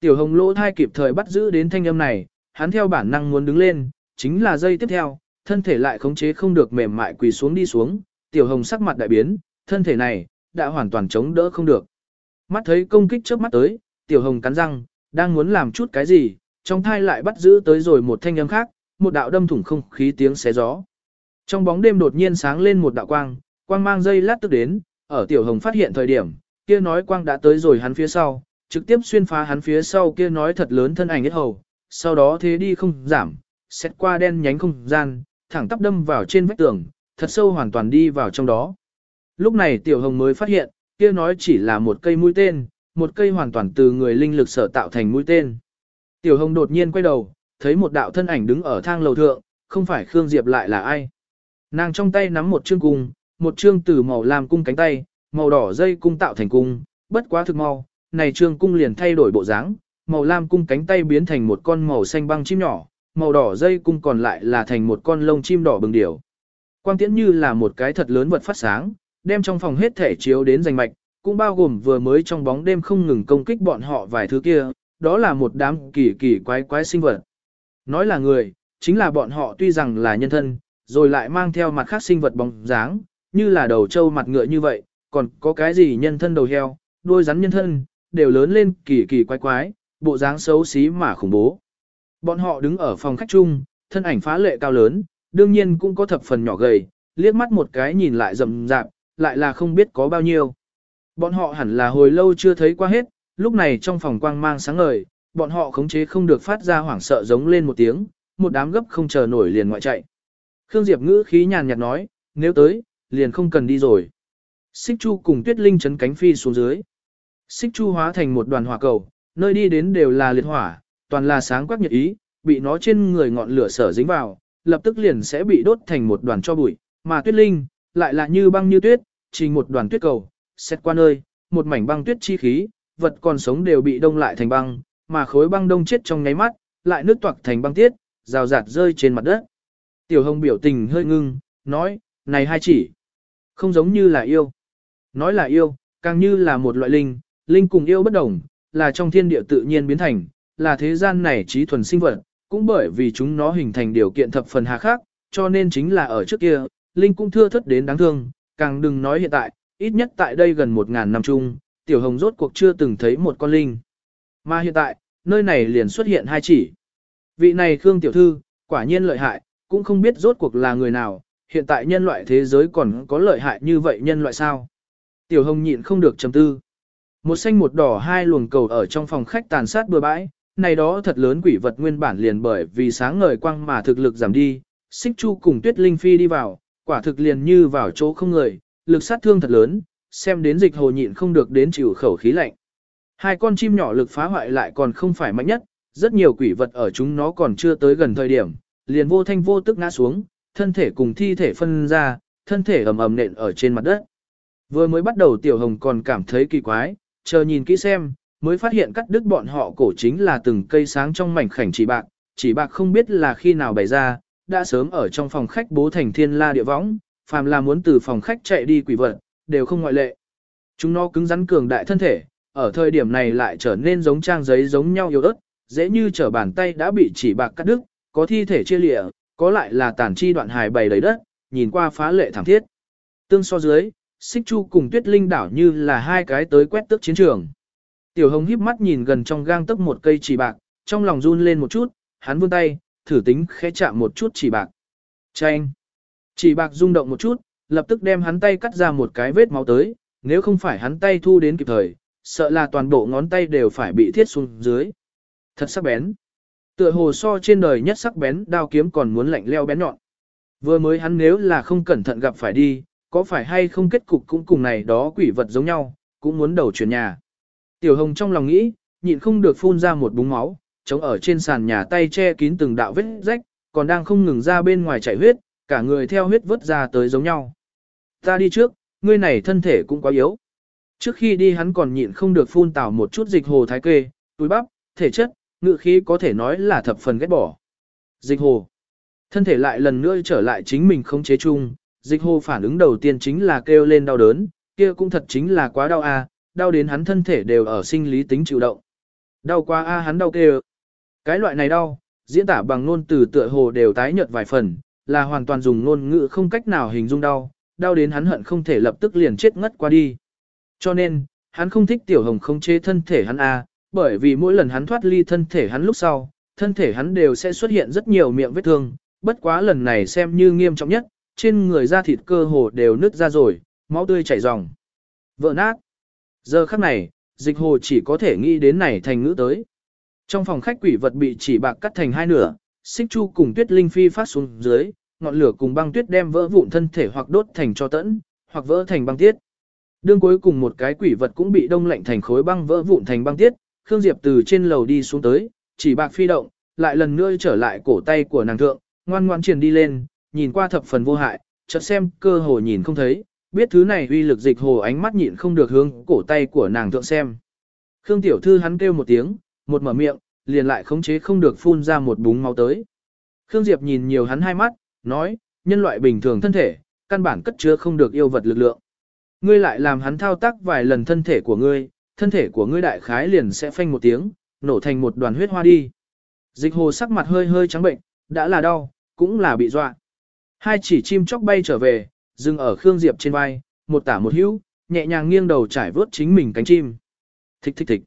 Tiểu hồng lỗ thai kịp thời bắt giữ đến thanh âm này, hắn theo bản năng muốn đứng lên, chính là giây tiếp theo, thân thể lại khống chế không được mềm mại quỳ xuống đi xuống, tiểu hồng sắc mặt đại biến, thân thể này, đã hoàn toàn chống đỡ không được. Mắt thấy công kích trước mắt tới, tiểu hồng cắn răng, đang muốn làm chút cái gì, trong thai lại bắt giữ tới rồi một thanh âm khác, một đạo đâm thủng không khí tiếng xé gió. Trong bóng đêm đột nhiên sáng lên một đạo quang, quang mang dây lát tức đến, ở tiểu hồng phát hiện thời điểm, kia nói quang đã tới rồi hắn phía sau, trực tiếp xuyên phá hắn phía sau kia nói thật lớn thân ảnh hết hầu, sau đó thế đi không giảm, xét qua đen nhánh không gian, thẳng tắp đâm vào trên vách tường, thật sâu hoàn toàn đi vào trong đó. Lúc này tiểu hồng mới phát hiện, kia nói chỉ là một cây mũi tên, một cây hoàn toàn từ người linh lực sở tạo thành mũi tên. Tiểu hồng đột nhiên quay đầu, thấy một đạo thân ảnh đứng ở thang lầu thượng, không phải Khương Diệp lại là ai. Nàng trong tay nắm một chương cung, một chương từ màu làm cung cánh tay, màu đỏ dây cung tạo thành cung, bất quá thực mau, này trương cung liền thay đổi bộ dáng, màu lam cung cánh tay biến thành một con màu xanh băng chim nhỏ, màu đỏ dây cung còn lại là thành một con lông chim đỏ bừng điểu. Quang tiễn như là một cái thật lớn vật phát sáng, đem trong phòng hết thể chiếu đến rành mạch, cũng bao gồm vừa mới trong bóng đêm không ngừng công kích bọn họ vài thứ kia, đó là một đám kỳ kỳ quái quái sinh vật. Nói là người, chính là bọn họ tuy rằng là nhân thân, rồi lại mang theo mặt khác sinh vật bóng dáng, như là đầu trâu mặt ngựa như vậy, còn có cái gì nhân thân đầu heo, đôi rắn nhân thân, đều lớn lên kỳ kỳ quái quái, bộ dáng xấu xí mà khủng bố. Bọn họ đứng ở phòng khách chung, thân ảnh phá lệ cao lớn, đương nhiên cũng có thập phần nhỏ gầy, liếc mắt một cái nhìn lại rầm rạp, lại là không biết có bao nhiêu. Bọn họ hẳn là hồi lâu chưa thấy qua hết, lúc này trong phòng quang mang sáng ngời, bọn họ khống chế không được phát ra hoảng sợ giống lên một tiếng, một đám gấp không chờ nổi liền ngoại chạy. Khương Diệp ngữ khí nhàn nhạt nói, nếu tới, liền không cần đi rồi. Xích Chu cùng Tuyết Linh chấn cánh phi xuống dưới. Xích Chu hóa thành một đoàn hỏa cầu, nơi đi đến đều là liệt hỏa, toàn là sáng quắc nhật ý, bị nó trên người ngọn lửa sở dính vào, lập tức liền sẽ bị đốt thành một đoàn cho bụi, mà Tuyết Linh lại là như băng như tuyết, trình một đoàn tuyết cầu, xét qua nơi, một mảnh băng tuyết chi khí, vật còn sống đều bị đông lại thành băng, mà khối băng đông chết trong nháy mắt, lại nước toạc thành băng tiết, rào rạt rơi trên mặt đất. Tiểu Hồng biểu tình hơi ngưng, nói, này hai chỉ, không giống như là yêu. Nói là yêu, càng như là một loại linh, linh cùng yêu bất đồng, là trong thiên địa tự nhiên biến thành, là thế gian này trí thuần sinh vật, cũng bởi vì chúng nó hình thành điều kiện thập phần hà khắc, cho nên chính là ở trước kia, linh cũng thưa thất đến đáng thương, càng đừng nói hiện tại, ít nhất tại đây gần một ngàn năm chung, tiểu hồng rốt cuộc chưa từng thấy một con linh. Mà hiện tại, nơi này liền xuất hiện hai chỉ. Vị này Khương Tiểu Thư, quả nhiên lợi hại, cũng không biết rốt cuộc là người nào, hiện tại nhân loại thế giới còn có lợi hại như vậy nhân loại sao. Tiểu Hồng nhịn không được trầm tư. Một xanh một đỏ hai luồng cầu ở trong phòng khách tàn sát bừa bãi, này đó thật lớn quỷ vật nguyên bản liền bởi vì sáng ngời quang mà thực lực giảm đi, xích chu cùng tuyết linh phi đi vào, quả thực liền như vào chỗ không người, lực sát thương thật lớn, xem đến dịch hồ nhịn không được đến chịu khẩu khí lạnh. Hai con chim nhỏ lực phá hoại lại còn không phải mạnh nhất, rất nhiều quỷ vật ở chúng nó còn chưa tới gần thời điểm, liền vô thanh vô tức ngã xuống, thân thể cùng thi thể phân ra, thân thể ầm ầm nện ở trên mặt đất. Vừa mới bắt đầu tiểu hồng còn cảm thấy kỳ quái, chờ nhìn kỹ xem, mới phát hiện cắt đứt bọn họ cổ chính là từng cây sáng trong mảnh khảnh chỉ bạc, chỉ bạc không biết là khi nào bày ra, đã sớm ở trong phòng khách bố thành thiên la địa võng, phàm là muốn từ phòng khách chạy đi quỷ vật, đều không ngoại lệ. Chúng nó cứng rắn cường đại thân thể, ở thời điểm này lại trở nên giống trang giấy giống nhau yếu ớt, dễ như trở bàn tay đã bị chỉ bạc cắt đứt, có thi thể chia lịa, có lại là tàn chi đoạn hài bày đầy đất, nhìn qua phá lệ thảm thiết. Tương so dưới, Xích Chu cùng Tuyết Linh đảo như là hai cái tới quét tước chiến trường. Tiểu Hồng híp mắt nhìn gần trong gang tấc một cây chỉ bạc, trong lòng run lên một chút, hắn vươn tay, thử tính khẽ chạm một chút chỉ bạc. Chanh! Chỉ bạc rung động một chút, lập tức đem hắn tay cắt ra một cái vết máu tới, nếu không phải hắn tay thu đến kịp thời, sợ là toàn bộ ngón tay đều phải bị thiết xuống dưới. Thật sắc bén. Tựa hồ so trên đời nhất sắc bén đao kiếm còn muốn lạnh leo bén nhọn. Vừa mới hắn nếu là không cẩn thận gặp phải đi, có phải hay không kết cục cũng cùng này đó quỷ vật giống nhau, cũng muốn đầu chuyển nhà. Tiểu Hồng trong lòng nghĩ, nhịn không được phun ra một búng máu, chống ở trên sàn nhà tay che kín từng đạo vết rách, còn đang không ngừng ra bên ngoài chảy huyết, cả người theo huyết vớt ra tới giống nhau. Ta đi trước, ngươi này thân thể cũng quá yếu. Trước khi đi hắn còn nhịn không được phun tảo một chút dịch hồ thái kê, túi bắp, thể chất, ngự khí có thể nói là thập phần ghét bỏ. Dịch hồ. Thân thể lại lần nữa trở lại chính mình không chế chung, dịch hồ phản ứng đầu tiên chính là kêu lên đau đớn, kia cũng thật chính là quá đau à, đau đến hắn thân thể đều ở sinh lý tính chịu động. Đau quá a hắn đau kêu. Cái loại này đau, diễn tả bằng ngôn từ tựa hồ đều tái nhợt vài phần, là hoàn toàn dùng ngôn ngữ không cách nào hình dung đau, đau đến hắn hận không thể lập tức liền chết ngất qua đi. Cho nên, hắn không thích tiểu hồng không chế thân thể hắn a, bởi vì mỗi lần hắn thoát ly thân thể hắn lúc sau, thân thể hắn đều sẽ xuất hiện rất nhiều miệng vết thương, bất quá lần này xem như nghiêm trọng nhất, trên người da thịt cơ hồ đều nứt ra rồi, máu tươi chảy ròng. Vỡ nát. Giờ khắc này, dịch hồ chỉ có thể nghĩ đến này thành ngữ tới. Trong phòng khách quỷ vật bị chỉ bạc cắt thành hai nửa, xích chu cùng tuyết linh phi phát xuống dưới, ngọn lửa cùng băng tuyết đem vỡ vụn thân thể hoặc đốt thành cho tẫn, hoặc vỡ thành băng tiết. Đương cuối cùng một cái quỷ vật cũng bị đông lạnh thành khối băng vỡ vụn thành băng tiết, Khương Diệp từ trên lầu đi xuống tới, chỉ bạc phi động, lại lần nữa trở lại cổ tay của nàng thượng, ngoan ngoan truyền đi lên, nhìn qua thập phần vô hại, chợt xem cơ hồ nhìn không thấy, biết thứ này uy lực dịch hồ ánh mắt nhịn không được hướng cổ tay của nàng thượng xem. Khương tiểu thư hắn kêu một tiếng, một mở miệng, liền lại khống chế không được phun ra một búng máu tới. Khương Diệp nhìn nhiều hắn hai mắt, nói, nhân loại bình thường thân thể, căn bản cất chứa không được yêu vật lực lượng. Ngươi lại làm hắn thao tác vài lần thân thể của ngươi, thân thể của ngươi đại khái liền sẽ phanh một tiếng, nổ thành một đoàn huyết hoa đi. Dịch hồ sắc mặt hơi hơi trắng bệnh, đã là đau, cũng là bị dọa. Hai chỉ chim chóc bay trở về, dừng ở Khương Diệp trên vai, một tả một hữu, nhẹ nhàng nghiêng đầu trải vớt chính mình cánh chim. Thích thích thích.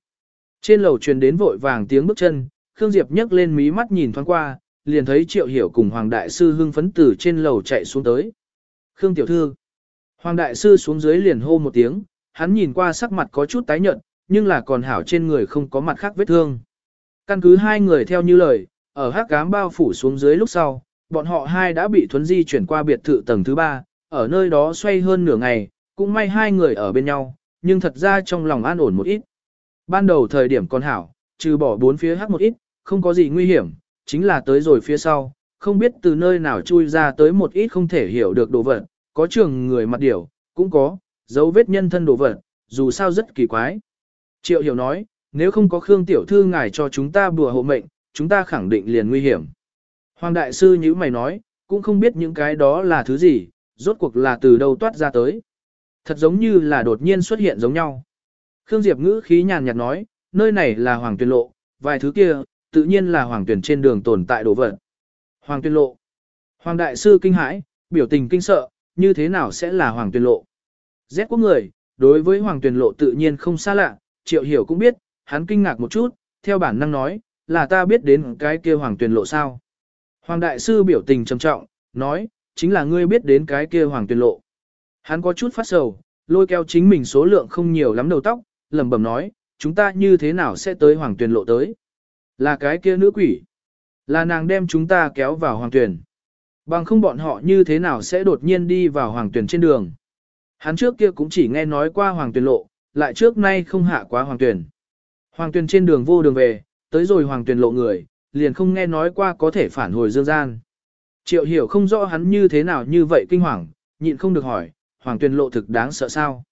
Trên lầu truyền đến vội vàng tiếng bước chân, Khương Diệp nhấc lên mí mắt nhìn thoáng qua, liền thấy Triệu Hiểu cùng Hoàng Đại Sư hưng phấn tử trên lầu chạy xuống tới. Khương Tiểu Thư. Hoàng Đại Sư xuống dưới liền hô một tiếng, hắn nhìn qua sắc mặt có chút tái nhợt, nhưng là còn hảo trên người không có mặt khác vết thương. Căn cứ hai người theo như lời, ở hắc cám bao phủ xuống dưới lúc sau, bọn họ hai đã bị thuấn di chuyển qua biệt thự tầng thứ ba, ở nơi đó xoay hơn nửa ngày, cũng may hai người ở bên nhau, nhưng thật ra trong lòng an ổn một ít. Ban đầu thời điểm còn hảo, trừ bỏ bốn phía hắc một ít, không có gì nguy hiểm, chính là tới rồi phía sau, không biết từ nơi nào chui ra tới một ít không thể hiểu được đồ vật, có trường người mặt điểu, cũng có, dấu vết nhân thân đồ vật, dù sao rất kỳ quái. Triệu hiểu nói, nếu không có Khương Tiểu Thư ngài cho chúng ta bùa hộ mệnh, chúng ta khẳng định liền nguy hiểm. Hoàng Đại Sư như mày nói, cũng không biết những cái đó là thứ gì, rốt cuộc là từ đâu toát ra tới. Thật giống như là đột nhiên xuất hiện giống nhau. Khương Diệp ngữ khí nhàn nhạt nói, nơi này là Hoàng Tuyền Lộ, vài thứ kia, tự nhiên là Hoàng Tuyền trên đường tồn tại đồ vật. Hoàng Tuyền Lộ. Hoàng Đại Sư kinh hãi, biểu tình kinh sợ, như thế nào sẽ là Hoàng Tuyền Lộ? Z quốc người, đối với Hoàng Tuyền Lộ tự nhiên không xa lạ, Triệu Hiểu cũng biết, hắn kinh ngạc một chút, theo bản năng nói, là ta biết đến cái kia Hoàng Tuyền Lộ sao? Hoàng Đại Sư biểu tình trầm trọng, nói, chính là ngươi biết đến cái kia Hoàng Tuyền Lộ. Hắn có chút phát sầu, lôi kéo chính mình số lượng không nhiều lắm đầu tóc, lẩm bẩm nói, chúng ta như thế nào sẽ tới Hoàng Tuyền Lộ tới? Là cái kia nữ quỷ. Là nàng đem chúng ta kéo vào Hoàng Tuyền. Bằng không bọn họ như thế nào sẽ đột nhiên đi vào Hoàng Tuyền trên đường. Hắn trước kia cũng chỉ nghe nói qua Hoàng Tuyền Lộ, lại trước nay không hạ quá Hoàng Tuyền. Hoàng Tuyền trên đường vô đường về, tới rồi Hoàng Tuyền Lộ người, liền không nghe nói qua có thể phản hồi dương gian. Triệu hiểu không rõ hắn như thế nào như vậy kinh hoàng, nhịn không được hỏi, Hoàng Tuyền Lộ thực đáng sợ sao?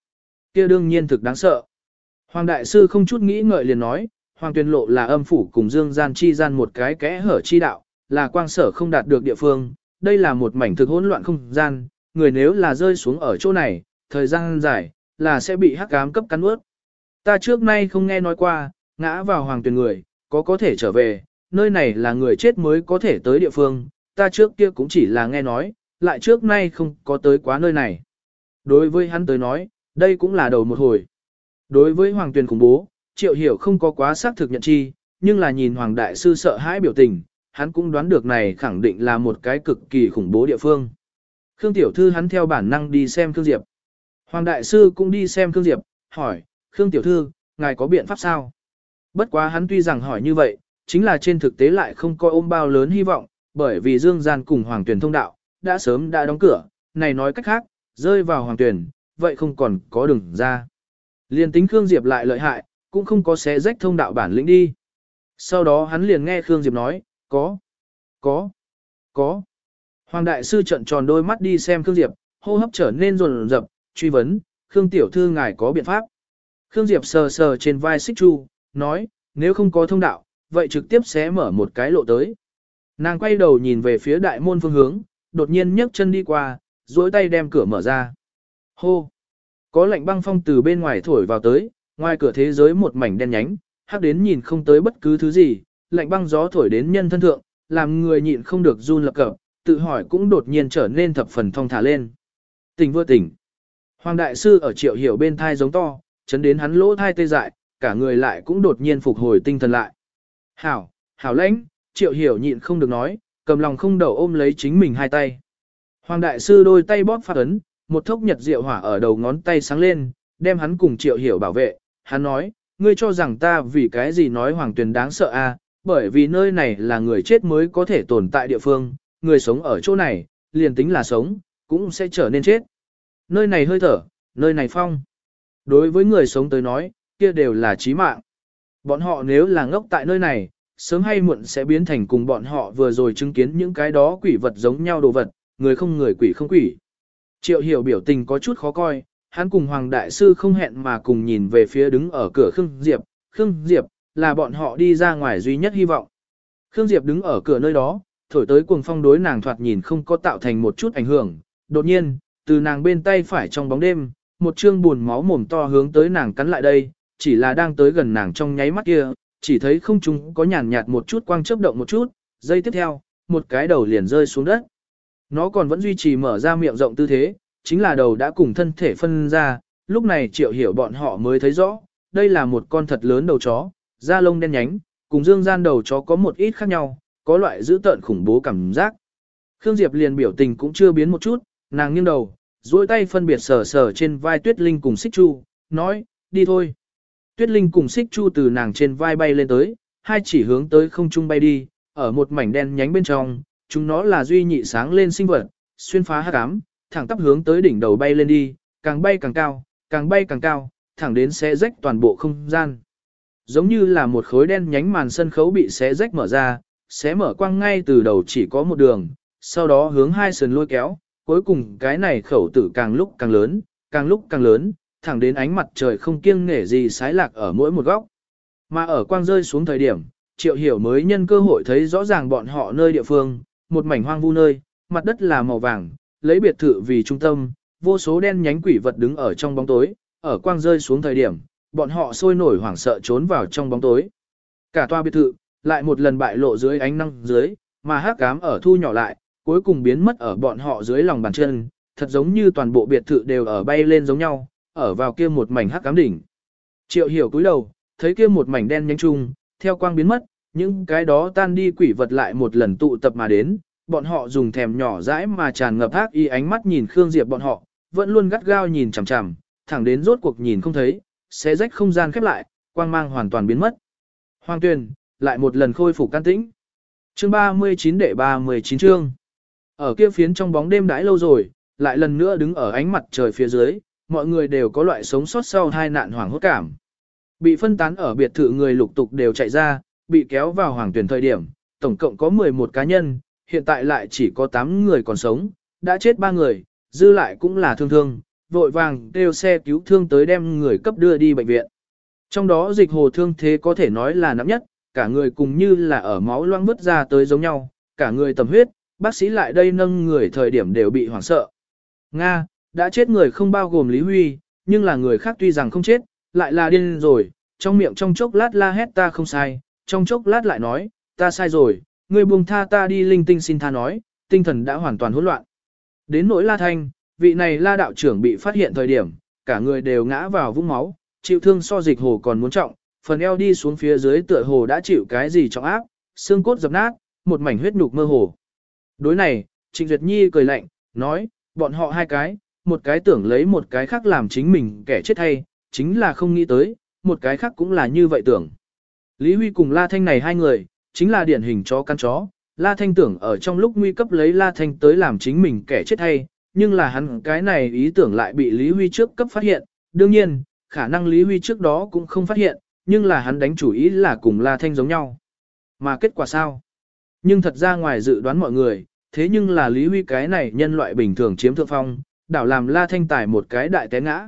kia đương nhiên thực đáng sợ. Hoàng Đại Sư không chút nghĩ ngợi liền nói, Hoàng Tuyền Lộ là âm phủ cùng dương gian chi gian một cái kẽ hở chi đạo, là quang sở không đạt được địa phương, đây là một mảnh thực hỗn loạn không gian, người nếu là rơi xuống ở chỗ này, thời gian dài, là sẽ bị hắc ám cấp cắn ướt. Ta trước nay không nghe nói qua, ngã vào hoàng tuyền người, có có thể trở về, nơi này là người chết mới có thể tới địa phương, ta trước kia cũng chỉ là nghe nói, lại trước nay không có tới quá nơi này. Đối với hắn tới nói, đây cũng là đầu một hồi. Đối với hoàng tuyền khủng bố, triệu hiểu không có quá xác thực nhận chi, nhưng là nhìn hoàng đại sư sợ hãi biểu tình, hắn cũng đoán được này khẳng định là một cái cực kỳ khủng bố địa phương. Khương Tiểu Thư hắn theo bản năng đi xem Khương Diệp. Hoàng Đại Sư cũng đi xem Khương Diệp, hỏi, Khương Tiểu Thư, ngài có biện pháp sao? Bất quá hắn tuy rằng hỏi như vậy, chính là trên thực tế lại không coi ôm bao lớn hy vọng, bởi vì Dương Gian cùng Hoàng Tuyển thông đạo, đã sớm đã đóng cửa, này nói cách khác, rơi vào Hoàng Tuyển, vậy không còn có đường ra. liền tính Khương Diệp lại lợi hại, cũng không có xé rách thông đạo bản lĩnh đi. Sau đó hắn liền nghe Khương Diệp nói, có, có, có. Hoàng Đại Sư trận tròn đôi mắt đi xem Khương Diệp, hô hấp trở nên rồn rập, truy vấn, Khương Tiểu Thư ngài có biện pháp. Khương Diệp sờ sờ trên vai xích chu, nói, nếu không có thông đạo, vậy trực tiếp sẽ mở một cái lộ tới. Nàng quay đầu nhìn về phía đại môn phương hướng, đột nhiên nhấc chân đi qua, duỗi tay đem cửa mở ra. Hô! Có lạnh băng phong từ bên ngoài thổi vào tới, ngoài cửa thế giới một mảnh đen nhánh, hắc đến nhìn không tới bất cứ thứ gì, lạnh băng gió thổi đến nhân thân thượng, làm người nhịn không được run lập cập, tự hỏi cũng đột nhiên trở nên thập phần thong thả lên. Tỉnh vừa tỉnh. Hoàng đại sư ở triệu hiểu bên thai giống to, chấn đến hắn lỗ thai tê dại, cả người lại cũng đột nhiên phục hồi tinh thần lại. Hảo, hảo lãnh, triệu hiểu nhịn không được nói, cầm lòng không đầu ôm lấy chính mình hai tay. Hoàng đại sư đôi tay bóp phát ấn, một thốc nhật diệu hỏa ở đầu ngón tay sáng lên, đem hắn cùng triệu hiểu bảo vệ. Hắn nói, ngươi cho rằng ta vì cái gì nói hoàng tuyền đáng sợ a? À? bởi vì nơi này là người chết mới có thể tồn tại địa phương, người sống ở chỗ này, liền tính là sống, cũng sẽ trở nên chết. Nơi này hơi thở, nơi này phong. Đối với người sống tới nói, kia đều là chí mạng. Bọn họ nếu là ngốc tại nơi này, sớm hay muộn sẽ biến thành cùng bọn họ vừa rồi chứng kiến những cái đó quỷ vật giống nhau đồ vật, người không người quỷ không quỷ. Triệu hiểu biểu tình có chút khó coi, hắn cùng Hoàng Đại Sư không hẹn mà cùng nhìn về phía đứng ở cửa Khương Diệp. Khương Diệp, là bọn họ đi ra ngoài duy nhất hy vọng. Khương Diệp đứng ở cửa nơi đó, thổi tới cuồng phong đối nàng thoạt nhìn không có tạo thành một chút ảnh hưởng. Đột nhiên, từ nàng bên tay phải trong bóng đêm, một chương buồn máu mồm to hướng tới nàng cắn lại đây, chỉ là đang tới gần nàng trong nháy mắt kia, chỉ thấy không trung có nhàn nhạt một chút quang chớp động một chút, giây tiếp theo, một cái đầu liền rơi xuống đất. Nó còn vẫn duy trì mở ra miệng rộng tư thế, chính là đầu đã cùng thân thể phân ra, lúc này triệu hiểu bọn họ mới thấy rõ, đây là một con thật lớn đầu chó, da lông đen nhánh, cùng dương gian đầu chó có một ít khác nhau, có loại dữ tợn khủng bố cảm giác. Khương Diệp liền biểu tình cũng chưa biến một chút, nàng nghiêng đầu, duỗi tay phân biệt sờ sờ trên vai Tuyết Linh cùng Xích Chu, nói, đi thôi. Tuyết Linh cùng Xích Chu từ nàng trên vai bay lên tới, hai chỉ hướng tới không trung bay đi, ở một mảnh đen nhánh bên trong, chúng nó là duy nhị sáng lên sinh vật, xuyên phá hắc ám, thẳng tắp hướng tới đỉnh đầu bay lên đi, càng bay càng cao, càng bay càng cao, thẳng đến xé rách toàn bộ không gian. Giống như là một khối đen nhánh màn sân khấu bị xé rách mở ra, xé mở quang ngay từ đầu chỉ có một đường, sau đó hướng hai sườn lôi kéo, cuối cùng cái này khẩu tử càng lúc càng lớn, càng lúc càng lớn, thẳng đến ánh mặt trời không kiêng nể gì sái lạc ở mỗi một góc. Mà ở quang rơi xuống thời điểm, triệu hiểu mới nhân cơ hội thấy rõ ràng bọn họ nơi địa phương, một mảnh hoang vu nơi, mặt đất là màu vàng, lấy biệt thự vì trung tâm, vô số đen nhánh quỷ vật đứng ở trong bóng tối, ở quang rơi xuống thời điểm, bọn họ sôi nổi hoảng sợ trốn vào trong bóng tối. Cả tòa biệt thự, lại một lần bại lộ dưới ánh năng dưới, mà hắc cám ở thu nhỏ lại, cuối cùng biến mất ở bọn họ dưới lòng bàn chân, thật giống như toàn bộ biệt thự đều ở bay lên giống nhau, ở vào kia một mảnh hắc cám đỉnh. Triệu hiểu cúi đầu, thấy kia một mảnh đen nhánh chung, theo quang biến mất, những cái đó tan đi quỷ vật lại một lần tụ tập mà đến, bọn họ dùng thèm nhỏ dãi mà tràn ngập ác y ánh mắt nhìn Khương Diệp bọn họ, vẫn luôn gắt gao nhìn chằm chằm, thẳng đến rốt cuộc nhìn không thấy, sẽ rách không gian khép lại, quang mang hoàn toàn biến mất. Hoàng Tuyền, lại một lần khôi phục can tĩnh. Chương 39 đệ 39 chương. Ở kia phiến trong bóng đêm đãi lâu rồi, lại lần nữa đứng ở ánh mặt trời phía dưới, mọi người đều có loại sống sót sau hai nạn hoảng hốt cảm. Bị phân tán ở biệt thự người lục tục đều chạy ra, bị kéo vào hoàng tuyển thời điểm, tổng cộng có 11 cá nhân, hiện tại lại chỉ có 8 người còn sống, đã chết 3 người, dư lại cũng là thương thương, vội vàng đều xe cứu thương tới đem người cấp đưa đi bệnh viện. Trong đó dịch hồ thương thế có thể nói là nặng nhất, cả người cùng như là ở máu loang bứt ra tới giống nhau, cả người tầm huyết, bác sĩ lại đây nâng người thời điểm đều bị hoảng sợ. Nga, đã chết người không bao gồm Lý Huy, nhưng là người khác tuy rằng không chết, lại là điên rồi, trong miệng trong chốc lát la hét ta không sai, trong chốc lát lại nói, ta sai rồi, người buông tha ta đi linh tinh xin tha nói, tinh thần đã hoàn toàn hỗn loạn. Đến nỗi la thanh, vị này la đạo trưởng bị phát hiện thời điểm, cả người đều ngã vào vũng máu, chịu thương so dịch hồ còn muốn trọng, phần eo đi xuống phía dưới tựa hồ đã chịu cái gì trọng áp, xương cốt dập nát, một mảnh huyết nhục mơ hồ. Đối này, Trịnh Duyệt Nhi cười lạnh, nói, bọn họ hai cái, một cái tưởng lấy một cái khác làm chính mình kẻ chết hay, chính là không nghĩ tới, một cái khác cũng là như vậy tưởng. Lý Huy cùng La Thanh này hai người, chính là điển hình chó căn chó, La Thanh tưởng ở trong lúc nguy cấp lấy La Thanh tới làm chính mình kẻ chết hay, nhưng là hắn cái này ý tưởng lại bị Lý Huy trước cấp phát hiện, đương nhiên, khả năng Lý Huy trước đó cũng không phát hiện, nhưng là hắn đánh chủ ý là cùng La Thanh giống nhau. Mà kết quả sao? Nhưng thật ra ngoài dự đoán mọi người, thế nhưng là Lý Huy cái này nhân loại bình thường chiếm thượng phong, đảo làm La Thanh Tài một cái đại té ngã.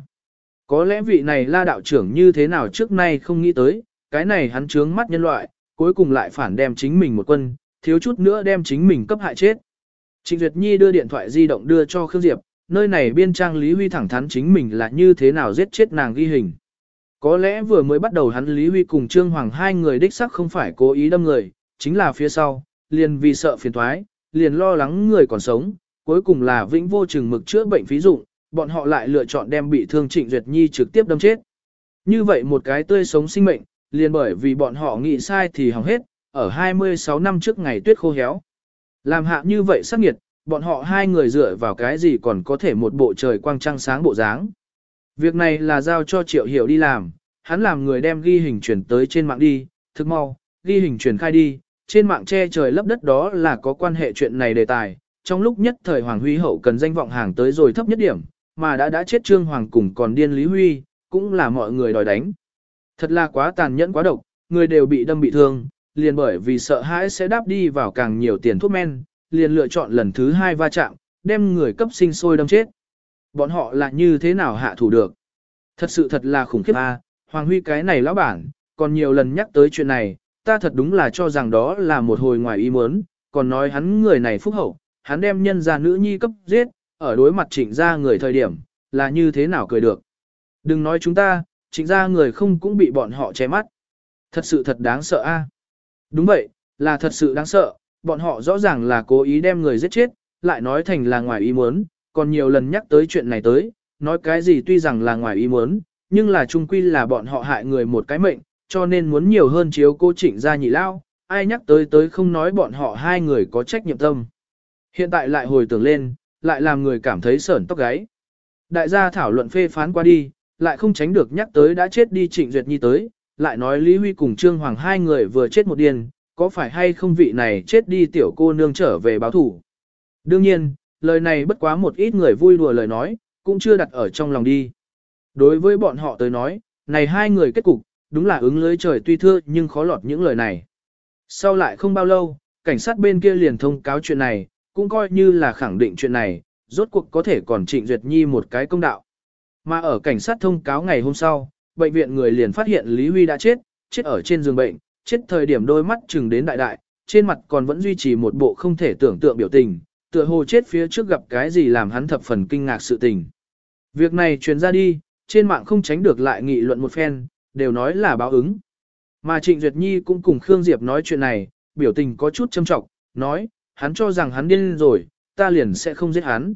Có lẽ vị này La đạo trưởng như thế nào trước nay không nghĩ tới, cái này hắn trướng mắt nhân loại, cuối cùng lại phản đem chính mình một quân, thiếu chút nữa đem chính mình cấp hại chết. Trịnh Duyệt Nhi đưa điện thoại di động đưa cho Khương Diệp, nơi này biên trang Lý Huy thẳng thắn chính mình là như thế nào giết chết nàng ghi hình. Có lẽ vừa mới bắt đầu hắn Lý Huy cùng Trương Hoàng hai người đích sắc không phải cố ý đâm người, chính là phía sau, liền vì sợ phiền thoái, liền lo lắng người còn sống, cuối cùng là vĩnh vô chừng mực chữa bệnh phí dụng, bọn họ lại lựa chọn đem bị thương Trịnh Duyệt Nhi trực tiếp đâm chết. Như vậy một cái tươi sống sinh mệnh, liền bởi vì bọn họ nghĩ sai thì hỏng hết, ở 26 năm trước ngày tuyết khô héo. Làm hạ như vậy sắc nghiệt, bọn họ hai người dựa vào cái gì còn có thể một bộ trời quang trăng sáng bộ dáng. Việc này là giao cho Triệu Hiểu đi làm, hắn làm người đem ghi hình chuyển tới trên mạng đi, thức mau, ghi hình truyền khai đi, trên mạng che trời lấp đất đó là có quan hệ chuyện này đề tài. Trong lúc nhất thời Hoàng Huy Hậu cần danh vọng hàng tới rồi thấp nhất điểm, mà đã đã chết Trương Hoàng cùng còn điên Lý Huy, cũng là mọi người đòi đánh. Thật là quá tàn nhẫn quá độc, người đều bị đâm bị thương, liền bởi vì sợ hãi sẽ đáp đi vào càng nhiều tiền thuốc men, liền lựa chọn lần thứ hai va chạm, đem người cấp sinh sôi đâm chết. Bọn họ là như thế nào hạ thủ được? Thật sự thật là khủng khiếp a, Hoàng Huy cái này lão bản, còn nhiều lần nhắc tới chuyện này, ta thật đúng là cho rằng đó là một hồi ngoài ý muốn, còn nói hắn người này phúc hậu, hắn đem nhân gia nữ nhi cấp giết, ở đối mặt trịnh gia người thời điểm, là như thế nào cười được. Đừng nói chúng ta, trịnh gia người không cũng bị bọn họ che mắt. Thật sự thật đáng sợ a. À? Đúng vậy, là thật sự đáng sợ, bọn họ rõ ràng là cố ý đem người giết chết, lại nói thành là ngoài ý muốn, còn nhiều lần nhắc tới chuyện này tới, nói cái gì tuy rằng là ngoài ý muốn, nhưng là chung quy là bọn họ hại người một cái mệnh, cho nên muốn nhiều hơn chiếu cô trịnh gia nhị lao, ai nhắc tới tới không nói bọn họ hai người có trách nhiệm tâm. Hiện tại lại hồi tưởng lên, lại làm người cảm thấy sởn tóc gáy. Đại gia thảo luận phê phán qua đi, lại không tránh được nhắc tới đã chết đi trịnh duyệt nhi tới, lại nói Lý Huy cùng Trương Hoàng hai người vừa chết một điên, có phải hay không vị này chết đi tiểu cô nương trở về báo thủ. Đương nhiên, lời này bất quá một ít người vui đùa lời nói, cũng chưa đặt ở trong lòng đi. Đối với bọn họ tới nói, này hai người kết cục, đúng là ứng lưới trời tuy thưa nhưng khó lọt những lời này. Sau lại không bao lâu, cảnh sát bên kia liền thông cáo chuyện này, cũng coi như là khẳng định chuyện này, rốt cuộc có thể còn trịnh duyệt nhi một cái công đạo. Mà ở cảnh sát thông cáo ngày hôm sau, bệnh viện người liền phát hiện Lý Huy đã chết, chết ở trên giường bệnh, chết thời điểm đôi mắt chừng đến đại đại, trên mặt còn vẫn duy trì một bộ không thể tưởng tượng biểu tình, tựa hồ chết phía trước gặp cái gì làm hắn thập phần kinh ngạc sự tình. Việc này truyền ra đi, trên mạng không tránh được lại nghị luận một phen, đều nói là báo ứng. Mà Trịnh Duyệt Nhi cũng cùng Khương Diệp nói chuyện này, biểu tình có chút châm trọng, nói, hắn cho rằng hắn điên rồi, ta liền sẽ không giết hắn.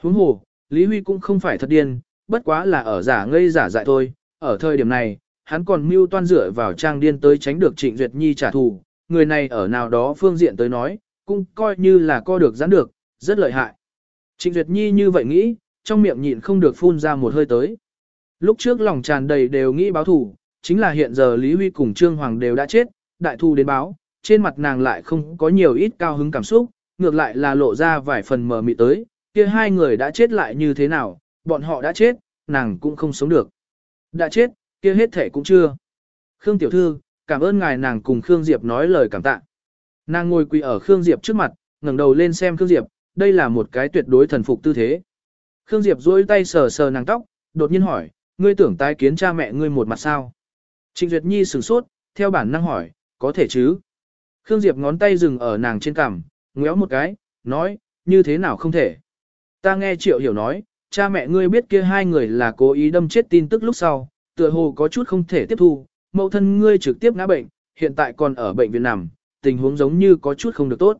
Huống hồ, Lý Huy cũng không phải thật điên, bất quá là ở giả ngây giả dại thôi, ở thời điểm này, hắn còn mưu toan dựa vào trang điên tới tránh được Trịnh Duyệt Nhi trả thù, người này ở nào đó phương diện tới nói, cũng coi như là co được giãn được, rất lợi hại. Trịnh Duyệt Nhi như vậy nghĩ, trong miệng nhịn không được phun ra một hơi tới. Lúc trước lòng tràn đầy đều nghĩ báo thù, chính là hiện giờ Lý Huy cùng Trương Hoàng đều đã chết, đại thù đến báo, trên mặt nàng lại không có nhiều ít cao hứng cảm xúc, ngược lại là lộ ra vài phần mờ mịt tới, kia hai người đã chết lại như thế nào, bọn họ đã chết, nàng cũng không sống được. Đã chết, kia hết thể cũng chưa. Khương Tiểu Thư, cảm ơn ngài nàng cùng Khương Diệp nói lời cảm tạ. Nàng ngồi quỳ ở Khương Diệp trước mặt, ngẩng đầu lên xem Khương Diệp, đây là một cái tuyệt đối thần phục tư thế. Khương Diệp duỗi tay sờ sờ nàng tóc, đột nhiên hỏi, ngươi tưởng tái kiến cha mẹ ngươi một mặt sao? Trịnh Duyệt Nhi sửng sốt, theo bản năng hỏi, có thể chứ? Khương Diệp ngón tay dừng ở nàng trên cằm, ngéo một cái, nói, như thế nào không thể? Ta nghe Triệu Hiểu nói, cha mẹ ngươi biết kia hai người là cố ý đâm chết tin tức lúc sau, tựa hồ có chút không thể tiếp thu, mẫu thân ngươi trực tiếp ngã bệnh, hiện tại còn ở bệnh viện nằm, tình huống giống như có chút không được tốt.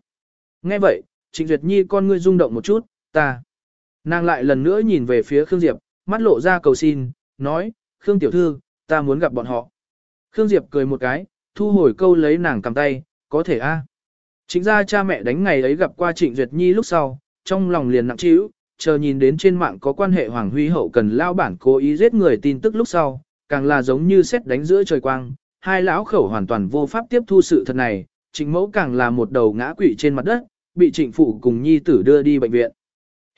Nghe vậy, Trịnh Duyệt Nhi con ngươi rung động một chút, ta. Nàng lại lần nữa nhìn về phía Khương Diệp, mắt lộ ra cầu xin, nói, Khương Tiểu Thư, ta muốn gặp bọn họ. Khương Diệp cười một cái, thu hồi câu lấy nàng cầm tay, có thể a. Chính ra cha mẹ đánh ngày ấy gặp qua Trịnh Duyệt Nhi lúc sau, trong lòng liền nặng trĩu, chờ nhìn đến trên mạng có quan hệ Hoàng Huy hậu cần lao bản cố ý giết người tin tức lúc sau, càng là giống như xét đánh giữa trời quang, hai lão khẩu hoàn toàn vô pháp tiếp thu sự thật này, trịnh mẫu càng là một đầu ngã quỵ trên mặt đất, bị trịnh phụ cùng nhi tử đưa đi bệnh viện.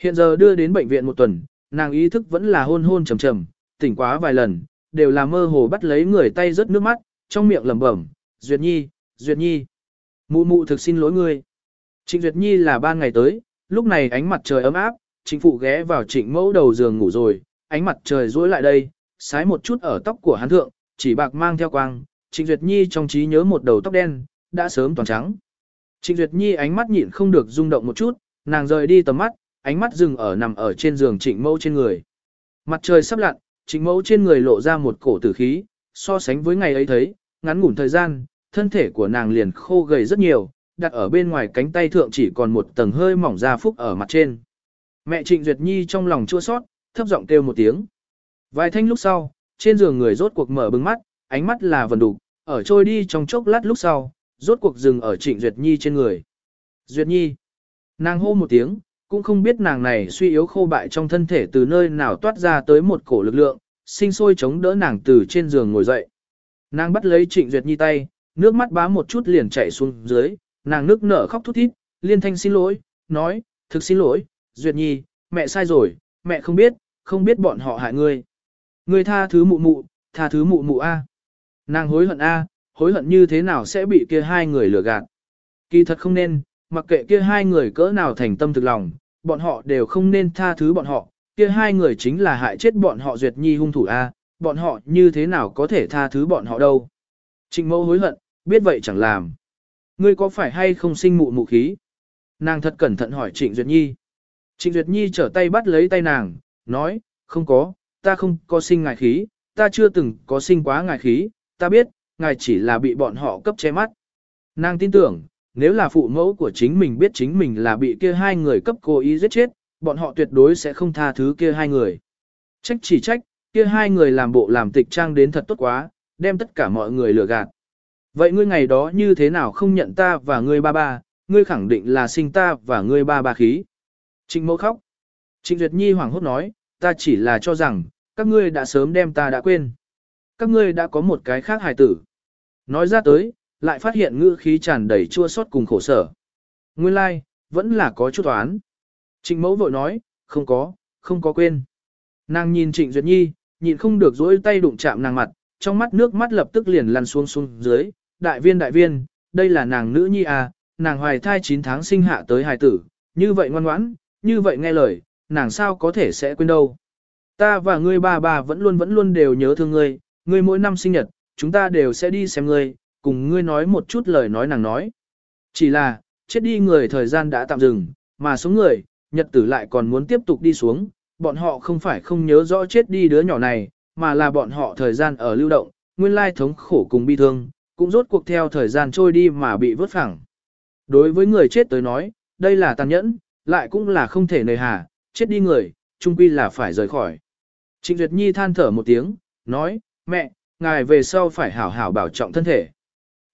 Hiện giờ đưa đến bệnh viện một tuần, nàng ý thức vẫn là hôn hôn trầm trầm, tỉnh quá vài lần, đều là mơ hồ bắt lấy người tay rớt nước mắt, trong miệng lẩm bẩm, Duyệt Nhi, Duyệt Nhi. Mụ mụ thực xin lỗi ngươi. Trịnh Duyệt Nhi là ba ngày tới, lúc này ánh mặt trời ấm áp, chính phụ ghé vào trịnh mẫu đầu giường ngủ rồi, ánh mặt trời rối lại đây, sái một chút ở tóc của hắn thượng, chỉ bạc mang theo quang, trịnh Duyệt Nhi trong trí nhớ một đầu tóc đen, đã sớm toàn trắng. Trịnh Duyệt Nhi ánh mắt nhịn không được rung động một chút, nàng rời đi tầm mắt, ánh mắt dừng ở nằm ở trên giường trịnh mẫu trên người. Mặt trời sắp lặn, trịnh mẫu trên người lộ ra một cổ tử khí, so sánh với ngày ấy thấy, ngắn ngủn thời gian, thân thể của nàng liền khô gầy rất nhiều, đặt ở bên ngoài cánh tay thượng chỉ còn một tầng hơi mỏng da phúc ở mặt trên. Mẹ Trịnh Duyệt Nhi trong lòng chua sót, thấp giọng kêu một tiếng. Vài thanh lúc sau, trên giường người rốt cuộc mở bừng mắt, ánh mắt là vần đục, ở trôi đi trong chốc lát lúc sau, rốt cuộc dừng ở Trịnh Duyệt Nhi trên người. Duyệt Nhi. Nàng hô một tiếng, cũng không biết nàng này suy yếu khô bại trong thân thể từ nơi nào toát ra tới một cổ lực lượng, sinh sôi chống đỡ nàng từ trên giường ngồi dậy. Nàng bắt lấy Trịnh Duyệt Nhi tay, nước mắt bá một chút liền chảy xuống dưới, nàng nước nở khóc thút thít, liên thanh xin lỗi, nói, thực xin lỗi, Duyệt Nhi, mẹ sai rồi, mẹ không biết, không biết bọn họ hại ngươi. Ngươi tha thứ mụ mụ, tha thứ mụ mụ A. Nàng hối hận A, hối hận như thế nào sẽ bị kia hai người lừa gạt. Kỳ thật không nên, mặc kệ kia hai người cỡ nào thành tâm thực lòng, bọn họ đều không nên tha thứ bọn họ, kia hai người chính là hại chết bọn họ Duyệt Nhi hung thủ A, bọn họ như thế nào có thể tha thứ bọn họ đâu. Trịnh mẫu hối hận, biết vậy chẳng làm. Ngươi có phải hay không sinh mụ mụ khí? Nàng thật cẩn thận hỏi Trịnh Duyệt Nhi. Trịnh Duyệt Nhi trở tay bắt lấy tay nàng, nói, không có, ta không có sinh ngài khí, ta chưa từng có sinh quá ngài khí, ta biết, ngài chỉ là bị bọn họ cấp che mắt. Nàng tin tưởng, nếu là phụ mẫu của chính mình biết chính mình là bị kia hai người cấp cố ý giết chết, bọn họ tuyệt đối sẽ không tha thứ kia hai người. Trách chỉ trách, kia hai người làm bộ làm tịch trang đến thật tốt quá, đem tất cả mọi người lừa gạt. Vậy ngươi ngày đó như thế nào không nhận ta và ngươi ba ba, ngươi khẳng định là sinh ta và ngươi ba ba khí. Trịnh mẫu khóc. Trịnh Duyệt Nhi hoảng hốt nói, ta chỉ là cho rằng, các ngươi đã sớm đem ta đã quên. Các ngươi đã có một cái khác hài tử. Nói ra tới, lại phát hiện ngữ khí tràn đầy chua xót cùng khổ sở. Nguyên lai, like, vẫn là có chút toán. Trịnh mẫu vội nói, không có, không có quên. Nàng nhìn Trịnh Duyệt Nhi, nhịn không được dỗi tay đụng chạm nàng mặt, trong mắt nước mắt lập tức liền lăn xuống xuống dưới. Đại viên đại viên, đây là nàng nữ nhi à, nàng hoài thai 9 tháng sinh hạ tới hài tử, như vậy ngoan ngoãn, như vậy nghe lời, nàng sao có thể sẽ quên đâu. Ta và ngươi ba bà vẫn luôn vẫn luôn đều nhớ thương ngươi, ngươi mỗi năm sinh nhật, chúng ta đều sẽ đi xem ngươi, cùng ngươi nói một chút lời nói nàng nói. Chỉ là, chết đi người thời gian đã tạm dừng, mà số người, nhật tử lại còn muốn tiếp tục đi xuống, bọn họ không phải không nhớ rõ chết đi đứa nhỏ này, mà là bọn họ thời gian ở lưu động, nguyên lai thống khổ cùng bi thương, cũng rốt cuộc theo thời gian trôi đi mà bị vớt phẳng. Đối với người chết tới nói, đây là tàn nhẫn, lại cũng là không thể nề hà, chết đi người, chung quy là phải rời khỏi. Trịnh Duyệt Nhi than thở một tiếng, nói, mẹ, ngài về sau phải hảo hảo bảo trọng thân thể.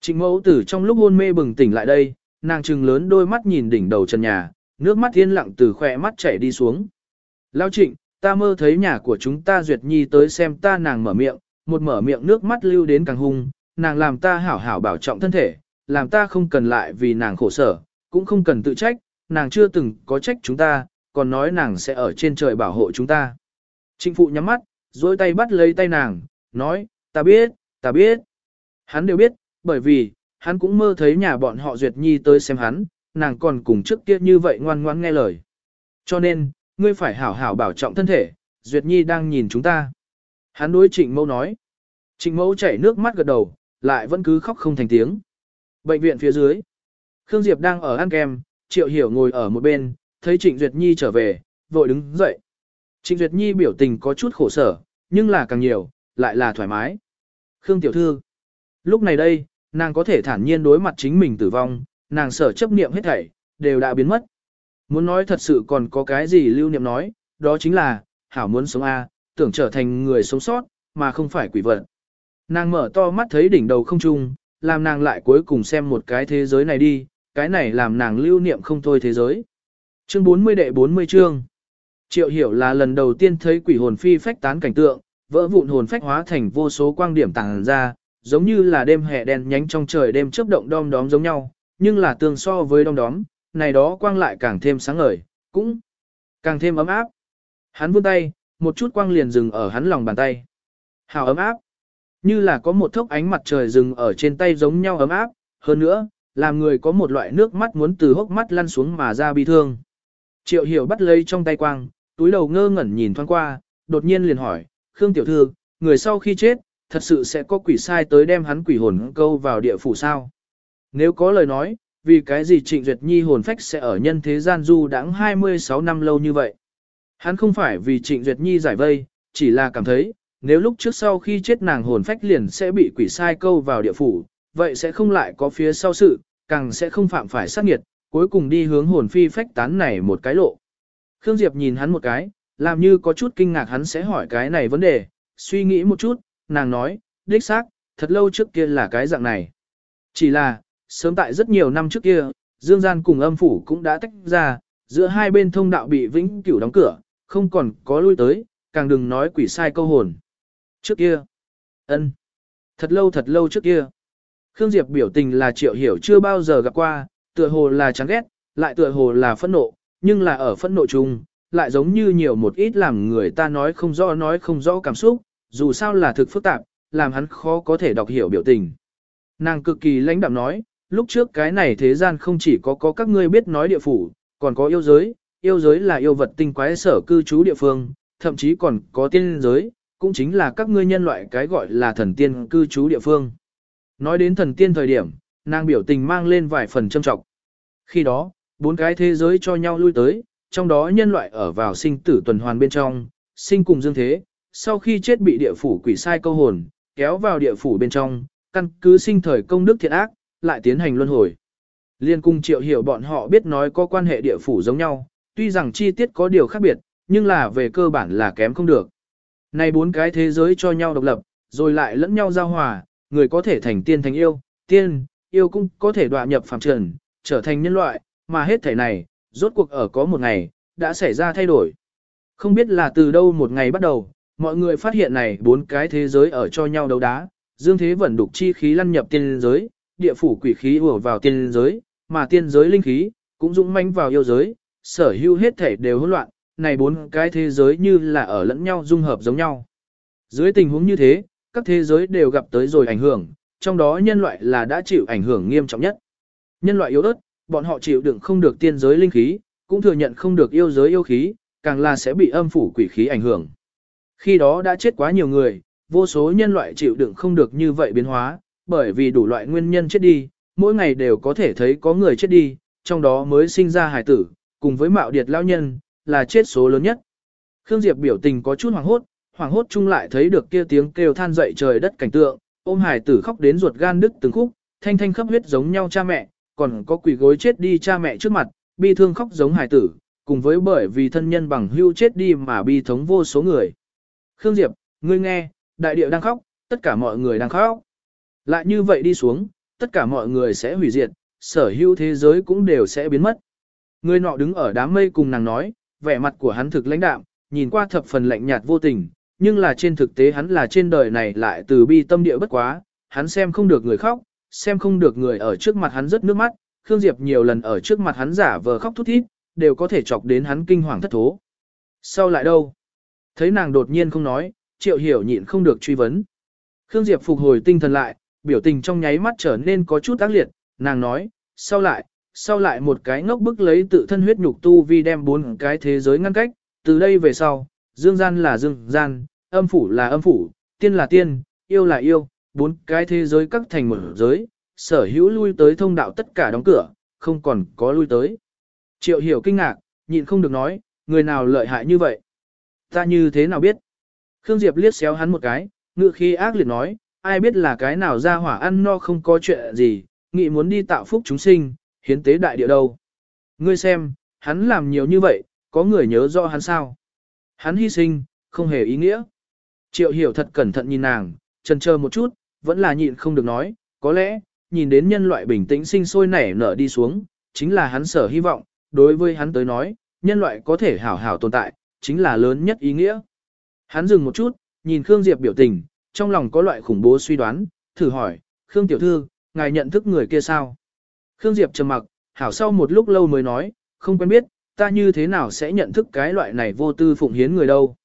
Trịnh mẫu tử trong lúc hôn mê bừng tỉnh lại đây, nàng trừng lớn đôi mắt nhìn đỉnh đầu trần nhà, nước mắt thiên lặng từ khỏe mắt chảy đi xuống. Lao trịnh, ta mơ thấy nhà của chúng ta Duyệt Nhi tới xem ta nàng mở miệng, một mở miệng nước mắt lưu đến càng hung, nàng làm ta hảo hảo bảo trọng thân thể, làm ta không cần lại vì nàng khổ sở, cũng không cần tự trách, nàng chưa từng có trách chúng ta, còn nói nàng sẽ ở trên trời bảo hộ chúng ta. Trịnh phụ nhắm mắt, dối tay bắt lấy tay nàng, nói, ta biết, ta biết. Hắn đều biết, bởi vì, hắn cũng mơ thấy nhà bọn họ Duyệt Nhi tới xem hắn, nàng còn cùng trước kia như vậy ngoan ngoãn nghe lời. Cho nên, ngươi phải hảo hảo bảo trọng thân thể, Duyệt Nhi đang nhìn chúng ta. Hắn đối trịnh mẫu nói. Trịnh mẫu chảy nước mắt gật đầu, lại vẫn cứ khóc không thành tiếng. Bệnh viện phía dưới. Khương Diệp đang ở ăn kem, Triệu Hiểu ngồi ở một bên, thấy Trịnh Duyệt Nhi trở về, vội đứng dậy. Trịnh Duyệt Nhi biểu tình có chút khổ sở, nhưng là càng nhiều, lại là thoải mái. Khương Tiểu Thư. Lúc này đây, nàng có thể thản nhiên đối mặt chính mình tử vong, nàng sở chấp niệm hết thảy, đều đã biến mất. Muốn nói thật sự còn có cái gì lưu niệm nói, đó chính là, hảo muốn sống A, tưởng trở thành người sống sót, mà không phải quỷ vật. Nàng mở to mắt thấy đỉnh đầu không trung, làm nàng lại cuối cùng xem một cái thế giới này đi, cái này làm nàng lưu niệm không thôi thế giới. Chương 40 đệ 40 chương. Triệu hiểu là lần đầu tiên thấy quỷ hồn phi phách tán cảnh tượng, vỡ vụn hồn phách hóa thành vô số quang điểm tàng ra, giống như là đêm hè đen nhánh trong trời đêm chớp động đom đóm giống nhau, nhưng là tương so với đom đóm, này đó quang lại càng thêm sáng ngời, cũng càng thêm ấm áp. Hắn vươn tay, một chút quang liền dừng ở hắn lòng bàn tay. Hào ấm áp, như là có một thốc ánh mặt trời dừng ở trên tay giống nhau ấm áp, hơn nữa, làm người có một loại nước mắt muốn từ hốc mắt lăn xuống mà ra bi thương. Triệu hiểu bắt lấy trong tay quang, túi đầu ngơ ngẩn nhìn thoáng qua, đột nhiên liền hỏi, Khương Tiểu Thư, người sau khi chết, thật sự sẽ có quỷ sai tới đem hắn quỷ hồn câu vào địa phủ sao? Nếu có lời nói, vì cái gì Trịnh Duyệt Nhi hồn phách sẽ ở nhân thế gian du đãng 26 năm lâu như vậy? Hắn không phải vì Trịnh Duyệt Nhi giải vây, chỉ là cảm thấy, nếu lúc trước sau khi chết nàng hồn phách liền sẽ bị quỷ sai câu vào địa phủ, vậy sẽ không lại có phía sau sự, càng sẽ không phạm phải sát nghiệt, cuối cùng đi hướng hồn phi phách tán này một cái lộ. Khương Diệp nhìn hắn một cái, làm như có chút kinh ngạc hắn sẽ hỏi cái này vấn đề, suy nghĩ một chút, nàng nói, đích xác, thật lâu trước kia là cái dạng này. Chỉ là, sớm tại rất nhiều năm trước kia, Dương Gian cùng âm phủ cũng đã tách ra, giữa hai bên thông đạo bị vĩnh cửu đóng cửa, không còn có lui tới, càng đừng nói quỷ sai câu hồn. Trước kia, ân, thật lâu thật lâu trước kia, Khương Diệp biểu tình là triệu hiểu chưa bao giờ gặp qua, tựa hồ là chán ghét, lại tựa hồ là phẫn nộ, nhưng là ở phẫn nộ chung, lại giống như nhiều một ít làm người ta nói không rõ nói không rõ cảm xúc, dù sao là thực phức tạp, làm hắn khó có thể đọc hiểu biểu tình. Nàng cực kỳ lãnh đạm nói, lúc trước cái này thế gian không chỉ có có các ngươi biết nói địa phủ, còn có yêu giới, yêu giới là yêu vật tinh quái sở cư trú địa phương, thậm chí còn có tiên giới, cũng chính là các ngươi nhân loại cái gọi là thần tiên cư trú địa phương. Nói đến thần tiên thời điểm, nàng biểu tình mang lên vài phần châm trọng. Khi đó, bốn cái thế giới cho nhau lui tới, trong đó nhân loại ở vào sinh tử tuần hoàn bên trong, sinh cùng dương thế, sau khi chết bị địa phủ quỷ sai câu hồn, kéo vào địa phủ bên trong, căn cứ sinh thời công đức thiện ác, lại tiến hành luân hồi. Liên cung triệu hiểu bọn họ biết nói có quan hệ địa phủ giống nhau, tuy rằng chi tiết có điều khác biệt, nhưng là về cơ bản là kém không được. Này bốn cái thế giới cho nhau độc lập, rồi lại lẫn nhau giao hòa, người có thể thành tiên thành yêu, tiên, yêu cũng có thể đọa nhập phàm trần, trở thành nhân loại, mà hết thể này, rốt cuộc ở có một ngày, đã xảy ra thay đổi. Không biết là từ đâu một ngày bắt đầu, mọi người phát hiện này bốn cái thế giới ở cho nhau đấu đá, dương thế vẫn đục chi khí lăn nhập tiên giới, địa phủ quỷ khí ùa vào tiên giới, mà tiên giới linh khí, cũng dũng manh vào yêu giới, sở hữu hết thể đều hỗn loạn, này bốn cái thế giới như là ở lẫn nhau dung hợp giống nhau. Dưới tình huống như thế, các thế giới đều gặp tới rồi ảnh hưởng, trong đó nhân loại là đã chịu ảnh hưởng nghiêm trọng nhất. Nhân loại yếu ớt, bọn họ chịu đựng không được tiên giới linh khí, cũng thừa nhận không được yêu giới yêu khí, càng là sẽ bị âm phủ quỷ khí ảnh hưởng. Khi đó đã chết quá nhiều người, vô số nhân loại chịu đựng không được như vậy biến hóa, bởi vì đủ loại nguyên nhân chết đi, mỗi ngày đều có thể thấy có người chết đi, trong đó mới sinh ra hải tử, cùng với mạo điệt lao nhân, là chết số lớn nhất. Khương Diệp biểu tình có chút hoàng hốt, hoàng hốt chung lại thấy được kia tiếng kêu than dậy trời đất cảnh tượng, ôm hải tử khóc đến ruột gan đứt từng khúc, thanh thanh khắp huyết giống nhau cha mẹ, còn có quỷ gối chết đi cha mẹ trước mặt, bi thương khóc giống hải tử, cùng với bởi vì thân nhân bằng hưu chết đi mà bi thống vô số người. Khương Diệp, ngươi nghe, đại địa đang khóc, tất cả mọi người đang khóc. Lại như vậy đi xuống, tất cả mọi người sẽ hủy diệt, sở hữu thế giới cũng đều sẽ biến mất. Người nọ đứng ở đám mây cùng nàng nói, vẻ mặt của hắn thực lãnh đạm, nhìn qua thập phần lạnh nhạt vô tình, nhưng là trên thực tế hắn là trên đời này lại từ bi tâm địa bất quá, hắn xem không được người khóc, xem không được người ở trước mặt hắn rất nước mắt, Khương Diệp nhiều lần ở trước mặt hắn giả vờ khóc thút thít, đều có thể chọc đến hắn kinh hoàng thất thố. Sau lại đâu? Thấy nàng đột nhiên không nói, triệu hiểu nhịn không được truy vấn. Khương Diệp phục hồi tinh thần lại, biểu tình trong nháy mắt trở nên có chút ác liệt, nàng nói, sau lại, sau lại một cái ngốc bức lấy tự thân huyết nhục tu vi đem bốn cái thế giới ngăn cách, từ đây về sau, dương gian là dương gian, âm phủ là âm phủ, tiên là tiên, yêu là yêu, bốn cái thế giới cắt thành một giới, sở hữu lui tới thông đạo tất cả đóng cửa, không còn có lui tới. Triệu hiểu kinh ngạc, nhịn không được nói, người nào lợi hại như vậy? Ta như thế nào biết? Khương Diệp liếc xéo hắn một cái, ngự khi ác liệt nói, ai biết là cái nào ra hỏa ăn no không có chuyện gì, nghĩ muốn đi tạo phúc chúng sinh, hiến tế đại địa đâu. Ngươi xem, hắn làm nhiều như vậy, có người nhớ rõ hắn sao? Hắn hy sinh, không hề ý nghĩa. Triệu hiểu thật cẩn thận nhìn nàng, chần chờ một chút, vẫn là nhịn không được nói, có lẽ, nhìn đến nhân loại bình tĩnh sinh sôi nảy nở đi xuống, chính là hắn sở hy vọng, đối với hắn tới nói, nhân loại có thể hảo hảo tồn tại, chính là lớn nhất ý nghĩa. Hắn dừng một chút, nhìn Khương Diệp biểu tình, trong lòng có loại khủng bố suy đoán, thử hỏi, Khương Tiểu Thư, ngài nhận thức người kia sao? Khương Diệp trầm mặc, hảo sau một lúc lâu mới nói, không quen biết, ta như thế nào sẽ nhận thức cái loại này vô tư phụng hiến người đâu.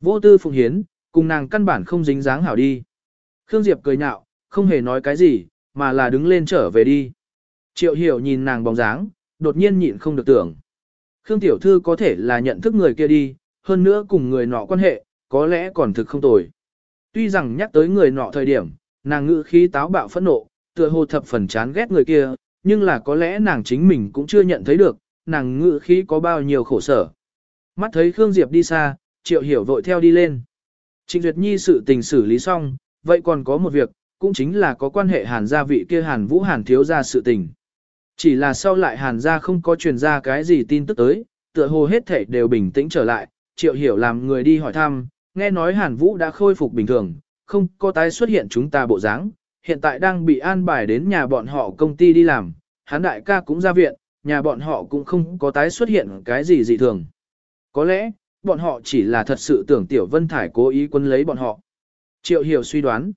Vô tư phụng hiến, cùng nàng căn bản không dính dáng hảo đi. Khương Diệp cười nhạo, không hề nói cái gì, mà là đứng lên trở về đi. Triệu hiểu nhìn nàng bóng dáng, đột nhiên nhịn không được tưởng. Khương Tiểu Thư có thể là nhận thức người kia đi, hơn nữa cùng người nọ quan hệ, có lẽ còn thực không tồi. Tuy rằng nhắc tới người nọ thời điểm, nàng ngữ khí táo bạo phẫn nộ, tựa hồ thập phần chán ghét người kia, nhưng là có lẽ nàng chính mình cũng chưa nhận thấy được, nàng ngự khí có bao nhiêu khổ sở. Mắt thấy Khương Diệp đi xa, Triệu Hiểu vội theo đi lên. Trịnh Duyệt Nhi sự tình xử lý xong, vậy còn có một việc, cũng chính là có quan hệ hàn gia vị kia hàn vũ hàn thiếu gia sự tình. Chỉ là sau lại hàn gia không có truyền ra cái gì tin tức tới, tựa hồ hết thể đều bình tĩnh trở lại, triệu hiểu làm người đi hỏi thăm, nghe nói hàn vũ đã khôi phục bình thường, không có tái xuất hiện chúng ta bộ dáng, hiện tại đang bị an bài đến nhà bọn họ công ty đi làm, hắn đại ca cũng ra viện, nhà bọn họ cũng không có tái xuất hiện cái gì dị thường. Có lẽ, bọn họ chỉ là thật sự tưởng Tiểu Vân Thải cố ý quân lấy bọn họ. Triệu Hiểu suy đoán.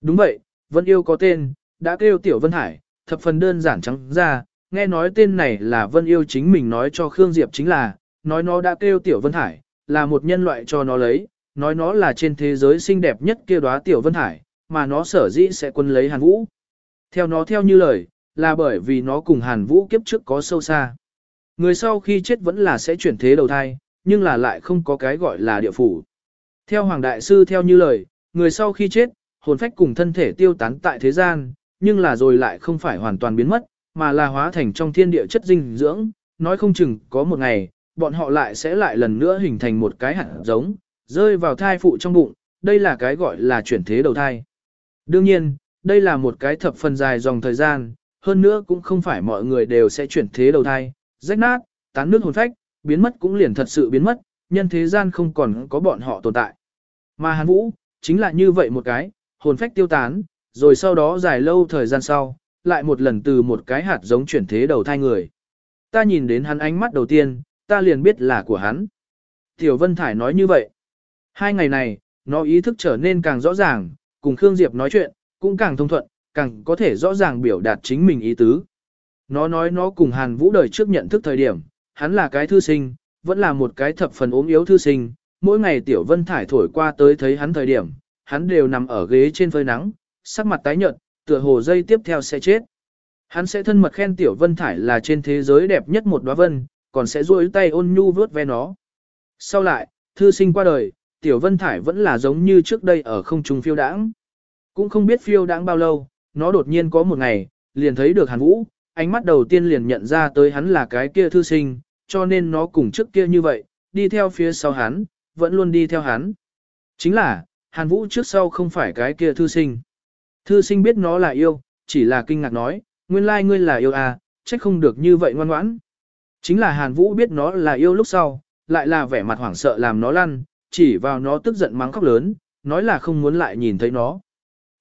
Đúng vậy, Vân Yêu có tên, đã kêu Tiểu Vân Hải, thập phần đơn giản trắng ra, nghe nói tên này là Vân Yêu chính mình nói cho Khương Diệp chính là, nói nó đã kêu Tiểu Vân Hải, là một nhân loại cho nó lấy, nói nó là trên thế giới xinh đẹp nhất kia đóa Tiểu Vân Hải, mà nó sở dĩ sẽ quân lấy Hàn Vũ. Theo nó theo như lời, là bởi vì nó cùng Hàn Vũ kiếp trước có sâu xa. Người sau khi chết vẫn là sẽ chuyển thế đầu thai, nhưng là lại không có cái gọi là địa phủ. Theo Hoàng Đại Sư theo như lời, người sau khi chết, hồn phách cùng thân thể tiêu tán tại thế gian, nhưng là rồi lại không phải hoàn toàn biến mất, mà là hóa thành trong thiên địa chất dinh dưỡng, nói không chừng có một ngày, bọn họ lại sẽ lại lần nữa hình thành một cái hạt giống, rơi vào thai phụ trong bụng, đây là cái gọi là chuyển thế đầu thai. Đương nhiên, đây là một cái thập phần dài dòng thời gian, hơn nữa cũng không phải mọi người đều sẽ chuyển thế đầu thai, rách nát, tán nước hồn phách, biến mất cũng liền thật sự biến mất, nhân thế gian không còn có bọn họ tồn tại. Mà Hàn Vũ, chính là như vậy một cái, hồn phách tiêu tán, rồi sau đó dài lâu thời gian sau, lại một lần từ một cái hạt giống chuyển thế đầu thai người. Ta nhìn đến hắn ánh mắt đầu tiên, ta liền biết là của hắn. Tiểu Vân Thải nói như vậy. Hai ngày này, nó ý thức trở nên càng rõ ràng, cùng Khương Diệp nói chuyện, cũng càng thông thuận, càng có thể rõ ràng biểu đạt chính mình ý tứ. Nó nói nó cùng Hàn Vũ đời trước nhận thức thời điểm, hắn là cái thư sinh, vẫn là một cái thập phần ốm yếu thư sinh, mỗi ngày Tiểu Vân Thải thổi qua tới thấy hắn thời điểm, hắn đều nằm ở ghế trên phơi nắng, sắc mặt tái nhợt, tựa hồ dây tiếp theo sẽ chết. Hắn sẽ thân mật khen Tiểu Vân Thải là trên thế giới đẹp nhất một đóa vân, còn sẽ duỗi tay ôn nhu vớt ve nó. Sau lại, thư sinh qua đời, Tiểu Vân Thải vẫn là giống như trước đây ở không trung phiêu đãng. Cũng không biết phiêu đãng bao lâu, nó đột nhiên có một ngày, liền thấy được Hàn Vũ, ánh mắt đầu tiên liền nhận ra tới hắn là cái kia thư sinh, cho nên nó cùng trước kia như vậy, đi theo phía sau hắn, vẫn luôn đi theo hắn. Chính là, Hàn Vũ trước sau không phải cái kia thư sinh. Thư sinh biết nó là yêu, chỉ là kinh ngạc nói, nguyên lai like ngươi là yêu à, trách không được như vậy ngoan ngoãn. Chính là Hàn Vũ biết nó là yêu lúc sau, lại là vẻ mặt hoảng sợ làm nó lăn, chỉ vào nó tức giận mắng khóc lớn, nói là không muốn lại nhìn thấy nó.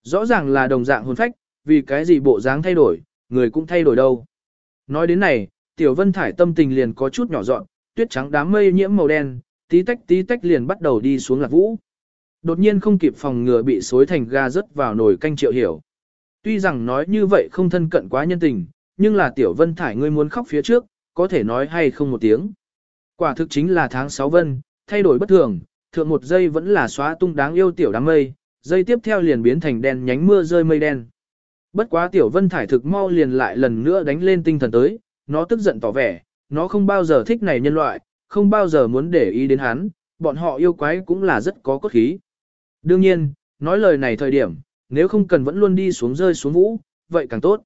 Rõ ràng là đồng dạng hồn phách, vì cái gì bộ dáng thay đổi, người cũng thay đổi đâu. Nói đến này, Tiểu Vân Thải tâm tình liền có chút nhỏ dọn, tuyết trắng đám mây nhiễm màu đen, tí tách tí tách liền bắt đầu đi xuống lạc vũ. Đột nhiên không kịp phòng ngừa bị xối thành ga rớt vào nồi canh triệu hiểu. Tuy rằng nói như vậy không thân cận quá nhân tình, nhưng là Tiểu Vân Thải ngươi muốn khóc phía trước, có thể nói hay không một tiếng. Quả thực chính là tháng 6 vân, thay đổi bất thường, thượng một giây vẫn là xóa tung đáng yêu tiểu đám mây, giây tiếp theo liền biến thành đen nhánh mưa rơi mây đen. Bất quá tiểu vân thải thực mau liền lại lần nữa đánh lên tinh thần tới, nó tức giận tỏ vẻ, nó không bao giờ thích này nhân loại, không bao giờ muốn để ý đến hắn, bọn họ yêu quái cũng là rất có cốt khí. Đương nhiên, nói lời này thời điểm, nếu không cần vẫn luôn đi xuống rơi xuống vũ, vậy càng tốt.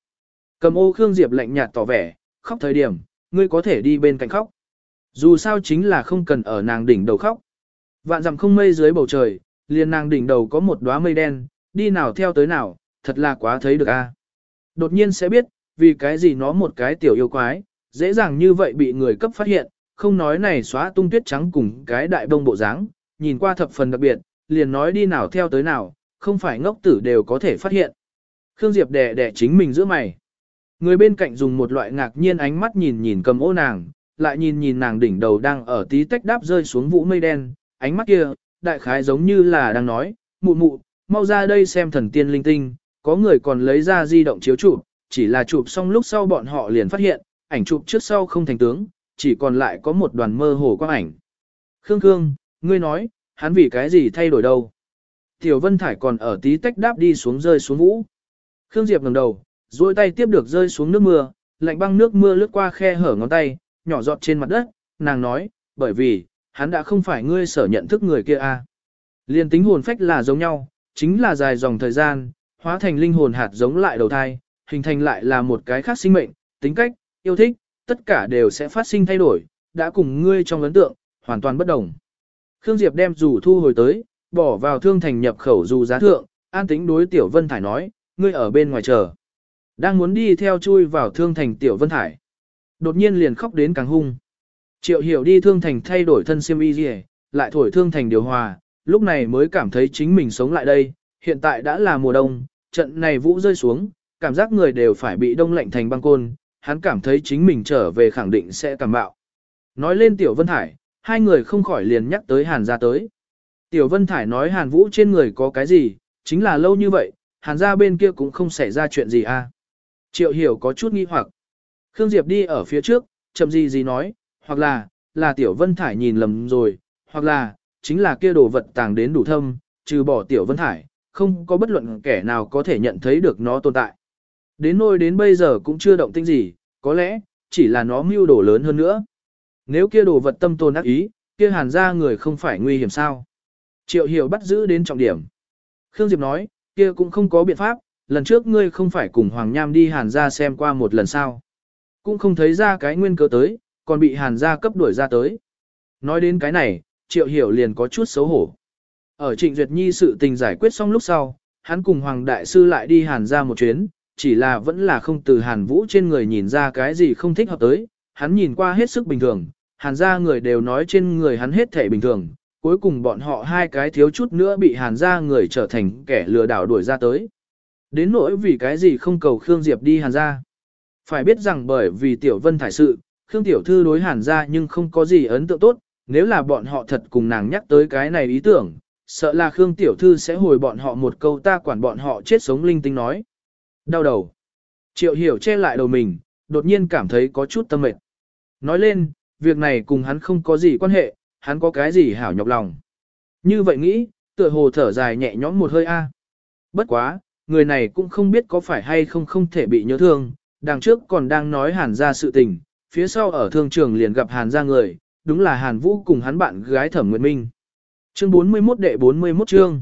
Cầm ô Khương Diệp lạnh nhạt tỏ vẻ, khóc thời điểm, ngươi có thể đi bên cạnh khóc. Dù sao chính là không cần ở nàng đỉnh đầu khóc. Vạn dặm không mây dưới bầu trời, liền nàng đỉnh đầu có một đóa mây đen, đi nào theo tới nào, thật là quá thấy được a. Đột nhiên sẽ biết, vì cái gì nó một cái tiểu yêu quái, dễ dàng như vậy bị người cấp phát hiện, không nói này xóa tung tuyết trắng cùng cái đại bông bộ dáng, nhìn qua thập phần đặc biệt, liền nói đi nào theo tới nào, không phải ngốc tử đều có thể phát hiện. Khương Diệp đẻ đẻ chính mình giữa mày. Người bên cạnh dùng một loại ngạc nhiên ánh mắt nhìn nhìn cầm ô nàng, lại nhìn nhìn nàng đỉnh đầu đang ở tí tách đáp rơi xuống vũ mây đen, ánh mắt kia, đại khái giống như là đang nói, mụ mụ, mau ra đây xem thần tiên linh tinh, có người còn lấy ra di động chiếu chụp, chỉ là chụp xong lúc sau bọn họ liền phát hiện, ảnh chụp trước sau không thành tướng, chỉ còn lại có một đoàn mơ hồ quang ảnh. Khương Khương, ngươi nói, hắn vì cái gì thay đổi đâu? Tiểu Vân Thải còn ở tí tách đáp đi xuống rơi xuống vũ. Khương Diệp ngẩng đầu, duỗi tay tiếp được rơi xuống nước mưa, lạnh băng nước mưa lướt qua khe hở ngón tay, nhỏ giọt trên mặt đất, nàng nói, bởi vì, hắn đã không phải ngươi sở nhận thức người kia a. À. Liên tính hồn phách là giống nhau, chính là dài dòng thời gian, hóa thành linh hồn hạt giống lại đầu thai, hình thành lại là một cái khác sinh mệnh, tính cách, yêu thích, tất cả đều sẽ phát sinh thay đổi, đã cùng ngươi trong ấn tượng, hoàn toàn bất đồng. Khương Diệp đem dù thu hồi tới, bỏ vào thương thành nhập khẩu dù giá thượng, an tính đối Tiểu Vân Thải nói, ngươi ở bên ngoài chờ. Đang muốn đi theo chui vào thương thành Tiểu Vân Thải. Đột nhiên liền khóc đến càng hung. Triệu hiểu đi thương thành thay đổi thân siêm y gì, lại thổi thương thành điều hòa, lúc này mới cảm thấy chính mình sống lại đây, hiện tại đã là mùa đông, trận này vũ rơi xuống, cảm giác người đều phải bị đông lạnh thành băng côn, hắn cảm thấy chính mình trở về khẳng định sẽ cảm bạo. Nói lên Tiểu Vân Thải, hai người không khỏi liền nhắc tới Hàn gia tới. Tiểu Vân Thải nói Hàn Vũ trên người có cái gì, chính là lâu như vậy, Hàn gia bên kia cũng không xảy ra chuyện gì à. Triệu hiểu có chút nghi hoặc. Khương Diệp đi ở phía trước, chậm gì gì nói, hoặc là, là Tiểu Vân Thải nhìn lầm rồi, hoặc là, chính là kia đồ vật tàng đến đủ thâm, trừ bỏ Tiểu Vân Thải, không có bất luận kẻ nào có thể nhận thấy được nó tồn tại. Đến nôi đến bây giờ cũng chưa động tĩnh gì, có lẽ, chỉ là nó mưu đồ lớn hơn nữa. Nếu kia đồ vật tâm tồn ác ý, kia hàn ra người không phải nguy hiểm sao. Triệu hiểu bắt giữ đến trọng điểm. Khương Diệp nói, kia cũng không có biện pháp, lần trước ngươi không phải cùng Hoàng Nham đi hàn ra xem qua một lần sao. Cũng không thấy ra cái nguyên cớ tới, còn bị hàn gia cấp đuổi ra tới. Nói đến cái này, triệu hiểu liền có chút xấu hổ. Ở trịnh duyệt nhi sự tình giải quyết xong lúc sau, hắn cùng Hoàng Đại Sư lại đi hàn ra một chuyến, chỉ là vẫn là không từ hàn vũ trên người nhìn ra cái gì không thích hợp tới, hắn nhìn qua hết sức bình thường, hàn ra người đều nói trên người hắn hết thể bình thường, cuối cùng bọn họ hai cái thiếu chút nữa bị hàn ra người trở thành kẻ lừa đảo đuổi ra tới. Đến nỗi vì cái gì không cầu Khương Diệp đi hàn ra. Phải biết rằng bởi vì Tiểu Vân thải sự, Khương Tiểu Thư đối hàn ra nhưng không có gì ấn tượng tốt, nếu là bọn họ thật cùng nàng nhắc tới cái này ý tưởng, sợ là Khương Tiểu Thư sẽ hồi bọn họ một câu ta quản bọn họ chết sống linh tinh nói. Đau đầu. Triệu hiểu che lại đầu mình, đột nhiên cảm thấy có chút tâm mệt. Nói lên, việc này cùng hắn không có gì quan hệ, hắn có cái gì hảo nhọc lòng. Như vậy nghĩ, tựa hồ thở dài nhẹ nhõm một hơi a. À. Bất quá, người này cũng không biết có phải hay không không thể bị nhớ thương, đằng trước còn đang nói hàn ra sự tình, phía sau ở thương trường liền gặp hàn ra người, đúng là hàn vũ cùng hắn bạn gái thẩm nguyệt minh. Chương 41 đệ 41 chương.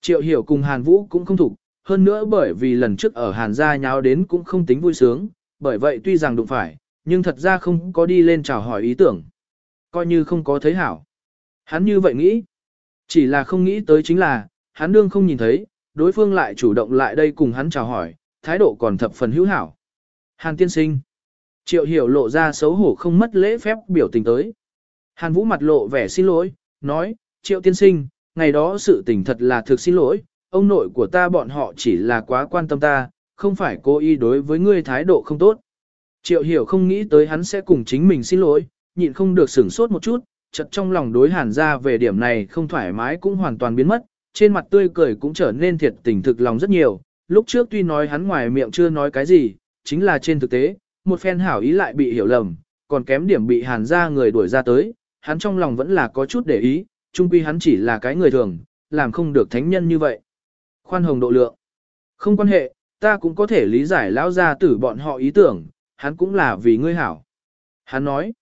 Triệu hiểu cùng hàn vũ cũng không thủ, hơn nữa bởi vì lần trước ở hàn gia nháo đến cũng không tính vui sướng, bởi vậy tuy rằng đụng phải, nhưng thật ra không có đi lên chào hỏi ý tưởng. Coi như không có thấy hảo. Hắn như vậy nghĩ. Chỉ là không nghĩ tới chính là, hắn đương không nhìn thấy, đối phương lại chủ động lại đây cùng hắn chào hỏi, thái độ còn thập phần hữu hảo. Hàn tiên sinh. Triệu hiểu lộ ra xấu hổ không mất lễ phép biểu tình tới. Hàn vũ mặt lộ vẻ xin lỗi, nói, triệu tiên sinh, ngày đó sự tình thật là thực xin lỗi, ông nội của ta bọn họ chỉ là quá quan tâm ta, không phải cố ý đối với ngươi thái độ không tốt. Triệu hiểu không nghĩ tới hắn sẽ cùng chính mình xin lỗi, nhịn không được sửng sốt một chút, chợt trong lòng đối hàn ra về điểm này không thoải mái cũng hoàn toàn biến mất, trên mặt tươi cười cũng trở nên thiệt tình thực lòng rất nhiều, lúc trước tuy nói hắn ngoài miệng chưa nói cái gì, chính là trên thực tế, một phen hảo ý lại bị hiểu lầm, còn kém điểm bị hàn ra người đuổi ra tới, hắn trong lòng vẫn là có chút để ý, chung quy hắn chỉ là cái người thường, làm không được thánh nhân như vậy. Khoan hồng độ lượng. Không quan hệ, ta cũng có thể lý giải lão gia tử bọn họ ý tưởng, hắn cũng là vì ngươi hảo. Hắn nói.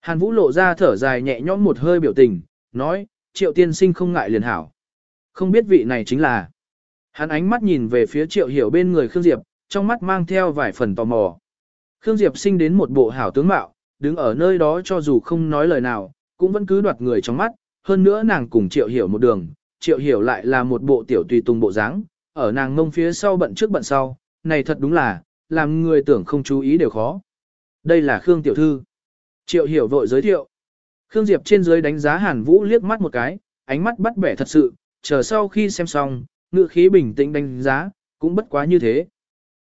Hàn Vũ lộ ra thở dài nhẹ nhõm một hơi biểu tình, nói, triệu tiên sinh không ngại liền hảo. Không biết vị này chính là. Hắn ánh mắt nhìn về phía triệu hiểu bên người Khương Diệp, trong mắt mang theo vài phần tò mò. Khương Diệp sinh đến một bộ hảo tướng mạo, đứng ở nơi đó cho dù không nói lời nào, cũng vẫn cứ đoạt người trong mắt, hơn nữa nàng cùng triệu hiểu một đường, triệu hiểu lại là một bộ tiểu tùy tùng bộ dáng, ở nàng ngông phía sau bận trước bận sau, này thật đúng là, làm người tưởng không chú ý đều khó. Đây là Khương Tiểu Thư. Triệu hiểu vội giới thiệu. Khương Diệp trên dưới đánh giá Hàn Vũ liếc mắt một cái, ánh mắt bắt bẻ thật sự, chờ sau khi xem xong, ngự khí bình tĩnh đánh giá, cũng bất quá như thế.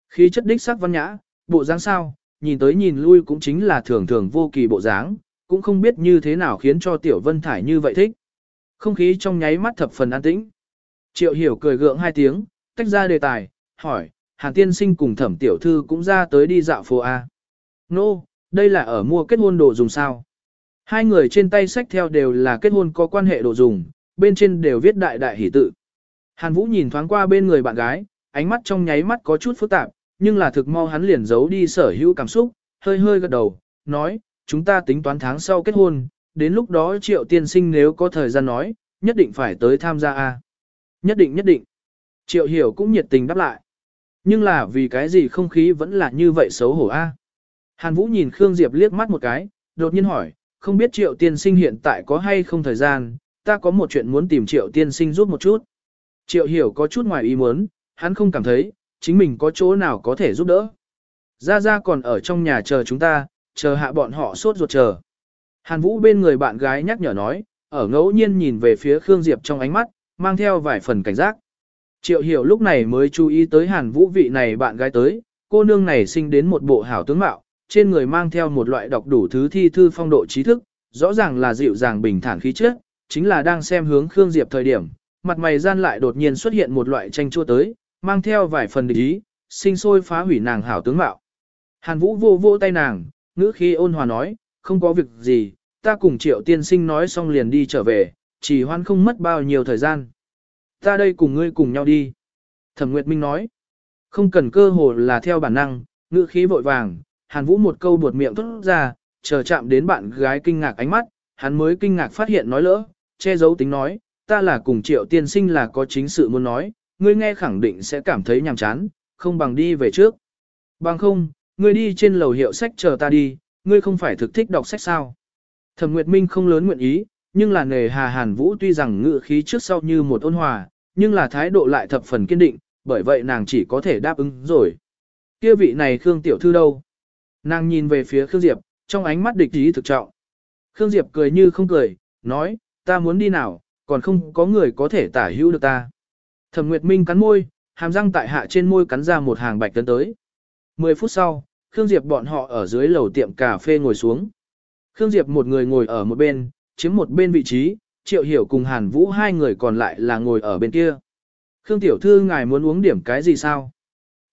Khí chất đích sắc văn nhã, bộ dáng sao, nhìn tới nhìn lui cũng chính là thường thường vô kỳ bộ dáng, cũng không biết như thế nào khiến cho Tiểu Vân Thải như vậy thích. Không khí trong nháy mắt thập phần an tĩnh. Triệu hiểu cười gượng hai tiếng, tách ra đề tài, hỏi, Hàn tiên sinh cùng thẩm tiểu thư cũng ra tới đi dạo phố A. Nô, no, đây là ở mua kết hôn đồ dùng sao. Hai người trên tay sách theo đều là kết hôn có quan hệ đồ dùng, bên trên đều viết đại đại hỷ tự. Hàn Vũ nhìn thoáng qua bên người bạn gái, ánh mắt trong nháy mắt có chút phức tạp, nhưng là thực mau hắn liền giấu đi sở hữu cảm xúc, hơi hơi gật đầu, nói, chúng ta tính toán tháng sau kết hôn, đến lúc đó triệu tiên sinh nếu có thời gian nói, nhất định phải tới tham gia a. Nhất định nhất định. Triệu hiểu cũng nhiệt tình đáp lại. Nhưng là vì cái gì không khí vẫn là như vậy xấu hổ a? Hàn Vũ nhìn Khương Diệp liếc mắt một cái, đột nhiên hỏi, không biết triệu tiên sinh hiện tại có hay không thời gian, ta có một chuyện muốn tìm triệu tiên sinh giúp một chút. Triệu hiểu có chút ngoài ý muốn, hắn không cảm thấy, chính mình có chỗ nào có thể giúp đỡ. Ra Ra còn ở trong nhà chờ chúng ta, chờ hạ bọn họ sốt ruột chờ. Hàn Vũ bên người bạn gái nhắc nhở nói, ở ngẫu nhiên nhìn về phía Khương Diệp trong ánh mắt, mang theo vài phần cảnh giác. Triệu hiểu lúc này mới chú ý tới Hàn Vũ vị này bạn gái tới, cô nương này sinh đến một bộ hảo tướng mạo, trên người mang theo một loại đọc đủ thứ thi thư phong độ trí thức, rõ ràng là dịu dàng bình thản khí chất, chính là đang xem hướng Khương Diệp thời điểm, mặt mày gian lại đột nhiên xuất hiện một loại tranh chua tới, mang theo vài phần địch ý, sinh sôi phá hủy nàng hảo tướng mạo. Hàn Vũ vô vô tay nàng, ngữ khí ôn hòa nói, không có việc gì, ta cùng triệu tiên sinh nói xong liền đi trở về, chỉ hoan không mất bao nhiêu thời gian. Ta đây cùng ngươi cùng nhau đi. Thẩm Nguyệt Minh nói, không cần cơ hồ là theo bản năng, ngữ khí vội vàng, Hàn Vũ một câu buột miệng thốt ra, chờ chạm đến bạn gái kinh ngạc ánh mắt, hắn mới kinh ngạc phát hiện nói lỡ, che giấu tính nói, ta là cùng triệu tiên sinh là có chính sự muốn nói, ngươi nghe khẳng định sẽ cảm thấy nhàm chán, không bằng đi về trước. Bằng không, ngươi đi trên lầu hiệu sách chờ ta đi, ngươi không phải thực thích đọc sách sao. Thẩm Nguyệt Minh không lớn nguyện ý, nhưng là nề hà Hàn Vũ tuy rằng ngự khí trước sau như một ôn hòa, nhưng là thái độ lại thập phần kiên định, bởi vậy nàng chỉ có thể đáp ứng rồi. Kia vị này Khương Tiểu Thư đâu? Nàng nhìn về phía Khương Diệp, trong ánh mắt địch ý thực trọng. Khương Diệp cười như không cười, nói, ta muốn đi nào, còn không có người có thể tả hữu được ta. Thẩm Nguyệt Minh cắn môi, hàm răng tại hạ trên môi cắn ra một hàng bạch tấn tới. Mười phút sau, Khương Diệp bọn họ ở dưới lầu tiệm cà phê ngồi xuống. Khương Diệp một người ngồi ở một bên, chiếm một bên vị trí, Triệu Hiểu cùng Hàn Vũ hai người còn lại là ngồi ở bên kia. Khương Tiểu Thư ngài muốn uống điểm cái gì sao?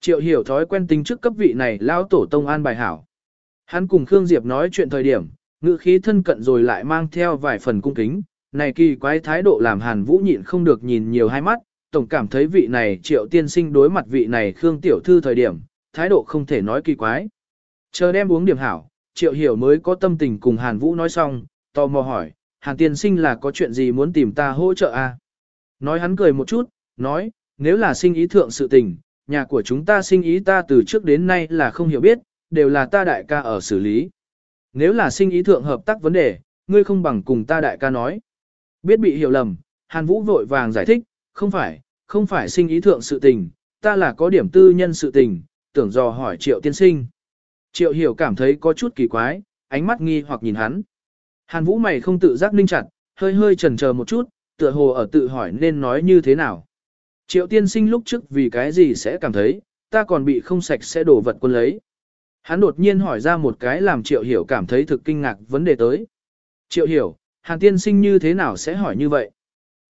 Triệu Hiểu thói quen tính trước cấp vị này lao tổ tông an bài hảo. Hắn cùng Khương Diệp nói chuyện thời điểm, ngữ khí thân cận rồi lại mang theo vài phần cung kính, này kỳ quái thái độ làm Hàn Vũ nhịn không được nhìn nhiều hai mắt, tổng cảm thấy vị này Triệu Tiên Sinh đối mặt vị này Khương Tiểu Thư thời điểm, thái độ không thể nói kỳ quái. Chờ đem uống điểm hảo, Triệu Hiểu mới có tâm tình cùng Hàn Vũ nói xong, tò mò hỏi, Hàn Tiên Sinh là có chuyện gì muốn tìm ta hỗ trợ à? Nói hắn cười một chút, nói, nếu là sinh ý thượng sự tình, nhà của chúng ta sinh ý ta từ trước đến nay là không hiểu biết, đều là ta đại ca ở xử lý. Nếu là sinh ý thượng hợp tác vấn đề, ngươi không bằng cùng ta đại ca nói. Biết bị hiểu lầm, Hàn Vũ vội vàng giải thích, không phải, không phải sinh ý thượng sự tình, ta là có điểm tư nhân sự tình, tưởng dò hỏi triệu tiên sinh. Triệu hiểu cảm thấy có chút kỳ quái, ánh mắt nghi hoặc nhìn hắn. Hàn Vũ mày không tự giác ninh chặt, hơi hơi chần chờ một chút, tựa hồ ở tự hỏi nên nói như thế nào. Triệu tiên sinh lúc trước vì cái gì sẽ cảm thấy, ta còn bị không sạch sẽ đổ vật quân lấy. Hắn đột nhiên hỏi ra một cái làm triệu hiểu cảm thấy thực kinh ngạc vấn đề tới. Triệu hiểu, hàn tiên sinh như thế nào sẽ hỏi như vậy?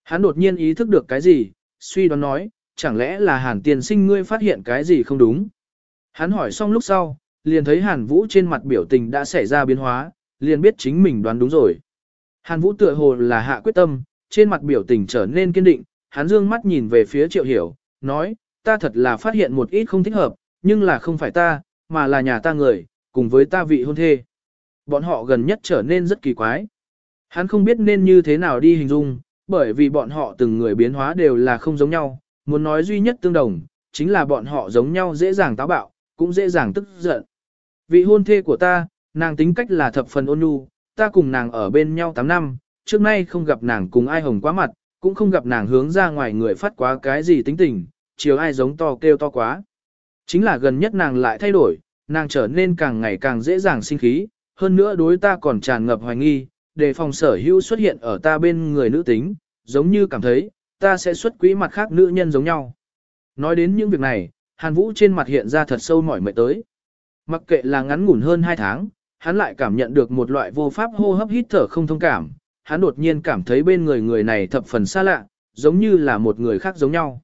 Hắn đột nhiên ý thức được cái gì, suy đoán nói, chẳng lẽ là hàn Tiền sinh ngươi phát hiện cái gì không đúng? Hắn hỏi xong lúc sau, liền thấy hàn vũ trên mặt biểu tình đã xảy ra biến hóa, liền biết chính mình đoán đúng rồi. Hàn vũ tựa hồ là hạ quyết tâm, trên mặt biểu tình trở nên kiên định, hắn dương mắt nhìn về phía triệu hiểu, nói, ta thật là phát hiện một ít không thích hợp, nhưng là không phải ta, mà là nhà ta người, cùng với ta vị hôn thê. Bọn họ gần nhất trở nên rất kỳ quái. Hắn không biết nên như thế nào đi hình dung, bởi vì bọn họ từng người biến hóa đều là không giống nhau, muốn nói duy nhất tương đồng, chính là bọn họ giống nhau dễ dàng táo bạo, cũng dễ dàng tức giận. Vị hôn thê của ta, nàng tính cách là thập phần ôn nhu, ta cùng nàng ở bên nhau 8 năm, trước nay không gặp nàng cùng ai hồng quá mặt, cũng không gặp nàng hướng ra ngoài người phát quá cái gì tính tình, chiều ai giống to kêu to quá. Chính là gần nhất nàng lại thay đổi, nàng trở nên càng ngày càng dễ dàng sinh khí, hơn nữa đối ta còn tràn ngập hoài nghi, đề phòng sở hữu xuất hiện ở ta bên người nữ tính, giống như cảm thấy, ta sẽ xuất quỹ mặt khác nữ nhân giống nhau. Nói đến những việc này, Hàn Vũ trên mặt hiện ra thật sâu mỏi mệt tới. Mặc kệ là ngắn ngủn hơn 2 tháng, hắn lại cảm nhận được một loại vô pháp hô hấp hít thở không thông cảm, hắn đột nhiên cảm thấy bên người người này thập phần xa lạ, giống như là một người khác giống nhau.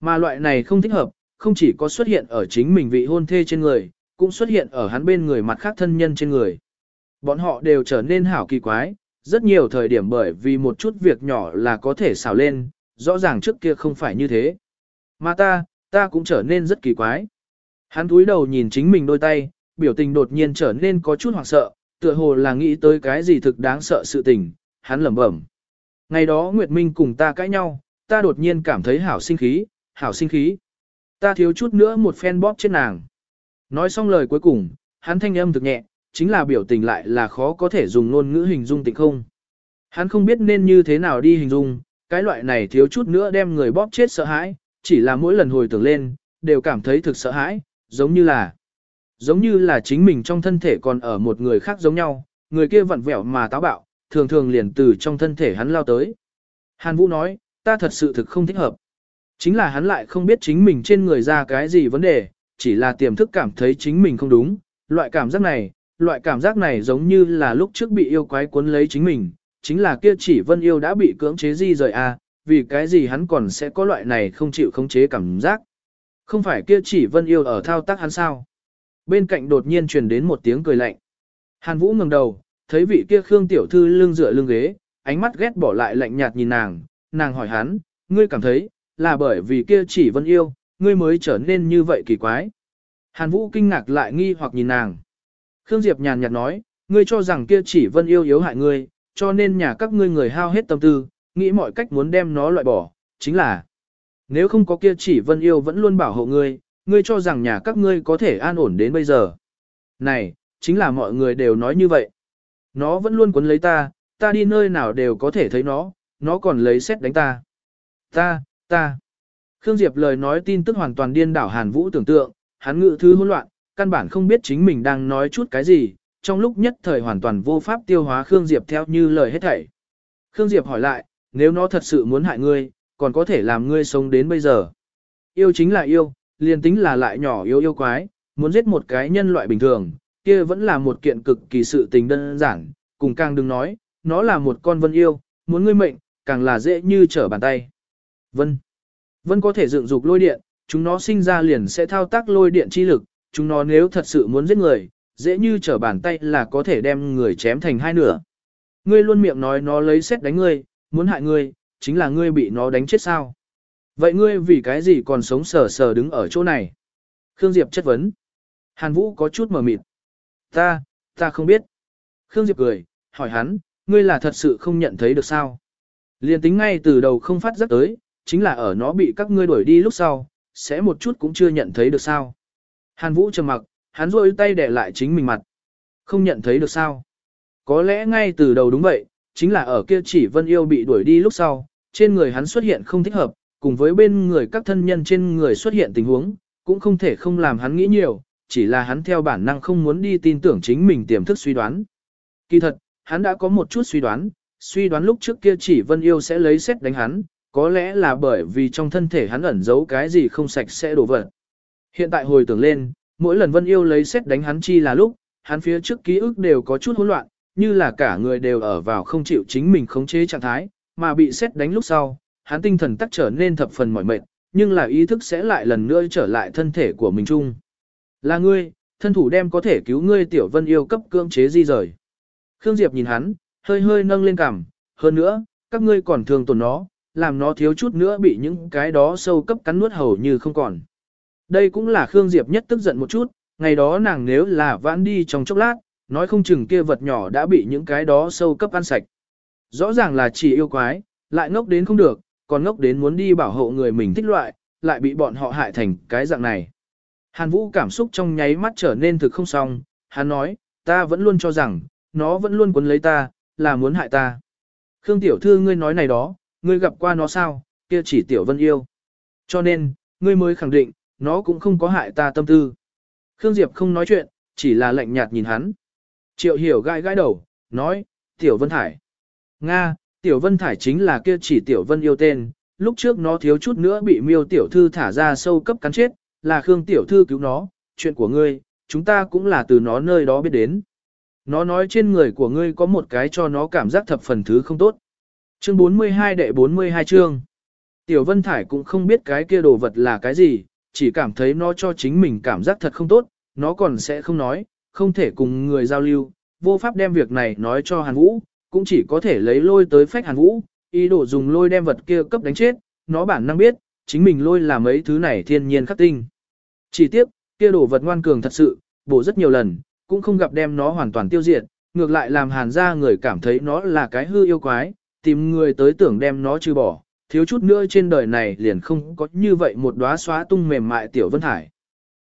Mà loại này không thích hợp, không chỉ có xuất hiện ở chính mình vị hôn thê trên người, cũng xuất hiện ở hắn bên người mặt khác thân nhân trên người. Bọn họ đều trở nên hảo kỳ quái, rất nhiều thời điểm bởi vì một chút việc nhỏ là có thể xào lên, rõ ràng trước kia không phải như thế. Mà ta, ta cũng trở nên rất kỳ quái. Hắn cúi đầu nhìn chính mình đôi tay, biểu tình đột nhiên trở nên có chút hoảng sợ, tựa hồ là nghĩ tới cái gì thực đáng sợ sự tình, hắn lẩm bẩm. Ngày đó Nguyệt Minh cùng ta cãi nhau, ta đột nhiên cảm thấy hảo sinh khí, hảo sinh khí. Ta thiếu chút nữa một phen bóp trên nàng. Nói xong lời cuối cùng, hắn thanh âm thực nhẹ, chính là biểu tình lại là khó có thể dùng ngôn ngữ hình dung tịnh không. Hắn không biết nên như thế nào đi hình dung, cái loại này thiếu chút nữa đem người bóp chết sợ hãi, chỉ là mỗi lần hồi tưởng lên, đều cảm thấy thực sợ hãi, giống như là, giống như là chính mình trong thân thể còn ở một người khác giống nhau, người kia vặn vẹo mà táo bạo, thường thường liền từ trong thân thể hắn lao tới. Hàn Vũ nói, ta thật sự thực không thích hợp. Chính là hắn lại không biết chính mình trên người ra cái gì vấn đề, chỉ là tiềm thức cảm thấy chính mình không đúng. Loại cảm giác này, loại cảm giác này giống như là lúc trước bị yêu quái cuốn lấy chính mình, chính là kia chỉ vân yêu đã bị cưỡng chế di rời a, à, vì cái gì hắn còn sẽ có loại này không chịu khống chế cảm giác. Không phải kia chỉ vân yêu ở thao tác hắn sao. Bên cạnh đột nhiên truyền đến một tiếng cười lạnh. Hàn Vũ ngẩng đầu, thấy vị kia Khương tiểu thư lưng dựa lưng ghế, ánh mắt ghét bỏ lại lạnh nhạt nhìn nàng, nàng hỏi hắn, ngươi cảm thấy, là bởi vì kia chỉ vân yêu, ngươi mới trở nên như vậy kỳ quái. Hàn Vũ kinh ngạc lại nghi hoặc nhìn nàng. Khương Diệp nhàn nhạt nói, ngươi cho rằng kia chỉ vân yêu yếu hại ngươi, cho nên nhà các ngươi người hao hết tâm tư, nghĩ mọi cách muốn đem nó loại bỏ, chính là nếu không có kia chỉ vân yêu vẫn luôn bảo hộ ngươi, ngươi cho rằng nhà các ngươi có thể an ổn đến bây giờ. Này, chính là mọi người đều nói như vậy. Nó vẫn luôn quấn lấy ta, ta đi nơi nào đều có thể thấy nó, nó còn lấy xét đánh ta. Ta, ta. Khương Diệp lời nói tin tức hoàn toàn điên đảo Hàn Vũ tưởng tượng, hắn ngự thứ hỗn loạn, căn bản không biết chính mình đang nói chút cái gì, trong lúc nhất thời hoàn toàn vô pháp tiêu hóa Khương Diệp theo như lời hết thảy. Khương Diệp hỏi lại, nếu nó thật sự muốn hại ngươi, còn có thể làm ngươi sống đến bây giờ. Yêu chính là yêu, liền tính là lại nhỏ yêu yêu quái, muốn giết một cái nhân loại bình thường, kia vẫn là một kiện cực kỳ sự tình đơn giản, cùng càng đừng nói, nó là một con vân yêu, muốn ngươi mệnh, càng là dễ như trở bàn tay. Vân. Vân có thể dựng dục lôi điện, chúng nó sinh ra liền sẽ thao tác lôi điện chi lực, chúng nó nếu thật sự muốn giết người, dễ như trở bàn tay là có thể đem người chém thành hai nửa. Ngươi luôn miệng nói nó lấy xét đánh ngươi, muốn hại ngươi, chính là ngươi bị nó đánh chết sao. Vậy ngươi vì cái gì còn sống sờ sờ đứng ở chỗ này? Khương Diệp chất vấn. Hàn Vũ có chút mờ mịt. Ta, ta không biết. Khương Diệp cười, hỏi hắn, ngươi là thật sự không nhận thấy được sao? Liên tính ngay từ đầu không phát giác tới, chính là ở nó bị các ngươi đuổi đi lúc sau, sẽ một chút cũng chưa nhận thấy được sao. Hàn Vũ trầm mặc, hắn rôi tay để lại chính mình mặt. Không nhận thấy được sao. Có lẽ ngay từ đầu đúng vậy, chính là ở kia chỉ vân yêu bị đuổi đi lúc sau, trên người hắn xuất hiện không thích hợp, cùng với bên người các thân nhân trên người xuất hiện tình huống, cũng không thể không làm hắn nghĩ nhiều, chỉ là hắn theo bản năng không muốn đi tin tưởng chính mình tiềm thức suy đoán. Kỳ thật, hắn đã có một chút suy đoán, suy đoán lúc trước kia chỉ vân yêu sẽ lấy xét đánh hắn, có lẽ là bởi vì trong thân thể hắn ẩn giấu cái gì không sạch sẽ đổ vật. Hiện tại hồi tưởng lên, mỗi lần vân yêu lấy xét đánh hắn chi là lúc, hắn phía trước ký ức đều có chút hỗn loạn, như là cả người đều ở vào không chịu chính mình khống chế trạng thái, mà bị xét đánh lúc sau, hắn tinh thần tắc trở nên thập phần mỏi mệt, nhưng là ý thức sẽ lại lần nữa trở lại thân thể của mình chung. Là ngươi, thân thủ đem có thể cứu ngươi tiểu vân yêu cấp cưỡng chế di rời. Khương Diệp nhìn hắn, hơi hơi nâng lên cằm, hơn nữa, các ngươi còn thương tổn nó, làm nó thiếu chút nữa bị những cái đó sâu cấp cắn nuốt hầu như không còn. Đây cũng là Khương Diệp nhất tức giận một chút, ngày đó nàng nếu là vãn đi trong chốc lát, nói không chừng kia vật nhỏ đã bị những cái đó sâu cấp ăn sạch. Rõ ràng là chỉ yêu quái, lại ngốc đến không được, còn ngốc đến muốn đi bảo hộ người mình thích loại, lại bị bọn họ hại thành cái dạng này. Hàn Vũ cảm xúc trong nháy mắt trở nên thực không xong, hắn nói, ta vẫn luôn cho rằng, nó vẫn luôn quấn lấy ta, là muốn hại ta. Khương tiểu thư ngươi nói này đó, ngươi gặp qua nó sao, kia chỉ tiểu vân yêu. Cho nên, ngươi mới khẳng định, nó cũng không có hại ta tâm tư. Khương Diệp không nói chuyện, chỉ là lạnh nhạt nhìn hắn. Triệu hiểu gai gai đầu, nói, tiểu vân thải. Nga, tiểu vân thải chính là kia chỉ tiểu vân yêu tên, lúc trước nó thiếu chút nữa bị miêu tiểu thư thả ra sâu cấp cắn chết, là Khương tiểu thư cứu nó, chuyện của ngươi, chúng ta cũng là từ nó nơi đó biết đến. Nó nói trên người của ngươi có một cái cho nó cảm giác thập phần thứ không tốt. Chương 42 đệ 42 chương. Tiểu Vân Thải cũng không biết cái kia đồ vật là cái gì, chỉ cảm thấy nó cho chính mình cảm giác thật không tốt, nó còn sẽ không nói, không thể cùng người giao lưu, vô pháp đem việc này nói cho Hàn Vũ, cũng chỉ có thể lấy lôi tới phách Hàn Vũ, ý đồ dùng lôi đem vật kia cấp đánh chết, nó bản năng biết, chính mình lôi là mấy thứ này thiên nhiên khắc tinh. Chỉ tiếc, kia đồ vật ngoan cường thật sự, bổ rất nhiều lần, cũng không gặp đem nó hoàn toàn tiêu diệt, ngược lại làm hàn ra người cảm thấy nó là cái hư yêu quái, tìm người tới tưởng đem nó trừ bỏ, thiếu chút nữa trên đời này liền không có như vậy một đóa xóa tung mềm mại tiểu vân thải.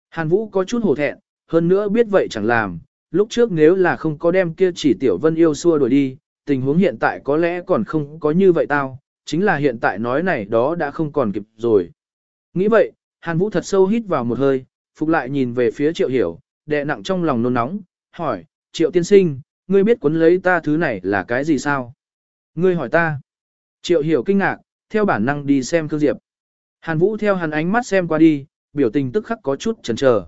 Hàn Vũ có chút hổ thẹn, hơn nữa biết vậy chẳng làm, lúc trước nếu là không có đem kia chỉ tiểu vân yêu xua đuổi đi, tình huống hiện tại có lẽ còn không có như vậy tao, chính là hiện tại nói này đó đã không còn kịp rồi. Nghĩ vậy, Hàn Vũ thật sâu hít vào một hơi, phục lại nhìn về phía Triệu Hiểu, đè nặng trong lòng nôn nóng, hỏi, Triệu tiên sinh, ngươi biết cuốn lấy ta thứ này là cái gì sao? Ngươi hỏi ta. Triệu Hiểu kinh ngạc, theo bản năng đi xem Khương Diệp. Hàn Vũ theo hắn ánh mắt xem qua đi, biểu tình tức khắc có chút chần chờ.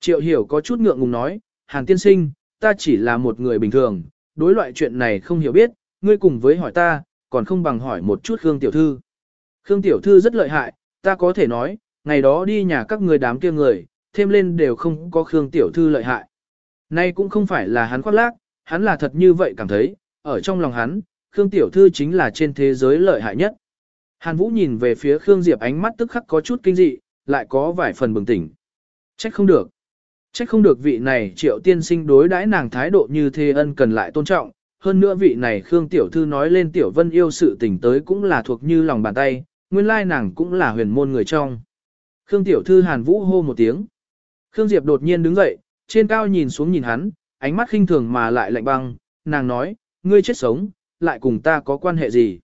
Triệu Hiểu có chút ngượng ngùng nói, Hàn tiên sinh, ta chỉ là một người bình thường, đối loại chuyện này không hiểu biết, ngươi cùng với hỏi ta, còn không bằng hỏi một chút Khương Tiểu Thư. Khương Tiểu Thư rất lợi hại, ta có thể nói, ngày đó đi nhà các người đám kia người, thêm lên đều không có Khương Tiểu Thư lợi hại. Nay cũng không phải là hắn khoác lác, hắn là thật như vậy cảm thấy, ở trong lòng hắn, Khương Tiểu Thư chính là trên thế giới lợi hại nhất. Hàn Vũ nhìn về phía Khương Diệp ánh mắt tức khắc có chút kinh dị, lại có vài phần bừng tỉnh. Trách không được. Trách không được vị này triệu tiên sinh đối đãi nàng thái độ như thế ân cần lại tôn trọng, hơn nữa vị này Khương Tiểu Thư nói lên Tiểu Vân yêu sự tình tới cũng là thuộc như lòng bàn tay, nguyên lai nàng cũng là huyền môn người trong. Khương Tiểu Thư Hàn Vũ hô một tiếng. Khương Diệp đột nhiên đứng dậy, trên cao nhìn xuống nhìn hắn, ánh mắt khinh thường mà lại lạnh băng, nàng nói, ngươi chết sống, lại cùng ta có quan hệ gì.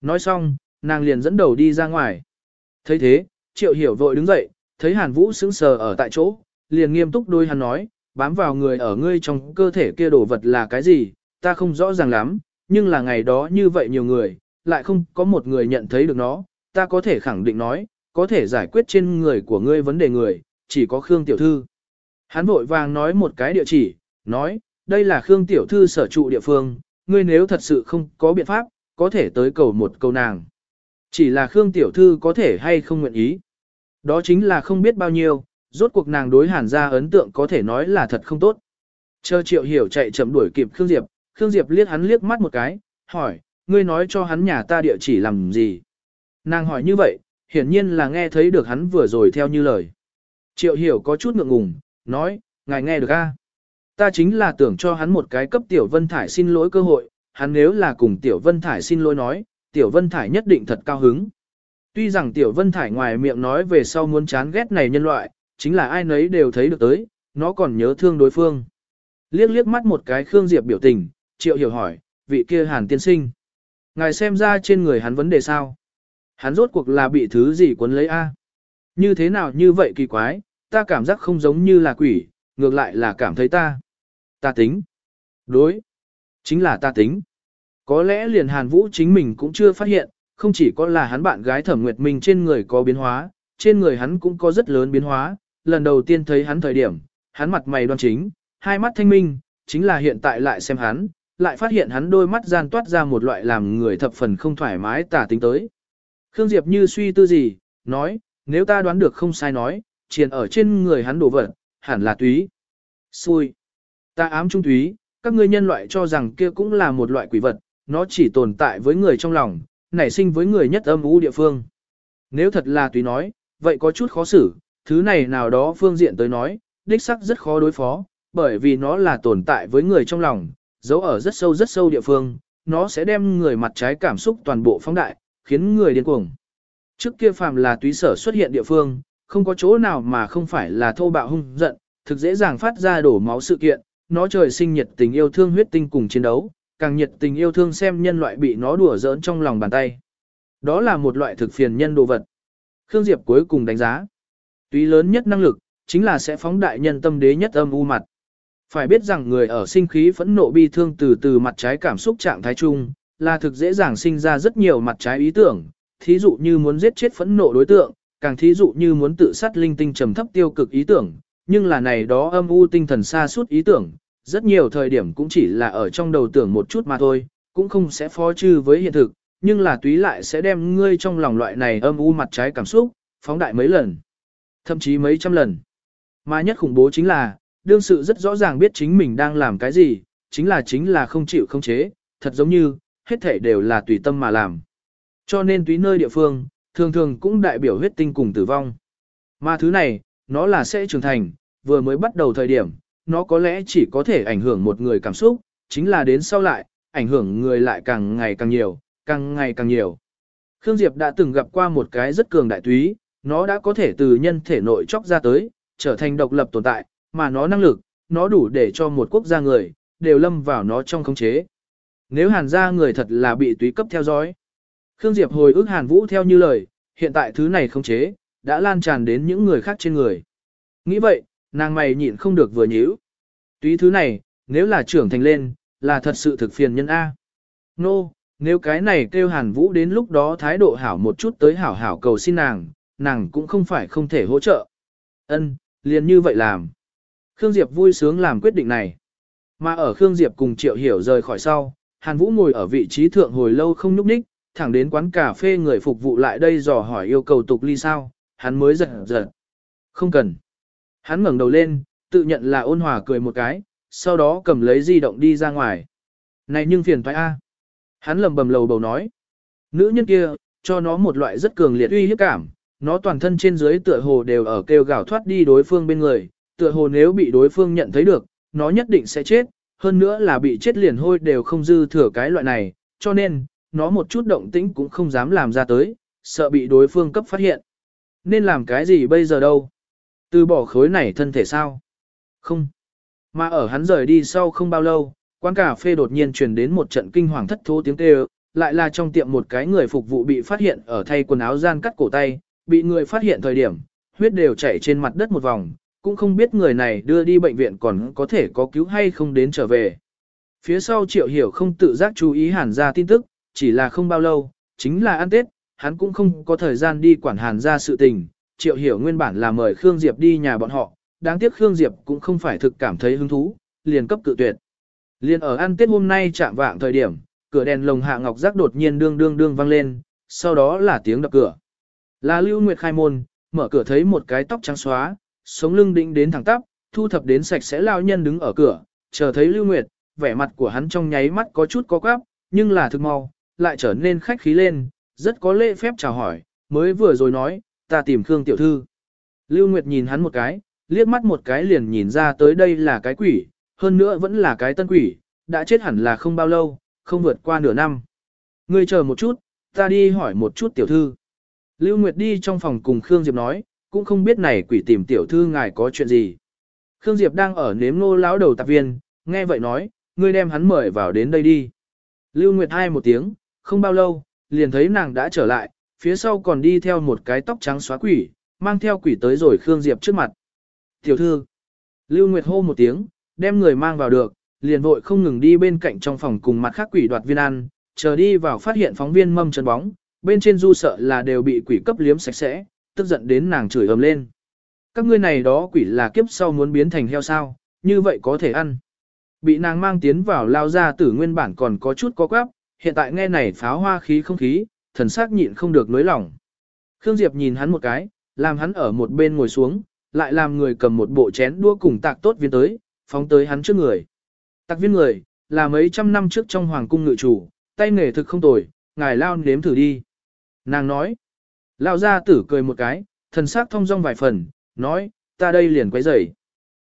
Nói xong, nàng liền dẫn đầu đi ra ngoài. thấy thế, Triệu Hiểu vội đứng dậy, thấy Hàn Vũ sững sờ ở tại chỗ, liền nghiêm túc đôi hắn nói, bám vào người ở ngươi trong cơ thể kia đồ vật là cái gì, ta không rõ ràng lắm, nhưng là ngày đó như vậy nhiều người, lại không có một người nhận thấy được nó, ta có thể khẳng định nói, có thể giải quyết trên người của ngươi vấn đề người, chỉ có Khương Tiểu Thư. Hắn vội vàng nói một cái địa chỉ, nói, đây là Khương Tiểu Thư sở trụ địa phương, ngươi nếu thật sự không có biện pháp, có thể tới cầu một câu nàng. Chỉ là Khương Tiểu Thư có thể hay không nguyện ý. Đó chính là không biết bao nhiêu, rốt cuộc nàng đối hàn ra ấn tượng có thể nói là thật không tốt. Chờ triệu hiểu chạy chậm đuổi kịp Khương Diệp, Khương Diệp liếc hắn liếc mắt một cái, hỏi, ngươi nói cho hắn nhà ta địa chỉ làm gì? Nàng hỏi như vậy, hiển nhiên là nghe thấy được hắn vừa rồi theo như lời. Triệu hiểu có chút ngượng ngùng, nói, ngài nghe được a? Ta chính là tưởng cho hắn một cái cấp Tiểu Vân Thải xin lỗi cơ hội, hắn nếu là cùng Tiểu Vân Thải xin lỗi nói, Tiểu Vân Thải nhất định thật cao hứng. Tuy rằng Tiểu Vân Thải ngoài miệng nói về sau muốn chán ghét này nhân loại, chính là ai nấy đều thấy được tới, nó còn nhớ thương đối phương. Liếc liếc mắt một cái Khương Diệp biểu tình, Triệu hiểu hỏi, vị kia hàn tiên sinh. Ngài xem ra trên người hắn vấn đề sao? Hắn rốt cuộc là bị thứ gì cuốn lấy A? Như thế nào như vậy kỳ quái, ta cảm giác không giống như là quỷ, ngược lại là cảm thấy ta. Ta tính. Đối. Chính là ta tính. Có lẽ liền Hàn Vũ chính mình cũng chưa phát hiện, không chỉ có là hắn bạn gái Thẩm Nguyệt Minh trên người có biến hóa, trên người hắn cũng có rất lớn biến hóa. Lần đầu tiên thấy hắn thời điểm, hắn mặt mày đoan chính, hai mắt thanh minh, chính là hiện tại lại xem hắn, lại phát hiện hắn đôi mắt gian toát ra một loại làm người thập phần không thoải mái tả tính tới. Khương Diệp như suy tư gì, nói, nếu ta đoán được không sai nói, triền ở trên người hắn đổ vật, hẳn là túy. Xui. Ta ám trung túy, các ngươi nhân loại cho rằng kia cũng là một loại quỷ vật, nó chỉ tồn tại với người trong lòng, nảy sinh với người nhất âm u địa phương. Nếu thật là tùy nói, vậy có chút khó xử, thứ này nào đó phương diện tới nói, đích sắc rất khó đối phó, bởi vì nó là tồn tại với người trong lòng, giấu ở rất sâu rất sâu địa phương, nó sẽ đem người mặt trái cảm xúc toàn bộ phóng đại, khiến người điên cuồng. Trước kia phàm là túy sở xuất hiện địa phương, không có chỗ nào mà không phải là thô bạo hung giận, thực dễ dàng phát ra đổ máu sự kiện, nó trời sinh nhiệt tình yêu thương huyết tinh cùng chiến đấu, càng nhiệt tình yêu thương xem nhân loại bị nó đùa giỡn trong lòng bàn tay. Đó là một loại thực phiền nhân đồ vật. Khương Diệp cuối cùng đánh giá. Tuy lớn nhất năng lực, chính là sẽ phóng đại nhân tâm đế nhất âm u mặt. Phải biết rằng người ở sinh khí phẫn nộ bi thương từ từ mặt trái cảm xúc trạng thái chung, là thực dễ dàng sinh ra rất nhiều mặt trái ý tưởng, thí dụ như muốn giết chết phẫn nộ đối tượng, càng thí dụ như muốn tự sát linh tinh trầm thấp tiêu cực ý tưởng, nhưng là này đó âm u tinh thần xa suốt ý tưởng, rất nhiều thời điểm cũng chỉ là ở trong đầu tưởng một chút mà thôi, cũng không sẽ phó trừ với hiện thực, nhưng là túy lại sẽ đem ngươi trong lòng loại này âm u mặt trái cảm xúc, phóng đại mấy lần, thậm chí mấy trăm lần. Mà nhất khủng bố chính là, đương sự rất rõ ràng biết chính mình đang làm cái gì, chính là chính là không chịu không chế, thật giống như, hết thể đều là tùy tâm mà làm. Cho nên túy nơi địa phương, thường thường cũng đại biểu huyết tinh cùng tử vong. Mà thứ này, nó là sẽ trưởng thành, vừa mới bắt đầu thời điểm, nó có lẽ chỉ có thể ảnh hưởng một người cảm xúc, chính là đến sau lại, ảnh hưởng người lại càng ngày càng nhiều, càng ngày càng nhiều. Khương Diệp đã từng gặp qua một cái rất cường đại túy, nó đã có thể từ nhân thể nội chóc ra tới, trở thành độc lập tồn tại, mà nó năng lực, nó đủ để cho một quốc gia người, đều lâm vào nó trong khống chế. Nếu hàn ra người thật là bị túy cấp theo dõi. Khương Diệp hồi ức hàn vũ theo như lời, hiện tại thứ này khống chế, đã lan tràn đến những người khác trên người. Nghĩ vậy, nàng mày nhịn không được vừa nhíu. Túy thứ này, nếu là trưởng thành lên, là thật sự thực phiền nhân A. Nô, no, nếu cái này kêu hàn vũ đến lúc đó thái độ hảo một chút tới hảo hảo cầu xin nàng, nàng cũng không phải không thể hỗ trợ. Ân, liền như vậy làm. Khương Diệp vui sướng làm quyết định này. Mà ở Khương Diệp cùng Triệu Hiểu rời khỏi sau, Hàn Vũ ngồi ở vị trí thượng hồi lâu không nhúc nhích, thẳng đến quán cà phê người phục vụ lại đây dò hỏi yêu cầu tục ly sao, hắn mới giật giật. Không cần. Hắn ngẩng đầu lên, tự nhận là ôn hòa cười một cái, sau đó cầm lấy di động đi ra ngoài. Này nhưng phiền toái a. Hắn lầm bầm lầu bầu nói. Nữ nhân kia, cho nó một loại rất cường liệt uy hiếp cảm, nó toàn thân trên dưới tựa hồ đều ở kêu gào thoát đi đối phương bên người, tựa hồ nếu bị đối phương nhận thấy được, nó nhất định sẽ chết, hơn nữa là bị chết liền hôi đều không dư thừa cái loại này, cho nên, nó một chút động tĩnh cũng không dám làm ra tới, sợ bị đối phương cấp phát hiện. Nên làm cái gì bây giờ đâu? Từ bỏ khối này thân thể sao? Không. Mà ở hắn rời đi sau không bao lâu, quán cà phê đột nhiên truyền đến một trận kinh hoàng thất thố tiếng kêu, lại là trong tiệm một cái người phục vụ bị phát hiện ở thay quần áo gian cắt cổ tay, bị người phát hiện thời điểm, huyết đều chảy trên mặt đất một vòng, cũng không biết người này đưa đi bệnh viện còn có thể có cứu hay không đến trở về. Phía sau triệu hiểu không tự giác chú ý hàn ra tin tức, chỉ là không bao lâu, chính là ăn Tết, hắn cũng không có thời gian đi quản hàn ra sự tình. Triệu hiểu nguyên bản là mời Khương Diệp đi nhà bọn họ, đáng tiếc Khương Diệp cũng không phải thực cảm thấy hứng thú, liền cấp cự tuyệt. Liên ở ăn Tết hôm nay chạm vạng thời điểm, cửa đèn lồng hạ ngọc giác đột nhiên đương đương đương vang lên, sau đó là tiếng đập cửa. Là Lưu Nguyệt khai môn, mở cửa thấy một cái tóc trắng xóa, sống lưng định đến thẳng tắp, thu thập đến sạch sẽ lao nhân đứng ở cửa, chờ thấy Lưu Nguyệt, vẻ mặt của hắn trong nháy mắt có chút có quáp, nhưng là thực mau, lại trở nên khách khí lên, rất có lễ phép chào hỏi, mới vừa rồi nói, ta tìm Khương tiểu thư. Lưu Nguyệt nhìn hắn một cái, liếc mắt một cái liền nhìn ra tới đây là cái quỷ, hơn nữa vẫn là cái tân quỷ, đã chết hẳn là không bao lâu, không vượt qua nửa năm. Ngươi chờ một chút, ta đi hỏi một chút tiểu thư. Lưu Nguyệt đi trong phòng cùng Khương Diệp nói, cũng không biết này quỷ tìm tiểu thư ngài có chuyện gì. Khương Diệp đang ở nếm nô lão đầu tạp viên, nghe vậy nói, ngươi đem hắn mời vào đến đây đi. Lưu Nguyệt hai một tiếng, không bao lâu, liền thấy nàng đã trở lại, phía sau còn đi theo một cái tóc trắng xóa quỷ, mang theo quỷ tới rồi Khương Diệp trước mặt. Tiểu thư, Lưu Nguyệt hô một tiếng, đem người mang vào được, liền vội không ngừng đi bên cạnh trong phòng cùng mặt khác quỷ đoạt viên ăn, chờ đi vào phát hiện phóng viên mâm chân bóng, bên trên du sợ là đều bị quỷ cấp liếm sạch sẽ, tức giận đến nàng chửi ầm lên. Các ngươi này đó quỷ là kiếp sau muốn biến thành heo sao, như vậy có thể ăn. Bị nàng mang tiến vào lao ra tử nguyên bản còn có chút có quáp, hiện tại nghe này pháo hoa khí không khí, thần sắc nhịn không được nới lỏng. Khương Diệp nhìn hắn một cái, làm hắn ở một bên ngồi xuống, lại làm người cầm một bộ chén đua cùng tạc tốt viên tới, phóng tới hắn trước người. Tạc viên người, là mấy trăm năm trước trong hoàng cung ngự chủ, tay nghề thực không tồi, ngài lao nếm thử đi. Nàng nói, lao ra tử cười một cái, thần sắc thông dong vài phần, nói, ta đây liền quấy rầy.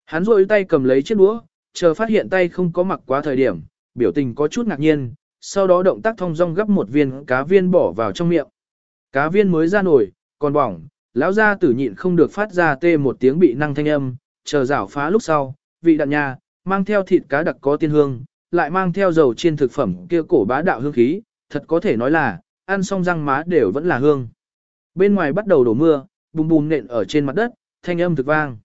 Hắn rôi tay cầm lấy chiếc đũa, chờ phát hiện tay không có mặc quá thời điểm, biểu tình có chút ngạc nhiên, sau đó động tác thông dong gấp một viên cá viên bỏ vào trong miệng. Cá viên mới ra nổi, còn bỏng, lão gia tử nhịn không được phát ra tê một tiếng bị năng thanh âm, chờ rảo phá lúc sau, vị đạn nha, mang theo thịt cá đặc có tiên hương, lại mang theo dầu chiên thực phẩm kia cổ bá đạo hương khí, thật có thể nói là, ăn xong răng má đều vẫn là hương. Bên ngoài bắt đầu đổ mưa, bùm bùm nện ở trên mặt đất, thanh âm thực vang.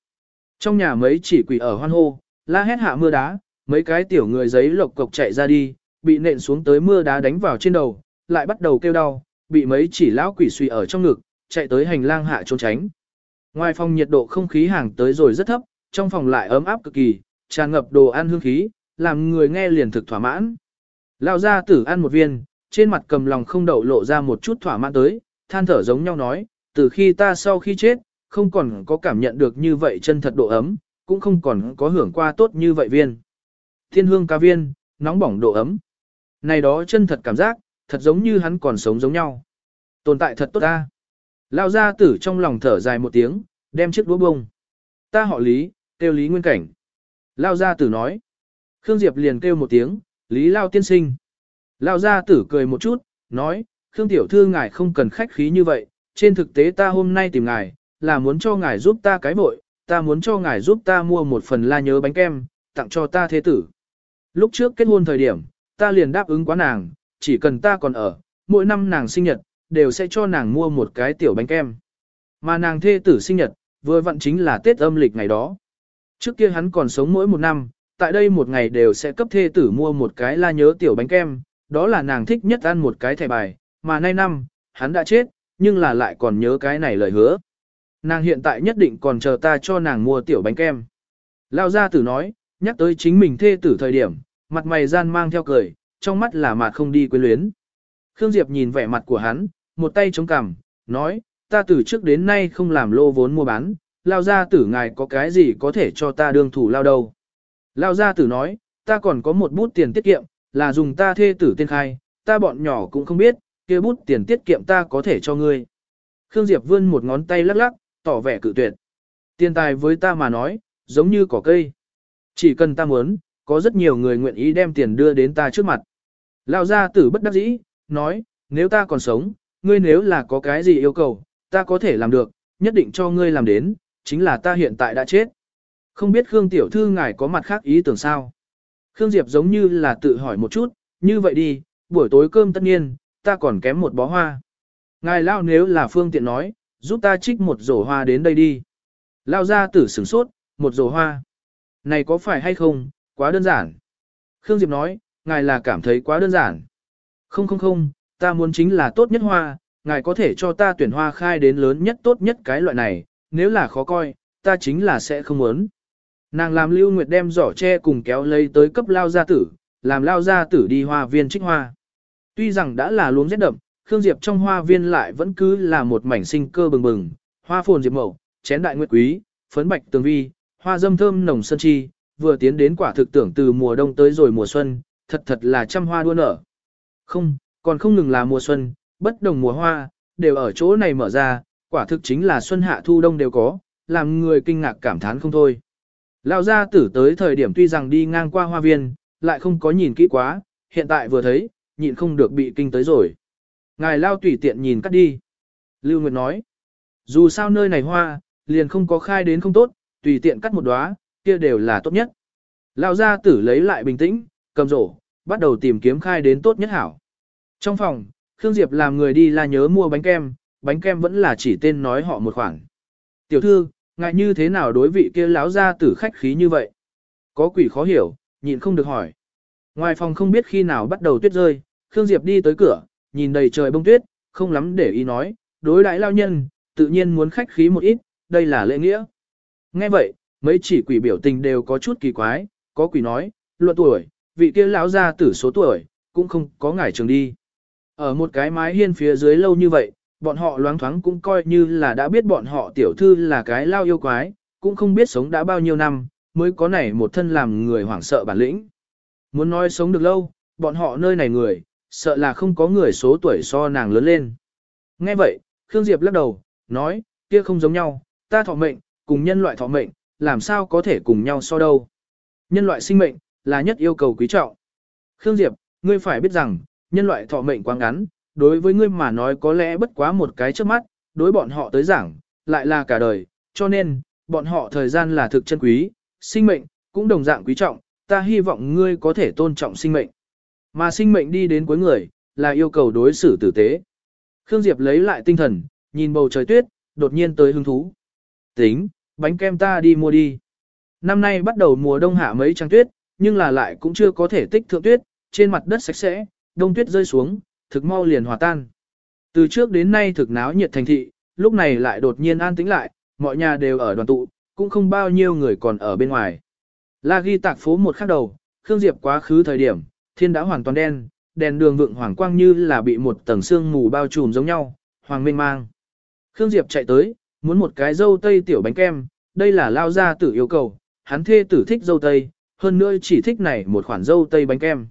Trong nhà mấy chỉ quỷ ở hoan hô, la hét hạ mưa đá, mấy cái tiểu người giấy lộc cộc chạy ra đi, bị nện xuống tới mưa đá đánh vào trên đầu, lại bắt đầu kêu đau, bị mấy chỉ lão quỷ suy ở trong ngực, chạy tới hành lang hạ trốn tránh. Ngoài phòng nhiệt độ không khí hàng tới rồi rất thấp, trong phòng lại ấm áp cực kỳ, tràn ngập đồ ăn hương khí, làm người nghe liền thực thỏa mãn. lão gia tử ăn một viên, trên mặt cầm lòng không đậu lộ ra một chút thỏa mãn tới, than thở giống nhau nói, từ khi ta sau khi chết, không còn có cảm nhận được như vậy chân thật độ ấm, cũng không còn có hưởng qua tốt như vậy viên. Thiên hương ca viên, nóng bỏng độ ấm. Này đó chân thật cảm giác, thật giống như hắn còn sống giống nhau. Tồn tại thật tốt ta. Lao ra tử trong lòng thở dài một tiếng, đem chiếc đũa bông. Ta họ Lý, kêu Lý Nguyên Cảnh. Lao gia tử nói. Khương Diệp liền kêu một tiếng, Lý Lao tiên sinh. Lao gia tử cười một chút, nói, Khương tiểu thư ngài không cần khách khí như vậy, trên thực tế ta hôm nay tìm ngài, là muốn cho ngài giúp ta cái vội, ta muốn cho ngài giúp ta mua một phần la nhớ bánh kem, tặng cho ta thế tử. Lúc trước kết hôn thời điểm, ta liền đáp ứng quá nàng, chỉ cần ta còn ở, mỗi năm nàng sinh nhật, đều sẽ cho nàng mua một cái tiểu bánh kem. Mà nàng thê tử sinh nhật, vừa vặn chính là Tết âm lịch ngày đó. Trước kia hắn còn sống mỗi một năm, tại đây một ngày đều sẽ cấp thê tử mua một cái la nhớ tiểu bánh kem, đó là nàng thích nhất ăn một cái thẻ bài, mà nay năm, hắn đã chết, nhưng là lại còn nhớ cái này lời hứa. Nàng hiện tại nhất định còn chờ ta cho nàng mua tiểu bánh kem. Lao gia tử nói, nhắc tới chính mình thê tử thời điểm, mặt mày gian mang theo cười, trong mắt là mặt không đi quyến luyến. Khương Diệp nhìn vẻ mặt của hắn, một tay chống cằm, nói, ta từ trước đến nay không làm lô vốn mua bán, lao gia tử ngài có cái gì có thể cho ta đương thủ lao đâu. Lao gia tử nói, ta còn có một bút tiền tiết kiệm, là dùng ta thê tử tên khai, ta bọn nhỏ cũng không biết, kia bút tiền tiết kiệm ta có thể cho ngươi. Khương Diệp vươn một ngón tay lắc lắc, tỏ vẻ cự tuyệt. Tiền tài với ta mà nói, giống như cỏ cây. Chỉ cần ta muốn, có rất nhiều người nguyện ý đem tiền đưa đến ta trước mặt. Lao gia tử bất đắc dĩ, nói, nếu ta còn sống, ngươi nếu là có cái gì yêu cầu, ta có thể làm được, nhất định cho ngươi làm đến, chính là ta hiện tại đã chết. Không biết Khương Tiểu Thư ngài có mặt khác ý tưởng sao? Khương Diệp giống như là tự hỏi một chút, như vậy đi, buổi tối cơm tất nhiên, ta còn kém một bó hoa. Ngài Lao nếu là phương tiện nói, giúp ta trích một rổ hoa đến đây đi. Lao ra tử sửng sốt, một rổ hoa. Này có phải hay không, quá đơn giản. Khương Diệp nói, ngài là cảm thấy quá đơn giản. Không không không, ta muốn chính là tốt nhất hoa, ngài có thể cho ta tuyển hoa khai đến lớn nhất tốt nhất cái loại này, nếu là khó coi, ta chính là sẽ không muốn. Nàng làm Lưu Nguyệt đem giỏ tre cùng kéo lấy tới cấp lao gia tử, làm lao gia tử đi hoa viên trích hoa. Tuy rằng đã là luống rét đậm, Khương Diệp trong hoa viên lại vẫn cứ là một mảnh sinh cơ bừng bừng, hoa phồn diệp mậu, chén đại nguyệt quý, phấn bạch tường vi, hoa dâm thơm nồng sơn chi, vừa tiến đến quả thực tưởng từ mùa đông tới rồi mùa xuân, thật thật là trăm hoa đua nở. Không, còn không ngừng là mùa xuân, bất đồng mùa hoa, đều ở chỗ này mở ra, quả thực chính là xuân hạ thu đông đều có, làm người kinh ngạc cảm thán không thôi. Lão gia tử tới thời điểm tuy rằng đi ngang qua hoa viên, lại không có nhìn kỹ quá, hiện tại vừa thấy, nhịn không được bị kinh tới rồi. Ngài lao tùy tiện nhìn cắt đi. Lưu Nguyệt nói, dù sao nơi này hoa, liền không có khai đến không tốt, tùy tiện cắt một đóa, kia đều là tốt nhất. Lão gia tử lấy lại bình tĩnh, cầm rổ, bắt đầu tìm kiếm khai đến tốt nhất hảo. Trong phòng, Khương Diệp làm người đi là nhớ mua bánh kem, bánh kem vẫn là chỉ tên nói họ một khoảng. Tiểu thư, ngại như thế nào đối vị kia lão gia tử khách khí như vậy? Có quỷ khó hiểu, nhịn không được hỏi. Ngoài phòng không biết khi nào bắt đầu tuyết rơi, Khương Diệp đi tới cửa, nhìn đầy trời bông tuyết, không lắm để ý nói, đối đãi lao nhân, tự nhiên muốn khách khí một ít, đây là lễ nghĩa. Nghe vậy, mấy chỉ quỷ biểu tình đều có chút kỳ quái, có quỷ nói, luận tuổi, vị kia lão gia tử số tuổi, cũng không có ngải trường đi. Ở một cái mái hiên phía dưới lâu như vậy, bọn họ loáng thoáng cũng coi như là đã biết bọn họ tiểu thư là cái lao yêu quái, cũng không biết sống đã bao nhiêu năm, mới có nảy một thân làm người hoảng sợ bản lĩnh. Muốn nói sống được lâu, bọn họ nơi này người, sợ là không có người số tuổi so nàng lớn lên. Nghe vậy, Khương Diệp lắc đầu, nói, kia không giống nhau, ta thọ mệnh, cùng nhân loại thọ mệnh, làm sao có thể cùng nhau so đâu. Nhân loại sinh mệnh, là nhất yêu cầu quý trọng. Khương Diệp, ngươi phải biết rằng, nhân loại thọ mệnh quá ngắn, đối với ngươi mà nói có lẽ bất quá một cái trước mắt, đối bọn họ tới giảng, lại là cả đời, cho nên, bọn họ thời gian là thực chân quý, sinh mệnh, cũng đồng dạng quý trọng, ta hy vọng ngươi có thể tôn trọng sinh mệnh. Mà sinh mệnh đi đến cuối người, là yêu cầu đối xử tử tế. Khương Diệp lấy lại tinh thần, nhìn bầu trời tuyết, đột nhiên tới hứng thú. Tính, bánh kem ta đi mua đi. Năm nay bắt đầu mùa đông hạ mấy trăng tuyết, nhưng là lại cũng chưa có thể tích thượng tuyết, trên mặt đất sạch sẽ, đông tuyết rơi xuống, thực mau liền hòa tan. Từ trước đến nay thực náo nhiệt thành thị, lúc này lại đột nhiên an tĩnh lại, mọi nhà đều ở đoàn tụ, cũng không bao nhiêu người còn ở bên ngoài. La ghi tạc phố một khắc đầu, Khương Diệp quá khứ thời điểm, thiên đã hoàn toàn đen, đèn đường vượng hoàng quang như là bị một tầng sương mù bao trùm giống nhau, hoàng mênh mang. Khương Diệp chạy tới, muốn một cái dâu tây tiểu bánh kem, đây là lao ra tử yêu cầu, hắn thê tử thích dâu tây, hơn nữa chỉ thích này một khoản dâu tây bánh kem.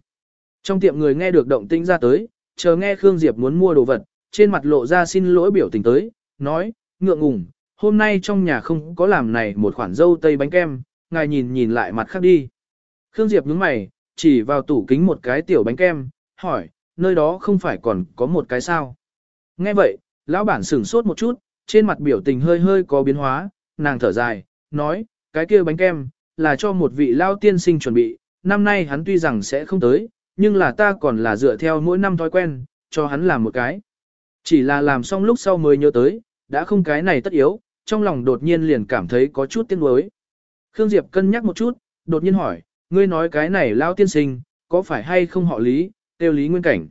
Trong tiệm người nghe được động tĩnh ra tới, chờ nghe Khương Diệp muốn mua đồ vật, trên mặt lộ ra xin lỗi biểu tình tới, nói, ngượng ngùng, hôm nay trong nhà không có làm này một khoản dâu tây bánh kem, ngài nhìn nhìn lại mặt khác đi. Khương Diệp nhướng mày, chỉ vào tủ kính một cái tiểu bánh kem, hỏi, nơi đó không phải còn có một cái sao. Nghe vậy, lão bản sửng sốt một chút, trên mặt biểu tình hơi hơi có biến hóa, nàng thở dài, nói, cái kia bánh kem, là cho một vị lao tiên sinh chuẩn bị, năm nay hắn tuy rằng sẽ không tới, nhưng là ta còn là dựa theo mỗi năm thói quen, cho hắn làm một cái. Chỉ là làm xong lúc sau mới nhớ tới, đã không cái này tất yếu, trong lòng đột nhiên liền cảm thấy có chút tiếc nuối. Khương Diệp cân nhắc một chút, đột nhiên hỏi, ngươi nói cái này lao tiên sinh, có phải hay không họ lý, tiêu lý nguyên cảnh.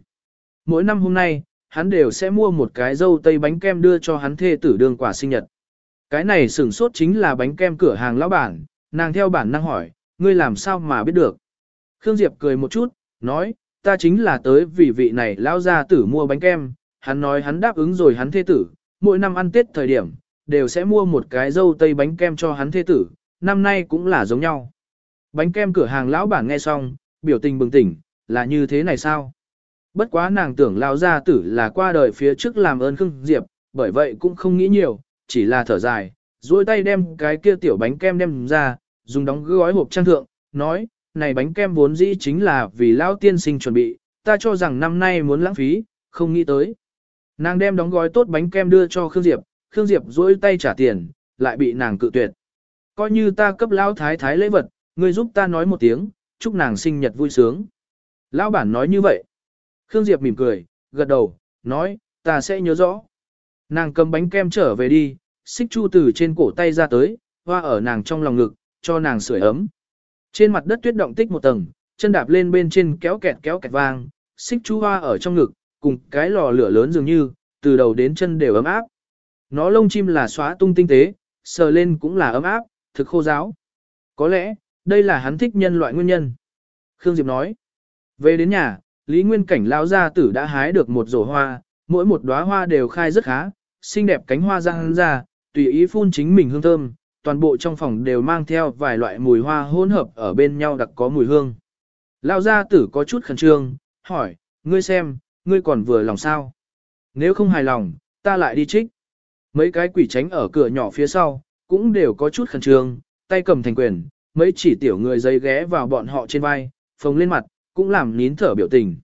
Mỗi năm hôm nay, hắn đều sẽ mua một cái dâu tây bánh kem đưa cho hắn thê tử đương quả sinh nhật. Cái này sửng sốt chính là bánh kem cửa hàng lão bản, nàng theo bản năng hỏi, ngươi làm sao mà biết được. Khương Diệp cười một chút, nói, ta chính là tới vì vị này lão gia tử mua bánh kem, hắn nói hắn đáp ứng rồi hắn thê tử, mỗi năm ăn Tết thời điểm, đều sẽ mua một cái dâu tây bánh kem cho hắn thê tử, năm nay cũng là giống nhau. Bánh kem cửa hàng lão bản nghe xong, biểu tình bừng tỉnh, là như thế này sao? Bất quá nàng tưởng lão gia tử là qua đời phía trước làm ơn Khương Diệp, bởi vậy cũng không nghĩ nhiều, chỉ là thở dài, duỗi tay đem cái kia tiểu bánh kem đem ra, dùng đóng gói hộp trang thượng, nói, này bánh kem vốn dĩ chính là vì lão tiên sinh chuẩn bị, ta cho rằng năm nay muốn lãng phí, không nghĩ tới. Nàng đem đóng gói tốt bánh kem đưa cho Khương Diệp, Khương Diệp duỗi tay trả tiền, lại bị nàng cự tuyệt. Coi như ta cấp lão thái thái lễ vật, ngươi giúp ta nói một tiếng, chúc nàng sinh nhật vui sướng. Lão bản nói như vậy. Khương Diệp mỉm cười, gật đầu, nói, ta sẽ nhớ rõ. Nàng cầm bánh kem trở về đi, xích chu từ trên cổ tay ra tới, hoa ở nàng trong lòng ngực, cho nàng sưởi ấm. Trên mặt đất tuyết động tích một tầng, chân đạp lên bên trên kéo kẹt kéo kẹt vang, xích chu hoa ở trong ngực, cùng cái lò lửa lớn dường như, từ đầu đến chân đều ấm áp. Nó lông chim là xóa tung tinh tế, sờ lên cũng là ấm áp, thực khô giáo. Có lẽ, đây là hắn thích nhân loại nguyên nhân. Khương Diệp nói. Về đến nhà, Lý Nguyên Cảnh lão gia tử đã hái được một rổ hoa, mỗi một đóa hoa đều khai rất khá, xinh đẹp cánh hoa răng ra, tùy ý phun chính mình hương thơm, toàn bộ trong phòng đều mang theo vài loại mùi hoa hỗn hợp ở bên nhau đặc có mùi hương. Lão gia tử có chút khẩn trương, hỏi, ngươi xem, ngươi còn vừa lòng sao? Nếu không hài lòng, ta lại đi trích. Mấy cái quỷ tránh ở cửa nhỏ phía sau, cũng đều có chút khẩn trương, tay cầm thành quyền, mấy chỉ tiểu người dây ghé vào bọn họ trên vai, phồng lên mặt, cũng làm nín thở biểu tình.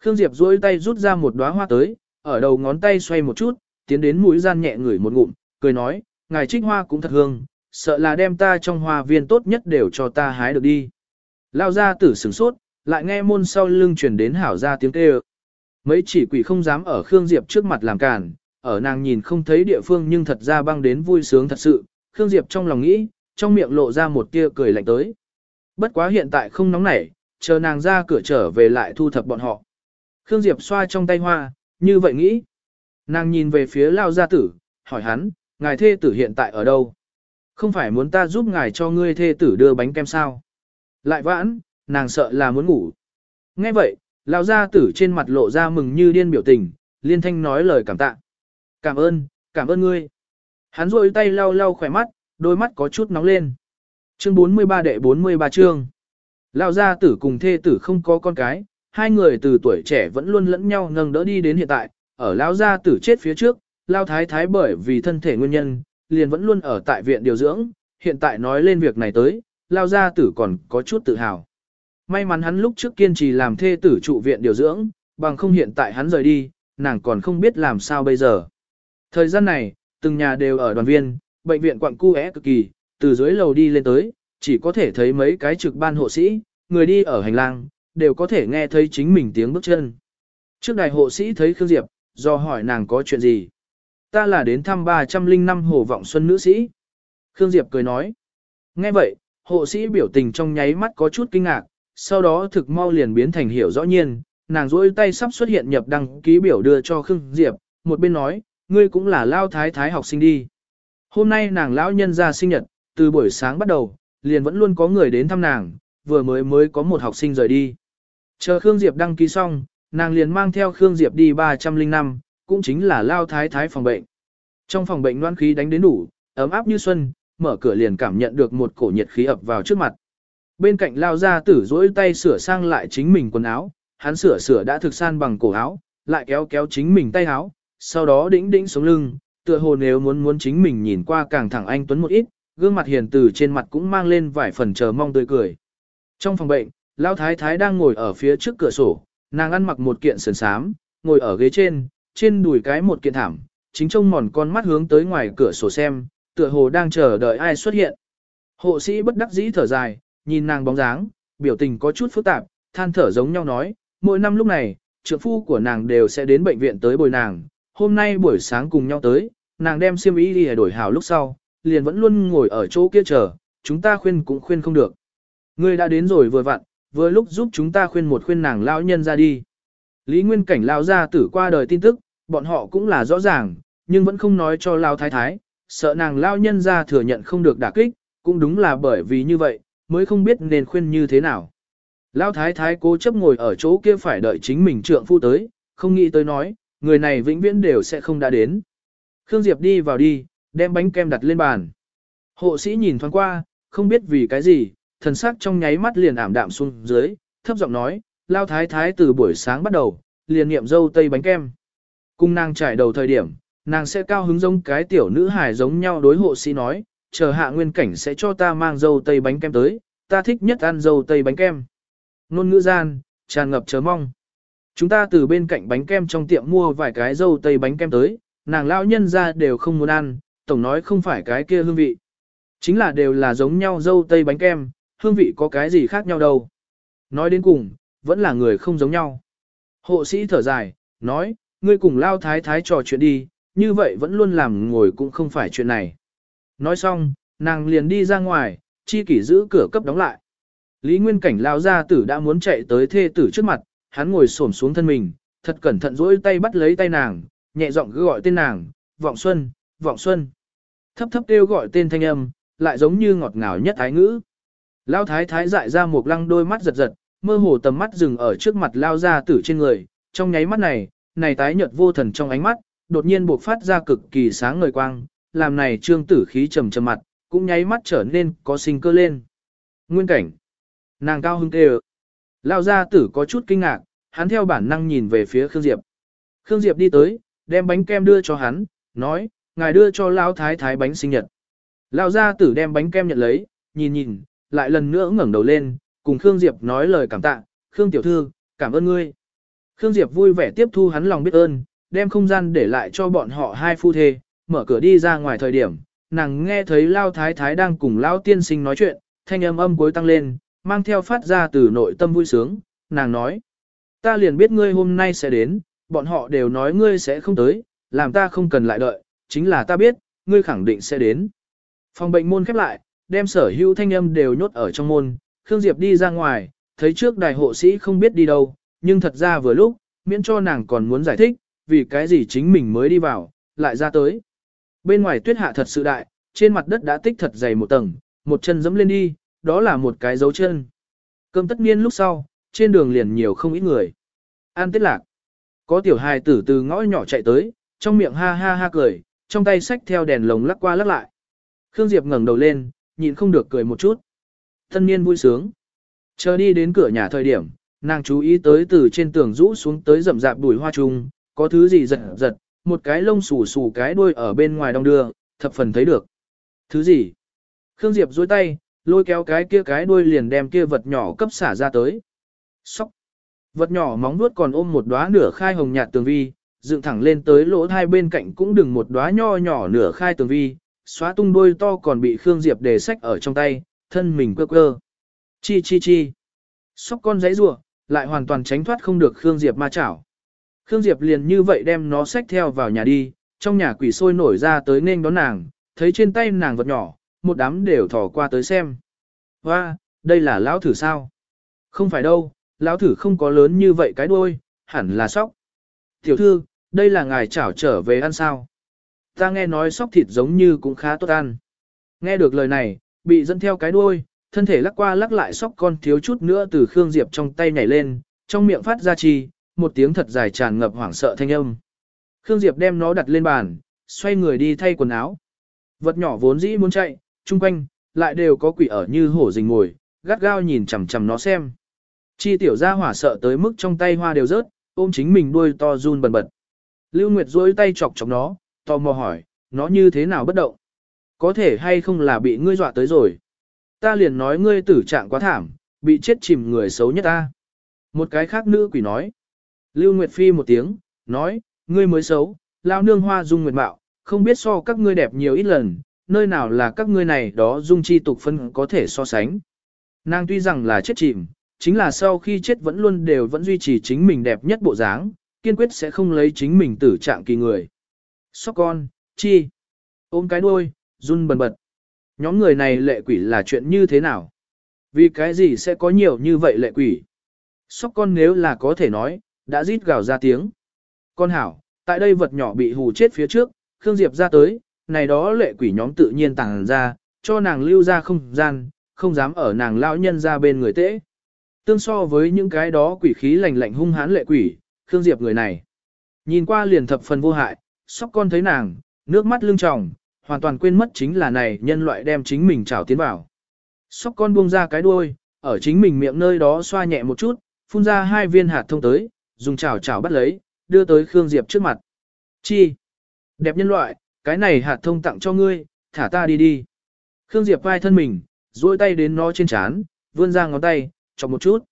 Khương Diệp duỗi tay rút ra một đóa hoa tới, ở đầu ngón tay xoay một chút, tiến đến mũi gian nhẹ ngửi một ngụm, cười nói, ngài trích hoa cũng thật hương, sợ là đem ta trong hoa viên tốt nhất đều cho ta hái được đi. Lao ra tử sửng sốt, lại nghe môn sau lưng truyền đến hảo ra tiếng kêu. Mấy chỉ quỷ không dám ở Khương Diệp trước mặt làm cản, ở nàng nhìn không thấy địa phương nhưng thật ra băng đến vui sướng thật sự, Khương Diệp trong lòng nghĩ, trong miệng lộ ra một tia cười lạnh tới. Bất quá hiện tại không nóng nảy, chờ nàng ra cửa trở về lại thu thập bọn họ. Khương Diệp xoa trong tay hoa, như vậy nghĩ. Nàng nhìn về phía Lao Gia Tử, hỏi hắn, ngài thê tử hiện tại ở đâu? Không phải muốn ta giúp ngài cho ngươi thê tử đưa bánh kem sao? Lại vãn, nàng sợ là muốn ngủ. Nghe vậy, Lao Gia Tử trên mặt lộ ra mừng như điên biểu tình, liên thanh nói lời cảm tạ. Cảm ơn, cảm ơn ngươi. Hắn rôi tay lau lau khỏe mắt, đôi mắt có chút nóng lên. Chương 43 đệ 43 chương. Lao gia tử cùng thê tử không có con cái, hai người từ tuổi trẻ vẫn luôn lẫn nhau nâng đỡ đi đến hiện tại, ở Lao gia tử chết phía trước, Lao thái thái bởi vì thân thể nguyên nhân, liền vẫn luôn ở tại viện điều dưỡng, hiện tại nói lên việc này tới, Lao gia tử còn có chút tự hào. May mắn hắn lúc trước kiên trì làm thê tử trụ viện điều dưỡng, bằng không hiện tại hắn rời đi, nàng còn không biết làm sao bây giờ. Thời gian này, từng nhà đều ở đoàn viên, bệnh viện quặng cu é cực kỳ, từ dưới lầu đi lên tới, chỉ có thể thấy mấy cái trực ban hộ sĩ, người đi ở hành lang, đều có thể nghe thấy chính mình tiếng bước chân. Trước đài hộ sĩ thấy Khương Diệp, do hỏi nàng có chuyện gì. Ta là đến thăm 305 Hồ Vọng Xuân nữ sĩ. Khương Diệp cười nói. Nghe vậy, hộ sĩ biểu tình trong nháy mắt có chút kinh ngạc, sau đó thực mau liền biến thành hiểu rõ nhiên, nàng rỗi tay sắp xuất hiện nhập đăng ký biểu đưa cho Khương Diệp, một bên nói, ngươi cũng là lao thái thái học sinh đi. Hôm nay nàng lão nhân ra sinh nhật, từ buổi sáng bắt đầu, liền vẫn luôn có người đến thăm nàng, vừa mới mới có một học sinh rời đi. Chờ Khương Diệp đăng ký xong, nàng liền mang theo Khương Diệp đi 305, cũng chính là lao thái thái phòng bệnh. Trong phòng bệnh loan khí đánh đến đủ, ấm áp như xuân, mở cửa liền cảm nhận được một cổ nhiệt khí ập vào trước mặt. Bên cạnh lao ra tử dỗi tay sửa sang lại chính mình quần áo, hắn sửa sửa đã thực san bằng cổ áo, lại kéo kéo chính mình tay áo, sau đó đĩnh đĩnh xuống lưng, tựa hồ nếu muốn muốn chính mình nhìn qua càng thẳng anh tuấn một ít, gương mặt hiền từ trên mặt cũng mang lên vài phần chờ mong tươi cười. Trong phòng bệnh, Lão Thái Thái đang ngồi ở phía trước cửa sổ, nàng ăn mặc một kiện sườn sám, ngồi ở ghế trên, trên đùi cái một kiện thảm, chính trông mòn con mắt hướng tới ngoài cửa sổ xem, tựa hồ đang chờ đợi ai xuất hiện. Hộ sĩ bất đắc dĩ thở dài, nhìn nàng bóng dáng, biểu tình có chút phức tạp, than thở giống nhau nói, mỗi năm lúc này, trượng phu của nàng đều sẽ đến bệnh viện tới bồi nàng, hôm nay buổi sáng cùng nhau tới, nàng đem xiêm y đi đổi hào lúc sau, liền vẫn luôn ngồi ở chỗ kia chờ, chúng ta khuyên cũng khuyên không được. Ngươi đã đến rồi vừa vặn, vừa lúc giúp chúng ta khuyên một khuyên nàng lão nhân ra đi. Lý Nguyên Cảnh lao ra tử qua đời tin tức, bọn họ cũng là rõ ràng, nhưng vẫn không nói cho lao thái thái, sợ nàng lao nhân ra thừa nhận không được đả kích, cũng đúng là bởi vì như vậy, mới không biết nên khuyên như thế nào. Lao thái thái cố chấp ngồi ở chỗ kia phải đợi chính mình trượng phu tới, không nghĩ tới nói, người này vĩnh viễn đều sẽ không đã đến. Khương Diệp đi vào đi, đem bánh kem đặt lên bàn. Hộ sĩ nhìn thoáng qua, không biết vì cái gì, thần sắc trong nháy mắt liền ảm đạm xuống dưới, thấp giọng nói, lao thái thái từ buổi sáng bắt đầu, liền niệm dâu tây bánh kem. Cung nàng trải đầu thời điểm, nàng sẽ cao hứng giống cái tiểu nữ hài giống nhau đối hộ sĩ nói, chờ hạ nguyên cảnh sẽ cho ta mang dâu tây bánh kem tới, ta thích nhất ăn dâu tây bánh kem. Nôn ngữ gian, tràn ngập chờ mong. Chúng ta từ bên cạnh bánh kem trong tiệm mua vài cái dâu tây bánh kem tới, nàng lão nhân ra đều không muốn ăn, tổng nói không phải cái kia hương vị. Chính là đều là giống nhau dâu tây bánh kem, hương vị có cái gì khác nhau đâu. Nói đến cùng, vẫn là người không giống nhau. Hộ sĩ thở dài, nói, ngươi cùng lao thái thái trò chuyện đi, như vậy vẫn luôn làm ngồi cũng không phải chuyện này. Nói xong, nàng liền đi ra ngoài, chi kỷ giữ cửa cấp đóng lại. Lý Nguyên Cảnh lao ra tử đã muốn chạy tới thê tử trước mặt, hắn ngồi xổm xuống thân mình, thật cẩn thận dỗi tay bắt lấy tay nàng, nhẹ giọng gọi tên nàng, Vọng Xuân, Vọng Xuân. Thấp thấp kêu gọi tên thanh âm, lại giống như ngọt ngào nhất thái ngữ. Lao thái thái dại ra một lăng đôi mắt giật giật, mơ hồ tầm mắt dừng ở trước mặt lao ra tử trên người, trong nháy mắt này, này tái nhợt vô thần trong ánh mắt, đột nhiên buộc phát ra cực kỳ sáng ngời quang, làm này trương tử khí trầm trầm mặt, cũng nháy mắt trở nên có sinh cơ lên. Nguyên cảnh. Nàng cao hưng kêu. Lao ra tử có chút kinh ngạc, hắn theo bản năng nhìn về phía Khương Diệp. Khương Diệp đi tới, đem bánh kem đưa cho hắn, nói, ngài đưa cho Lão Thái Thái bánh sinh nhật. Lão gia tử đem bánh kem nhận lấy, nhìn nhìn, lại lần nữa ngẩng đầu lên, cùng Khương Diệp nói lời cảm tạ, Khương Tiểu Thư, cảm ơn ngươi. Khương Diệp vui vẻ tiếp thu hắn lòng biết ơn, đem không gian để lại cho bọn họ hai phu thê, mở cửa đi ra ngoài thời điểm, nàng nghe thấy Lao Thái Thái đang cùng Lao Tiên Sinh nói chuyện, thanh âm âm cuối tăng lên, mang theo phát ra từ nội tâm vui sướng, nàng nói. Ta liền biết ngươi hôm nay sẽ đến, bọn họ đều nói ngươi sẽ không tới, làm ta không cần lại đợi, chính là ta biết, ngươi khẳng định sẽ đến. Phòng bệnh môn khép lại, đem sở hữu thanh âm đều nhốt ở trong môn, Khương Diệp đi ra ngoài, thấy trước đài hộ sĩ không biết đi đâu, nhưng thật ra vừa lúc, miễn cho nàng còn muốn giải thích, vì cái gì chính mình mới đi vào, lại ra tới. Bên ngoài tuyết hạ thật sự đại, trên mặt đất đã tích thật dày một tầng, một chân dẫm lên đi, đó là một cái dấu chân. Cơm tất niên lúc sau, trên đường liền nhiều không ít người. An tiết lạc. Có tiểu hài tử từ ngõ nhỏ chạy tới, trong miệng ha ha ha cười, trong tay xách theo đèn lồng lắc qua lắc lại. Khương Diệp ngẩng đầu lên, nhịn không được cười một chút. Thân niên vui sướng. Chờ đi đến cửa nhà thời điểm, nàng chú ý tới từ trên tường rũ xuống tới rậm rạp bùi hoa trùng, có thứ gì giật giật, một cái lông xù xù cái đuôi ở bên ngoài đông đưa, thập phần thấy được. Thứ gì? Khương Diệp duỗi tay, lôi kéo cái kia cái đuôi liền đem kia vật nhỏ cấp xả ra tới. Sóc. Vật nhỏ móng vuốt còn ôm một đóa nửa khai hồng nhạt tường vi, dựng thẳng lên tới lỗ hai bên cạnh cũng đừng một đóa nho nhỏ nửa khai tường vi, xóa tung đôi to còn bị Khương Diệp đề sách ở trong tay, thân mình quơ quơ. Chi chi chi. Sóc con giấy rùa, lại hoàn toàn tránh thoát không được Khương Diệp ma chảo. Khương Diệp liền như vậy đem nó sách theo vào nhà đi, trong nhà quỷ sôi nổi ra tới nên đón nàng, thấy trên tay nàng vật nhỏ, một đám đều thò qua tới xem. Hoa, đây là lão thử sao? Không phải đâu, lão thử không có lớn như vậy cái đuôi, hẳn là sóc. Tiểu thư, đây là ngài chảo trở về ăn sao? Ta nghe nói sóc thịt giống như cũng khá tốt ăn. Nghe được lời này, bị dẫn theo cái đuôi, thân thể lắc qua lắc lại sóc con thiếu chút nữa từ Khương Diệp trong tay nhảy lên, trong miệng phát ra chi, một tiếng thật dài tràn ngập hoảng sợ thanh âm. Khương Diệp đem nó đặt lên bàn, xoay người đi thay quần áo. Vật nhỏ vốn dĩ muốn chạy, chung quanh, lại đều có quỷ ở như hổ rình ngồi, gắt gao nhìn chằm chằm nó xem. Chi tiểu gia hỏa sợ tới mức trong tay hoa đều rớt, ôm chính mình đuôi to run bần bật. Lưu Nguyệt duỗi tay chọc chọc nó, tò mò hỏi, nó như thế nào bất động? Có thể hay không là bị ngươi dọa tới rồi? Ta liền nói ngươi tử trạng quá thảm, bị chết chìm người xấu nhất ta. Một cái khác nữ quỷ nói. Lưu Nguyệt Phi một tiếng, nói, ngươi mới xấu, lao nương hoa dung nguyệt mạo, không biết so các ngươi đẹp nhiều ít lần, nơi nào là các ngươi này đó dung chi tục phân có thể so sánh. Nàng tuy rằng là chết chìm, chính là sau khi chết vẫn luôn đều vẫn duy trì chính mình đẹp nhất bộ dáng, kiên quyết sẽ không lấy chính mình tử trạng kỳ người. Sóc con, chi, ôm cái đuôi, run bần bật. Nhóm người này lệ quỷ là chuyện như thế nào? Vì cái gì sẽ có nhiều như vậy lệ quỷ? Sóc con nếu là có thể nói, đã rít gào ra tiếng. Con hảo, tại đây vật nhỏ bị hù chết phía trước, Khương Diệp ra tới, này đó lệ quỷ nhóm tự nhiên tàng ra, cho nàng lưu ra không gian, không dám ở nàng lão nhân ra bên người tễ. Tương so với những cái đó quỷ khí lành lạnh hung hãn lệ quỷ, Khương Diệp người này. Nhìn qua liền thập phần vô hại, sóc con thấy nàng, nước mắt lưng tròng, hoàn toàn quên mất chính là này nhân loại đem chính mình trảo tiến vào. Sóc con buông ra cái đuôi, ở chính mình miệng nơi đó xoa nhẹ một chút, phun ra hai viên hạt thông tới, dùng chảo chảo bắt lấy, đưa tới Khương Diệp trước mặt. Chi? Đẹp nhân loại, cái này hạt thông tặng cho ngươi, thả ta đi đi. Khương Diệp vai thân mình, duỗi tay đến nó trên chán, vươn ra ngón tay, chọc một chút.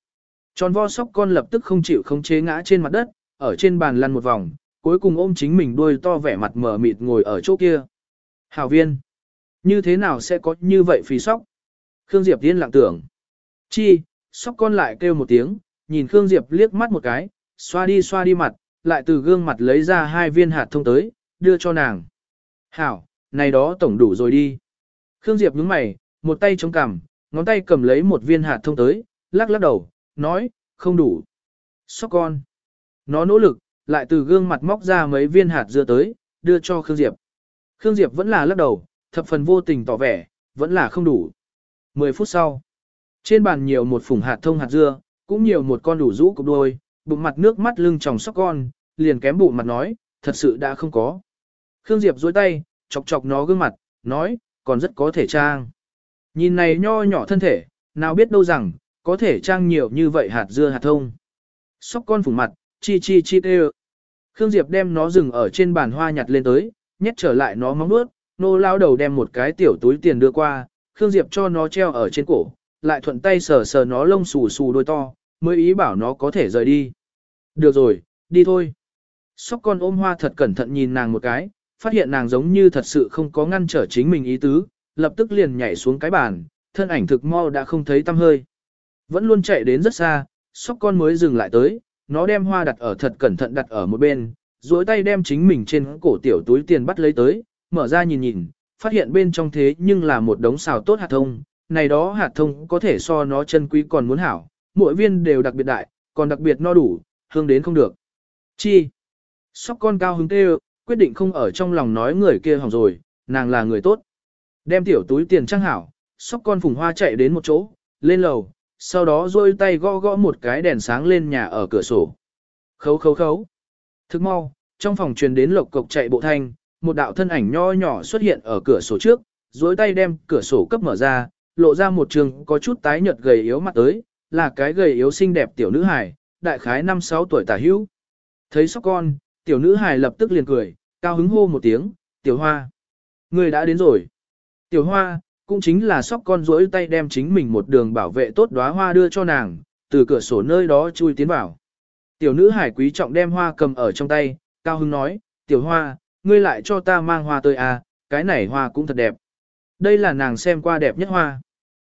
Tròn vo sóc con lập tức không chịu không chế ngã trên mặt đất, ở trên bàn lăn một vòng, cuối cùng ôm chính mình đuôi to vẻ mặt mở mịt ngồi ở chỗ kia. Hảo viên, như thế nào sẽ có như vậy phì sóc? Khương Diệp tiên lặng tưởng. Chi, sóc con lại kêu một tiếng, nhìn Khương Diệp liếc mắt một cái, xoa đi xoa đi mặt, lại từ gương mặt lấy ra hai viên hạt thông tới, đưa cho nàng. Hảo, này đó tổng đủ rồi đi. Khương Diệp nhướng mày, một tay chống cằm, ngón tay cầm lấy một viên hạt thông tới, lắc lắc đầu, nói, không đủ. Sóc con. Nó nỗ lực, lại từ gương mặt móc ra mấy viên hạt dưa tới, đưa cho Khương Diệp. Khương Diệp vẫn là lắc đầu, thập phần vô tình tỏ vẻ, vẫn là không đủ. 10 phút sau, trên bàn nhiều một phủng hạt thông hạt dưa, cũng nhiều một con đủ rũ cục đôi, bụng mặt nước mắt lưng tròng sóc con, liền kém bụng mặt nói, thật sự đã không có. Khương Diệp duỗi tay, chọc chọc nó gương mặt, nói, còn rất có thể trang. Nhìn này nho nhỏ thân thể, nào biết đâu rằng, có thể trang nhiều như vậy hạt dưa hạt thông. Sóc con phủ mặt, chi chi chi tê Khương Diệp đem nó dừng ở trên bàn hoa nhặt lên tới, nhét trở lại nó móng nuốt, nô lao đầu đem một cái tiểu túi tiền đưa qua, Khương Diệp cho nó treo ở trên cổ, lại thuận tay sờ sờ nó lông xù xù đôi to, mới ý bảo nó có thể rời đi. Được rồi, đi thôi. Sóc con ôm hoa thật cẩn thận nhìn nàng một cái, phát hiện nàng giống như thật sự không có ngăn trở chính mình ý tứ, lập tức liền nhảy xuống cái bàn, thân ảnh thực mau đã không thấy tăm hơi. Vẫn luôn chạy đến rất xa, sóc con mới dừng lại tới, nó đem hoa đặt ở thật cẩn thận đặt ở một bên, duỗi tay đem chính mình trên cổ tiểu túi tiền bắt lấy tới, mở ra nhìn nhìn, phát hiện bên trong thế nhưng là một đống xào tốt hạt thông, này đó hạt thông có thể so nó chân quý còn muốn hảo, mỗi viên đều đặc biệt đại, còn đặc biệt no đủ, hương đến không được. Chi? Sóc con cao hứng tê quyết định không ở trong lòng nói người kia hỏng rồi, nàng là người tốt. Đem tiểu túi tiền trang hảo, sóc con phùng hoa chạy đến một chỗ, lên lầu, sau đó rôi tay gõ gõ một cái đèn sáng lên nhà ở cửa sổ. Khấu khấu khấu. Thức mau, trong phòng truyền đến lộc cộc chạy bộ thanh, một đạo thân ảnh nho nhỏ xuất hiện ở cửa sổ trước, rối tay đem cửa sổ cấp mở ra, lộ ra một trường có chút tái nhợt gầy yếu mặt tới, là cái gầy yếu xinh đẹp tiểu nữ hài, đại khái 5-6 tuổi tả hữu. Thấy sóc con, tiểu nữ hài lập tức liền cười, cao hứng hô một tiếng, tiểu hoa. Người đã đến rồi. Tiểu hoa, cũng chính là sóc con rỗi tay đem chính mình một đường bảo vệ tốt đóa hoa đưa cho nàng, từ cửa sổ nơi đó chui tiến vào. Tiểu nữ hải quý trọng đem hoa cầm ở trong tay, cao hưng nói, tiểu hoa, ngươi lại cho ta mang hoa tới à, cái này hoa cũng thật đẹp. Đây là nàng xem qua đẹp nhất hoa.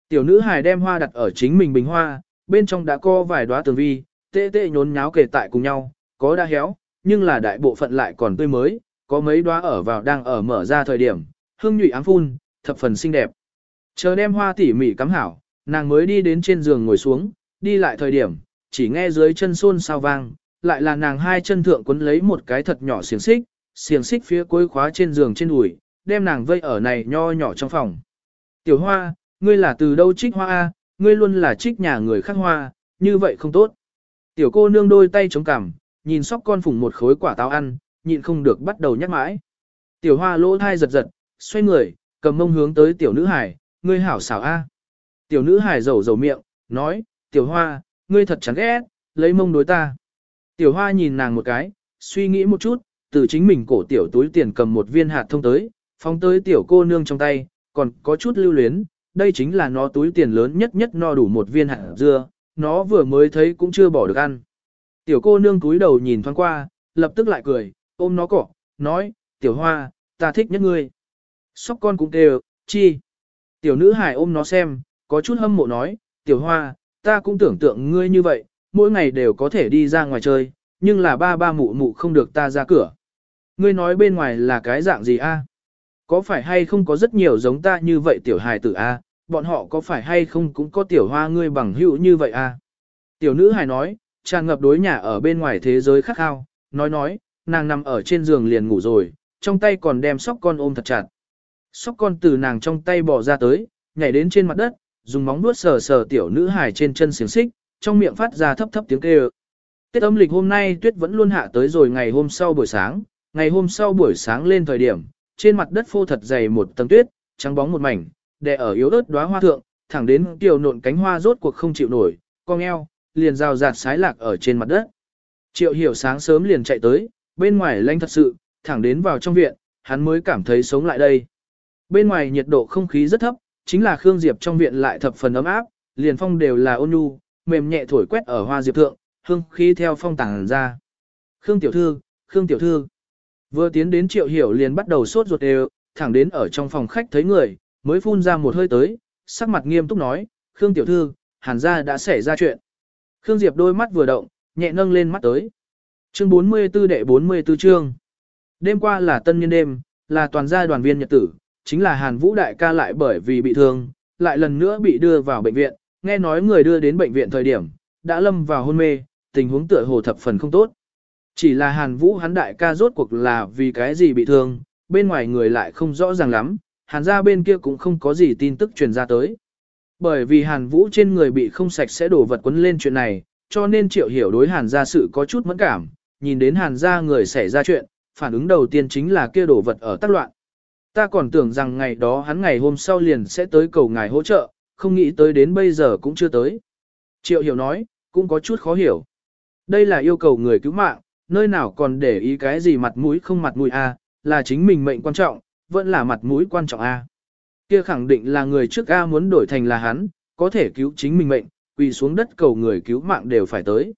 Tiểu nữ hải đem hoa đặt ở chính mình bình hoa, bên trong đã có vài đóa tường vi, tê tê nhốn nháo kề tại cùng nhau, có đã héo, nhưng là đại bộ phận lại còn tươi mới, có mấy đóa ở vào đang ở mở ra thời điểm, hương nhụy ám phun, thập phần xinh đẹp. Chờ đem hoa tỉ mỉ cắm hảo, nàng mới đi đến trên giường ngồi xuống, đi lại thời điểm, chỉ nghe dưới chân xôn sao vang, lại là nàng hai chân thượng quấn lấy một cái thật nhỏ xiềng xích, xiềng xích phía cuối khóa trên giường trên đùi, đem nàng vây ở này nho nhỏ trong phòng. Tiểu hoa, ngươi là từ đâu trích hoa A, ngươi luôn là trích nhà người khác hoa, như vậy không tốt. Tiểu cô nương đôi tay chống cằm, nhìn sóc con phùng một khối quả táo ăn, nhịn không được bắt đầu nhắc mãi. Tiểu hoa lỗ thai giật giật, xoay người, cầm mông hướng tới tiểu nữ hải, ngươi hảo xảo A. Tiểu nữ hài rầu rầu miệng, nói, tiểu hoa, ngươi thật chán ghét, lấy mông đối ta. Tiểu hoa nhìn nàng một cái, suy nghĩ một chút, từ chính mình cổ tiểu túi tiền cầm một viên hạt thông tới, phóng tới tiểu cô nương trong tay, còn có chút lưu luyến, đây chính là nó túi tiền lớn nhất nhất no đủ một viên hạt dưa, nó vừa mới thấy cũng chưa bỏ được ăn. Tiểu cô nương túi đầu nhìn thoáng qua, lập tức lại cười, ôm nó cỏ, nói, tiểu hoa, ta thích nhất ngươi. Sóc con cũng kêu, chi. Tiểu nữ hải ôm nó xem, có chút hâm mộ nói, tiểu hoa, ta cũng tưởng tượng ngươi như vậy, mỗi ngày đều có thể đi ra ngoài chơi, nhưng là ba ba mụ mụ không được ta ra cửa. Ngươi nói bên ngoài là cái dạng gì a? Có phải hay không có rất nhiều giống ta như vậy tiểu hài tử a? Bọn họ có phải hay không cũng có tiểu hoa ngươi bằng hữu như vậy a? Tiểu nữ hài nói, tràn ngập đối nhà ở bên ngoài thế giới khắc khao, nói nói, nàng nằm ở trên giường liền ngủ rồi, trong tay còn đem sóc con ôm thật chặt. Sóc con từ nàng trong tay bỏ ra tới, nhảy đến trên mặt đất, dùng móng vuốt sờ sờ tiểu nữ hài trên chân xiềng xích, trong miệng phát ra thấp thấp tiếng kêu. Tết âm lịch hôm nay tuyết vẫn luôn hạ tới rồi ngày hôm sau buổi sáng, ngày hôm sau buổi sáng lên thời điểm, trên mặt đất phô thật dày một tầng tuyết, trắng bóng một mảnh, đè ở yếu ớt đóa hoa thượng, thẳng đến tiểu nộn cánh hoa rốt cuộc không chịu nổi, cong eo, liền rào rạt sái lạc ở trên mặt đất. Triệu hiểu sáng sớm liền chạy tới, bên ngoài lạnh thật sự, thẳng đến vào trong viện, hắn mới cảm thấy sống lại đây. Bên ngoài nhiệt độ không khí rất thấp, chính là Khương Diệp trong viện lại thập phần ấm áp, liền phong đều là ôn nhu, mềm nhẹ thổi quét ở hoa diệp thượng, hương khí theo phong tàng ra. Khương tiểu thư, Khương tiểu thư. Vừa tiến đến Triệu Hiểu liền bắt đầu sốt ruột đều, thẳng đến ở trong phòng khách thấy người, mới phun ra một hơi tới, sắc mặt nghiêm túc nói, Khương tiểu thư, hàn gia đã xảy ra chuyện. Khương Diệp đôi mắt vừa động, nhẹ nâng lên mắt tới. Chương 44 đệ 44 chương. Đêm qua là tân nhân đêm, là toàn gia đoàn viên nhật tử, chính là Hàn Vũ đại ca lại bởi vì bị thương, lại lần nữa bị đưa vào bệnh viện, nghe nói người đưa đến bệnh viện thời điểm, đã lâm vào hôn mê, tình huống tựa hồ thập phần không tốt. Chỉ là Hàn Vũ hắn đại ca rốt cuộc là vì cái gì bị thương, bên ngoài người lại không rõ ràng lắm, Hàn gia bên kia cũng không có gì tin tức truyền ra tới. Bởi vì Hàn Vũ trên người bị không sạch sẽ đổ vật quấn lên chuyện này, cho nên Triệu Hiểu đối Hàn gia sự có chút mẫn cảm, nhìn đến Hàn gia người xảy ra chuyện, phản ứng đầu tiên chính là kia đổ vật ở tác loạn. Ta còn tưởng rằng ngày đó hắn ngày hôm sau liền sẽ tới cầu ngài hỗ trợ, không nghĩ tới đến bây giờ cũng chưa tới. Triệu Hiểu nói, cũng có chút khó hiểu. Đây là yêu cầu người cứu mạng, nơi nào còn để ý cái gì mặt mũi không mặt mũi a, là chính mình mệnh quan trọng, vẫn là mặt mũi quan trọng a. Kia khẳng định là người trước A muốn đổi thành là hắn, có thể cứu chính mình mệnh, quỳ xuống đất cầu người cứu mạng đều phải tới.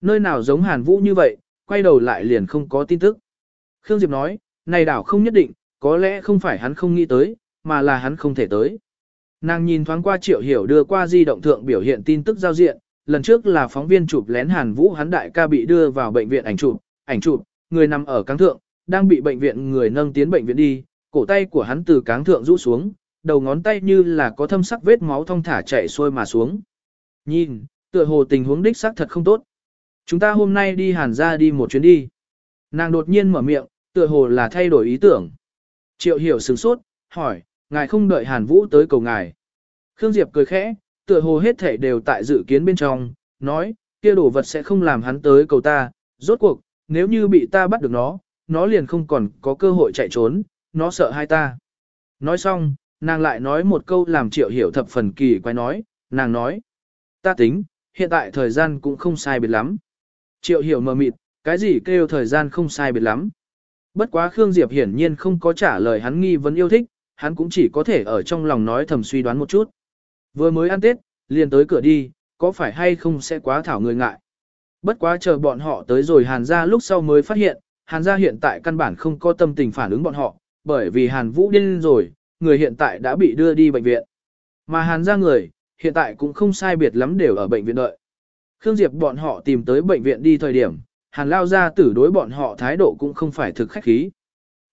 Nơi nào giống Hàn Vũ như vậy, quay đầu lại liền không có tin tức. Khương Diệp nói, này đảo không nhất định, có lẽ không phải hắn không nghĩ tới, mà là hắn không thể tới. Nàng nhìn thoáng qua triệu hiểu đưa qua di động thượng biểu hiện tin tức giao diện, lần trước là phóng viên chụp lén Hàn Vũ hắn đại ca bị đưa vào bệnh viện ảnh chụp, ảnh chụp, người nằm ở cáng thượng, đang bị bệnh viện người nâng tiến bệnh viện đi, cổ tay của hắn từ cáng thượng rũ xuống, đầu ngón tay như là có thâm sắc vết máu thong thả chảy xuôi mà xuống. Nhìn, tựa hồ tình huống đích xác thật không tốt. Chúng ta hôm nay đi hàn ra đi một chuyến đi. Nàng đột nhiên mở miệng, tựa hồ là thay đổi ý tưởng. Triệu hiểu sửng sốt, hỏi, ngài không đợi hàn vũ tới cầu ngài. Khương Diệp cười khẽ, tựa hồ hết thể đều tại dự kiến bên trong, nói, kia đồ vật sẽ không làm hắn tới cầu ta, rốt cuộc, nếu như bị ta bắt được nó, nó liền không còn có cơ hội chạy trốn, nó sợ hai ta. Nói xong, Nàng lại nói một câu làm triệu hiểu thập phần kỳ quái nói, nàng nói. Ta tính, hiện tại thời gian cũng không sai biệt lắm. Triệu hiểu mờ mịt, cái gì kêu thời gian không sai biệt lắm. Bất quá Khương Diệp hiển nhiên không có trả lời hắn nghi vấn yêu thích, hắn cũng chỉ có thể ở trong lòng nói thầm suy đoán một chút. Vừa mới ăn Tết, liền tới cửa đi, có phải hay không sẽ quá thảo người ngại. Bất quá chờ bọn họ tới rồi Hàn gia lúc sau mới phát hiện, Hàn gia hiện tại căn bản không có tâm tình phản ứng bọn họ, bởi vì Hàn Vũ điên rồi, người hiện tại đã bị đưa đi bệnh viện. Mà hàn Gia người, hiện tại cũng không sai biệt lắm đều ở bệnh viện đợi. Khương Diệp bọn họ tìm tới bệnh viện đi thời điểm, hàn lao ra tử đối bọn họ thái độ cũng không phải thực khách khí.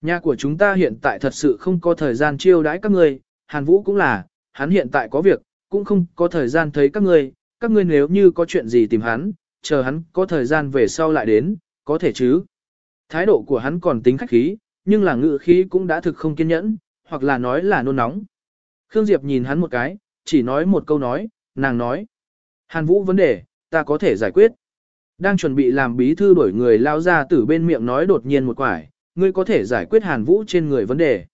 Nhà của chúng ta hiện tại thật sự không có thời gian chiêu đãi các ngươi, hàn vũ cũng là, hắn hiện tại có việc, cũng không có thời gian thấy các ngươi, các ngươi nếu như có chuyện gì tìm hắn, chờ hắn có thời gian về sau lại đến, có thể chứ. Thái độ của hắn còn tính khách khí, nhưng là ngự khí cũng đã thực không kiên nhẫn, hoặc là nói là nôn nóng. Khương Diệp nhìn hắn một cái, chỉ nói một câu nói, nàng nói. Hàn Vũ vấn đề, ta có thể giải quyết. Đang chuẩn bị làm bí thư đổi người lao ra từ bên miệng nói đột nhiên một quải, ngươi có thể giải quyết Hàn Vũ trên người vấn đề.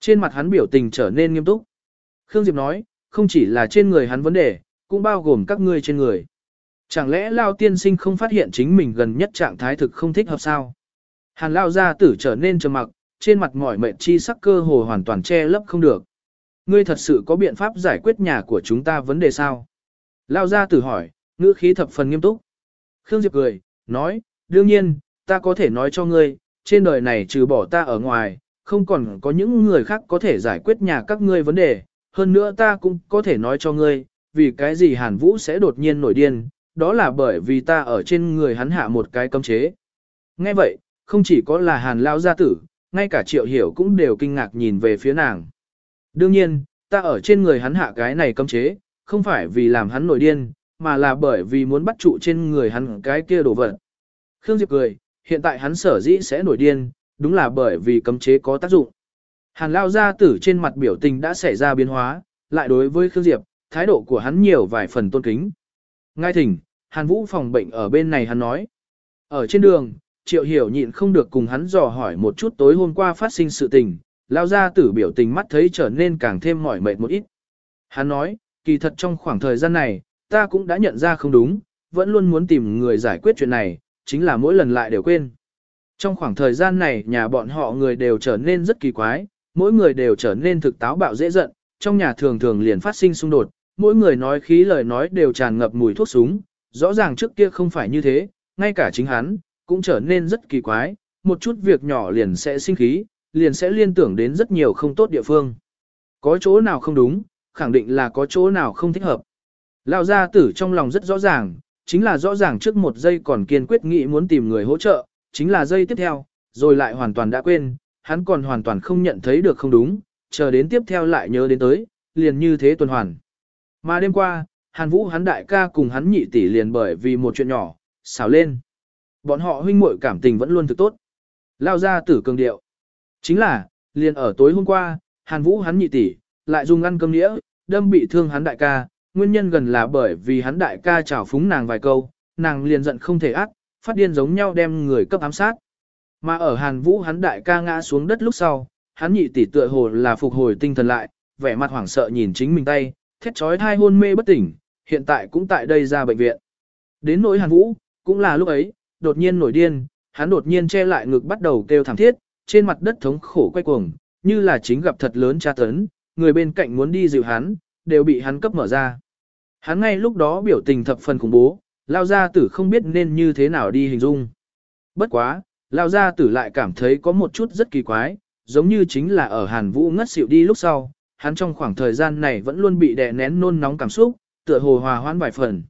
Trên mặt hắn biểu tình trở nên nghiêm túc. Khương Diệp nói, không chỉ là trên người hắn vấn đề, cũng bao gồm các ngươi trên người. Chẳng lẽ Lao tiên sinh không phát hiện chính mình gần nhất trạng thái thực không thích hợp sao? Hàn Lao gia tử trở nên trầm mặc, trên mặt mỏi mệt chi sắc cơ hồ hoàn toàn che lấp không được. Ngươi thật sự có biện pháp giải quyết nhà của chúng ta vấn đề sao? Lao ra tử hỏi, ngữ khí thập phần nghiêm túc. Khương Diệp cười, nói, đương nhiên, ta có thể nói cho ngươi, trên đời này trừ bỏ ta ở ngoài, không còn có những người khác có thể giải quyết nhà các ngươi vấn đề, hơn nữa ta cũng có thể nói cho ngươi, vì cái gì Hàn Vũ sẽ đột nhiên nổi điên, đó là bởi vì ta ở trên người hắn hạ một cái cấm chế. Nghe vậy, không chỉ có là Hàn Lao gia tử, ngay cả Triệu Hiểu cũng đều kinh ngạc nhìn về phía nàng. Đương nhiên, ta ở trên người hắn hạ cái này cấm chế, không phải vì làm hắn nổi điên, mà là bởi vì muốn bắt trụ trên người hắn cái kia đồ vật. Khương Diệp cười, hiện tại hắn sở dĩ sẽ nổi điên, đúng là bởi vì cấm chế có tác dụng. Hàn Lao gia tử trên mặt biểu tình đã xảy ra biến hóa, lại đối với Khương Diệp, thái độ của hắn nhiều vài phần tôn kính. Ngay thỉnh, Hàn Vũ phòng bệnh ở bên này hắn nói. Ở trên đường, Triệu Hiểu nhịn không được cùng hắn dò hỏi một chút tối hôm qua phát sinh sự tình, Lao gia tử biểu tình mắt thấy trở nên càng thêm mỏi mệt một ít. Hắn nói, kỳ thật trong khoảng thời gian này, ta cũng đã nhận ra không đúng, vẫn luôn muốn tìm người giải quyết chuyện này, chính là mỗi lần lại đều quên. Trong khoảng thời gian này nhà bọn họ người đều trở nên rất kỳ quái, mỗi người đều trở nên thực táo bạo dễ giận, trong nhà thường thường liền phát sinh xung đột, mỗi người nói khí lời nói đều tràn ngập mùi thuốc súng, rõ ràng trước kia không phải như thế, ngay cả chính hắn, cũng trở nên rất kỳ quái, một chút việc nhỏ liền sẽ sinh khí, liền sẽ liên tưởng đến rất nhiều không tốt địa phương. Có chỗ nào không đúng, khẳng định là có chỗ nào không thích hợp. Lão gia tử trong lòng rất rõ ràng, chính là rõ ràng trước một giây còn kiên quyết nghĩ muốn tìm người hỗ trợ, chính là giây tiếp theo, rồi lại hoàn toàn đã quên, hắn còn hoàn toàn không nhận thấy được không đúng, chờ đến tiếp theo lại nhớ đến tới, liền như thế tuần hoàn. Mà đêm qua, Hàn Vũ hắn đại ca cùng hắn nhị tỷ liền bởi vì một chuyện nhỏ, xào lên. Bọn họ huynh muội cảm tình vẫn luôn thực tốt. Lao ra tử cường điệu. Chính là, liền ở tối hôm qua, Hàn Vũ hắn nhị tỷ, lại dùng ăn cơm nĩa, đâm bị thương hắn đại ca, nguyên nhân gần là bởi vì hắn đại ca chào phúng nàng vài câu, nàng liền giận không thể ác, phát điên giống nhau đem người cấp ám sát. Mà ở Hàn Vũ hắn đại ca ngã xuống đất lúc sau, hắn nhị tỷ tựa hồ là phục hồi tinh thần lại, vẻ mặt hoảng sợ nhìn chính mình tay, thét chói thai hôn mê bất tỉnh, hiện tại cũng tại đây ra bệnh viện. Đến nỗi Hàn Vũ, cũng là lúc ấy, đột nhiên nổi điên, hắn đột nhiên che lại ngực bắt đầu kêu thảm thiết, trên mặt đất thống khổ quay cuồng, như là chính gặp thật lớn tra tấn, người bên cạnh muốn đi dịu hắn, đều bị hắn cấp mở ra. Hắn ngay lúc đó biểu tình thập phần khủng bố, lao gia tử không biết nên như thế nào đi hình dung. Bất quá, lao gia tử lại cảm thấy có một chút rất kỳ quái, giống như chính là ở Hàn Vũ ngất xỉu đi lúc sau, hắn trong khoảng thời gian này vẫn luôn bị đè nén nôn nóng cảm xúc, tựa hồ hòa hoãn vài phần.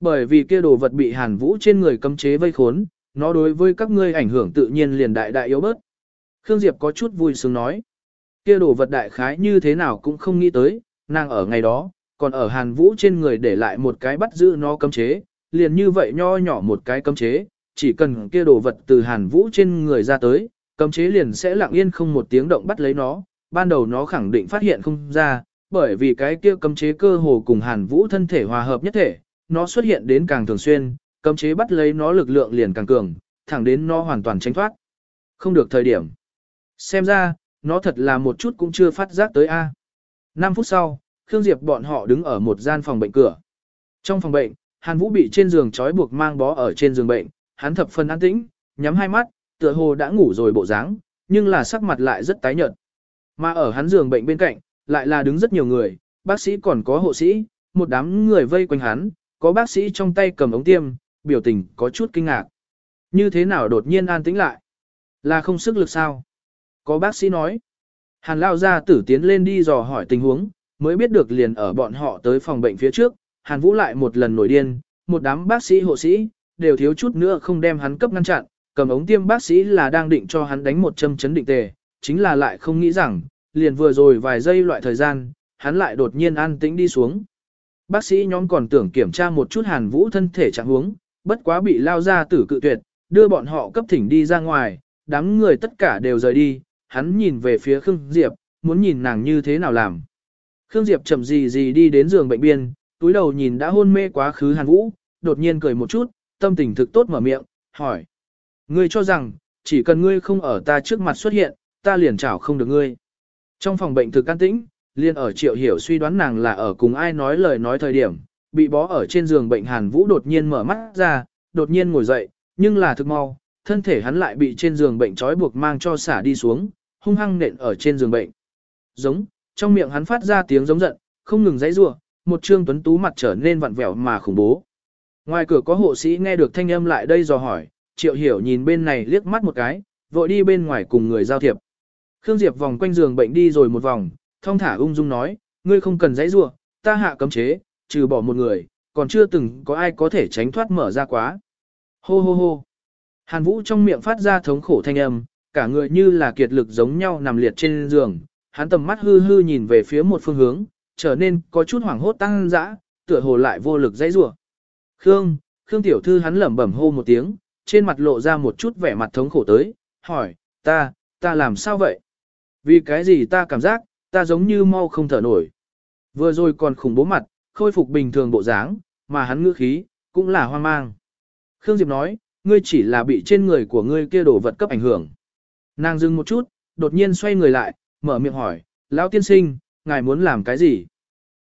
Bởi vì kia đồ vật bị Hàn Vũ trên người cấm chế vây khốn, nó đối với các ngươi ảnh hưởng tự nhiên liền đại đại yếu bớt. Khương Diệp có chút vui sướng nói, kia đồ vật đại khái như thế nào cũng không nghĩ tới, nàng ở ngày đó, còn ở Hàn Vũ trên người để lại một cái bắt giữ nó cấm chế, liền như vậy nho nhỏ một cái cấm chế, chỉ cần kia đồ vật từ Hàn Vũ trên người ra tới, cấm chế liền sẽ lặng yên không một tiếng động bắt lấy nó, ban đầu nó khẳng định phát hiện không ra, bởi vì cái kia cấm chế cơ hồ cùng Hàn Vũ thân thể hòa hợp nhất thể, nó xuất hiện đến càng thường xuyên, cấm chế bắt lấy nó lực lượng liền càng cường, thẳng đến nó hoàn toàn tránh thoát. Không được thời điểm. Xem ra, nó thật là một chút cũng chưa phát giác tới A. 5 phút sau, Khương Diệp bọn họ đứng ở một gian phòng bệnh cửa. Trong phòng bệnh, Hàn Vũ bị trên giường trói buộc mang bó ở trên giường bệnh, hắn thập phần an tĩnh, nhắm hai mắt, tựa hồ đã ngủ rồi bộ dáng, nhưng là sắc mặt lại rất tái nhợt. Mà ở hắn giường bệnh bên cạnh, lại là đứng rất nhiều người, bác sĩ còn có hộ sĩ, một đám người vây quanh hắn, có bác sĩ trong tay cầm ống tiêm, biểu tình có chút kinh ngạc. Như thế nào đột nhiên an tĩnh lại? Là không sức lực sao? Có bác sĩ nói. Hàn lao ra tử tiến lên đi dò hỏi tình huống, mới biết được liền ở bọn họ tới phòng bệnh phía trước, Hàn Vũ lại một lần nổi điên, một đám bác sĩ hộ sĩ, đều thiếu chút nữa không đem hắn cấp ngăn chặn, cầm ống tiêm bác sĩ là đang định cho hắn đánh một châm chấn định tề, chính là lại không nghĩ rằng, liền vừa rồi vài giây loại thời gian, hắn lại đột nhiên an tĩnh đi xuống. Bác sĩ nhóm còn tưởng kiểm tra một chút Hàn Vũ thân thể trạng huống, bất quá bị lao ra tử cự tuyệt, đưa bọn họ cấp thỉnh đi ra ngoài, đám người tất cả đều rời đi, hắn nhìn về phía Khương Diệp, muốn nhìn nàng như thế nào làm. Khương Diệp chậm gì gì đi đến giường bệnh biên, túi đầu nhìn đã hôn mê quá khứ Hàn Vũ, đột nhiên cười một chút, tâm tình thực tốt mở miệng, hỏi. Ngươi cho rằng, chỉ cần ngươi không ở ta trước mặt xuất hiện, ta liền chảo không được ngươi. Trong phòng bệnh thực can tĩnh, liền ở triệu hiểu suy đoán nàng là ở cùng ai nói lời nói thời điểm, bị bó ở trên giường bệnh Hàn Vũ đột nhiên mở mắt ra, đột nhiên ngồi dậy, nhưng là thực mau, thân thể hắn lại bị trên giường bệnh trói buộc mang cho xả đi xuống, hung hăng nện ở trên giường bệnh. Giống, trong miệng hắn phát ra tiếng giống giận, không ngừng dãy rủa, một trương tuấn tú mặt trở nên vặn vẹo mà khủng bố. Ngoài cửa có hộ sĩ nghe được thanh âm lại đây dò hỏi, Triệu Hiểu nhìn bên này liếc mắt một cái, vội đi bên ngoài cùng người giao thiệp. Khương Diệp vòng quanh giường bệnh đi rồi một vòng, thong thả ung dung nói, ngươi không cần dãy rủa, ta hạ cấm chế, trừ bỏ một người, còn chưa từng có ai có thể tránh thoát mở ra quá. Hô hô hô. Hàn Vũ trong miệng phát ra thống khổ thanh âm, cả người như là kiệt lực giống nhau nằm liệt trên giường, hắn tầm mắt hư hư nhìn về phía một phương hướng, trở nên có chút hoảng hốt tăng dã, tựa hồ lại vô lực dãy rủa. Khương, Khương tiểu thư hắn lẩm bẩm hô một tiếng, trên mặt lộ ra một chút vẻ mặt thống khổ tới, hỏi, ta, ta làm sao vậy? Vì cái gì ta cảm giác, ta giống như mau không thở nổi. Vừa rồi còn khủng bố mặt, khôi phục bình thường bộ dáng, mà hắn ngữ khí, cũng là hoang mang. Khương Diệp nói, ngươi chỉ là bị trên người của ngươi kia đổ vật cấp ảnh hưởng. Nàng dừng một chút, đột nhiên xoay người lại, mở miệng hỏi, lão tiên sinh, ngài muốn làm cái gì?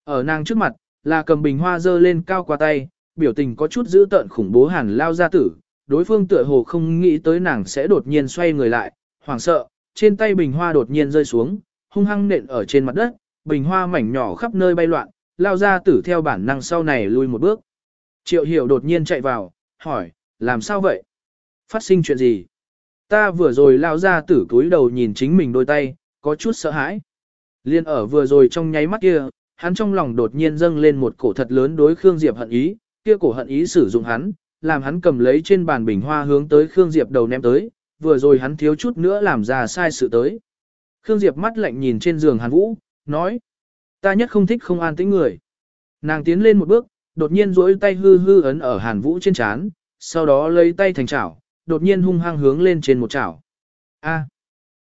Ở nàng trước mặt, là cầm bình hoa dơ lên cao qua tay, biểu tình có chút dữ tợn khủng bố hàn lao gia tử. Đối phương tựa hồ không nghĩ tới nàng sẽ đột nhiên xoay người lại, hoảng sợ, trên tay bình hoa đột nhiên rơi xuống, hung hăng nện ở trên mặt đất, bình hoa mảnh nhỏ khắp nơi bay loạn, lao gia tử theo bản năng sau này lui một bước. Triệu hiểu đột nhiên chạy vào, hỏi, làm sao vậy? Phát sinh chuyện gì? Ta vừa rồi lao ra tử túi đầu nhìn chính mình đôi tay, có chút sợ hãi. Liên ở vừa rồi trong nháy mắt kia, hắn trong lòng đột nhiên dâng lên một cổ thật lớn đối Khương Diệp hận ý, kia cổ hận ý sử dụng hắn, làm hắn cầm lấy trên bàn bình hoa hướng tới Khương Diệp đầu ném tới, vừa rồi hắn thiếu chút nữa làm ra sai sự tới. Khương Diệp mắt lạnh nhìn trên giường Hàn Vũ, nói, ta nhất không thích không an tĩnh người. Nàng tiến lên một bước, đột nhiên duỗi tay hư hư ấn ở Hàn Vũ trên chán, sau đó lấy tay thành chảo, đột nhiên hung hăng hướng lên trên một chảo. A.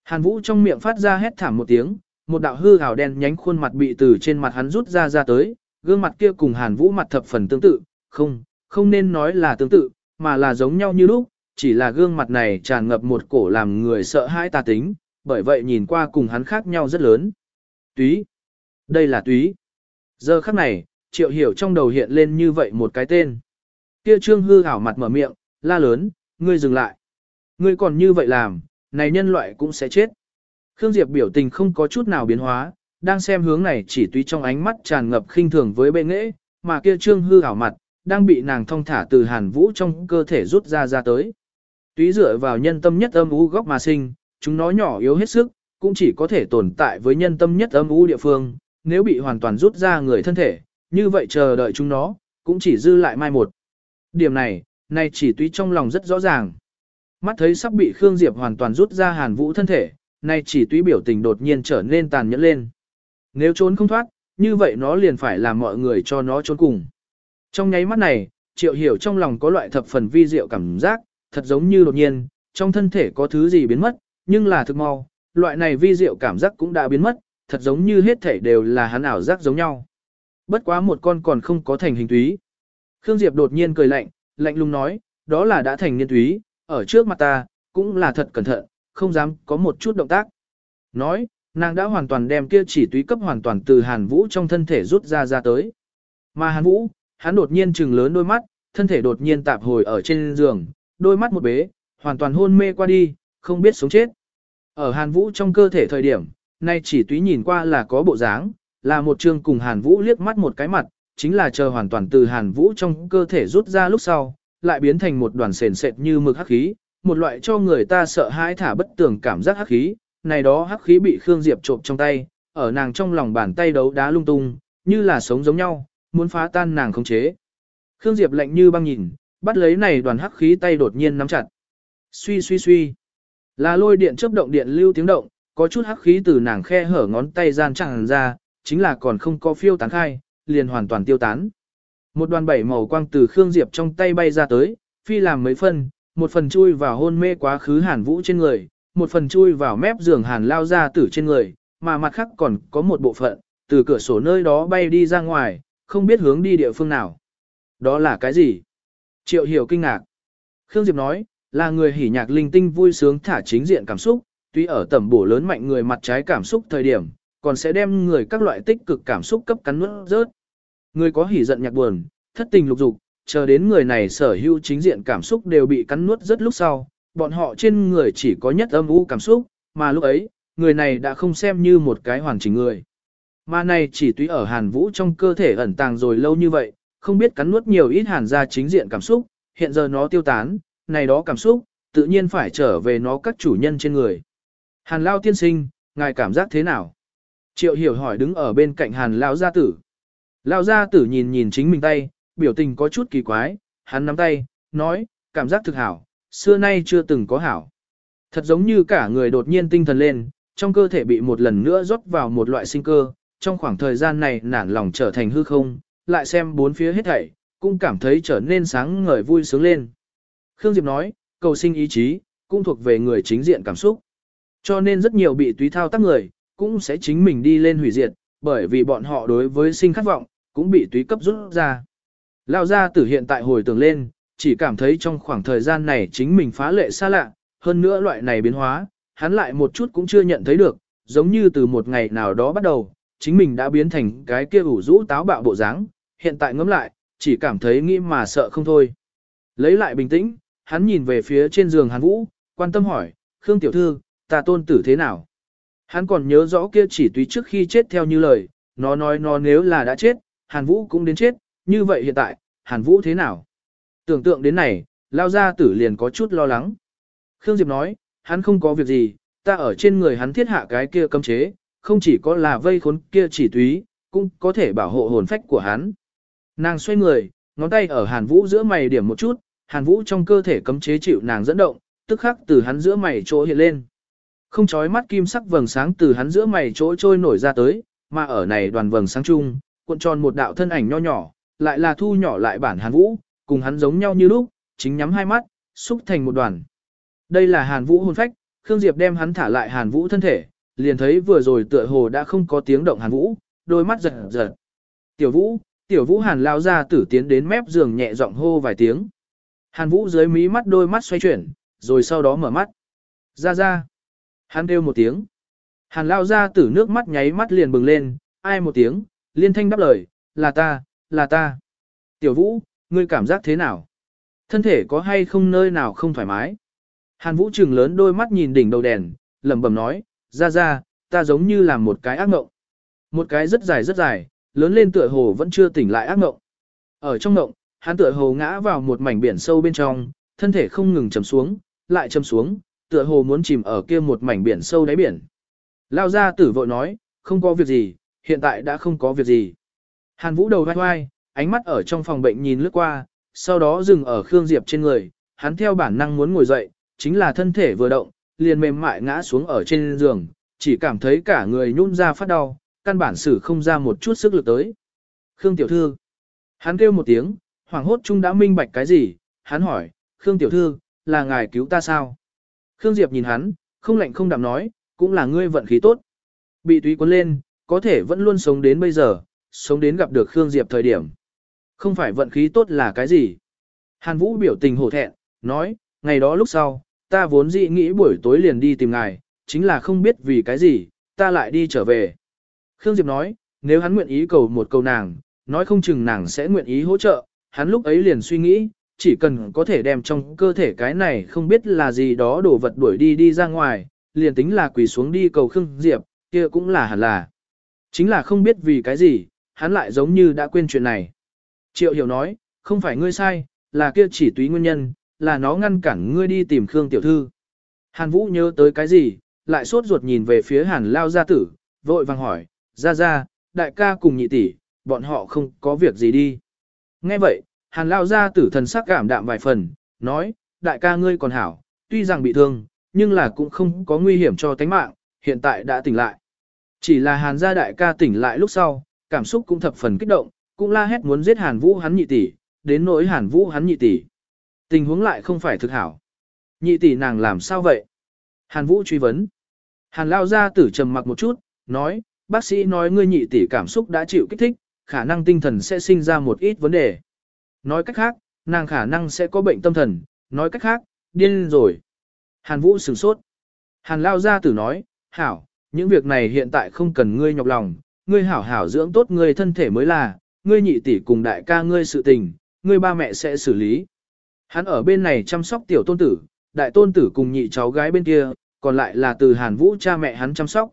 Hàn Vũ trong miệng phát ra hét thảm một tiếng, một đạo hư ảo đen nhánh khuôn mặt bị từ trên mặt hắn rút ra ra tới, gương mặt kia cùng Hàn Vũ mặt thập phần tương tự, không, không nên nói là tương tự, mà là giống nhau như lúc, chỉ là gương mặt này tràn ngập một cổ làm người sợ hãi tà tính, bởi vậy nhìn qua cùng hắn khác nhau rất lớn. Túy. Đây là túy. Giờ khắc này, triệu hiểu trong đầu hiện lên như vậy một cái tên. Kia trương hư ảo mặt mở miệng, la lớn, ngươi dừng lại. Ngươi còn như vậy làm, này nhân loại cũng sẽ chết. Khương Diệp biểu tình không có chút nào biến hóa, đang xem hướng này chỉ tuy trong ánh mắt tràn ngập khinh thường với bệ nghệ, mà kia trương hư ảo mặt, đang bị nàng thông thả từ hàn vũ trong cơ thể rút ra ra tới. Túy dựa vào nhân tâm nhất âm u góc mà sinh, chúng nó nhỏ yếu hết sức, cũng chỉ có thể tồn tại với nhân tâm nhất âm u địa phương, nếu bị hoàn toàn rút ra người thân thể, như vậy chờ đợi chúng nó, cũng chỉ dư lại mai một. Điểm này, này chỉ túy trong lòng rất rõ ràng. Mắt thấy sắp bị Khương Diệp hoàn toàn rút ra hàn vũ thân thể, này chỉ túy biểu tình đột nhiên trở nên tàn nhẫn lên. Nếu trốn không thoát, như vậy nó liền phải làm mọi người cho nó trốn cùng. Trong nháy mắt này, triệu hiểu trong lòng có loại thập phần vi diệu cảm giác, thật giống như đột nhiên, trong thân thể có thứ gì biến mất, nhưng là thực mau, loại này vi diệu cảm giác cũng đã biến mất, thật giống như hết thể đều là hắn ảo giác giống nhau. Bất quá một con còn không có thành hình túy. Khương Diệp đột nhiên cười lạnh, lạnh lùng nói, đó là đã thành niên túy, ở trước mặt ta, cũng là thật cẩn thận, không dám có một chút động tác. Nói, nàng đã hoàn toàn đem kia chỉ túy cấp hoàn toàn từ Hàn Vũ trong thân thể rút ra ra tới. Mà Hàn Vũ, hắn đột nhiên trừng lớn đôi mắt, thân thể đột nhiên tạp hồi ở trên giường, đôi mắt một bế, hoàn toàn hôn mê qua đi, không biết sống chết. Ở Hàn Vũ trong cơ thể thời điểm, nay chỉ túy nhìn qua là có bộ dáng, là một trường cùng Hàn Vũ liếc mắt một cái mặt, chính là chờ hoàn toàn từ Hàn Vũ trong cơ thể rút ra lúc sau, lại biến thành một đoàn sền sệt như mực hắc khí, một loại cho người ta sợ hãi thả bất tường cảm giác hắc khí, này đó hắc khí bị Khương Diệp trộm trong tay, ở nàng trong lòng bàn tay đấu đá lung tung, như là sống giống nhau, muốn phá tan nàng không chế. Khương Diệp lạnh như băng nhìn, bắt lấy này đoàn hắc khí tay đột nhiên nắm chặt. Suy suy suy. Là lôi điện chớp động điện lưu tiếng động, có chút hắc khí từ nàng khe hở ngón tay gian chẳng ra, chính là còn không có phiêu tán khai, liền hoàn toàn tiêu tán. Một đoàn bảy màu quang từ Khương Diệp trong tay bay ra tới, phi làm mấy phân, một phần chui vào hôn mê quá khứ hàn vũ trên người, một phần chui vào mép giường hàn lao ra tử trên người, mà mặt khác còn có một bộ phận, từ cửa sổ nơi đó bay đi ra ngoài, không biết hướng đi địa phương nào. Đó là cái gì? Triệu hiểu kinh ngạc. Khương Diệp nói, là người hỉ nhạc linh tinh vui sướng thả chính diện cảm xúc, tuy ở tầm bổ lớn mạnh người mặt trái cảm xúc thời điểm, còn sẽ đem người các loại tích cực cảm xúc cấp cắn nuốt rớt. Người có hỉ giận nhạc buồn, thất tình lục dục, chờ đến người này sở hữu chính diện cảm xúc đều bị cắn nuốt rất lúc sau, bọn họ trên người chỉ có nhất âm u cảm xúc, mà lúc ấy, người này đã không xem như một cái hoàn chỉnh người. Mà này chỉ tùy ở hàn vũ trong cơ thể ẩn tàng rồi lâu như vậy, không biết cắn nuốt nhiều ít hàn ra chính diện cảm xúc, hiện giờ nó tiêu tán, này đó cảm xúc, tự nhiên phải trở về nó các chủ nhân trên người. Hàn lao tiên sinh, ngài cảm giác thế nào? Triệu hiểu hỏi đứng ở bên cạnh hàn Lão gia tử. Lão gia tử nhìn nhìn chính mình tay, biểu tình có chút kỳ quái, hắn nắm tay, nói, cảm giác thực hảo, xưa nay chưa từng có hảo. Thật giống như cả người đột nhiên tinh thần lên, trong cơ thể bị một lần nữa rót vào một loại sinh cơ, trong khoảng thời gian này nản lòng trở thành hư không, lại xem bốn phía hết thảy, cũng cảm thấy trở nên sáng ngời vui sướng lên. Khương Diệp nói, cầu sinh ý chí, cũng thuộc về người chính diện cảm xúc. Cho nên rất nhiều bị túy thao tác người, cũng sẽ chính mình đi lên hủy diệt, bởi vì bọn họ đối với sinh khát vọng, cũng bị túy cấp rút ra. Lao ra tử hiện tại hồi tưởng lên, chỉ cảm thấy trong khoảng thời gian này chính mình phá lệ xa lạ, hơn nữa loại này biến hóa, hắn lại một chút cũng chưa nhận thấy được, giống như từ một ngày nào đó bắt đầu, chính mình đã biến thành cái kia ủ rũ táo bạo bộ dáng, hiện tại ngẫm lại, chỉ cảm thấy nghĩ mà sợ không thôi. Lấy lại bình tĩnh, hắn nhìn về phía trên giường Hàn Vũ, quan tâm hỏi, Khương Tiểu Thư, ta tôn tử thế nào? Hắn còn nhớ rõ kia chỉ túy trước khi chết theo như lời, nó nói nó nếu là đã chết, Hàn Vũ cũng đến chết, như vậy hiện tại, Hàn Vũ thế nào? Tưởng tượng đến này, lao ra tử liền có chút lo lắng. Khương Diệp nói, hắn không có việc gì, ta ở trên người hắn thiết hạ cái kia cấm chế, không chỉ có là vây khốn kia chỉ túy, cũng có thể bảo hộ hồn phách của hắn. Nàng xoay người, ngón tay ở Hàn Vũ giữa mày điểm một chút, Hàn Vũ trong cơ thể cấm chế chịu nàng dẫn động, tức khắc từ hắn giữa mày chỗ hiện lên. Không chói mắt kim sắc vầng sáng từ hắn giữa mày chỗ trôi nổi ra tới, mà ở này đoàn vầng sáng chung, cuộn tròn một đạo thân ảnh nho nhỏ, lại là thu nhỏ lại bản Hàn Vũ, cùng hắn giống nhau như lúc, chính nhắm hai mắt, xúc thành một đoàn. Đây là Hàn Vũ hồn phách, Khương Diệp đem hắn thả lại Hàn Vũ thân thể, liền thấy vừa rồi tựa hồ đã không có tiếng động Hàn Vũ, đôi mắt giật giật. Tiểu Vũ, Tiểu Vũ Hàn lao ra tử tiến đến mép giường nhẹ giọng hô vài tiếng. Hàn Vũ dưới mí mắt đôi mắt xoay chuyển, rồi sau đó mở mắt. Ra ra. Hắn kêu một tiếng. Hàn lao ra tử nước mắt nháy mắt liền bừng lên, ai một tiếng, liên thanh đáp lời, là ta, là ta. Tiểu Vũ, ngươi cảm giác thế nào? Thân thể có hay không nơi nào không thoải mái? Hàn Vũ trừng lớn đôi mắt nhìn đỉnh đầu đèn, lẩm bẩm nói, ra ra, ta giống như là một cái ác mộng. Một cái rất dài rất dài, lớn lên tựa hồ vẫn chưa tỉnh lại ác mộng. Ở trong mộng, hắn tựa hồ ngã vào một mảnh biển sâu bên trong, thân thể không ngừng chầm xuống, lại chầm xuống, tựa hồ muốn chìm ở kia một mảnh biển sâu đáy biển. Lao ra tử vội nói, không có việc gì, hiện tại đã không có việc gì. Hàn Vũ đầu vai vai, ánh mắt ở trong phòng bệnh nhìn lướt qua, sau đó dừng ở Khương Diệp trên người, hắn theo bản năng muốn ngồi dậy, chính là thân thể vừa động, liền mềm mại ngã xuống ở trên giường, chỉ cảm thấy cả người nhún ra phát đau, căn bản sử không ra một chút sức lực tới. Khương Tiểu Thư. Hắn kêu một tiếng, hoàng hốt chung đã minh bạch cái gì, hắn hỏi, Khương Tiểu Thư, là ngài cứu ta sao? Khương Diệp nhìn hắn, không lạnh không đạm nói, cũng là ngươi vận khí tốt. Bị túy cuốn lên, có thể vẫn luôn sống đến bây giờ, sống đến gặp được Khương Diệp thời điểm. Không phải vận khí tốt là cái gì? Hàn Vũ biểu tình hổ thẹn, nói, ngày đó lúc sau, ta vốn dĩ nghĩ buổi tối liền đi tìm ngài, chính là không biết vì cái gì, ta lại đi trở về. Khương Diệp nói, nếu hắn nguyện ý cầu một câu nàng, nói không chừng nàng sẽ nguyện ý hỗ trợ, hắn lúc ấy liền suy nghĩ, chỉ cần có thể đem trong cơ thể cái này không biết là gì đó đổ vật đuổi đi đi ra ngoài, liền tính là quỳ xuống đi cầu Khương Diệp, kia cũng là hẳn là. Chính là không biết vì cái gì, hắn lại giống như đã quên chuyện này. Triệu hiểu nói, không phải ngươi sai, là kia chỉ túy nguyên nhân, là nó ngăn cản ngươi đi tìm Khương tiểu thư. Hàn Vũ nhớ tới cái gì, lại sốt ruột nhìn về phía Hàn Lao gia tử, vội vàng hỏi, ra ra, đại ca cùng nhị tỷ, bọn họ không có việc gì đi. Nghe vậy, Hàn Lao gia tử thần sắc cảm đạm vài phần, nói, đại ca ngươi còn hảo, tuy rằng bị thương, nhưng là cũng không có nguy hiểm cho tánh mạng, hiện tại đã tỉnh lại. Chỉ là Hàn gia đại ca tỉnh lại lúc sau, cảm xúc cũng thập phần kích động, cũng la hét muốn giết Hàn Vũ hắn nhị tỷ, đến nỗi Hàn Vũ hắn nhị tỷ. Tình huống lại không phải thực hảo. Nhị tỷ nàng làm sao vậy? Hàn Vũ truy vấn. Hàn Lao gia tử trầm mặc một chút, nói, bác sĩ nói ngươi nhị tỷ cảm xúc đã chịu kích thích, khả năng tinh thần sẽ sinh ra một ít vấn đề. Nói cách khác, nàng khả năng sẽ có bệnh tâm thần, nói cách khác, điên rồi. Hàn Vũ sửng sốt. Hàn Lao gia tử nói, hảo, những việc này hiện tại không cần ngươi nhọc lòng, ngươi hảo hảo dưỡng tốt ngươi thân thể mới là, ngươi nhị tỷ cùng đại ca ngươi sự tình, ngươi ba mẹ sẽ xử lý. Hắn ở bên này chăm sóc tiểu tôn tử, đại tôn tử cùng nhị cháu gái bên kia, còn lại là từ Hàn Vũ cha mẹ hắn chăm sóc.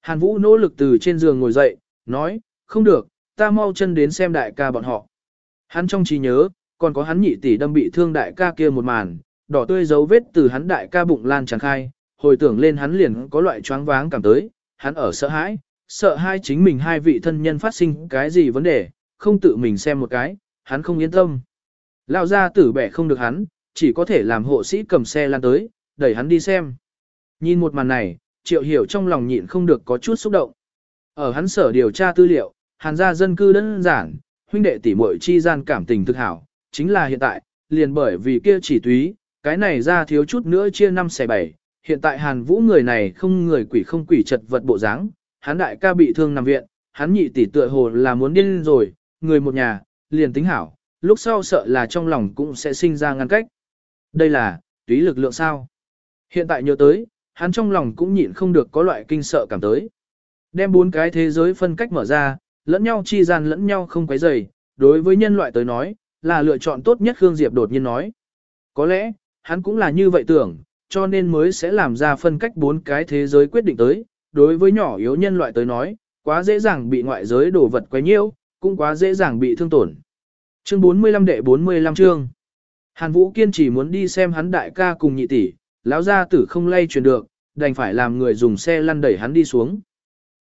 Hàn Vũ nỗ lực từ trên giường ngồi dậy, nói, không được, ta mau chân đến xem đại ca bọn họ. Hắn trong trí nhớ, còn có hắn nhị tỷ đâm bị thương đại ca kia một màn, đỏ tươi dấu vết từ hắn đại ca bụng lan tràn khai, hồi tưởng lên hắn liền có loại choáng váng cảm tới, hắn ở sợ hãi, sợ hai chính mình hai vị thân nhân phát sinh cái gì vấn đề, không tự mình xem một cái, hắn không yên tâm. Lão gia tử bẻ không được hắn, chỉ có thể làm hộ sĩ cầm xe lan tới, đẩy hắn đi xem. Nhìn một màn này, triệu hiểu trong lòng nhịn không được có chút xúc động. Ở hắn sở điều tra tư liệu, hàn gia dân cư đơn giản, huynh đệ tỷ muội chi gian cảm tình thực hảo, chính là hiện tại, liền bởi vì kia chỉ túy, cái này ra thiếu chút nữa chia năm xẻ bảy. Hiện tại hàn vũ người này không người quỷ không quỷ chật vật bộ dáng, hắn đại ca bị thương nằm viện, hắn nhị tỷ tựa hồ là muốn điên rồi, người một nhà, liền tính hảo, lúc sau sợ là trong lòng cũng sẽ sinh ra ngăn cách. Đây là, túy lực lượng sao? Hiện tại nhớ tới, hắn trong lòng cũng nhịn không được có loại kinh sợ cảm tới. Đem bốn cái thế giới phân cách mở ra, lẫn nhau chi gian lẫn nhau không quấy rầy, đối với nhân loại tới nói, là lựa chọn tốt nhất Khương Diệp đột nhiên nói. Có lẽ, hắn cũng là như vậy tưởng, cho nên mới sẽ làm ra phân cách bốn cái thế giới quyết định tới, đối với nhỏ yếu nhân loại tới nói, quá dễ dàng bị ngoại giới đổ vật quấy nhiễu, cũng quá dễ dàng bị thương tổn. Chương 45 đệ 45 chương. Hàn Vũ kiên trì muốn đi xem hắn đại ca cùng nhị tỷ, lão gia tử không lay truyền được, đành phải làm người dùng xe lăn đẩy hắn đi xuống.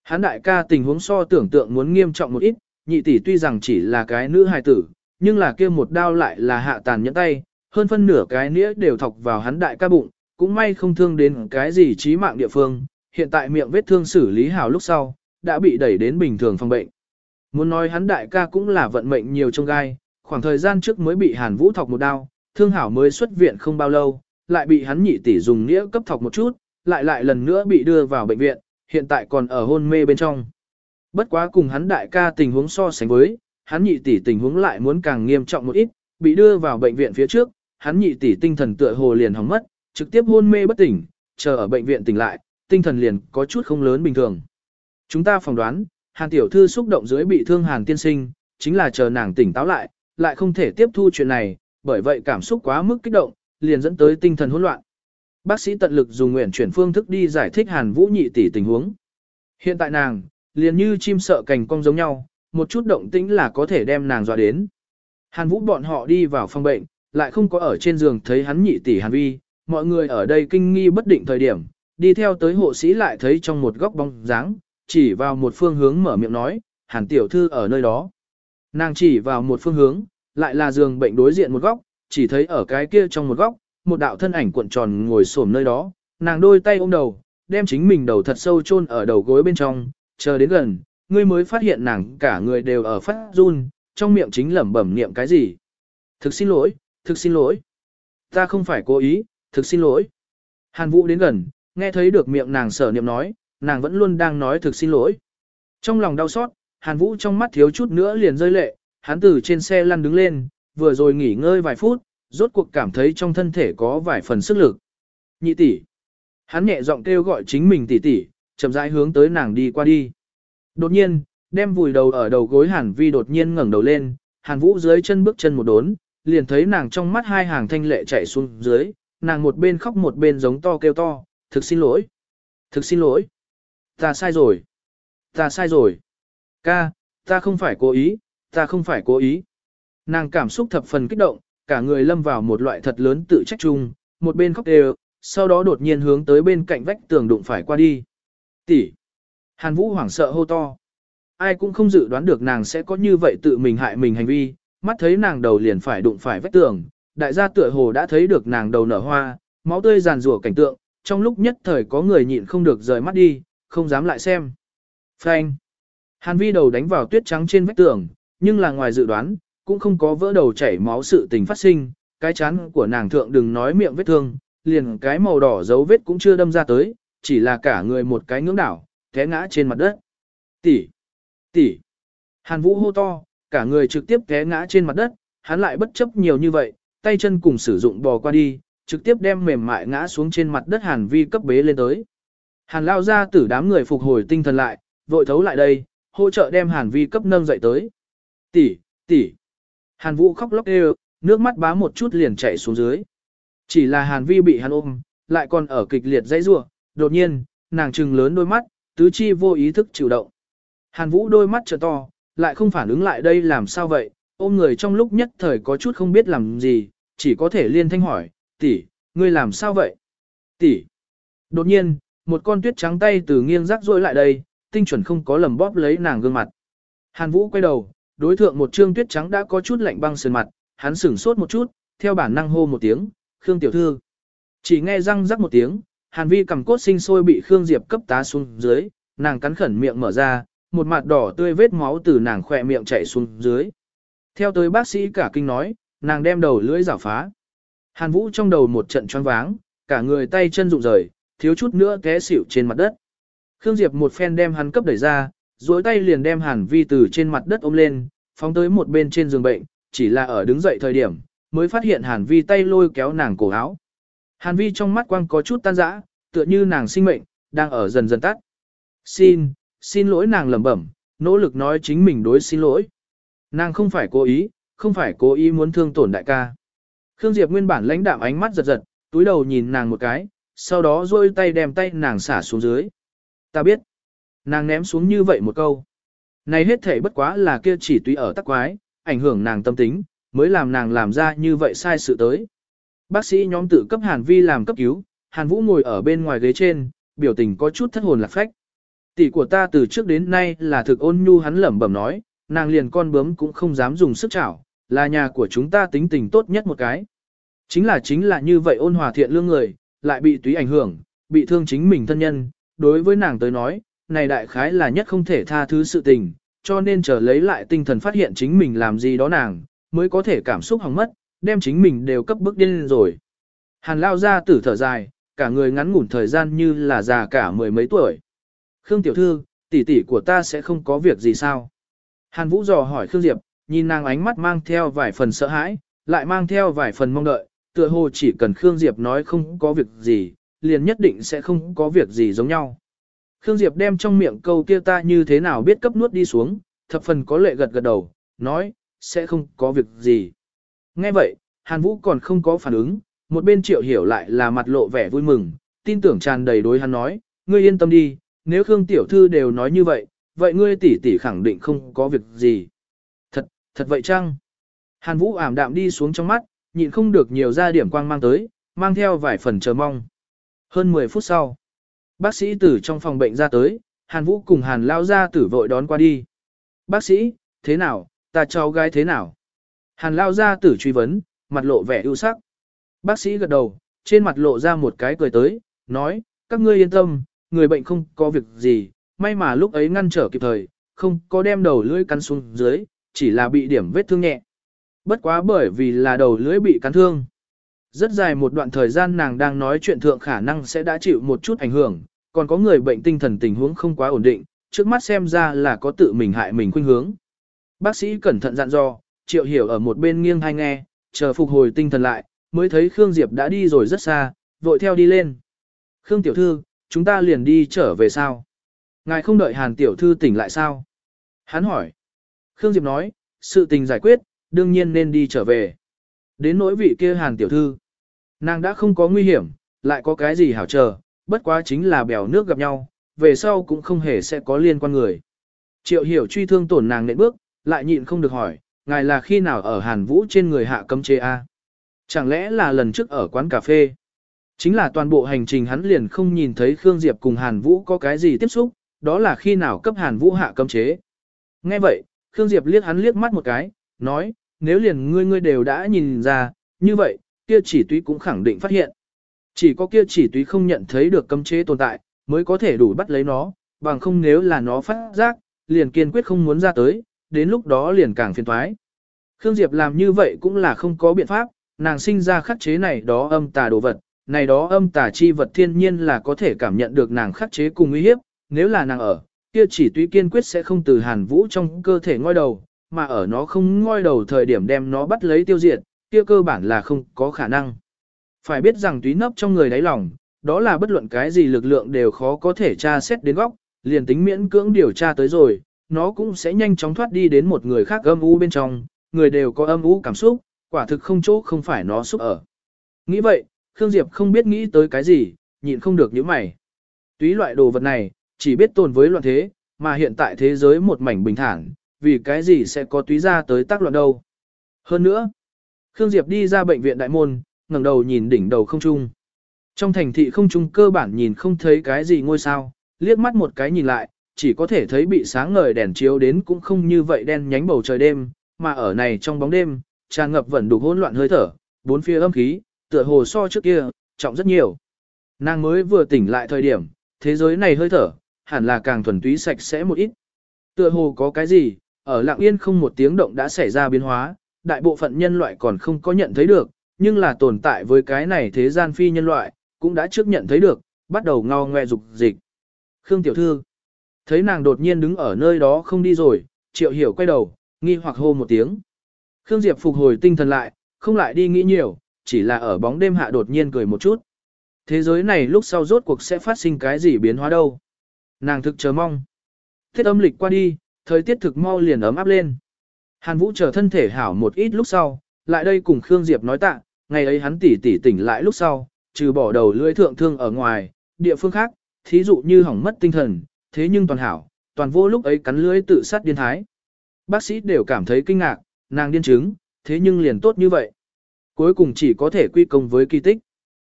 Hắn đại ca tình huống so tưởng tượng muốn nghiêm trọng một ít, nhị tỷ tuy rằng chỉ là cái nữ hài tử, nhưng là kia một đao lại là hạ tàn nhẫn tay, hơn phân nửa cái nĩa đều thọc vào hắn đại ca bụng, cũng may không thương đến cái gì chí mạng địa phương, hiện tại miệng vết thương xử lý hảo lúc sau, đã bị đẩy đến bình thường phòng bệnh. Muốn nói hắn đại ca cũng là vận mệnh nhiều trong gai, khoảng thời gian trước mới bị Hàn Vũ thọc một đao, thương hảo mới xuất viện không bao lâu, lại bị hắn nhị tỷ dùng nghĩa cấp thọc một chút, lại lại lần nữa bị đưa vào bệnh viện, hiện tại còn ở hôn mê bên trong. Bất quá cùng hắn đại ca tình huống so sánh với, hắn nhị tỷ tình huống lại muốn càng nghiêm trọng một ít, bị đưa vào bệnh viện phía trước, hắn nhị tỷ tinh thần tựa hồ liền hỏng mất, trực tiếp hôn mê bất tỉnh, chờ ở bệnh viện tỉnh lại, tinh thần liền có chút không lớn bình thường. Chúng ta phỏng đoán, Hàn tiểu thư xúc động dưới bị thương Hàn tiên sinh, chính là chờ nàng tỉnh táo lại, lại không thể tiếp thu chuyện này, bởi vậy cảm xúc quá mức kích động, liền dẫn tới tinh thần hỗn loạn. Bác sĩ tận lực dùng nguyện chuyển phương thức đi giải thích Hàn Vũ nhị tỷ tình huống. Hiện tại nàng, liền như chim sợ cành cong giống nhau, một chút động tĩnh là có thể đem nàng dọa đến. Hàn Vũ bọn họ đi vào phòng bệnh, lại không có ở trên giường thấy hắn nhị tỷ Hàn Vi, mọi người ở đây kinh nghi bất định thời điểm, đi theo tới hộ sĩ lại thấy trong một góc bóng dáng, chỉ vào một phương hướng mở miệng nói, Hàn tiểu thư ở nơi đó. Nàng chỉ vào một phương hướng, lại là giường bệnh đối diện một góc, chỉ thấy ở cái kia trong một góc, một đạo thân ảnh cuộn tròn ngồi xổm nơi đó, nàng đôi tay ôm đầu, đem chính mình đầu thật sâu chôn ở đầu gối bên trong, chờ đến gần, ngươi mới phát hiện nàng cả người đều ở phát run, trong miệng chính lẩm bẩm niệm cái gì. Thực xin lỗi, thực xin lỗi. Ta không phải cố ý, thực xin lỗi. Hàn Vũ đến gần, nghe thấy được miệng nàng sở niệm nói, nàng vẫn luôn đang nói thực xin lỗi. Trong lòng đau xót, Hàn Vũ trong mắt thiếu chút nữa liền rơi lệ, hắn từ trên xe lăn đứng lên, vừa rồi nghỉ ngơi vài phút, rốt cuộc cảm thấy trong thân thể có vài phần sức lực. Nhị tỷ. Hắn nhẹ giọng kêu gọi chính mình tỷ tỷ, chậm rãi hướng tới nàng đi qua đi. Đột nhiên, đem vùi đầu ở đầu gối Hàn Vi đột nhiên ngẩng đầu lên, Hàn Vũ dưới chân bước chân một đốn, liền thấy nàng trong mắt hai hàng thanh lệ chảy xuống dưới, nàng một bên khóc một bên giống to kêu to, thực xin lỗi, thực xin lỗi, ta sai rồi, ta sai rồi, ca, ta không phải cố ý, ta không phải cố ý. Nàng cảm xúc thập phần kích động, cả người lâm vào một loại thật lớn tự trách chung, một bên khóc đều, sau đó đột nhiên hướng tới bên cạnh vách tường đụng phải qua đi. Tỷ. Hàn Vũ hoảng sợ hô to. Ai cũng không dự đoán được nàng sẽ có như vậy tự mình hại mình hành vi, mắt thấy nàng đầu liền phải đụng phải vách tường, đại gia tựa hồ đã thấy được nàng đầu nở hoa, máu tươi giàn rủa cảnh tượng, trong lúc nhất thời có người nhịn không được rời mắt đi, không dám lại xem. Phanh. Hàn Vi đầu đánh vào tuyết trắng trên vách tường, nhưng là ngoài dự đoán, cũng không có vỡ đầu chảy máu sự tình phát sinh, cái chán của nàng thượng đừng nói miệng vết thương, liền cái màu đỏ dấu vết cũng chưa đâm ra tới, chỉ là cả người một cái ngưỡng đảo, té ngã trên mặt đất. Tỷ, tỷ. Hàn Vũ hô to, cả người trực tiếp té ngã trên mặt đất, hắn lại bất chấp nhiều như vậy, tay chân cùng sử dụng bò qua đi, trực tiếp đem mềm mại ngã xuống trên mặt đất Hàn Vi cấp bế lên tới. Hàn lao ra tử đám người phục hồi tinh thần lại, vội thấu lại đây, hỗ trợ đem Hàn Vi cấp nâng dậy tới. Tỷ, tỷ. Hàn Vũ khóc lóc đều, nước mắt bá một chút liền chảy xuống dưới. Chỉ là Hàn Vi bị hắn ôm, lại còn ở kịch liệt dãy rủa, đột nhiên, nàng trừng lớn đôi mắt, tứ chi vô ý thức chịu động. Hàn Vũ đôi mắt trợ to, lại không phản ứng lại đây làm sao vậy, ôm người trong lúc nhất thời có chút không biết làm gì, chỉ có thể liên thanh hỏi, tỷ, ngươi làm sao vậy? Tỷ. Đột nhiên, một con tuyết trắng tay từ nghiêng rắc rối lại đây, tinh chuẩn không có lầm bóp lấy nàng gương mặt. Hàn Vũ quay đầu, đối thượng một trương tuyết trắng đã có chút lạnh băng sườn mặt, hắn sửng sốt một chút, theo bản năng hô một tiếng, Khương tiểu thư. Chỉ nghe răng rắc một tiếng, Hàn Vi cầm cốt sinh sôi bị Khương Diệp cấp tá xuống dưới, nàng cắn khẩn miệng mở ra, một mặt đỏ tươi vết máu từ nàng khỏe miệng chảy xuống dưới. Theo tới bác sĩ cả kinh nói, nàng đem đầu lưỡi rảo phá. Hàn Vũ trong đầu một trận choáng váng, cả người tay chân rụng rời, thiếu chút nữa té xỉu trên mặt đất. Khương Diệp một phen đem hắn cấp đẩy ra, duỗi tay liền đem Hàn Vi từ trên mặt đất ôm lên, phóng tới một bên trên giường bệnh, chỉ là ở đứng dậy thời điểm, mới phát hiện Hàn Vi tay lôi kéo nàng cổ áo. Hàn Vi trong mắt quang có chút tan rã, tựa như nàng sinh mệnh, đang ở dần dần tắt. Xin, xin lỗi nàng lẩm bẩm, nỗ lực nói chính mình đối xin lỗi. Nàng không phải cố ý, không phải cố ý muốn thương tổn đại ca. Khương Diệp nguyên bản lãnh đạm ánh mắt giật giật, túi đầu nhìn nàng một cái, sau đó rôi tay đem tay nàng xả xuống dưới. Ta biết. Nàng ném xuống như vậy một câu. Này hết thể bất quá là kia chỉ tùy ở tắc quái, ảnh hưởng nàng tâm tính, mới làm nàng làm ra như vậy sai sự tới. Bác sĩ nhóm tự cấp Hàn Vi làm cấp cứu, Hàn Vũ ngồi ở bên ngoài ghế trên, biểu tình có chút thất hồn lạc phách. Tỷ của ta từ trước đến nay là thực ôn nhu hắn lẩm bẩm nói, nàng liền con bướm cũng không dám dùng sức chảo, là nhà của chúng ta tính tình tốt nhất một cái. Chính là chính là như vậy ôn hòa thiện lương người, lại bị túy ảnh hưởng, bị thương chính mình thân nhân, đối với nàng tới nói, này đại khái là nhất không thể tha thứ sự tình, cho nên chờ lấy lại tinh thần phát hiện chính mình làm gì đó nàng, mới có thể cảm xúc hỏng mất, đem chính mình đều cấp bức điên rồi. Hàn lao ra tử thở dài, cả người ngắn ngủn thời gian như là già cả mười mấy tuổi. Khương tiểu thư, tỷ tỷ của ta sẽ không có việc gì sao? Hàn Vũ dò hỏi Khương Diệp, nhìn nàng ánh mắt mang theo vài phần sợ hãi, lại mang theo vài phần mong đợi, tựa hồ chỉ cần Khương Diệp nói không có việc gì, liền nhất định sẽ không có việc gì giống nhau. Khương Diệp đem trong miệng câu kia ta như thế nào biết cấp nuốt đi xuống, thập phần có lệ gật gật đầu, nói, sẽ không có việc gì. Nghe vậy, Hàn Vũ còn không có phản ứng, một bên triệu hiểu lại là mặt lộ vẻ vui mừng, tin tưởng tràn đầy đối hắn nói, ngươi yên tâm đi, nếu Khương Tiểu Thư đều nói như vậy, vậy ngươi tỷ tỷ khẳng định không có việc gì. Thật, thật vậy chăng? Hàn Vũ ảm đạm đi xuống trong mắt, nhịn không được nhiều ra điểm quang mang tới, mang theo vài phần chờ mong. Hơn 10 phút sau, bác sĩ tử trong phòng bệnh ra tới, Hàn Vũ cùng Hàn lao ra tử vội đón qua đi. Bác sĩ, thế nào, ta cháu gái thế nào? Hàn lao ra tử truy vấn, mặt lộ vẻ ưu sắc. Bác sĩ gật đầu, trên mặt lộ ra một cái cười tới, nói, các ngươi yên tâm, người bệnh không có việc gì, may mà lúc ấy ngăn trở kịp thời, không có đem đầu lưỡi cắn xuống dưới, chỉ là bị điểm vết thương nhẹ. Bất quá bởi vì là đầu lưỡi bị cắn thương. Rất dài một đoạn thời gian nàng đang nói chuyện thượng khả năng sẽ đã chịu một chút ảnh hưởng, còn có người bệnh tinh thần tình huống không quá ổn định, trước mắt xem ra là có tự mình hại mình khuynh hướng. Bác sĩ cẩn thận dặn dò, triệu hiểu ở một bên nghiêng hay nghe, chờ phục hồi tinh thần lại, mới thấy Khương Diệp đã đi rồi rất xa, vội theo đi lên. Khương tiểu thư, chúng ta liền đi trở về sao? Ngài không đợi Hàn tiểu thư tỉnh lại sao? Hắn hỏi. Khương Diệp nói, sự tình giải quyết, đương nhiên nên đi trở về. Đến nỗi vị kia Hàn tiểu thư. Nàng đã không có nguy hiểm, lại có cái gì hảo chờ, bất quá chính là bèo nước gặp nhau, về sau cũng không hề sẽ có liên quan người. Triệu hiểu truy thương tổn nàng nện bước, lại nhịn không được hỏi, ngài là khi nào ở Hàn Vũ trên người hạ cấm chế A? Chẳng lẽ là lần trước ở quán cà phê? Chính là toàn bộ hành trình hắn liền không nhìn thấy Khương Diệp cùng Hàn Vũ có cái gì tiếp xúc, đó là khi nào cấp Hàn Vũ hạ cấm chế. Nghe vậy, Khương Diệp liếc hắn liếc mắt một cái, nói, nếu liền ngươi ngươi đều đã nhìn ra, như vậy, kia chỉ túy cũng khẳng định phát hiện. Chỉ có kia chỉ túy không nhận thấy được cấm chế tồn tại, mới có thể đủ bắt lấy nó, bằng không nếu là nó phát giác, liền kiên quyết không muốn ra tới, đến lúc đó liền càng phiền toái. Khương Diệp làm như vậy cũng là không có biện pháp, nàng sinh ra khắc chế này đó âm tà đồ vật, này đó âm tà chi vật thiên nhiên là có thể cảm nhận được nàng khắc chế cùng uy hiếp, nếu là nàng ở, kia chỉ tuy kiên quyết sẽ không từ hàn vũ trong cơ thể ngoi đầu, mà ở nó không ngoi đầu thời điểm đem nó bắt lấy tiêu diệt, kia cơ bản là không có khả năng. Phải biết rằng túy nấp trong người đáy lòng, đó là bất luận cái gì lực lượng đều khó có thể tra xét đến góc, liền tính miễn cưỡng điều tra tới rồi, nó cũng sẽ nhanh chóng thoát đi đến một người khác âm u bên trong, người đều có âm u cảm xúc, quả thực không chỗ không phải nó xúc ở. Nghĩ vậy, Khương Diệp không biết nghĩ tới cái gì, nhịn không được những mày. Túy loại đồ vật này, chỉ biết tồn với loạn thế, mà hiện tại thế giới một mảnh bình thản, vì cái gì sẽ có túy ra tới tác loạn đâu. Hơn nữa, Khương Diệp đi ra bệnh viện đại môn, ngẩng đầu nhìn đỉnh đầu không trung. Trong thành thị không trung cơ bản nhìn không thấy cái gì ngôi sao, liếc mắt một cái nhìn lại, chỉ có thể thấy bị sáng ngời đèn chiếu đến cũng không như vậy đen nhánh bầu trời đêm, mà ở này trong bóng đêm, tràn ngập vẫn đủ hỗn loạn hơi thở, bốn phía âm khí, tựa hồ so trước kia, trọng rất nhiều. Nàng mới vừa tỉnh lại thời điểm, thế giới này hơi thở, hẳn là càng thuần túy sạch sẽ một ít. Tựa hồ có cái gì, ở lặng yên không một tiếng động đã xảy ra biến hóa, đại bộ phận nhân loại còn không có nhận thấy được, nhưng là tồn tại với cái này thế gian phi nhân loại, cũng đã trước nhận thấy được, bắt đầu ngao ngoe dục dịch. Khương Tiểu Thư thấy nàng đột nhiên đứng ở nơi đó không đi rồi, triệu hiểu quay đầu, nghi hoặc hô một tiếng. Khương Diệp phục hồi tinh thần lại, không lại đi nghĩ nhiều, chỉ là ở bóng đêm hạ đột nhiên cười một chút. Thế giới này lúc sau rốt cuộc sẽ phát sinh cái gì biến hóa đâu. Nàng thực chờ mong. Thiết âm lịch qua đi, thời tiết thực mau liền ấm áp lên. Hàn Vũ chờ thân thể hảo một ít lúc sau, lại đây cùng Khương Diệp nói tạ, ngày ấy hắn tỉ tỉ tỉnh lại lúc sau, trừ bỏ đầu lưỡi thượng thương ở ngoài, địa phương khác, thí dụ như hỏng mất tinh thần, thế nhưng toàn hảo, toàn vô lúc ấy cắn lưỡi tự sát điên thái. Bác sĩ đều cảm thấy kinh ngạc, nàng điên chứng, thế nhưng liền tốt như vậy. Cuối cùng chỉ có thể quy công với kỳ tích.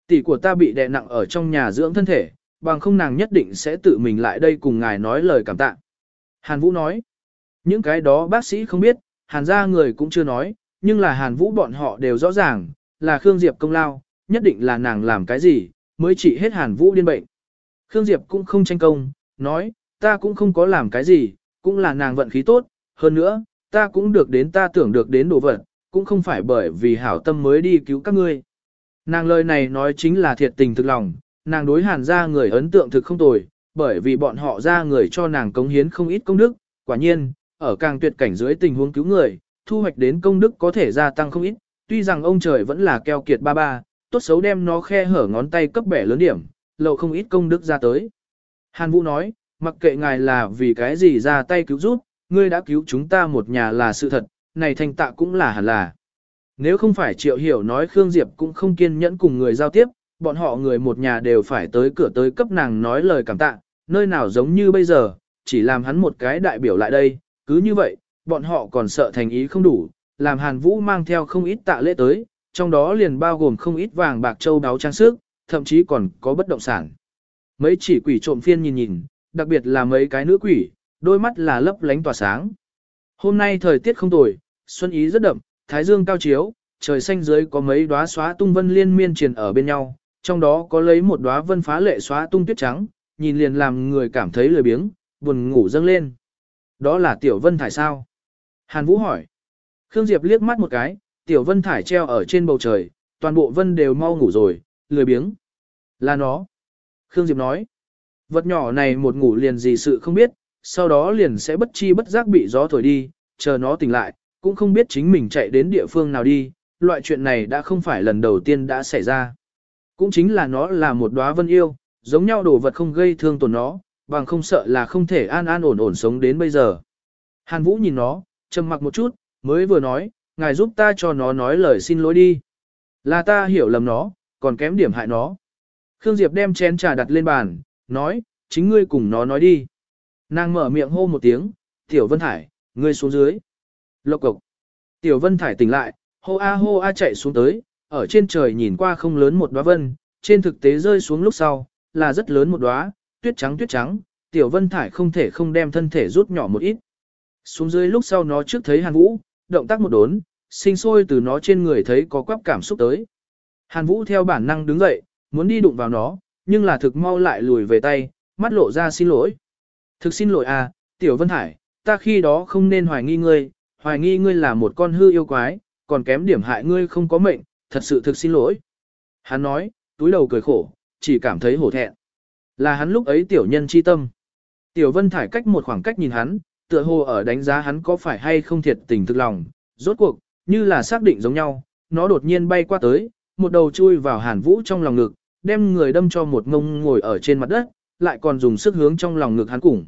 Tỷ của ta bị đè nặng ở trong nhà dưỡng thân thể, bằng không nàng nhất định sẽ tự mình lại đây cùng ngài nói lời cảm tạ. Hàn Vũ nói, những cái đó bác sĩ không biết, Hàn gia người cũng chưa nói, nhưng là Hàn Vũ bọn họ đều rõ ràng, là Khương Diệp công lao, nhất định là nàng làm cái gì, mới trị hết Hàn Vũ điên bệnh. Khương Diệp cũng không tranh công, nói, ta cũng không có làm cái gì, cũng là nàng vận khí tốt, hơn nữa, ta cũng được đến ta tưởng được đến đồ vật, cũng không phải bởi vì hảo tâm mới đi cứu các ngươi. Nàng lời này nói chính là thiệt tình thực lòng, nàng đối hàn ra người ấn tượng thực không tồi, bởi vì bọn họ ra người cho nàng cống hiến không ít công đức, quả nhiên, ở càng tuyệt cảnh dưới tình huống cứu người, thu hoạch đến công đức có thể gia tăng không ít, tuy rằng ông trời vẫn là keo kiệt ba ba, tốt xấu đem nó khe hở ngón tay cấp bẻ lớn điểm, lậu không ít công đức ra tới. Hàn Vũ nói, mặc kệ ngài là vì cái gì ra tay cứu giúp, ngươi đã cứu chúng ta một nhà là sự thật, này thành tạ cũng là hẳn là. Nếu không phải Triệu Hiểu nói Khương Diệp cũng không kiên nhẫn cùng người giao tiếp, bọn họ người một nhà đều phải tới cửa tới cấp nàng nói lời cảm tạ, nơi nào giống như bây giờ, chỉ làm hắn một cái đại biểu lại đây, cứ như vậy, bọn họ còn sợ thành ý không đủ, làm Hàn Vũ mang theo không ít tạ lễ tới, trong đó liền bao gồm không ít vàng bạc châu đáo trang sức, thậm chí còn có bất động sản. Mấy chỉ quỷ trộm phiên nhìn nhìn, đặc biệt là mấy cái nữ quỷ, đôi mắt là lấp lánh tỏa sáng. Hôm nay thời tiết không tồi, xuân ý rất đậm, thái dương cao chiếu, trời xanh dưới có mấy đóa xóa tung vân liên miên triền ở bên nhau, trong đó có lấy một đóa vân phá lệ xóa tung tuyết trắng, nhìn liền làm người cảm thấy lười biếng, buồn ngủ dâng lên. Đó là tiểu vân thải sao? Hàn Vũ hỏi. Khương Diệp liếc mắt một cái, tiểu vân thải treo ở trên bầu trời, toàn bộ vân đều mau ngủ rồi, lười biếng. Là nó. Khương Diệp nói. Vật nhỏ này một ngủ liền gì sự không biết, sau đó liền sẽ bất chi bất giác bị gió thổi đi, chờ nó tỉnh lại, cũng không biết chính mình chạy đến địa phương nào đi, loại chuyện này đã không phải lần đầu tiên đã xảy ra. Cũng chính là nó là một đóa vân yêu, giống nhau đồ vật không gây thương tổn nó, bằng không sợ là không thể an an ổn ổn sống đến bây giờ. Hàn Vũ nhìn nó, trầm mặc một chút, mới vừa nói, ngài giúp ta cho nó nói lời xin lỗi đi. Là ta hiểu lầm nó, còn kém điểm hại nó. Khương Diệp đem chén trà đặt lên bàn, nói, chính ngươi cùng nó nói đi. Nàng mở miệng hô một tiếng, Tiểu Vân Thải, ngươi xuống dưới. Lộc cộc. Tiểu Vân Thải tỉnh lại, hô a hô a chạy xuống tới, ở trên trời nhìn qua không lớn một đóa vân, trên thực tế rơi xuống lúc sau, là rất lớn một đóa, tuyết trắng tuyết trắng, Tiểu Vân Thải không thể không đem thân thể rút nhỏ một ít. Xuống dưới lúc sau nó trước thấy Hàn Vũ, động tác một đốn, sinh sôi từ nó trên người thấy có quắp cảm xúc tới. Hàn Vũ theo bản năng đứng dậy, muốn đi đụng vào nó, nhưng là thực mau lại lùi về tay, mắt lộ ra xin lỗi. Thực xin lỗi à, Tiểu Vân Hải, ta khi đó không nên hoài nghi ngươi, hoài nghi ngươi là một con hư yêu quái, còn kém điểm hại ngươi không có mệnh, thật sự thực xin lỗi. Hắn nói, túi đầu cười khổ, chỉ cảm thấy hổ thẹn. Là hắn lúc ấy tiểu nhân chi tâm. Tiểu Vân Thải cách một khoảng cách nhìn hắn, tựa hồ ở đánh giá hắn có phải hay không thiệt tình thực lòng, rốt cuộc, như là xác định giống nhau, nó đột nhiên bay qua tới, một đầu chui vào Hàn Vũ trong lòng ngực, đem người đâm cho một ngông ngồi ở trên mặt đất, lại còn dùng sức hướng trong lòng ngực hắn cùng.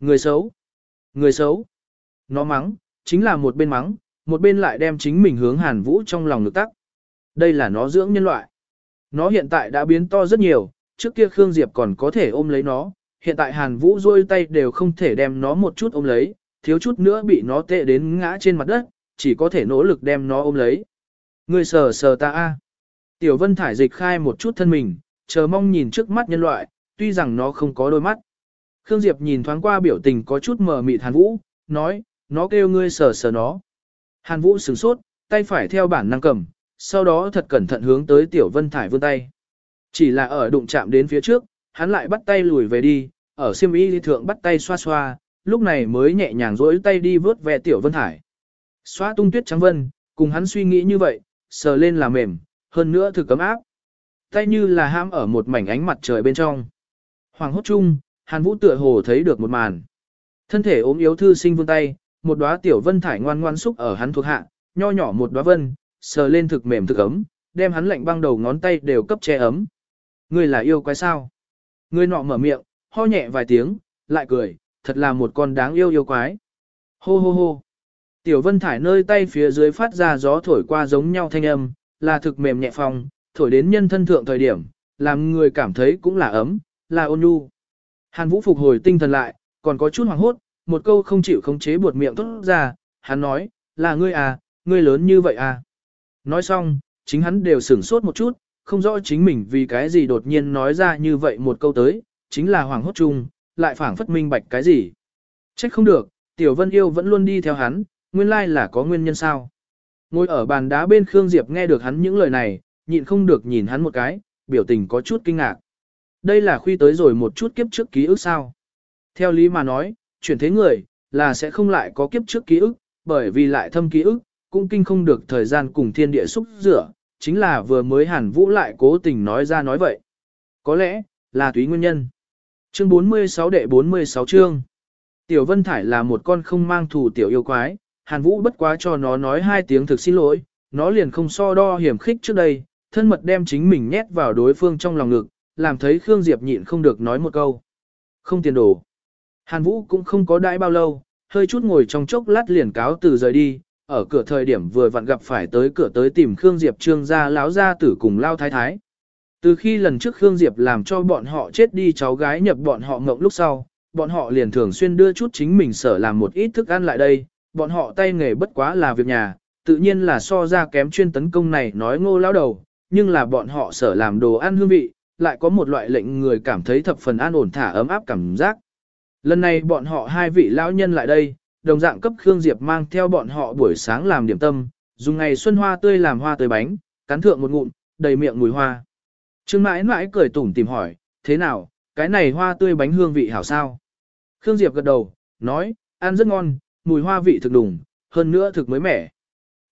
Người xấu, người xấu. Nó mắng, chính là một bên mắng, một bên lại đem chính mình hướng Hàn Vũ trong lòng ngực tắc. Đây là nó dưỡng nhân loại. Nó hiện tại đã biến to rất nhiều, trước kia Khương Diệp còn có thể ôm lấy nó, hiện tại Hàn Vũ rôi tay đều không thể đem nó một chút ôm lấy, thiếu chút nữa bị nó tệ đến ngã trên mặt đất, chỉ có thể nỗ lực đem nó ôm lấy. Người sờ sờ ta a. Tiểu Vân thải dịch khai một chút thân mình, chờ mong nhìn trước mắt nhân loại, tuy rằng nó không có đôi mắt. Khương Diệp nhìn thoáng qua biểu tình có chút mờ mịt Hàn Vũ, nói, nó kêu ngươi sờ sờ nó. Hàn Vũ sửng sốt, tay phải theo bản năng cầm, sau đó thật cẩn thận hướng tới Tiểu Vân Thải vươn tay. Chỉ là ở đụng chạm đến phía trước, hắn lại bắt tay lùi về đi, ở siêm y thượng bắt tay xoa xoa, lúc này mới nhẹ nhàng rỗi tay đi vớt ve Tiểu Vân Thải. Xoa tung tuyết trắng vân, cùng hắn suy nghĩ như vậy, sờ lên là mềm, hơn nữa thực cấm áp. Tay như là ham ở một mảnh ánh mặt trời bên trong. Hoàng hốt chung, Hàn Vũ tựa hồ thấy được một màn. Thân thể ốm yếu thư sinh vươn tay, một đóa tiểu vân thải ngoan ngoan xúc ở hắn thuộc hạ, nho nhỏ một đóa vân, sờ lên thực mềm thực ấm, đem hắn lạnh băng đầu ngón tay đều cấp che ấm. Ngươi là yêu quái sao? Ngươi nọ mở miệng, ho nhẹ vài tiếng, lại cười, thật là một con đáng yêu yêu quái. Hô hô hô. Tiểu vân thải nơi tay phía dưới phát ra gió thổi qua giống nhau thanh âm, là thực mềm nhẹ phong, thổi đến nhân thân thượng thời điểm, làm người cảm thấy cũng là ấm, là ôn nhu. Hàn Vũ phục hồi tinh thần lại, còn có chút hoảng hốt, một câu không chịu khống chế buột miệng tốt ra, hắn nói, là ngươi à, ngươi lớn như vậy à. Nói xong, chính hắn đều sửng sốt một chút, không rõ chính mình vì cái gì đột nhiên nói ra như vậy một câu tới, chính là hoàng hốt chung, lại phảng phất minh bạch cái gì. Trách không được, Tiểu Vân Yêu vẫn luôn đi theo hắn, nguyên lai là có nguyên nhân sao. Ngồi ở bàn đá bên Khương Diệp nghe được hắn những lời này, nhịn không được nhìn hắn một cái, biểu tình có chút kinh ngạc. Đây là khuy tới rồi một chút kiếp trước ký ức sao. Theo lý mà nói, chuyển thế người, là sẽ không lại có kiếp trước ký ức, bởi vì lại thâm ký ức, cũng kinh không được thời gian cùng thiên địa xúc rửa, chính là vừa mới hàn vũ lại cố tình nói ra nói vậy. Có lẽ, là túy nguyên nhân. Chương 46 đệ 46 chương. Tiểu Vân Thải là một con không mang thù tiểu yêu quái, hàn vũ bất quá cho nó nói hai tiếng thực xin lỗi, nó liền không so đo hiểm khích trước đây, thân mật đem chính mình nhét vào đối phương trong lòng ngực, làm thấy Khương Diệp nhịn không được nói một câu. Không tiền đồ. Hàn Vũ cũng không có đãi bao lâu, hơi chút ngồi trong chốc lát liền cáo từ rời đi, ở cửa thời điểm vừa vặn gặp phải tới cửa tới tìm Khương Diệp trương gia lão gia tử cùng lao thái thái. Từ khi lần trước Khương Diệp làm cho bọn họ chết đi cháu gái nhập bọn họ ngộng lúc sau, bọn họ liền thường xuyên đưa chút chính mình sở làm một ít thức ăn lại đây, bọn họ tay nghề bất quá là việc nhà, tự nhiên là so ra kém chuyên tấn công này nói ngô lao đầu, nhưng là bọn họ sở làm đồ ăn hương vị, lại có một loại lệnh người cảm thấy thập phần an ổn thả ấm áp cảm giác. Lần này bọn họ hai vị lão nhân lại đây, đồng dạng cấp Khương Diệp mang theo bọn họ buổi sáng làm điểm tâm, dùng ngày xuân hoa tươi làm hoa tươi bánh, cắn thượng một ngụm, đầy miệng mùi hoa. Trương mãi mãi cười tủm tìm hỏi, thế nào, cái này hoa tươi bánh hương vị hảo sao? Khương Diệp gật đầu, nói, ăn rất ngon, mùi hoa vị thực đủng, hơn nữa thực mới mẻ.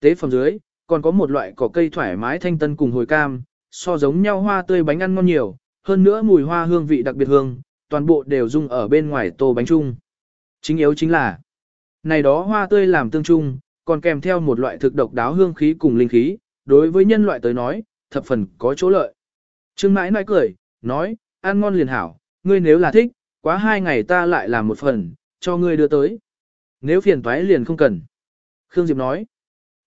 Tế phẩm dưới, còn có một loại cỏ cây thoải mái thanh tân cùng hồi cam, so giống nhau hoa tươi bánh ăn ngon nhiều, hơn nữa mùi hoa hương vị đặc biệt hương, toàn bộ đều dùng ở bên ngoài tô bánh chung. Chính yếu chính là, này đó hoa tươi làm tương chung, còn kèm theo một loại thực độc đáo hương khí cùng linh khí, đối với nhân loại tới nói, thập phần có chỗ lợi. Trương mãi nói cười, nói, ăn ngon liền hảo, ngươi nếu là thích, quá hai ngày ta lại làm một phần, cho ngươi đưa tới. Nếu phiền toái liền không cần. Khương Diệp nói,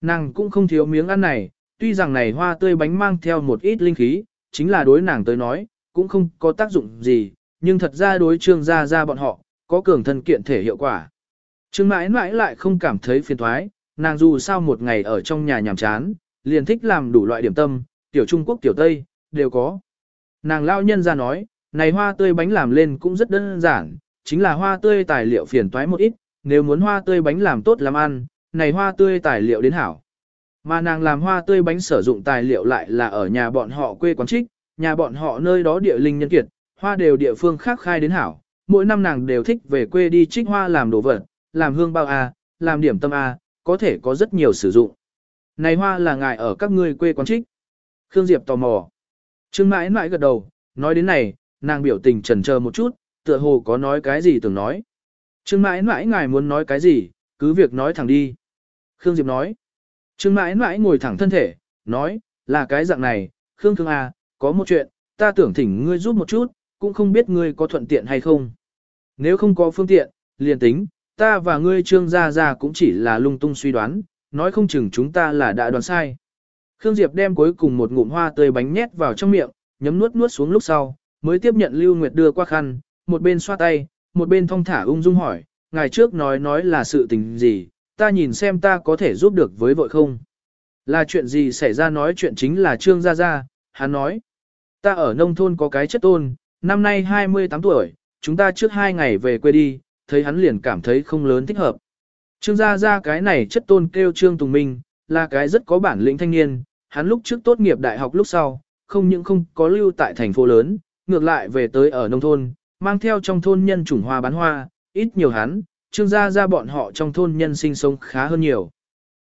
nàng cũng không thiếu miếng ăn này, tuy rằng này hoa tươi bánh mang theo một ít linh khí, chính là đối nàng tới nói, cũng không có tác dụng gì, nhưng thật ra đối trương gia gia bọn họ, có cường thân kiện thể hiệu quả. Trương mãi mãi lại không cảm thấy phiền thoái, nàng dù sao một ngày ở trong nhà nhàm chán, liền thích làm đủ loại điểm tâm, tiểu Trung Quốc tiểu Tây, đều có. Nàng lao nhân ra nói, này hoa tươi bánh làm lên cũng rất đơn giản, chính là hoa tươi tài liệu phiền toái một ít, nếu muốn hoa tươi bánh làm tốt làm ăn, này hoa tươi tài liệu đến hảo. Mà nàng làm hoa tươi bánh sử dụng tài liệu lại là ở nhà bọn họ quê quán trích, nhà bọn họ nơi đó địa linh nhân kiệt, hoa đều địa phương khác khai đến hảo. Mỗi năm nàng đều thích về quê đi trích hoa làm đồ vật, làm hương bao A, làm điểm tâm A, có thể có rất nhiều sử dụng. Này hoa là ngài ở các ngươi quê quán trích. Khương Diệp tò mò. Trương mãi mãi gật đầu, nói đến này, nàng biểu tình trần chờ một chút, tựa hồ có nói cái gì tưởng nói. Trương mãi mãi ngài muốn nói cái gì, cứ việc nói thẳng đi. Khương Diệp nói. Trương mãi mãi ngồi thẳng thân thể, nói, là cái dạng này, Khương Khương à, có một chuyện, ta tưởng thỉnh ngươi giúp một chút, cũng không biết ngươi có thuận tiện hay không. Nếu không có phương tiện, liền tính, ta và ngươi trương gia gia cũng chỉ là lung tung suy đoán, nói không chừng chúng ta là đã đoán sai. Khương Diệp đem cuối cùng một ngụm hoa tươi bánh nhét vào trong miệng, nhấm nuốt nuốt xuống lúc sau, mới tiếp nhận Lưu Nguyệt đưa qua khăn, một bên xoa tay, một bên thong thả ung dung hỏi, ngày trước nói nói là sự tình gì, ta nhìn xem ta có thể giúp được với vợ không. Là chuyện gì xảy ra nói chuyện chính là Trương Gia Gia, hắn nói. Ta ở nông thôn có cái chất tôn, năm nay 28 tuổi, chúng ta trước hai ngày về quê đi, thấy hắn liền cảm thấy không lớn thích hợp. Trương gia gia cái này chất tôn kêu Trương Tùng Minh, là cái rất có bản lĩnh thanh niên, hắn lúc trước tốt nghiệp đại học lúc sau, không những không có lưu tại thành phố lớn, ngược lại về tới ở nông thôn, mang theo trong thôn nhân chủng hoa bán hoa, ít nhiều hắn, Trương gia gia bọn họ trong thôn nhân sinh sống khá hơn nhiều.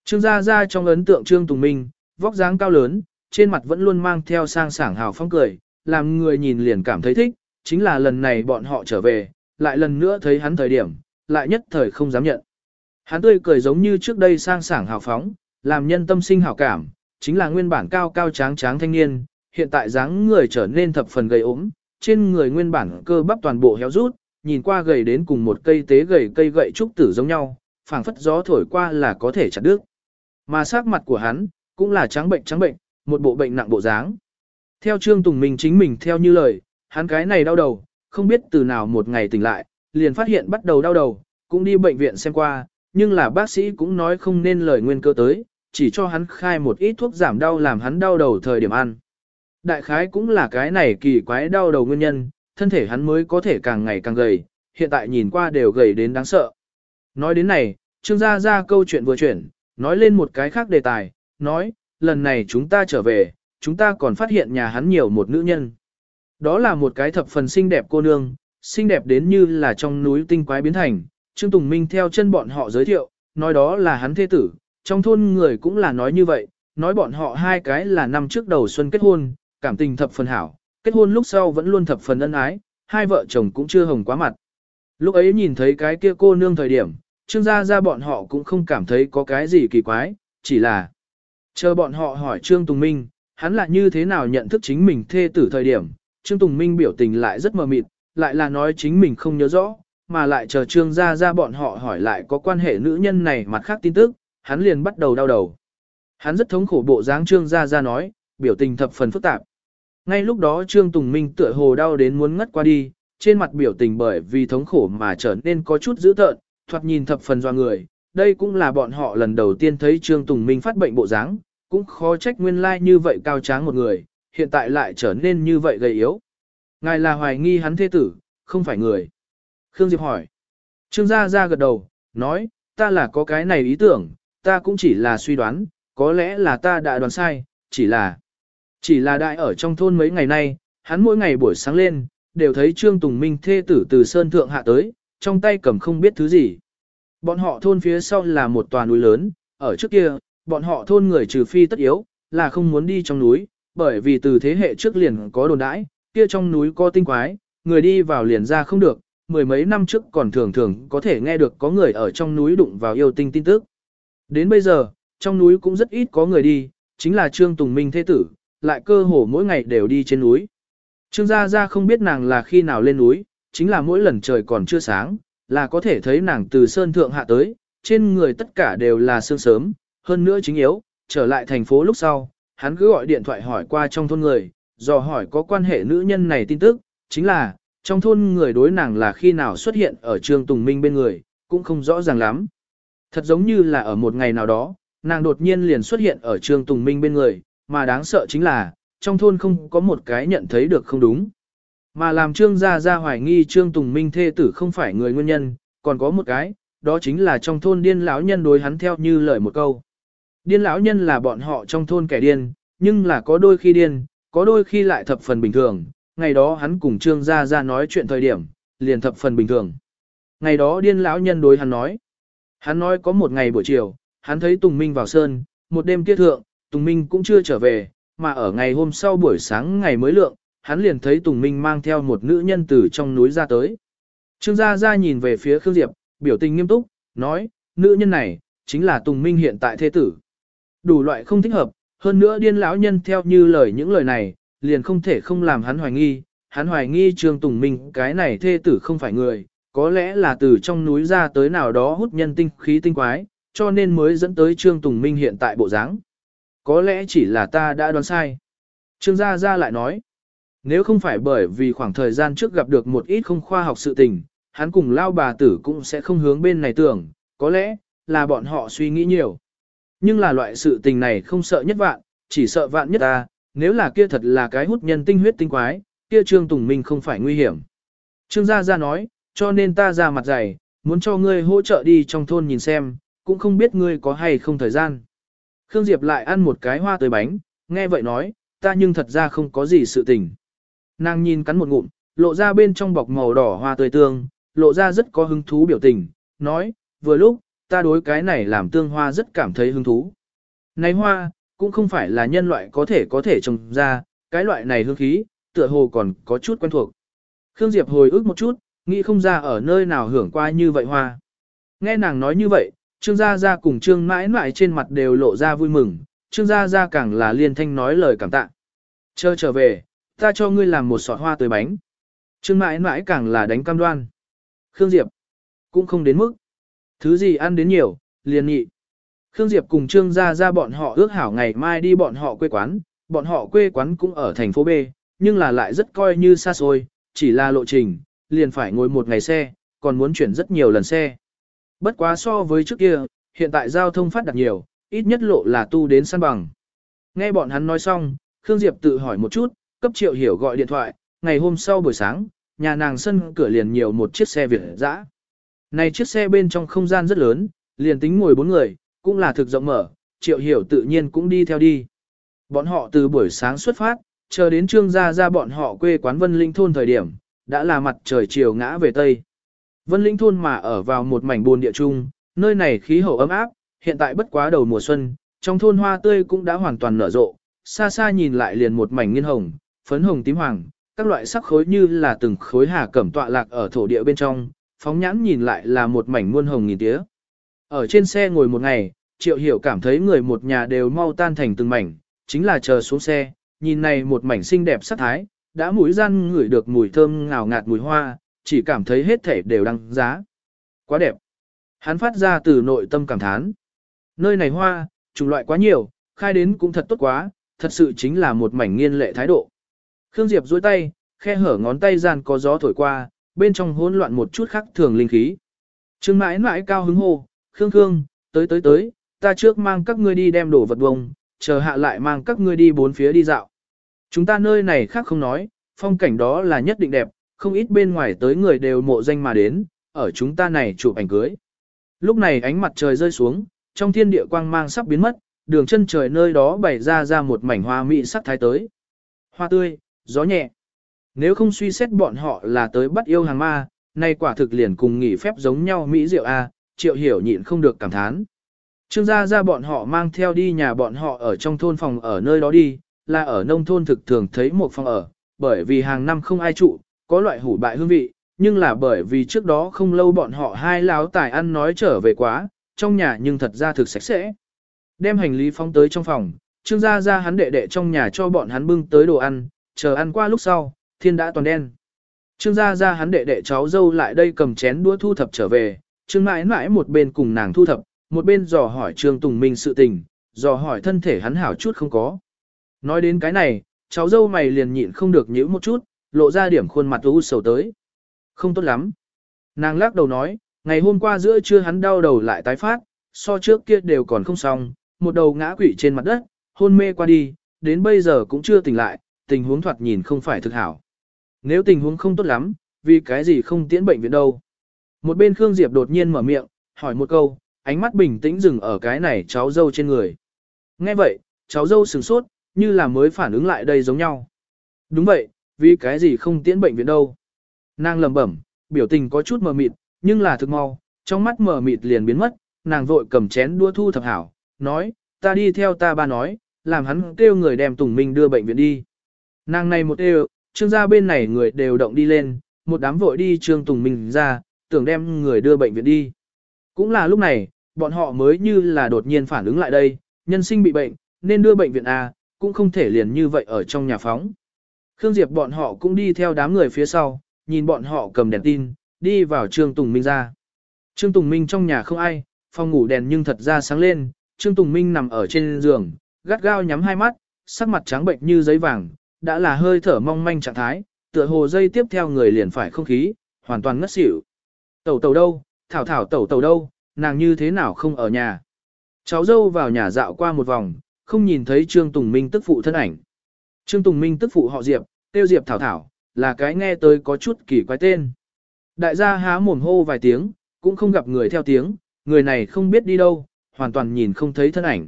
Trương gia gia trong ấn tượng Trương Tùng Minh, vóc dáng cao lớn, trên mặt vẫn luôn mang theo sang sảng hào phong cười, làm người nhìn liền cảm thấy thích, chính là lần này bọn họ trở về, lại lần nữa thấy hắn thời điểm, lại nhất thời không dám nhận. Hắn tươi cười giống như trước đây sang sảng hào phóng, làm nhân tâm sinh hảo cảm, chính là nguyên bản cao cao tráng tráng thanh niên, hiện tại dáng người trở nên thập phần gầy ốm, trên người nguyên bản cơ bắp toàn bộ héo rút, nhìn qua gầy đến cùng một cây tế gầy cây gậy trúc tử giống nhau, phảng phất gió thổi qua là có thể chặt đứt. Mà sắc mặt của hắn, cũng là trắng bệnh trắng bệnh, một bộ bệnh nặng bộ dáng. Theo Trương Tùng Minh chính mình theo như lời, hắn cái này đau đầu, không biết từ nào một ngày tỉnh lại, liền phát hiện bắt đầu đau đầu, cũng đi bệnh viện xem qua, nhưng là bác sĩ cũng nói không nên lời nguyên cơ tới, chỉ cho hắn khai một ít thuốc giảm đau làm hắn đau đầu thời điểm ăn. Đại khái cũng là cái này kỳ quái đau đầu nguyên nhân, thân thể hắn mới có thể càng ngày càng gầy, hiện tại nhìn qua đều gầy đến đáng sợ. Nói đến này, Trương Gia Gia câu chuyện vừa chuyển, nói lên một cái khác đề tài, nói, lần này chúng ta trở về, chúng ta còn phát hiện nhà hắn nhiều một nữ nhân. Đó là một cái thập phần xinh đẹp cô nương, xinh đẹp đến như là trong núi tinh quái biến thành. Trương Tùng Minh theo chân bọn họ giới thiệu, nói đó là hắn thế tử, trong thôn người cũng là nói như vậy, nói bọn họ hai cái là năm trước đầu xuân kết hôn, cảm tình thập phần hảo, kết hôn lúc sau vẫn luôn thập phần ân ái, hai vợ chồng cũng chưa hồng quá mặt. Lúc ấy nhìn thấy cái kia cô nương thời điểm, trương gia gia bọn họ cũng không cảm thấy có cái gì kỳ quái, chỉ là chờ bọn họ hỏi Trương Tùng Minh, hắn là như thế nào nhận thức chính mình thê tử thời điểm, Trương Tùng Minh biểu tình lại rất mờ mịt, lại là nói chính mình không nhớ rõ, mà lại chờ Trương gia gia bọn họ hỏi lại có quan hệ nữ nhân này mặt khác tin tức, hắn liền bắt đầu đau đầu. Hắn rất thống khổ bộ dáng Trương gia gia nói, biểu tình thập phần phức tạp. Ngay lúc đó Trương Tùng Minh tựa hồ đau đến muốn ngất qua đi, trên mặt biểu tình bởi vì thống khổ mà trở nên có chút dữ tợn, thoạt nhìn thập phần doa người. Đây cũng là bọn họ lần đầu tiên thấy Trương Tùng Minh phát bệnh bộ dáng, cũng khó trách nguyên lai like như vậy cao tráng một người, hiện tại lại trở nên như vậy gầy yếu. Ngài là hoài nghi hắn thế tử, không phải người. Khương Diệp hỏi. Trương Gia Gia gật đầu, nói, ta là có cái này ý tưởng, ta cũng chỉ là suy đoán, có lẽ là ta đã đoán sai, chỉ là... Chỉ là đại ở trong thôn mấy ngày nay, hắn mỗi ngày buổi sáng lên, đều thấy Trương Tùng Minh thê tử từ Sơn Thượng hạ tới, trong tay cầm không biết thứ gì. Bọn họ thôn phía sau là một tòa núi lớn, ở trước kia, bọn họ thôn người trừ phi tất yếu, là không muốn đi trong núi, bởi vì từ thế hệ trước liền có đồn đãi, kia trong núi có tinh quái, người đi vào liền ra không được, mười mấy năm trước còn thường thường có thể nghe được có người ở trong núi đụng vào yêu tinh tin tức. Đến bây giờ, trong núi cũng rất ít có người đi, chính là Trương Tùng Minh thế tử, lại cơ hồ mỗi ngày đều đi trên núi. Trương Gia Gia không biết nàng là khi nào lên núi, chính là mỗi lần trời còn chưa sáng, là có thể thấy nàng từ sơn thượng hạ tới, trên người tất cả đều là sương sớm, hơn nữa chính yếu, trở lại thành phố lúc sau, hắn cứ gọi điện thoại hỏi qua trong thôn người, dò hỏi có quan hệ nữ nhân này tin tức, chính là, trong thôn người đối nàng là khi nào xuất hiện ở Trương Tùng Minh bên người, cũng không rõ ràng lắm. Thật giống như là ở một ngày nào đó, nàng đột nhiên liền xuất hiện ở Trương Tùng Minh bên người, mà đáng sợ chính là, trong thôn không có một cái nhận thấy được không đúng. Mà làm Trương Gia Gia hoài nghi Trương Tùng Minh thê tử không phải người nguyên nhân, còn có một cái, đó chính là trong thôn điên lão nhân đối hắn theo như lời một câu. Điên lão nhân là bọn họ trong thôn kẻ điên, nhưng là có đôi khi điên, có đôi khi lại thập phần bình thường, ngày đó hắn cùng Trương Gia Gia nói chuyện thời điểm, liền thập phần bình thường. Ngày đó điên lão nhân đối hắn nói, hắn nói có một ngày buổi chiều, hắn thấy Tùng Minh vào sơn, một đêm kia thượng, Tùng Minh cũng chưa trở về, mà ở ngày hôm sau buổi sáng ngày mới lượng, hắn liền thấy Tùng Minh mang theo một nữ nhân từ trong núi ra tới. Trương Gia Gia nhìn về phía Khương Diệp, biểu tình nghiêm túc, nói, nữ nhân này, chính là Tùng Minh hiện tại thế tử. Đủ loại không thích hợp, hơn nữa điên lão nhân theo như lời những lời này, liền không thể không làm hắn hoài nghi, hắn hoài nghi Trương Tùng Minh cái này thê tử không phải người, có lẽ là từ trong núi ra tới nào đó hút nhân tinh khí tinh quái, cho nên mới dẫn tới Trương Tùng Minh hiện tại bộ dáng. Có lẽ chỉ là ta đã đoán sai. Trương Gia Gia lại nói, nếu không phải bởi vì khoảng thời gian trước gặp được một ít không khoa học sự tình, hắn cùng lao bà tử cũng sẽ không hướng bên này tưởng, có lẽ là bọn họ suy nghĩ nhiều. Nhưng là loại sự tình này không sợ nhất vạn, chỉ sợ vạn nhất ta, nếu là kia thật là cái hút nhân tinh huyết tinh quái, kia Trương Tùng Minh không phải nguy hiểm. Trương Gia Gia nói, cho nên ta ra mặt dày, muốn cho ngươi hỗ trợ đi trong thôn nhìn xem, cũng không biết ngươi có hay không thời gian. Khương Diệp lại ăn một cái hoa tươi bánh, nghe vậy nói, ta nhưng thật ra không có gì sự tình. Nàng nhìn cắn một ngụm, lộ ra bên trong bọc màu đỏ hoa tươi tương, lộ ra rất có hứng thú biểu tình, nói, vừa lúc, ta đối cái này làm tương hoa rất cảm thấy hứng thú. Này hoa, cũng không phải là nhân loại có thể có thể trồng ra, cái loại này hương khí, tựa hồ còn có chút quen thuộc. Khương Diệp hồi ức một chút, nghĩ không ra ở nơi nào hưởng qua như vậy hoa. Nghe nàng nói như vậy, Trương Gia Gia cùng Trương mãi mãi trên mặt đều lộ ra vui mừng, Trương Gia Gia càng là liên thanh nói lời cảm tạ. Chờ trở về, ta cho ngươi làm một sọt hoa tươi bánh. Trương mãi mãi càng là đánh cam đoan. Khương Diệp, cũng không đến mức. Thứ gì ăn đến nhiều, liền nhị. Khương Diệp cùng Trương Gia Gia bọn họ ước hảo ngày mai đi bọn họ quê quán, bọn họ quê quán cũng ở thành phố B, nhưng là lại rất coi như xa xôi, chỉ là lộ trình, liền phải ngồi một ngày xe, còn muốn chuyển rất nhiều lần xe. Bất quá so với trước kia, hiện tại giao thông phát đạt nhiều, ít nhất lộ là tu đến săn bằng. Nghe bọn hắn nói xong, Khương Diệp tự hỏi một chút, cấp triệu hiểu gọi điện thoại, ngày hôm sau buổi sáng, nhà nàng sân cửa liền nhiều một chiếc xe Việt dã. Này chiếc xe bên trong không gian rất lớn, liền tính ngồi bốn người, cũng là thực rộng mở, triệu hiểu tự nhiên cũng đi theo đi. Bọn họ từ buổi sáng xuất phát, chờ đến trương gia ra bọn họ quê quán Vân Linh thôn thời điểm, đã là mặt trời chiều ngã về Tây. Vân Linh thôn mà ở vào một mảnh buồn địa trung, nơi này khí hậu ấm áp, hiện tại bất quá đầu mùa xuân, trong thôn hoa tươi cũng đã hoàn toàn nở rộ, xa xa nhìn lại liền một mảnh nghiên hồng, phấn hồng tím hoàng, các loại sắc khối như là từng khối hà cẩm tọa lạc ở thổ địa bên trong, phóng nhãn nhìn lại là một mảnh muôn hồng nghìn tía. Ở trên xe ngồi một ngày, Triệu Hiểu cảm thấy người một nhà đều mau tan thành từng mảnh, chính là chờ xuống xe, nhìn này một mảnh xinh đẹp sắc thái, đã mũi gian ngửi được mùi thơm ngào ngạt mùi hoa, chỉ cảm thấy hết thể đều đăng giá. Quá đẹp. Hắn phát ra từ nội tâm cảm thán. Nơi này hoa, chủng loại quá nhiều, khai đến cũng thật tốt quá, thật sự chính là một mảnh nghiên lệ thái độ. Khương Diệp duỗi tay, khe hở ngón tay gian có gió thổi qua, bên trong hỗn loạn một chút khác thường linh khí. Trương mãi mãi cao hứng hô, Khương Khương, tới tới tới, ta trước mang các ngươi đi đem đồ vật bông, chờ hạ lại mang các ngươi đi bốn phía đi dạo. Chúng ta nơi này khác không nói, phong cảnh đó là nhất định đẹp, không ít bên ngoài tới người đều mộ danh mà đến, ở chúng ta này chụp ảnh cưới. Lúc này ánh mặt trời rơi xuống, trong thiên địa quang mang sắp biến mất, đường chân trời nơi đó bày ra ra một mảnh hoa mỹ sắc thái tới. Hoa tươi, gió nhẹ. Nếu không suy xét bọn họ là tới bắt yêu hàng ma, nay quả thực liền cùng nghỉ phép giống nhau Mỹ Diệu A, triệu hiểu nhịn không được cảm thán. Trương gia ra bọn họ mang theo đi nhà bọn họ ở trong thôn phòng ở nơi đó đi, là ở nông thôn thực thường thấy một phòng ở, bởi vì hàng năm không ai trụ, có loại hủ bại hương vị, nhưng là bởi vì trước đó không lâu bọn họ hai láo tài ăn nói trở về quá, trong nhà nhưng thật ra thực sạch sẽ. Đem hành lý phóng tới trong phòng, trương gia ra hắn đệ đệ trong nhà cho bọn hắn bưng tới đồ ăn, chờ ăn qua lúc sau, thiên đã toàn đen. Trương gia gia hắn đệ đệ cháu dâu lại đây cầm chén đũa thu thập trở về, trương mãi mãi một bên cùng nàng thu thập, một bên dò hỏi trương Tùng Minh sự tình, dò hỏi thân thể hắn hảo chút không có. Nói đến cái này, cháu dâu mày liền nhịn không được nhíu một chút, lộ ra điểm khuôn mặt u sầu tới. Không tốt lắm. Nàng lắc đầu nói, ngày hôm qua giữa trưa hắn đau đầu lại tái phát, so trước kia đều còn không xong, một đầu ngã quỵ trên mặt đất, hôn mê qua đi, đến bây giờ cũng chưa tỉnh lại, tình huống thoạt nhìn không phải thực hảo. Nếu tình huống không tốt lắm, vì cái gì không tiễn bệnh viện đâu. Một bên Khương Diệp đột nhiên mở miệng, hỏi một câu, ánh mắt bình tĩnh dừng ở cái này cháu dâu trên người. Nghe vậy, cháu dâu sửng sốt, như là mới phản ứng lại đây giống nhau. Đúng vậy, vì cái gì không tiễn bệnh viện đâu. Nàng lẩm bẩm, biểu tình có chút mờ mịt, nhưng là thực mau, trong mắt mờ mịt liền biến mất, nàng vội cầm chén đua thu thập hảo, nói, ta đi theo ta ba nói, làm hắn kêu người đem Tùng Minh đưa bệnh viện đi. Nàng này một đều, trương gia bên này người đều động đi lên, một đám vội đi trương Tùng Minh ra, tưởng đem người đưa bệnh viện đi. Cũng là lúc này, bọn họ mới như là đột nhiên phản ứng lại đây, nhân sinh bị bệnh, nên đưa bệnh viện A, cũng không thể liền như vậy ở trong nhà phóng. Khương Diệp bọn họ cũng đi theo đám người phía sau, nhìn bọn họ cầm đèn tin, đi vào Trương Tùng Minh ra. Trương Tùng Minh trong nhà không ai, phòng ngủ đèn nhưng thật ra sáng lên, Trương Tùng Minh nằm ở trên giường, gắt gao nhắm hai mắt, sắc mặt trắng bệnh như giấy vàng, đã là hơi thở mong manh trạng thái, tựa hồ dây tiếp theo người liền phải không khí, hoàn toàn ngất xỉu. Tẩu tẩu đâu, thảo thảo tẩu tẩu đâu, nàng như thế nào không ở nhà. Cháu dâu vào nhà dạo qua một vòng, không nhìn thấy Trương Tùng Minh tức phụ thân ảnh. Trương Tùng Minh tức phụ họ Diệp, tiêu Diệp Thảo Thảo, là cái nghe tới có chút kỳ quái tên. Đại gia há mồm hô vài tiếng, cũng không gặp người theo tiếng, người này không biết đi đâu, hoàn toàn nhìn không thấy thân ảnh.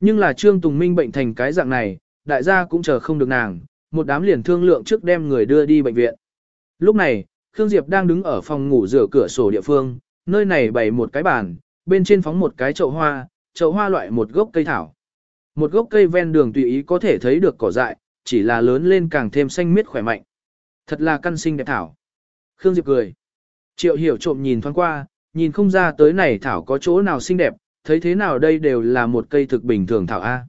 Nhưng là Trương Tùng Minh bệnh thành cái dạng này, đại gia cũng chờ không được nàng, một đám liền thương lượng trước đem người đưa đi bệnh viện. Lúc này, Khương Diệp đang đứng ở phòng ngủ rửa cửa sổ địa phương, nơi này bày một cái bàn, bên trên phóng một cái chậu hoa, chậu hoa loại một gốc cây thảo. Một gốc cây ven đường tùy ý có thể thấy được cỏ dại, chỉ là lớn lên càng thêm xanh miết khỏe mạnh. Thật là căn sinh đẹp thảo. Khương Diệp cười. Triệu hiểu trộm nhìn thoáng qua, nhìn không ra tới này thảo có chỗ nào xinh đẹp, thấy thế nào đây đều là một cây thực bình thường thảo A.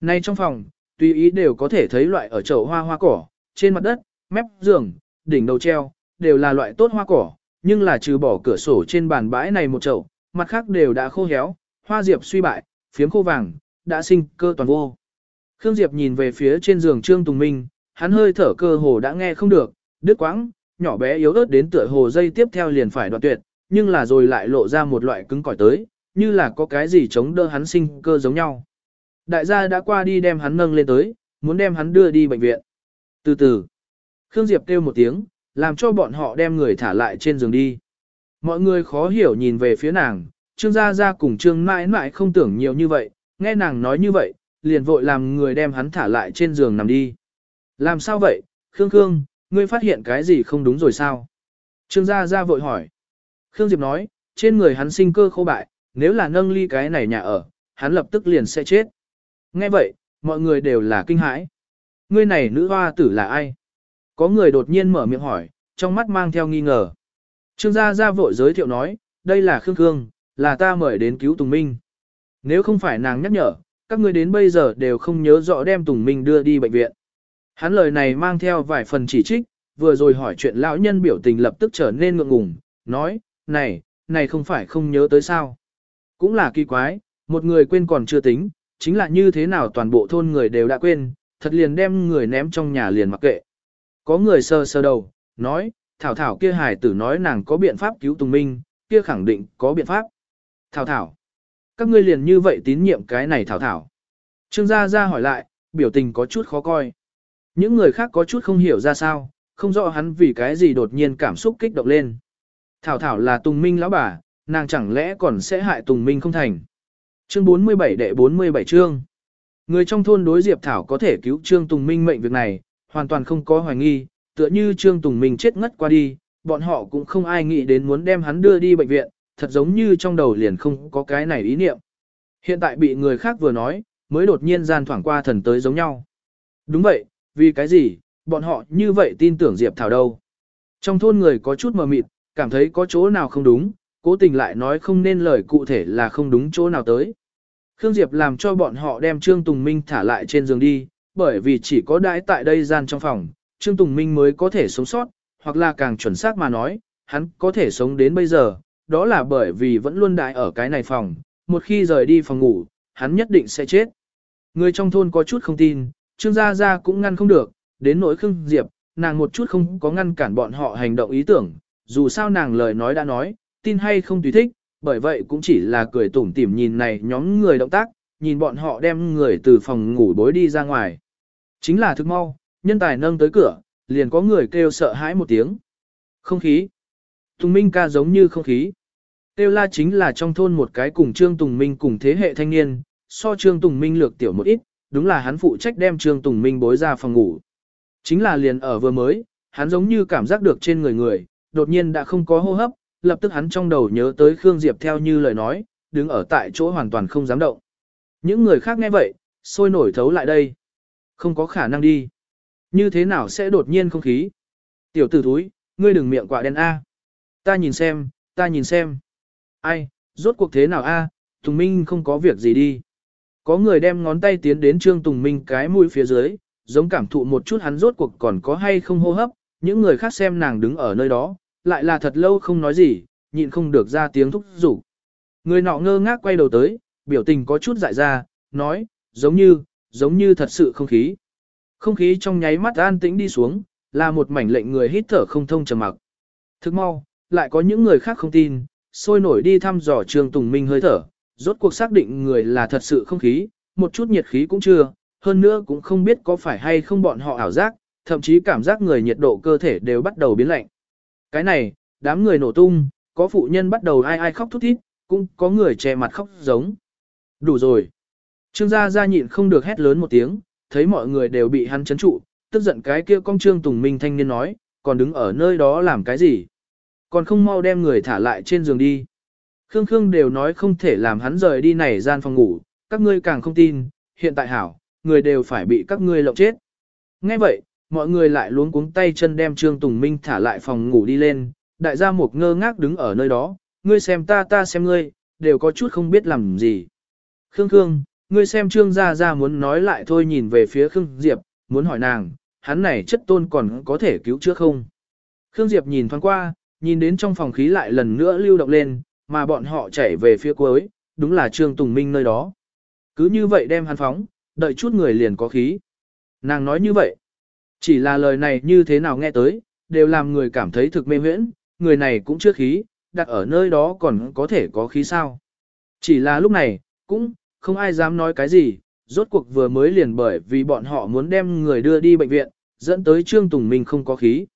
Nay trong phòng, tùy ý đều có thể thấy loại ở chậu hoa hoa cỏ, trên mặt đất, mép giường, đỉnh đầu treo, đều là loại tốt hoa cỏ, nhưng là trừ bỏ cửa sổ trên bàn bãi này một chậu, mặt khác đều đã khô héo, hoa diệp suy bại, phiếm khô vàng, đã sinh cơ toàn vô. Khương Diệp nhìn về phía trên giường Trương Tùng Minh, hắn hơi thở cơ hồ đã nghe không được, đứt quãng, nhỏ bé yếu ớt đến tựa hồ dây tiếp theo liền phải đoạn tuyệt, nhưng là rồi lại lộ ra một loại cứng cỏi tới, như là có cái gì chống đỡ hắn sinh cơ giống nhau. Đại gia đã qua đi đem hắn nâng lên tới, muốn đem hắn đưa đi bệnh viện. Từ từ, Khương Diệp kêu một tiếng, làm cho bọn họ đem người thả lại trên giường đi. Mọi người khó hiểu nhìn về phía nàng, Trương Gia Gia cùng Trương mãi mãi không tưởng nhiều như vậy, nghe nàng nói như vậy, liền vội làm người đem hắn thả lại trên giường nằm đi. Làm sao vậy, Khương Khương, ngươi phát hiện cái gì không đúng rồi sao? Trương Gia Gia vội hỏi. Khương Diệp nói, trên người hắn sinh cơ khô bại, nếu là nâng ly cái này nhà ở, hắn lập tức liền sẽ chết. Nghe vậy, mọi người đều là kinh hãi. Ngươi này nữ hoa tử là ai? Có người đột nhiên mở miệng hỏi, trong mắt mang theo nghi ngờ. Trương gia gia vội giới thiệu nói, đây là Khương Khương, là ta mời đến cứu Tùng Minh. Nếu không phải nàng nhắc nhở, các ngươi đến bây giờ đều không nhớ rõ đem Tùng Minh đưa đi bệnh viện. Hắn lời này mang theo vài phần chỉ trích, vừa rồi hỏi chuyện lão nhân biểu tình lập tức trở nên ngượng ngùng, nói, này, này không phải không nhớ tới sao. Cũng là kỳ quái, một người quên còn chưa tính, chính là như thế nào toàn bộ thôn người đều đã quên, thật liền đem người ném trong nhà liền mặc kệ. Có người sơ sơ đầu, nói, Thảo Thảo kia hài tử nói nàng có biện pháp cứu Tùng Minh, kia khẳng định có biện pháp. Thảo Thảo, các ngươi liền như vậy tín nhiệm cái này Thảo Thảo. Trương Gia Gia hỏi lại, biểu tình có chút khó coi. Những người khác có chút không hiểu ra sao, không rõ hắn vì cái gì đột nhiên cảm xúc kích động lên. Thảo Thảo là Tùng Minh lão bà, nàng chẳng lẽ còn sẽ hại Tùng Minh không thành. Chương 47 đệ 47 chương. Người trong thôn đối Diệp Thảo có thể cứu Trương Tùng Minh mệnh việc này, hoàn toàn không có hoài nghi, tựa như Trương Tùng Minh chết ngất qua đi, bọn họ cũng không ai nghĩ đến muốn đem hắn đưa đi bệnh viện, thật giống như trong đầu liền không có cái này ý niệm. Hiện tại bị người khác vừa nói, mới đột nhiên gian thoảng qua thần tới giống nhau. Đúng vậy, vì cái gì, bọn họ như vậy tin tưởng Diệp Thảo đâu. Trong thôn người có chút mờ mịt, cảm thấy có chỗ nào không đúng, cố tình lại nói không nên lời cụ thể là không đúng chỗ nào tới. Khương Diệp làm cho bọn họ đem Trương Tùng Minh thả lại trên giường đi, bởi vì chỉ có đãi tại đây gian trong phòng, Trương Tùng Minh mới có thể sống sót, hoặc là càng chuẩn xác mà nói, hắn có thể sống đến bây giờ, đó là bởi vì vẫn luôn đại ở cái này phòng, một khi rời đi phòng ngủ, hắn nhất định sẽ chết. Người trong thôn có chút không tin, Trương Gia Gia cũng ngăn không được, đến nỗi Khương Diệp, nàng một chút không có ngăn cản bọn họ hành động ý tưởng, dù sao nàng lời nói đã nói, tin hay không tùy thích, bởi vậy cũng chỉ là cười tủm tỉm nhìn này nhóm người động tác, nhìn bọn họ đem người từ phòng ngủ bối đi ra ngoài. Chính là thức mau, nhân tài nâng tới cửa, liền có người kêu sợ hãi một tiếng. Không khí. Tùng Minh ca giống như không khí. Têu la chính là trong thôn một cái cùng Trương Tùng Minh cùng thế hệ thanh niên, so Trương Tùng Minh lược tiểu một ít, đúng là hắn phụ trách đem Trương Tùng Minh bối ra phòng ngủ. Chính là liền ở vừa mới, hắn giống như cảm giác được trên người người, đột nhiên đã không có hô hấp, lập tức hắn trong đầu nhớ tới Khương Diệp theo như lời nói, đứng ở tại chỗ hoàn toàn không dám động. Những người khác nghe vậy, sôi nổi thấu lại đây. Không có khả năng đi. Như thế nào sẽ đột nhiên không khí? Tiểu tử thúi, ngươi đừng miệng quạ đen A. Ta nhìn xem, ta nhìn xem. Ai, rốt cuộc thế nào A, Tùng Minh không có việc gì đi. Có người đem ngón tay tiến đến Trương Tùng Minh cái mũi phía dưới, giống cảm thụ một chút hắn rốt cuộc còn có hay không hô hấp, những người khác xem nàng đứng ở nơi đó, lại là thật lâu không nói gì, nhịn không được ra tiếng thúc giục. Người nọ ngơ ngác quay đầu tới, biểu tình có chút dại ra, nói, giống như, giống như thật sự không khí. Không khí trong nháy mắt an tĩnh đi xuống, là một mảnh lệnh người hít thở không thông trầm mặc. Thức mau, lại có những người khác không tin, sôi nổi đi thăm dò Trương Tùng Minh hơi thở, rốt cuộc xác định người là thật sự không khí, một chút nhiệt khí cũng chưa, hơn nữa cũng không biết có phải hay không bọn họ ảo giác, thậm chí cảm giác người nhiệt độ cơ thể đều bắt đầu biến lạnh. Cái này, đám người nổ tung, có phụ nhân bắt đầu ai ai khóc thút thít, cũng có người che mặt khóc giống. Đủ rồi. Trương gia gia nhịn không được hét lớn một tiếng, thấy mọi người đều bị hắn chấn trụ, tức giận cái kia con Trương Tùng Minh thanh niên nói, còn đứng ở nơi đó làm cái gì? Còn không mau đem người thả lại trên giường đi. Khương Khương đều nói không thể làm hắn rời đi này gian phòng ngủ, các ngươi càng không tin, hiện tại hảo, người đều phải bị các ngươi lộng chết. Nghe vậy, mọi người lại luống cuống tay chân đem Trương Tùng Minh thả lại phòng ngủ đi lên, đại gia một ngơ ngác đứng ở nơi đó, ngươi xem ta ta xem ngươi, đều có chút không biết làm gì. Khương Khương, ngươi xem Trương Gia Gia muốn nói lại thôi nhìn về phía Khương Diệp, muốn hỏi nàng, hắn này chất tôn còn có thể cứu chữa không? Khương Diệp nhìn thoáng qua, nhìn đến trong phòng khí lại lần nữa lưu động lên, mà bọn họ chạy về phía cuối, đúng là Trương Tùng Minh nơi đó. Cứ như vậy đem hắn phóng, đợi chút người liền có khí. Nàng nói như vậy, chỉ là lời này như thế nào nghe tới, đều làm người cảm thấy thực mê huyễn, người này cũng chưa khí, đặt ở nơi đó còn có thể có khí sao. Chỉ là lúc này, cũng, không ai dám nói cái gì, rốt cuộc vừa mới liền bởi vì bọn họ muốn đem người đưa đi bệnh viện, dẫn tới Trương Tùng Minh không có khí.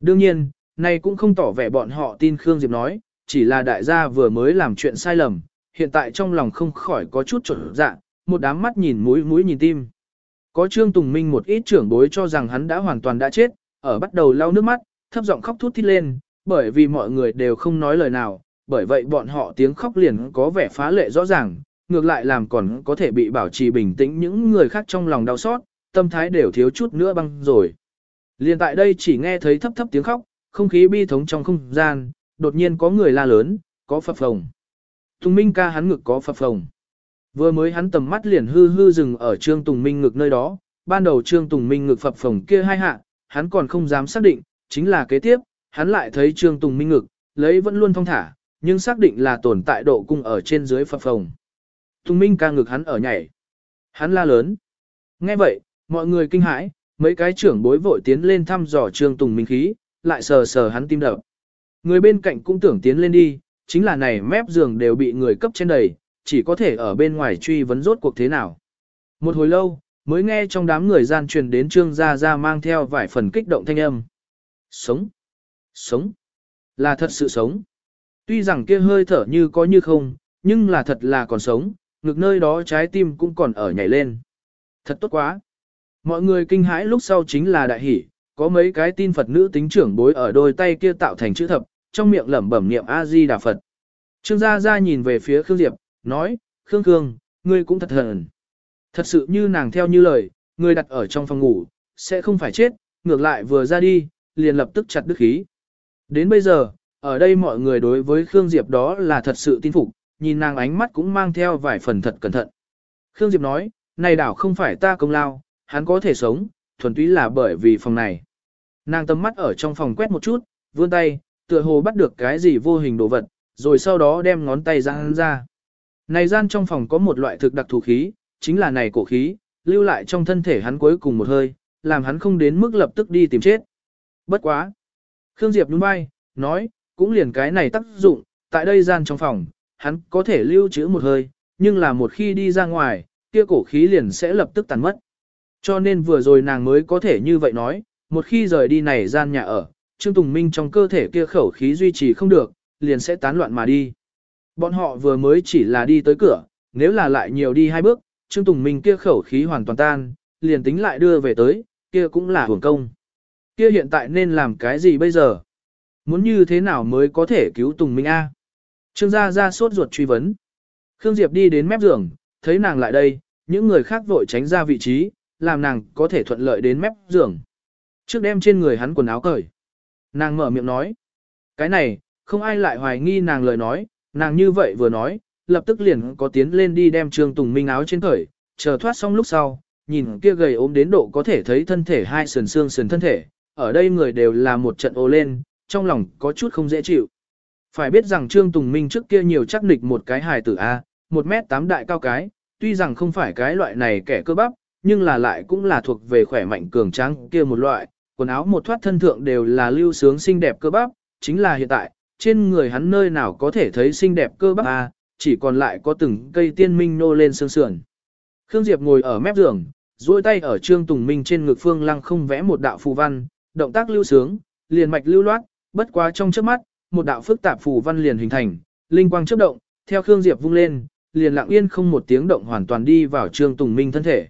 Đương nhiên, này cũng không tỏ vẻ bọn họ tin Khương Diệp nói, chỉ là đại gia vừa mới làm chuyện sai lầm, hiện tại trong lòng không khỏi có chút trở dạ, một đám mắt nhìn mũi mũi nhìn tim. Có Trương Tùng Minh một ít trưởng bối cho rằng hắn đã hoàn toàn đã chết, ở bắt đầu lau nước mắt, thấp giọng khóc thút thít lên, bởi vì mọi người đều không nói lời nào, bởi vậy bọn họ tiếng khóc liền có vẻ phá lệ rõ ràng, ngược lại làm còn có thể bị bảo trì bình tĩnh những người khác trong lòng đau xót, tâm thái đều thiếu chút nữa băng rồi. liền tại đây chỉ nghe thấy thấp thấp tiếng khóc, không khí bi thống trong không gian, đột nhiên có người la lớn, có phập phồng. Tùng Minh ca hắn ngực có phập phồng. Vừa mới hắn tầm mắt liền hư hư dừng ở Trương Tùng Minh ngực nơi đó, ban đầu Trương Tùng Minh ngực phập phồng kia hai hạ, hắn còn không dám xác định, chính là kế tiếp, hắn lại thấy Trương Tùng Minh ngực, lấy vẫn luôn thong thả, nhưng xác định là tồn tại độ cung ở trên dưới phập phồng. Tùng Minh ca ngực hắn ở nhảy. Hắn la lớn. Nghe vậy, mọi người kinh hãi, mấy cái trưởng bối vội tiến lên thăm dò Trương Tùng Minh khí, lại sờ sờ hắn tim đập. Người bên cạnh cũng tưởng tiến lên đi, chính là này mép giường đều bị người cấp trên đầy, chỉ có thể ở bên ngoài truy vấn rốt cuộc thế nào. Một hồi lâu, mới nghe trong đám người gian truyền đến Trương Gia Gia mang theo vài phần kích động thanh âm. Sống! Sống! Là thật sự sống! Tuy rằng kia hơi thở như có như không, nhưng là thật là còn sống, ngực nơi đó trái tim cũng còn ở nhảy lên. Thật tốt quá! Mọi người kinh hãi lúc sau chính là đại hỷ, có mấy cái tin Phật nữ tính trưởng bối ở đôi tay kia tạo thành chữ thập, trong miệng lẩm bẩm niệm A-di Đà Phật. Trương Gia Gia nhìn về phía Khương Diệp, nói, Khương Khương, ngươi cũng thật thần. Thật sự như nàng theo như lời, ngươi đặt ở trong phòng ngủ, sẽ không phải chết, ngược lại vừa ra đi, liền lập tức chặt đức khí. Đến bây giờ, ở đây mọi người đối với Khương Diệp đó là thật sự tin phục, nhìn nàng ánh mắt cũng mang theo vài phần thật cẩn thận. Khương Diệp nói, này đảo không phải ta công lao, hắn có thể sống, thuần túy là bởi vì phòng này. Nàng tầm mắt ở trong phòng quét một chút, vươn tay, tựa hồ bắt được cái gì vô hình đồ vật, rồi sau đó đem ngón tay ra hắn ra. Này gian trong phòng có một loại thực đặc thù khí, chính là này cổ khí, lưu lại trong thân thể hắn cuối cùng một hơi, làm hắn không đến mức lập tức đi tìm chết. Bất quá. Khương Diệp đúng bay, nói, cũng liền cái này tác dụng, tại đây gian trong phòng, hắn có thể lưu trữ một hơi, nhưng là một khi đi ra ngoài, kia cổ khí liền sẽ lập tức tàn mất. Cho nên vừa rồi nàng mới có thể như vậy nói, một khi rời đi này gian nhà ở, Trương Tùng Minh trong cơ thể kia khẩu khí duy trì không được, liền sẽ tán loạn mà đi. Bọn họ vừa mới chỉ là đi tới cửa, nếu là lại nhiều đi hai bước, Trương Tùng Minh kia khẩu khí hoàn toàn tan, liền tính lại đưa về tới, kia cũng là hưởng công. Kia hiện tại nên làm cái gì bây giờ? Muốn như thế nào mới có thể cứu Tùng Minh A? Trương gia ra sốt ruột truy vấn. Khương Diệp đi đến mép giường, thấy nàng lại đây, những người khác vội tránh ra vị trí, làm nàng có thể thuận lợi đến mép giường. Trước đem trên người hắn quần áo cởi. Nàng mở miệng nói. Cái này, không ai lại hoài nghi nàng lời nói, nàng như vậy vừa nói, lập tức liền có tiến lên đi đem Trương Tùng Minh áo trên cởi, chờ thoát xong lúc sau, nhìn kia gầy ốm đến độ có thể thấy thân thể hai sườn xương sườn thân thể, ở đây người đều là một trận ô lên, trong lòng có chút không dễ chịu. Phải biết rằng Trương Tùng Minh trước kia nhiều chắc nịch một cái hài tử A, một mét tám đại cao cái, tuy rằng không phải cái loại này kẻ cơ bắp, nhưng là lại cũng là thuộc về khỏe mạnh cường tráng kia một loại, quần áo một thoát thân thượng đều là lưu sướng xinh đẹp cơ bắp, chính là hiện tại, trên người hắn nơi nào có thể thấy xinh đẹp cơ bắp à, chỉ còn lại có từng cây tiên minh nô lên sương sườn. Khương Diệp ngồi ở mép giường, duỗi tay ở Trương Tùng Minh trên ngực phương lăng không vẽ một đạo phù văn, động tác lưu sướng, liền mạch lưu loát, bất quá trong trước mắt, một đạo phức tạp phù văn liền hình thành, linh quang chớp động, theo Khương Diệp vung lên, liền lặng yên không một tiếng động hoàn toàn đi vào Trương Tùng Minh thân thể.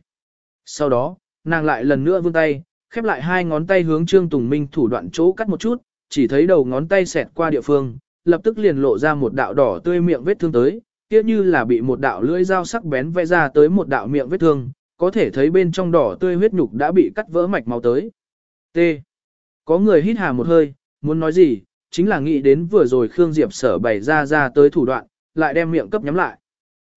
Sau đó, nàng lại lần nữa vươn tay, khép lại hai ngón tay hướng Trương Tùng Minh thủ đoạn chỗ cắt một chút, chỉ thấy đầu ngón tay xẹt qua địa phương, lập tức liền lộ ra một đạo đỏ tươi miệng vết thương tới, kia như là bị một đạo lưỡi dao sắc bén vẽ ra tới một đạo miệng vết thương, có thể thấy bên trong đỏ tươi huyết nhục đã bị cắt vỡ mạch máu tới. T. Có người hít hà một hơi, muốn nói gì, chính là nghĩ đến vừa rồi Khương Diệp sở bày ra ra tới thủ đoạn, lại đem miệng cấp nhắm lại.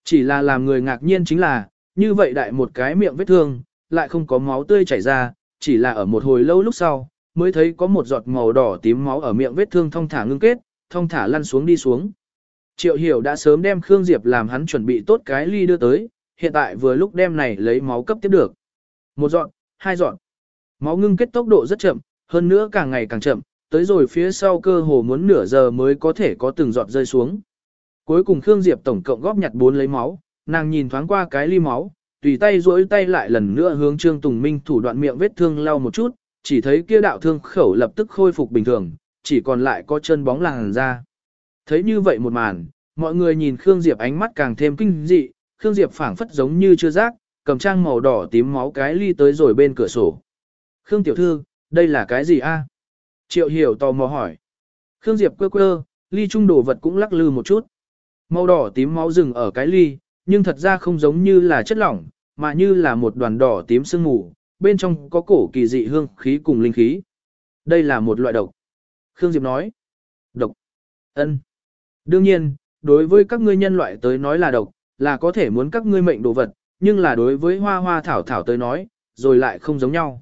Chỉ là làm người ngạc nhiên chính là, như vậy đại một cái miệng vết thương, lại không có máu tươi chảy ra, chỉ là ở một hồi lâu lúc sau, mới thấy có một giọt màu đỏ tím máu ở miệng vết thương thông thả ngưng kết, thông thả lăn xuống đi xuống. Triệu Hiểu đã sớm đem Khương Diệp làm hắn chuẩn bị tốt cái ly đưa tới, hiện tại vừa lúc đem này lấy máu cấp tiếp được. Một giọt, hai giọt. Máu ngưng kết tốc độ rất chậm, hơn nữa càng ngày càng chậm, tới rồi phía sau cơ hồ muốn nửa giờ mới có thể có từng giọt rơi xuống. Cuối cùng Khương Diệp tổng cộng góp nhặt bốn lấy máu, nàng nhìn thoáng qua cái ly máu, tùy tay duỗi tay lại lần nữa hướng Trương Tùng Minh thủ đoạn miệng vết thương lau một chút, chỉ thấy kia đạo thương khẩu lập tức khôi phục bình thường, chỉ còn lại có chân bóng làng ra. Thấy như vậy một màn, mọi người nhìn Khương Diệp ánh mắt càng thêm kinh dị, Khương Diệp phảng phất giống như chưa giác, cầm trang màu đỏ tím máu cái ly tới rồi bên cửa sổ. Khương tiểu thư, đây là cái gì a? Triệu hiểu tò mò hỏi. Khương Diệp quơ quơ, ly trung đồ vật cũng lắc lư một chút. Màu đỏ tím máu rừng ở cái ly, nhưng thật ra không giống như là chất lỏng, mà như là một đoàn đỏ tím sương mù, bên trong có cổ kỳ dị hương khí cùng linh khí. Đây là một loại độc. Khương Diệp nói. Độc. ân. Đương nhiên, đối với các ngươi nhân loại tới nói là độc, là có thể muốn các ngươi mệnh đồ vật, nhưng là đối với hoa hoa thảo thảo tới nói, rồi lại không giống nhau.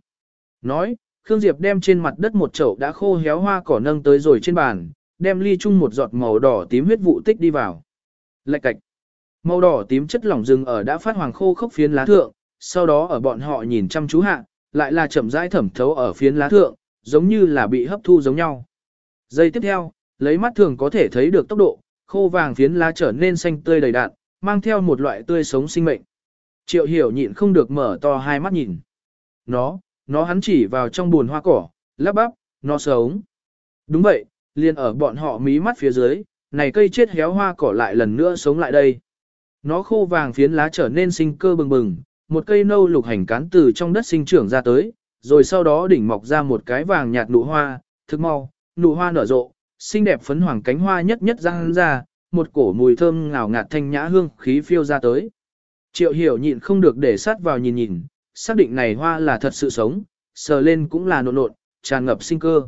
Nói, Khương Diệp đem trên mặt đất một chậu đã khô héo hoa cỏ nâng tới rồi trên bàn, đem ly chung một giọt màu đỏ tím huyết vụ tích đi vào. Lạch cạch. Màu đỏ tím chất lỏng rừng ở đã phát hoàng khô khốc phiến lá thượng, sau đó ở bọn họ nhìn chăm chú hạ, lại là chậm rãi thẩm thấu ở phiến lá thượng, giống như là bị hấp thu giống nhau. Giây tiếp theo, lấy mắt thường có thể thấy được tốc độ, khô vàng phiến lá trở nên xanh tươi đầy đạn, mang theo một loại tươi sống sinh mệnh. Triệu hiểu nhịn không được mở to hai mắt nhìn. Nó, nó hắn chỉ vào trong buồn hoa cỏ, lắp bắp, nó sống. Đúng vậy, liền ở bọn họ mí mắt phía dưới, này cây chết héo hoa cỏ lại lần nữa sống lại đây. Nó khô vàng phiến lá trở nên sinh cơ bừng bừng, một cây nâu lục hành cán từ trong đất sinh trưởng ra tới, rồi sau đó đỉnh mọc ra một cái vàng nhạt nụ hoa, thức mau, nụ hoa nở rộ, xinh đẹp phấn hoàng cánh hoa nhất nhất răng ra, một cổ mùi thơm ngào ngạt thanh nhã hương khí phiêu ra tới. Triệu hiểu nhịn không được để sát vào nhìn nhìn, xác định này hoa là thật sự sống, sờ lên cũng là nộn nộn, tràn ngập sinh cơ.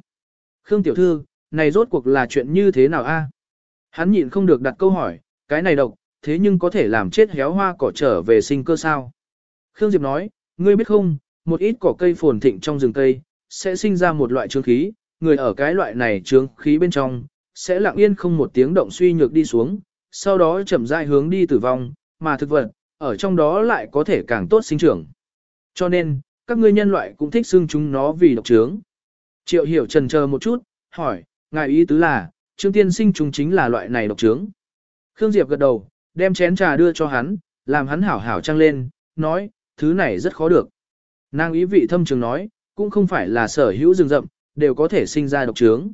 Khương tiểu thư, này rốt cuộc là chuyện như thế nào a? Hắn nhịn không được đặt câu hỏi, cái này độc, thế nhưng có thể làm chết héo hoa cỏ trở về sinh cơ sao? Khương Diệp nói, ngươi biết không, một ít cỏ cây phồn thịnh trong rừng cây, sẽ sinh ra một loại trướng khí, người ở cái loại này trướng khí bên trong, sẽ lặng yên không một tiếng động suy nhược đi xuống, sau đó chậm rãi hướng đi tử vong, mà thực vật, ở trong đó lại có thể càng tốt sinh trưởng. Cho nên, các ngươi nhân loại cũng thích xưng chúng nó vì độc trướng. Triệu hiểu trần chờ một chút, hỏi, ngài ý tứ là, trương tiên sinh chúng chính là loại này độc trướng. Khương Diệp gật đầu, đem chén trà đưa cho hắn, làm hắn hảo hảo trăng lên, nói, thứ này rất khó được. Nàng ý vị thâm trường nói, cũng không phải là sở hữu rừng rậm, đều có thể sinh ra độc trướng.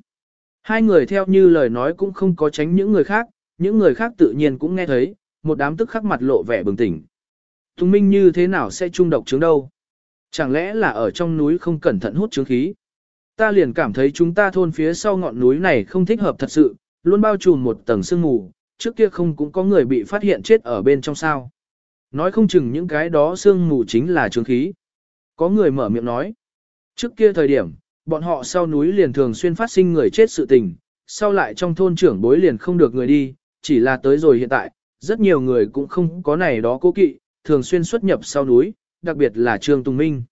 Hai người theo như lời nói cũng không có tránh những người khác, những người khác tự nhiên cũng nghe thấy, một đám tức khắc mặt lộ vẻ bừng tỉnh. Tùng Minh như thế nào sẽ trung độc trướng đâu? Chẳng lẽ là ở trong núi không cẩn thận hút trướng khí? Ta liền cảm thấy chúng ta thôn phía sau ngọn núi này không thích hợp thật sự, luôn bao trùm một tầng sương mù, trước kia không cũng có người bị phát hiện chết ở bên trong sao. Nói không chừng những cái đó sương mù chính là trướng khí. Có người mở miệng nói. Trước kia thời điểm, bọn họ sau núi liền thường xuyên phát sinh người chết sự tình, sau lại trong thôn trưởng bối liền không được người đi, chỉ là tới rồi hiện tại, rất nhiều người cũng không có này đó cố kỵ, thường xuyên xuất nhập sau núi, đặc biệt là Trương Tùng Minh.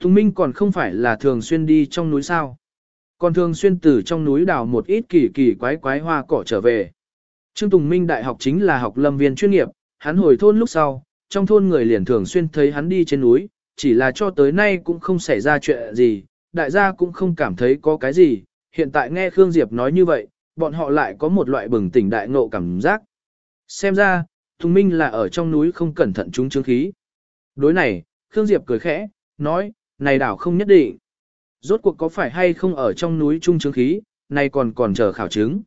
Tùng Minh còn không phải là thường xuyên đi trong núi sao. Còn thường xuyên từ trong núi đào một ít kỳ kỳ quái quái hoa cỏ trở về. Trương Tùng Minh đại học chính là học lâm viên chuyên nghiệp, hắn hồi thôn lúc sau, trong thôn người liền thường xuyên thấy hắn đi trên núi, chỉ là cho tới nay cũng không xảy ra chuyện gì, đại gia cũng không cảm thấy có cái gì, hiện tại nghe Khương Diệp nói như vậy, bọn họ lại có một loại bừng tỉnh đại ngộ cảm giác. Xem ra, Thùng Minh là ở trong núi không cẩn thận trúng chứng khí. Đối này, Khương Diệp cười khẽ, nói, này đảo không nhất định. Rốt cuộc có phải hay không ở trong núi trung chứng khí, này còn còn chờ khảo chứng.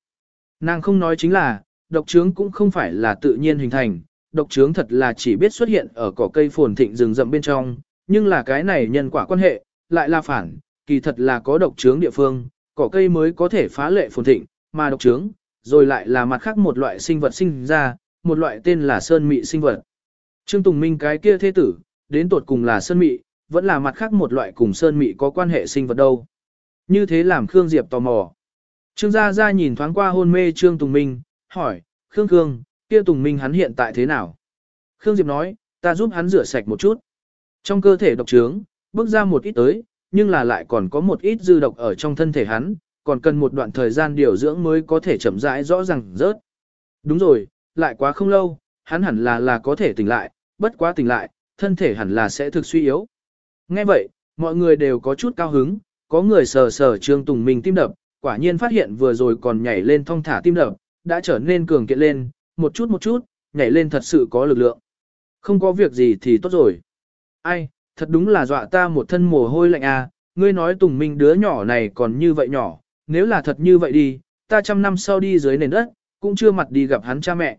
Nàng không nói chính là, độc chứng cũng không phải là tự nhiên hình thành, độc trướng thật là chỉ biết xuất hiện ở cỏ cây phồn thịnh rừng rậm bên trong, nhưng là cái này nhân quả quan hệ, lại là phản, kỳ thật là có độc trướng địa phương, cỏ cây mới có thể phá lệ phồn thịnh, mà độc trướng, rồi lại là mặt khác một loại sinh vật sinh ra, một loại tên là sơn mị sinh vật. Trương Tùng Minh cái kia thế tử, đến tột cùng là sơn mị, vẫn là mặt khác một loại cùng sơn mị có quan hệ sinh vật đâu. Như thế làm Khương Diệp tò mò. Trương Gia Gia nhìn thoáng qua hôn mê Trương Tùng Minh, hỏi, Khương Khương, kia Tùng Minh hắn hiện tại thế nào? Khương Diệp nói, ta giúp hắn rửa sạch một chút. Trong cơ thể độc trướng, bước ra một ít tới, nhưng là lại còn có một ít dư độc ở trong thân thể hắn, còn cần một đoạn thời gian điều dưỡng mới có thể chậm rãi rõ ràng rớt. Đúng rồi, lại quá không lâu, hắn hẳn là là có thể tỉnh lại, bất quá tỉnh lại, thân thể hẳn là sẽ thực suy yếu. Nghe vậy, mọi người đều có chút cao hứng, có người sờ sờ Trương Tùng Minh tim đập, quả nhiên phát hiện vừa rồi còn nhảy lên thong thả tim đập, đã trở nên cường kiện lên, một chút một chút, nhảy lên thật sự có lực lượng. Không có việc gì thì tốt rồi. Ai, thật đúng là dọa ta một thân mồ hôi lạnh à, ngươi nói Tùng Minh đứa nhỏ này còn như vậy nhỏ, nếu là thật như vậy đi, ta trăm năm sau đi dưới nền đất, cũng chưa mặt đi gặp hắn cha mẹ.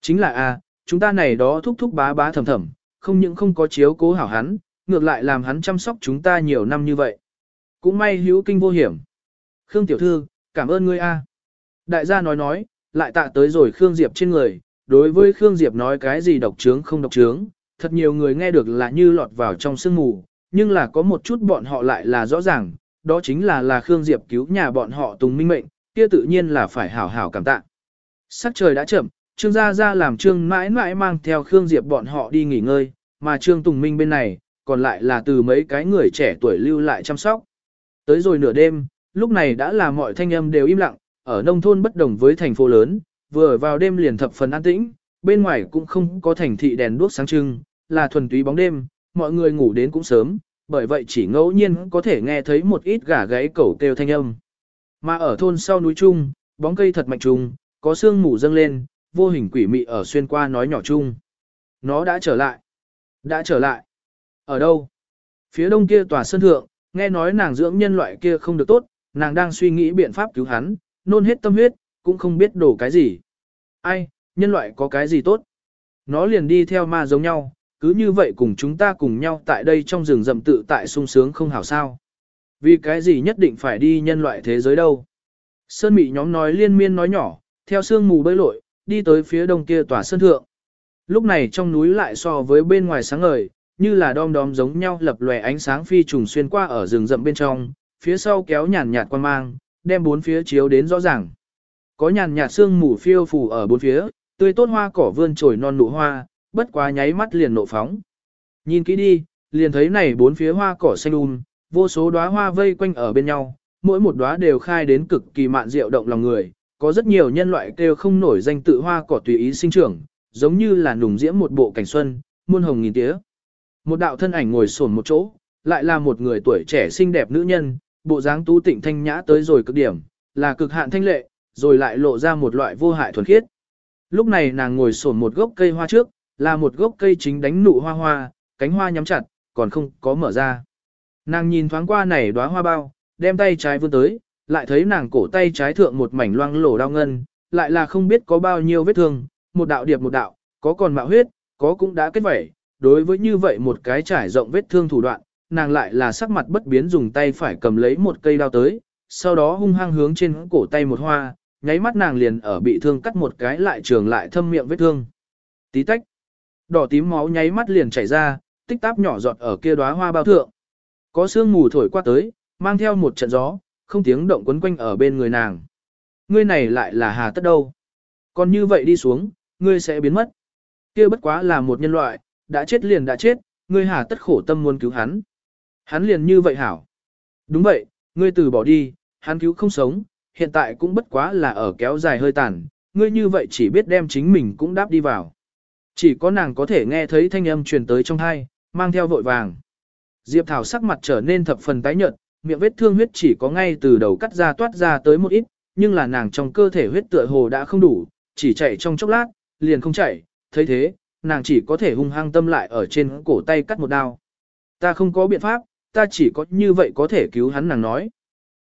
Chính là a, à, chúng ta này đó thúc thúc bá bá thầm thầm, không những không có chiếu cố hảo hắn, ngược lại làm hắn chăm sóc chúng ta nhiều năm như vậy. Cũng may hữu kinh vô hiểm. Khương tiểu thư, cảm ơn ngươi a. Đại gia nói nói, lại tạ tới rồi Khương Diệp trên người, đối với Khương Diệp nói cái gì độc trướng không độc trướng, thật nhiều người nghe được là như lọt vào trong sương mù, nhưng là có một chút bọn họ lại là rõ ràng, đó chính là là Khương Diệp cứu nhà bọn họ Tùng Minh mệnh, kia tự nhiên là phải hảo hảo cảm tạ. Sắc trời đã chậm, Trương Gia Gia làm Trương mãi mãi mang theo Khương Diệp bọn họ đi nghỉ ngơi, mà Trương Tùng Minh bên này, còn lại là từ mấy cái người trẻ tuổi lưu lại chăm sóc. Tới rồi nửa đêm, lúc này đã là mọi thanh âm đều im lặng, ở nông thôn bất đồng với thành phố lớn, vừa vào đêm liền thập phần an tĩnh, bên ngoài cũng không có thành thị đèn đuốc sáng trưng, là thuần túy bóng đêm, mọi người ngủ đến cũng sớm, bởi vậy chỉ ngẫu nhiên có thể nghe thấy một ít gà gáy cẩu kêu thanh âm. Mà ở thôn sau núi trung, bóng cây thật mạnh trùng, có sương mù dâng lên, vô hình quỷ mị ở xuyên qua nói nhỏ chung. Nó đã trở lại. Đã trở lại. Ở đâu? Phía đông kia tòa sân thượng, nghe nói nàng dưỡng nhân loại kia không được tốt, nàng đang suy nghĩ biện pháp cứu hắn, nôn hết tâm huyết, cũng không biết đổ cái gì. Ai, nhân loại có cái gì tốt? Nó liền đi theo ma giống nhau, cứ như vậy cùng chúng ta cùng nhau tại đây trong rừng rậm tự tại sung sướng không hảo sao. Vì cái gì nhất định phải đi nhân loại thế giới đâu? Sơn mị nhóm nói liên miên nói nhỏ, theo sương mù bơi lội, đi tới phía đông kia tòa sơn thượng. Lúc này trong núi lại so với bên ngoài sáng ngời, như là đom đóm giống nhau lập lòe ánh sáng phi trùng xuyên qua ở rừng rậm bên trong, phía sau kéo nhàn nhạt quan mang, đem bốn phía chiếu đến rõ ràng. Có nhàn nhạt sương mù phiêu phù ở bốn phía, tươi tốt hoa cỏ vươn trồi non nụ hoa, bất quá nháy mắt liền nộ phóng. Nhìn kỹ đi, liền thấy này bốn phía hoa cỏ xanh um, vô số đóa hoa vây quanh ở bên nhau, mỗi một đóa đều khai đến cực kỳ mạn diệu động lòng người, có rất nhiều nhân loại kêu không nổi danh tự hoa cỏ tùy ý sinh trưởng, giống như là nùng diễm một bộ cảnh xuân, muôn hồng nghìn tía. Một đạo thân ảnh ngồi xổm một chỗ, lại là một người tuổi trẻ xinh đẹp nữ nhân, bộ dáng tú tịnh thanh nhã tới rồi cực điểm, là cực hạn thanh lệ, rồi lại lộ ra một loại vô hại thuần khiết. Lúc này nàng ngồi sổn một gốc cây hoa trước, là một gốc cây chính đánh nụ hoa hoa, cánh hoa nhắm chặt, còn không có mở ra. Nàng nhìn thoáng qua này đóa hoa bao, đem tay trái vươn tới, lại thấy nàng cổ tay trái thượng một mảnh loang lổ đau ngân, lại là không biết có bao nhiêu vết thương, một đạo điệp một đạo, có còn mạo huyết, có cũng đã kết vẩy. Đối với như vậy một cái trải rộng vết thương thủ đoạn, nàng lại là sắc mặt bất biến dùng tay phải cầm lấy một cây đao tới, sau đó hung hăng hướng trên cổ tay một hoa, nháy mắt nàng liền ở bị thương cắt một cái lại trường lại thâm miệng vết thương. Tí tách, đỏ tím máu nháy mắt liền chảy ra, tích táp nhỏ giọt ở kia đóa hoa bao thượng. Có sương mù thổi qua tới, mang theo một trận gió, không tiếng động quấn quanh ở bên người nàng. Ngươi này lại là hà tất đâu. Còn như vậy đi xuống, ngươi sẽ biến mất. kia bất quá là một nhân loại, đã chết liền đã chết, ngươi hà tất khổ tâm muốn cứu hắn. Hắn liền như vậy hảo. Đúng vậy, ngươi từ bỏ đi, hắn cứu không sống, hiện tại cũng bất quá là ở kéo dài hơi tàn, ngươi như vậy chỉ biết đem chính mình cũng đáp đi vào. Chỉ có nàng có thể nghe thấy thanh âm truyền tới trong hai, mang theo vội vàng. Diệp Thảo sắc mặt trở nên thập phần tái nhợt, miệng vết thương huyết chỉ có ngay từ đầu cắt ra toát ra tới một ít, nhưng là nàng trong cơ thể huyết tựa hồ đã không đủ, chỉ chạy trong chốc lát, liền không chạy, thấy thế, nàng chỉ có thể hung hăng tâm lại ở trên cổ tay cắt một đao. Ta không có biện pháp, ta chỉ có như vậy có thể cứu hắn nàng nói.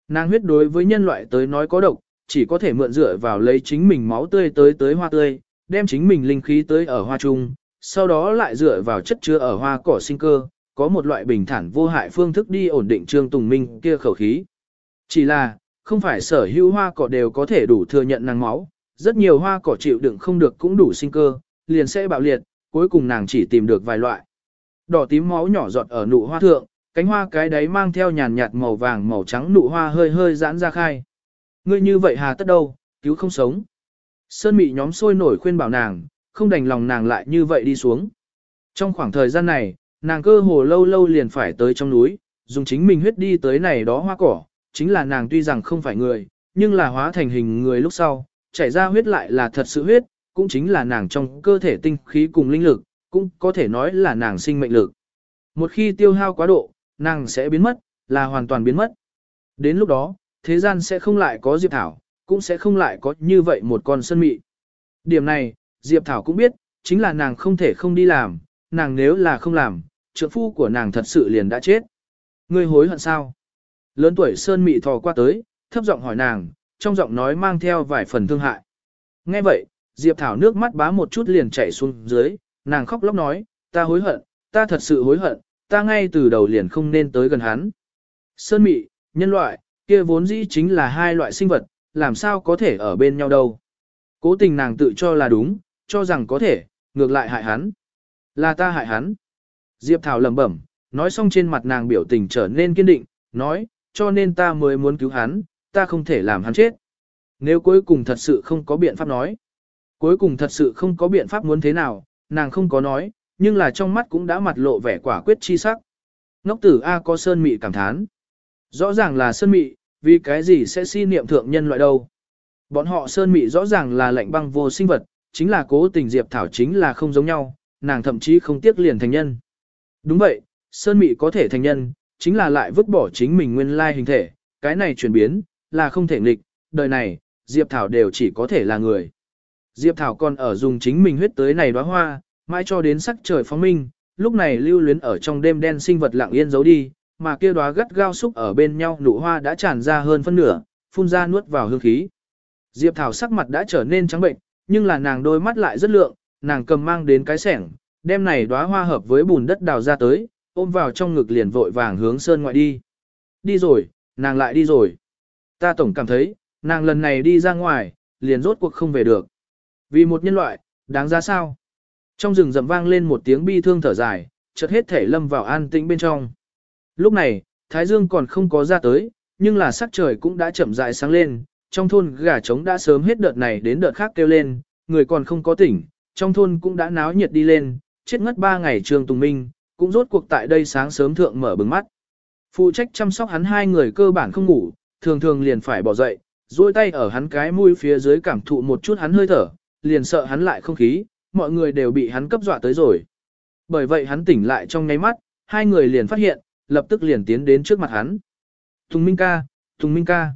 Nàng huyết đối với nhân loại tới nói có độc, chỉ có thể mượn dựa vào lấy chính mình máu tươi tới tới hoa tươi, đem chính mình linh khí tới ở hoa trung, sau đó lại dựa vào chất chứa ở hoa cỏ sinh cơ, có một loại bình thản vô hại phương thức đi ổn định Trương Tùng Minh kia khẩu khí. Chỉ là, không phải sở hữu hoa cỏ đều có thể đủ thừa nhận nàng máu, rất nhiều hoa cỏ chịu đựng không được cũng đủ sinh cơ, liền sẽ bạo liệt, cuối cùng nàng chỉ tìm được vài loại. Đỏ tím máu nhỏ giọt ở nụ hoa thượng, cánh hoa cái đấy mang theo nhàn nhạt màu vàng màu trắng nụ hoa hơi hơi giãn ra khai. Ngươi như vậy hà tất đâu, cứu không sống. Sơn mị nhóm sôi nổi khuyên bảo nàng, không đành lòng nàng lại như vậy đi xuống. Trong khoảng thời gian này, nàng cơ hồ lâu lâu liền phải tới trong núi, dùng chính mình huyết đi tới này đó hoa cỏ, chính là nàng tuy rằng không phải người, nhưng là hóa thành hình người lúc sau, chảy ra huyết lại là thật sự huyết, cũng chính là nàng trong cơ thể tinh khí cùng linh lực, cũng có thể nói là nàng sinh mệnh lực. Một khi tiêu hao quá độ, nàng sẽ biến mất, là hoàn toàn biến mất. Đến lúc đó, thế gian sẽ không lại có Diệp Thảo, cũng sẽ không lại có như vậy một con sân mị. Điểm này, Diệp Thảo cũng biết, chính là nàng không thể không đi làm, nàng nếu là không làm, trượng phu của nàng thật sự liền đã chết. Ngươi hối hận sao? Lớn tuổi Sơn Mị thò qua tới, thấp giọng hỏi nàng, trong giọng nói mang theo vài phần thương hại. Nghe vậy, Diệp Thảo nước mắt bá một chút liền chảy xuống dưới, nàng khóc lóc nói, ta hối hận, ta thật sự hối hận, ta ngay từ đầu liền không nên tới gần hắn. Sơn Mị, nhân loại, kia vốn dĩ chính là hai loại sinh vật, làm sao có thể ở bên nhau đâu. Cố tình nàng tự cho là đúng, cho rằng có thể, ngược lại hại hắn. Là ta hại hắn. Diệp Thảo lẩm bẩm, nói xong trên mặt nàng biểu tình trở nên kiên định, nói, cho nên ta mới muốn cứu hắn, ta không thể làm hắn chết. Nếu cuối cùng thật sự không có biện pháp nói. Cuối cùng thật sự không có biện pháp muốn thế nào, nàng không có nói, nhưng là trong mắt cũng đã mặt lộ vẻ quả quyết chi sắc. Ngốc tử A có sơn mị cảm thán. Rõ ràng là sơn mị, vì cái gì sẽ si niệm thượng nhân loại đâu. Bọn họ sơn mị rõ ràng là lạnh băng vô sinh vật, chính là cố tình Diệp Thảo chính là không giống nhau, nàng thậm chí không tiếc liền thành nhân. Đúng vậy, sơn mị có thể thành nhân, chính là lại vứt bỏ chính mình nguyên lai hình thể, cái này chuyển biến, là không thể nghịch, đời này, Diệp Thảo đều chỉ có thể là người. Diệp Thảo còn ở dùng chính mình huyết tới này đóa hoa, mãi cho đến sắc trời phóng minh, lúc này lưu luyến ở trong đêm đen sinh vật lặng yên giấu đi, mà kia đóa gắt gao xúc ở bên nhau nụ hoa đã tràn ra hơn phân nửa, phun ra nuốt vào hương khí. Diệp Thảo sắc mặt đã trở nên trắng bệnh, nhưng là nàng đôi mắt lại rất lượng, nàng cầm mang đến cái sẻng, đem này đóa hoa hợp với bùn đất đào ra tới, ôm vào trong ngực liền vội vàng hướng sơn ngoại đi. Đi rồi, nàng lại đi rồi. Ta tổng cảm thấy, nàng lần này đi ra ngoài, liền rốt cuộc không về được. Vì một nhân loại, đáng ra sao? Trong rừng rậm vang lên một tiếng bi thương thở dài, chợt hết thể lâm vào an tĩnh bên trong. Lúc này, Thái Dương còn không có ra tới, nhưng là sắc trời cũng đã chậm rãi sáng lên, trong thôn gà trống đã sớm hết đợt này đến đợt khác kêu lên, người còn không có tỉnh, trong thôn cũng đã náo nhiệt đi lên, chết ngất ba ngày trường Tùng Minh, cũng rốt cuộc tại đây sáng sớm thượng mở bừng mắt. Phụ trách chăm sóc hắn hai người cơ bản không ngủ, thường thường liền phải bỏ dậy, duỗi tay ở hắn cái mũi phía dưới cảm thụ một chút hắn hơi thở, liền sợ hắn lại không khí, mọi người đều bị hắn cấp dọa tới rồi. Bởi vậy hắn tỉnh lại trong nháy mắt, hai người liền phát hiện, lập tức liền tiến đến trước mặt hắn. Tùng Minh ca, Tùng Minh ca.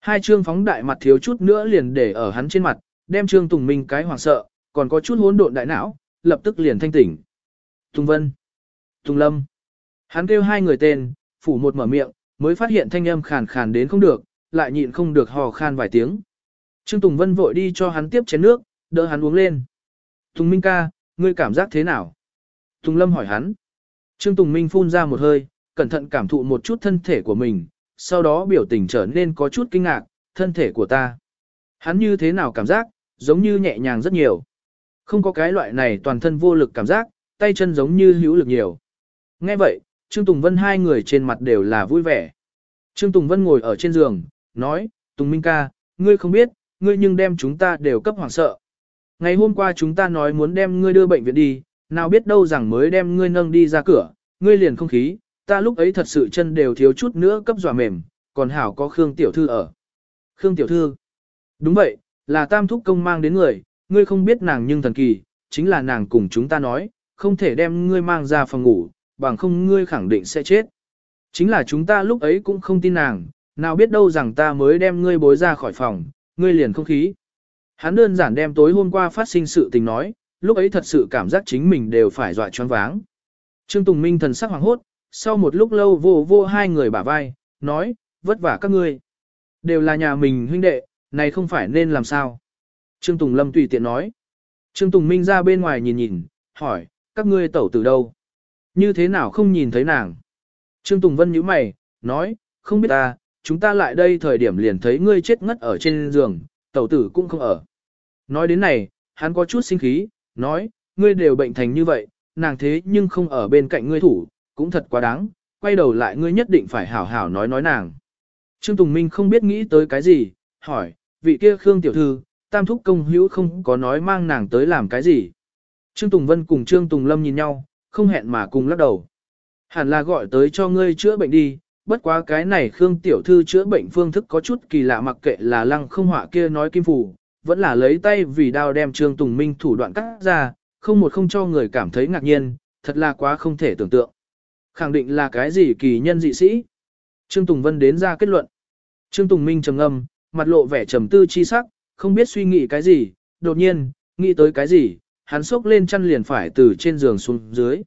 Hai trương phóng đại mặt thiếu chút nữa liền để ở hắn trên mặt, đem trương Tùng Minh cái hoảng sợ, còn có chút hỗn độn đại não, lập tức liền thanh tỉnh. Tùng Vân, Tùng Lâm. Hắn kêu hai người tên, phủ một mở miệng, mới phát hiện thanh âm khàn khàn đến không được, lại nhịn không được hò khan vài tiếng. Trương Tùng Vân vội đi cho hắn tiếp chén nước, đỡ hắn uống lên. Tùng Minh ca, ngươi cảm giác thế nào? Tùng Lâm hỏi hắn. Trương Tùng Minh phun ra một hơi, cẩn thận cảm thụ một chút thân thể của mình, sau đó biểu tình trở nên có chút kinh ngạc, thân thể của ta. Hắn như thế nào cảm giác, giống như nhẹ nhàng rất nhiều. Không có cái loại này toàn thân vô lực cảm giác, tay chân giống như hữu lực nhiều. Nghe vậy, Trương Tùng Vân hai người trên mặt đều là vui vẻ. Trương Tùng Vân ngồi ở trên giường, nói, Tùng Minh ca, ngươi không biết, ngươi nhưng đem chúng ta đều cấp hoảng sợ. Ngày hôm qua chúng ta nói muốn đem ngươi đưa bệnh viện đi, nào biết đâu rằng mới đem ngươi nâng đi ra cửa, ngươi liền không khí, ta lúc ấy thật sự chân đều thiếu chút nữa cấp dọa mềm, còn hảo có Khương Tiểu Thư ở. Khương Tiểu Thư. Đúng vậy, là tam thúc công mang đến người, ngươi không biết nàng nhưng thần kỳ, chính là nàng cùng chúng ta nói, không thể đem ngươi mang ra phòng ngủ, bằng không ngươi khẳng định sẽ chết. Chính là chúng ta lúc ấy cũng không tin nàng, nào biết đâu rằng ta mới đem ngươi bối ra khỏi phòng, ngươi liền không khí. Hắn đơn giản đem tối hôm qua phát sinh sự tình nói, lúc ấy thật sự cảm giác chính mình đều phải dọa choáng váng. Trương Tùng Minh thần sắc hoàng hốt, sau một lúc lâu vô vô hai người bả vai, nói, vất vả các ngươi. Đều là nhà mình huynh đệ, này không phải nên làm sao. Trương Tùng Lâm tùy tiện nói. Trương Tùng Minh ra bên ngoài nhìn nhìn, hỏi, các ngươi tẩu từ đâu? Như thế nào không nhìn thấy nàng? Trương Tùng Vân nhíu mày, nói, không biết ta, chúng ta lại đây thời điểm liền thấy ngươi chết ngất ở trên giường, tẩu tử cũng không ở. Nói đến này, hắn có chút sinh khí, nói, ngươi đều bệnh thành như vậy, nàng thế nhưng không ở bên cạnh ngươi thủ, cũng thật quá đáng, quay đầu lại ngươi nhất định phải hảo hảo nói nói nàng. Trương Tùng Minh không biết nghĩ tới cái gì, hỏi, vị kia Khương Tiểu Thư, tam thúc công hữu không có nói mang nàng tới làm cái gì. Trương Tùng Vân cùng Trương Tùng Lâm nhìn nhau, không hẹn mà cùng lắc đầu. Hẳn là gọi tới cho ngươi chữa bệnh đi, bất quá cái này Khương Tiểu Thư chữa bệnh phương thức có chút kỳ lạ mặc kệ là lăng không họa kia nói kim phủ, vẫn là lấy tay vì đao đem Trương Tùng Minh thủ đoạn cắt ra, không một không cho người cảm thấy ngạc nhiên, thật là quá không thể tưởng tượng. Khẳng định là cái gì kỳ nhân dị sĩ. Trương Tùng Vân đến ra kết luận. Trương Tùng Minh trầm ngâm, mặt lộ vẻ trầm tư chi sắc, không biết suy nghĩ cái gì, đột nhiên, nghĩ tới cái gì, hắn sốc lên chăn liền phải từ trên giường xuống dưới.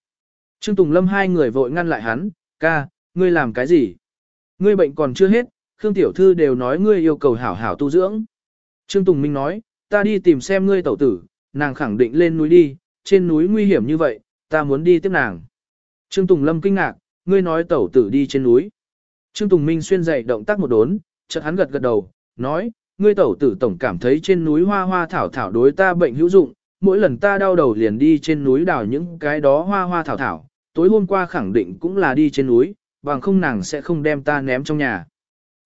Trương Tùng Lâm hai người vội ngăn lại hắn, ca, ngươi làm cái gì? Ngươi bệnh còn chưa hết, Khương Tiểu Thư đều nói ngươi yêu cầu hảo hảo tu dưỡng. Trương Tùng Minh nói, ta đi tìm xem ngươi tẩu tử, nàng khẳng định lên núi đi, trên núi nguy hiểm như vậy, ta muốn đi tiếp nàng. Trương Tùng Lâm kinh ngạc, ngươi nói tẩu tử đi trên núi. Trương Tùng Minh xuyên dậy động tác một đốn, chợt hắn gật gật đầu, nói, ngươi tẩu tử tổng cảm thấy trên núi hoa hoa thảo thảo đối ta bệnh hữu dụng, mỗi lần ta đau đầu liền đi trên núi đào những cái đó hoa hoa thảo thảo, tối hôm qua khẳng định cũng là đi trên núi, bằng không nàng sẽ không đem ta ném trong nhà.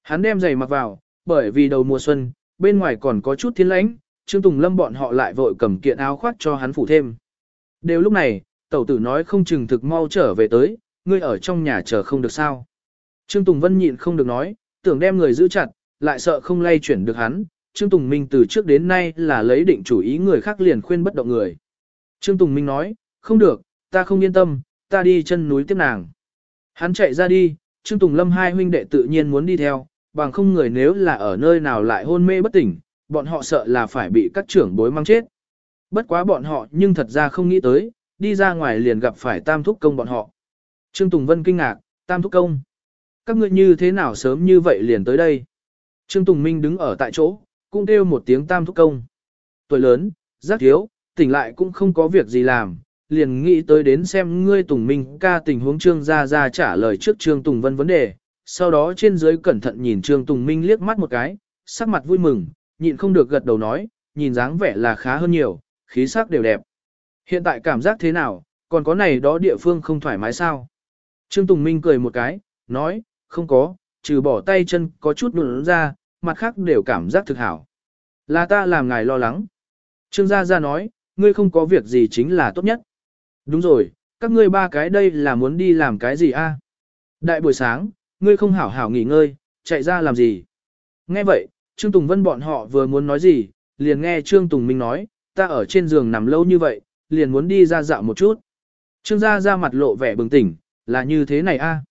Hắn đem giày mặc vào, bởi vì đầu mùa xuân, bên ngoài còn có chút thiên lãnh, Trương Tùng Lâm bọn họ lại vội cầm kiện áo khoác cho hắn phủ thêm. Đều lúc này, tẩu tử nói không chừng thực mau trở về tới, ngươi ở trong nhà chờ không được sao. Trương Tùng Vân nhịn không được nói, tưởng đem người giữ chặt, lại sợ không lay chuyển được hắn. Trương Tùng Minh từ trước đến nay là lấy định chủ ý người khác liền khuyên bất động người. Trương Tùng Minh nói, không được, ta không yên tâm, ta đi chân núi tiếp nàng. Hắn chạy ra đi, Trương Tùng Lâm hai huynh đệ tự nhiên muốn đi theo, bằng không người nếu là ở nơi nào lại hôn mê bất tỉnh, bọn họ sợ là phải bị các trưởng bối mang chết. Bất quá bọn họ nhưng thật ra không nghĩ tới, đi ra ngoài liền gặp phải tam thúc công bọn họ. Trương Tùng Vân kinh ngạc, tam thúc công. Các ngươi như thế nào sớm như vậy liền tới đây? Trương Tùng Minh đứng ở tại chỗ, cũng kêu một tiếng tam thúc công. Tuổi lớn, rất thiếu, tỉnh lại cũng không có việc gì làm, liền nghĩ tới đến xem ngươi Tùng Minh ca tình huống Trương Gia Gia trả lời trước Trương Tùng Vân vấn đề. Sau đó trên dưới cẩn thận nhìn Trương Tùng Minh liếc mắt một cái, sắc mặt vui mừng, nhịn không được gật đầu nói, nhìn dáng vẻ là khá hơn nhiều, khí sắc đều đẹp. Hiện tại cảm giác thế nào, còn có này đó địa phương không thoải mái sao? Trương Tùng Minh cười một cái, nói, không có, trừ bỏ tay chân có chút nụn ra, mặt khác đều cảm giác thực hảo. Là ta làm ngài lo lắng. Trương Gia Gia nói, ngươi không có việc gì chính là tốt nhất. Đúng rồi, các ngươi ba cái đây là muốn đi làm cái gì a? Đại buổi sáng, ngươi không hảo hảo nghỉ ngơi, chạy ra làm gì? Nghe vậy, Trương Tùng Vân bọn họ vừa muốn nói gì, liền nghe Trương Tùng Minh nói, ta ở trên giường nằm lâu như vậy, liền muốn đi ra dạo một chút. Trương gia ra mặt lộ vẻ bừng tỉnh, là như thế này a.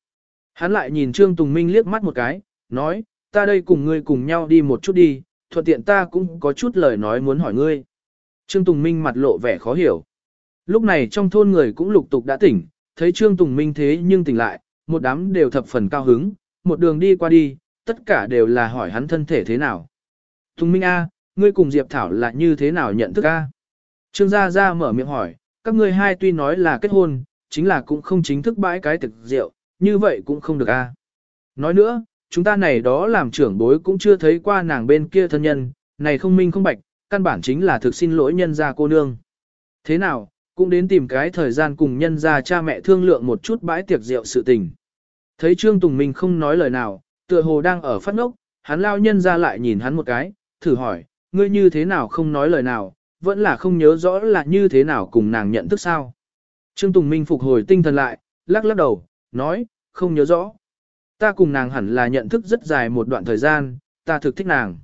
Hắn lại nhìn Trương Tùng Minh liếc mắt một cái, nói, ta đây cùng ngươi cùng nhau đi một chút đi, thuận tiện ta cũng có chút lời nói muốn hỏi ngươi. Trương Tùng Minh mặt lộ vẻ khó hiểu. Lúc này trong thôn người cũng lục tục đã tỉnh, thấy Trương Tùng Minh thế nhưng tỉnh lại, một đám đều thập phần cao hứng, một đường đi qua đi, tất cả đều là hỏi hắn thân thể thế nào. Tùng Minh A, ngươi cùng Diệp Thảo là như thế nào nhận thức A? Trương Gia Gia mở miệng hỏi, các ngươi hai tuy nói là kết hôn, chính là cũng không chính thức bãi cái thực rượu, như vậy cũng không được A. Nói nữa, chúng ta này đó làm trưởng bối cũng chưa thấy qua nàng bên kia thân nhân, này không minh không bạch, căn bản chính là thực xin lỗi nhân gia cô nương. Thế nào, cũng đến tìm cái thời gian cùng nhân gia cha mẹ thương lượng một chút bãi tiệc rượu sự tình. Thấy Trương Tùng Minh không nói lời nào, tựa hồ đang ở phát ngốc, hắn lao nhân ra lại nhìn hắn một cái, thử hỏi, ngươi như thế nào không nói lời nào, vẫn là không nhớ rõ là như thế nào cùng nàng nhận thức sao. Trương Tùng Minh phục hồi tinh thần lại, lắc lắc đầu, nói, không nhớ rõ. Ta cùng nàng hẳn là nhận thức rất dài một đoạn thời gian, ta thực thích nàng.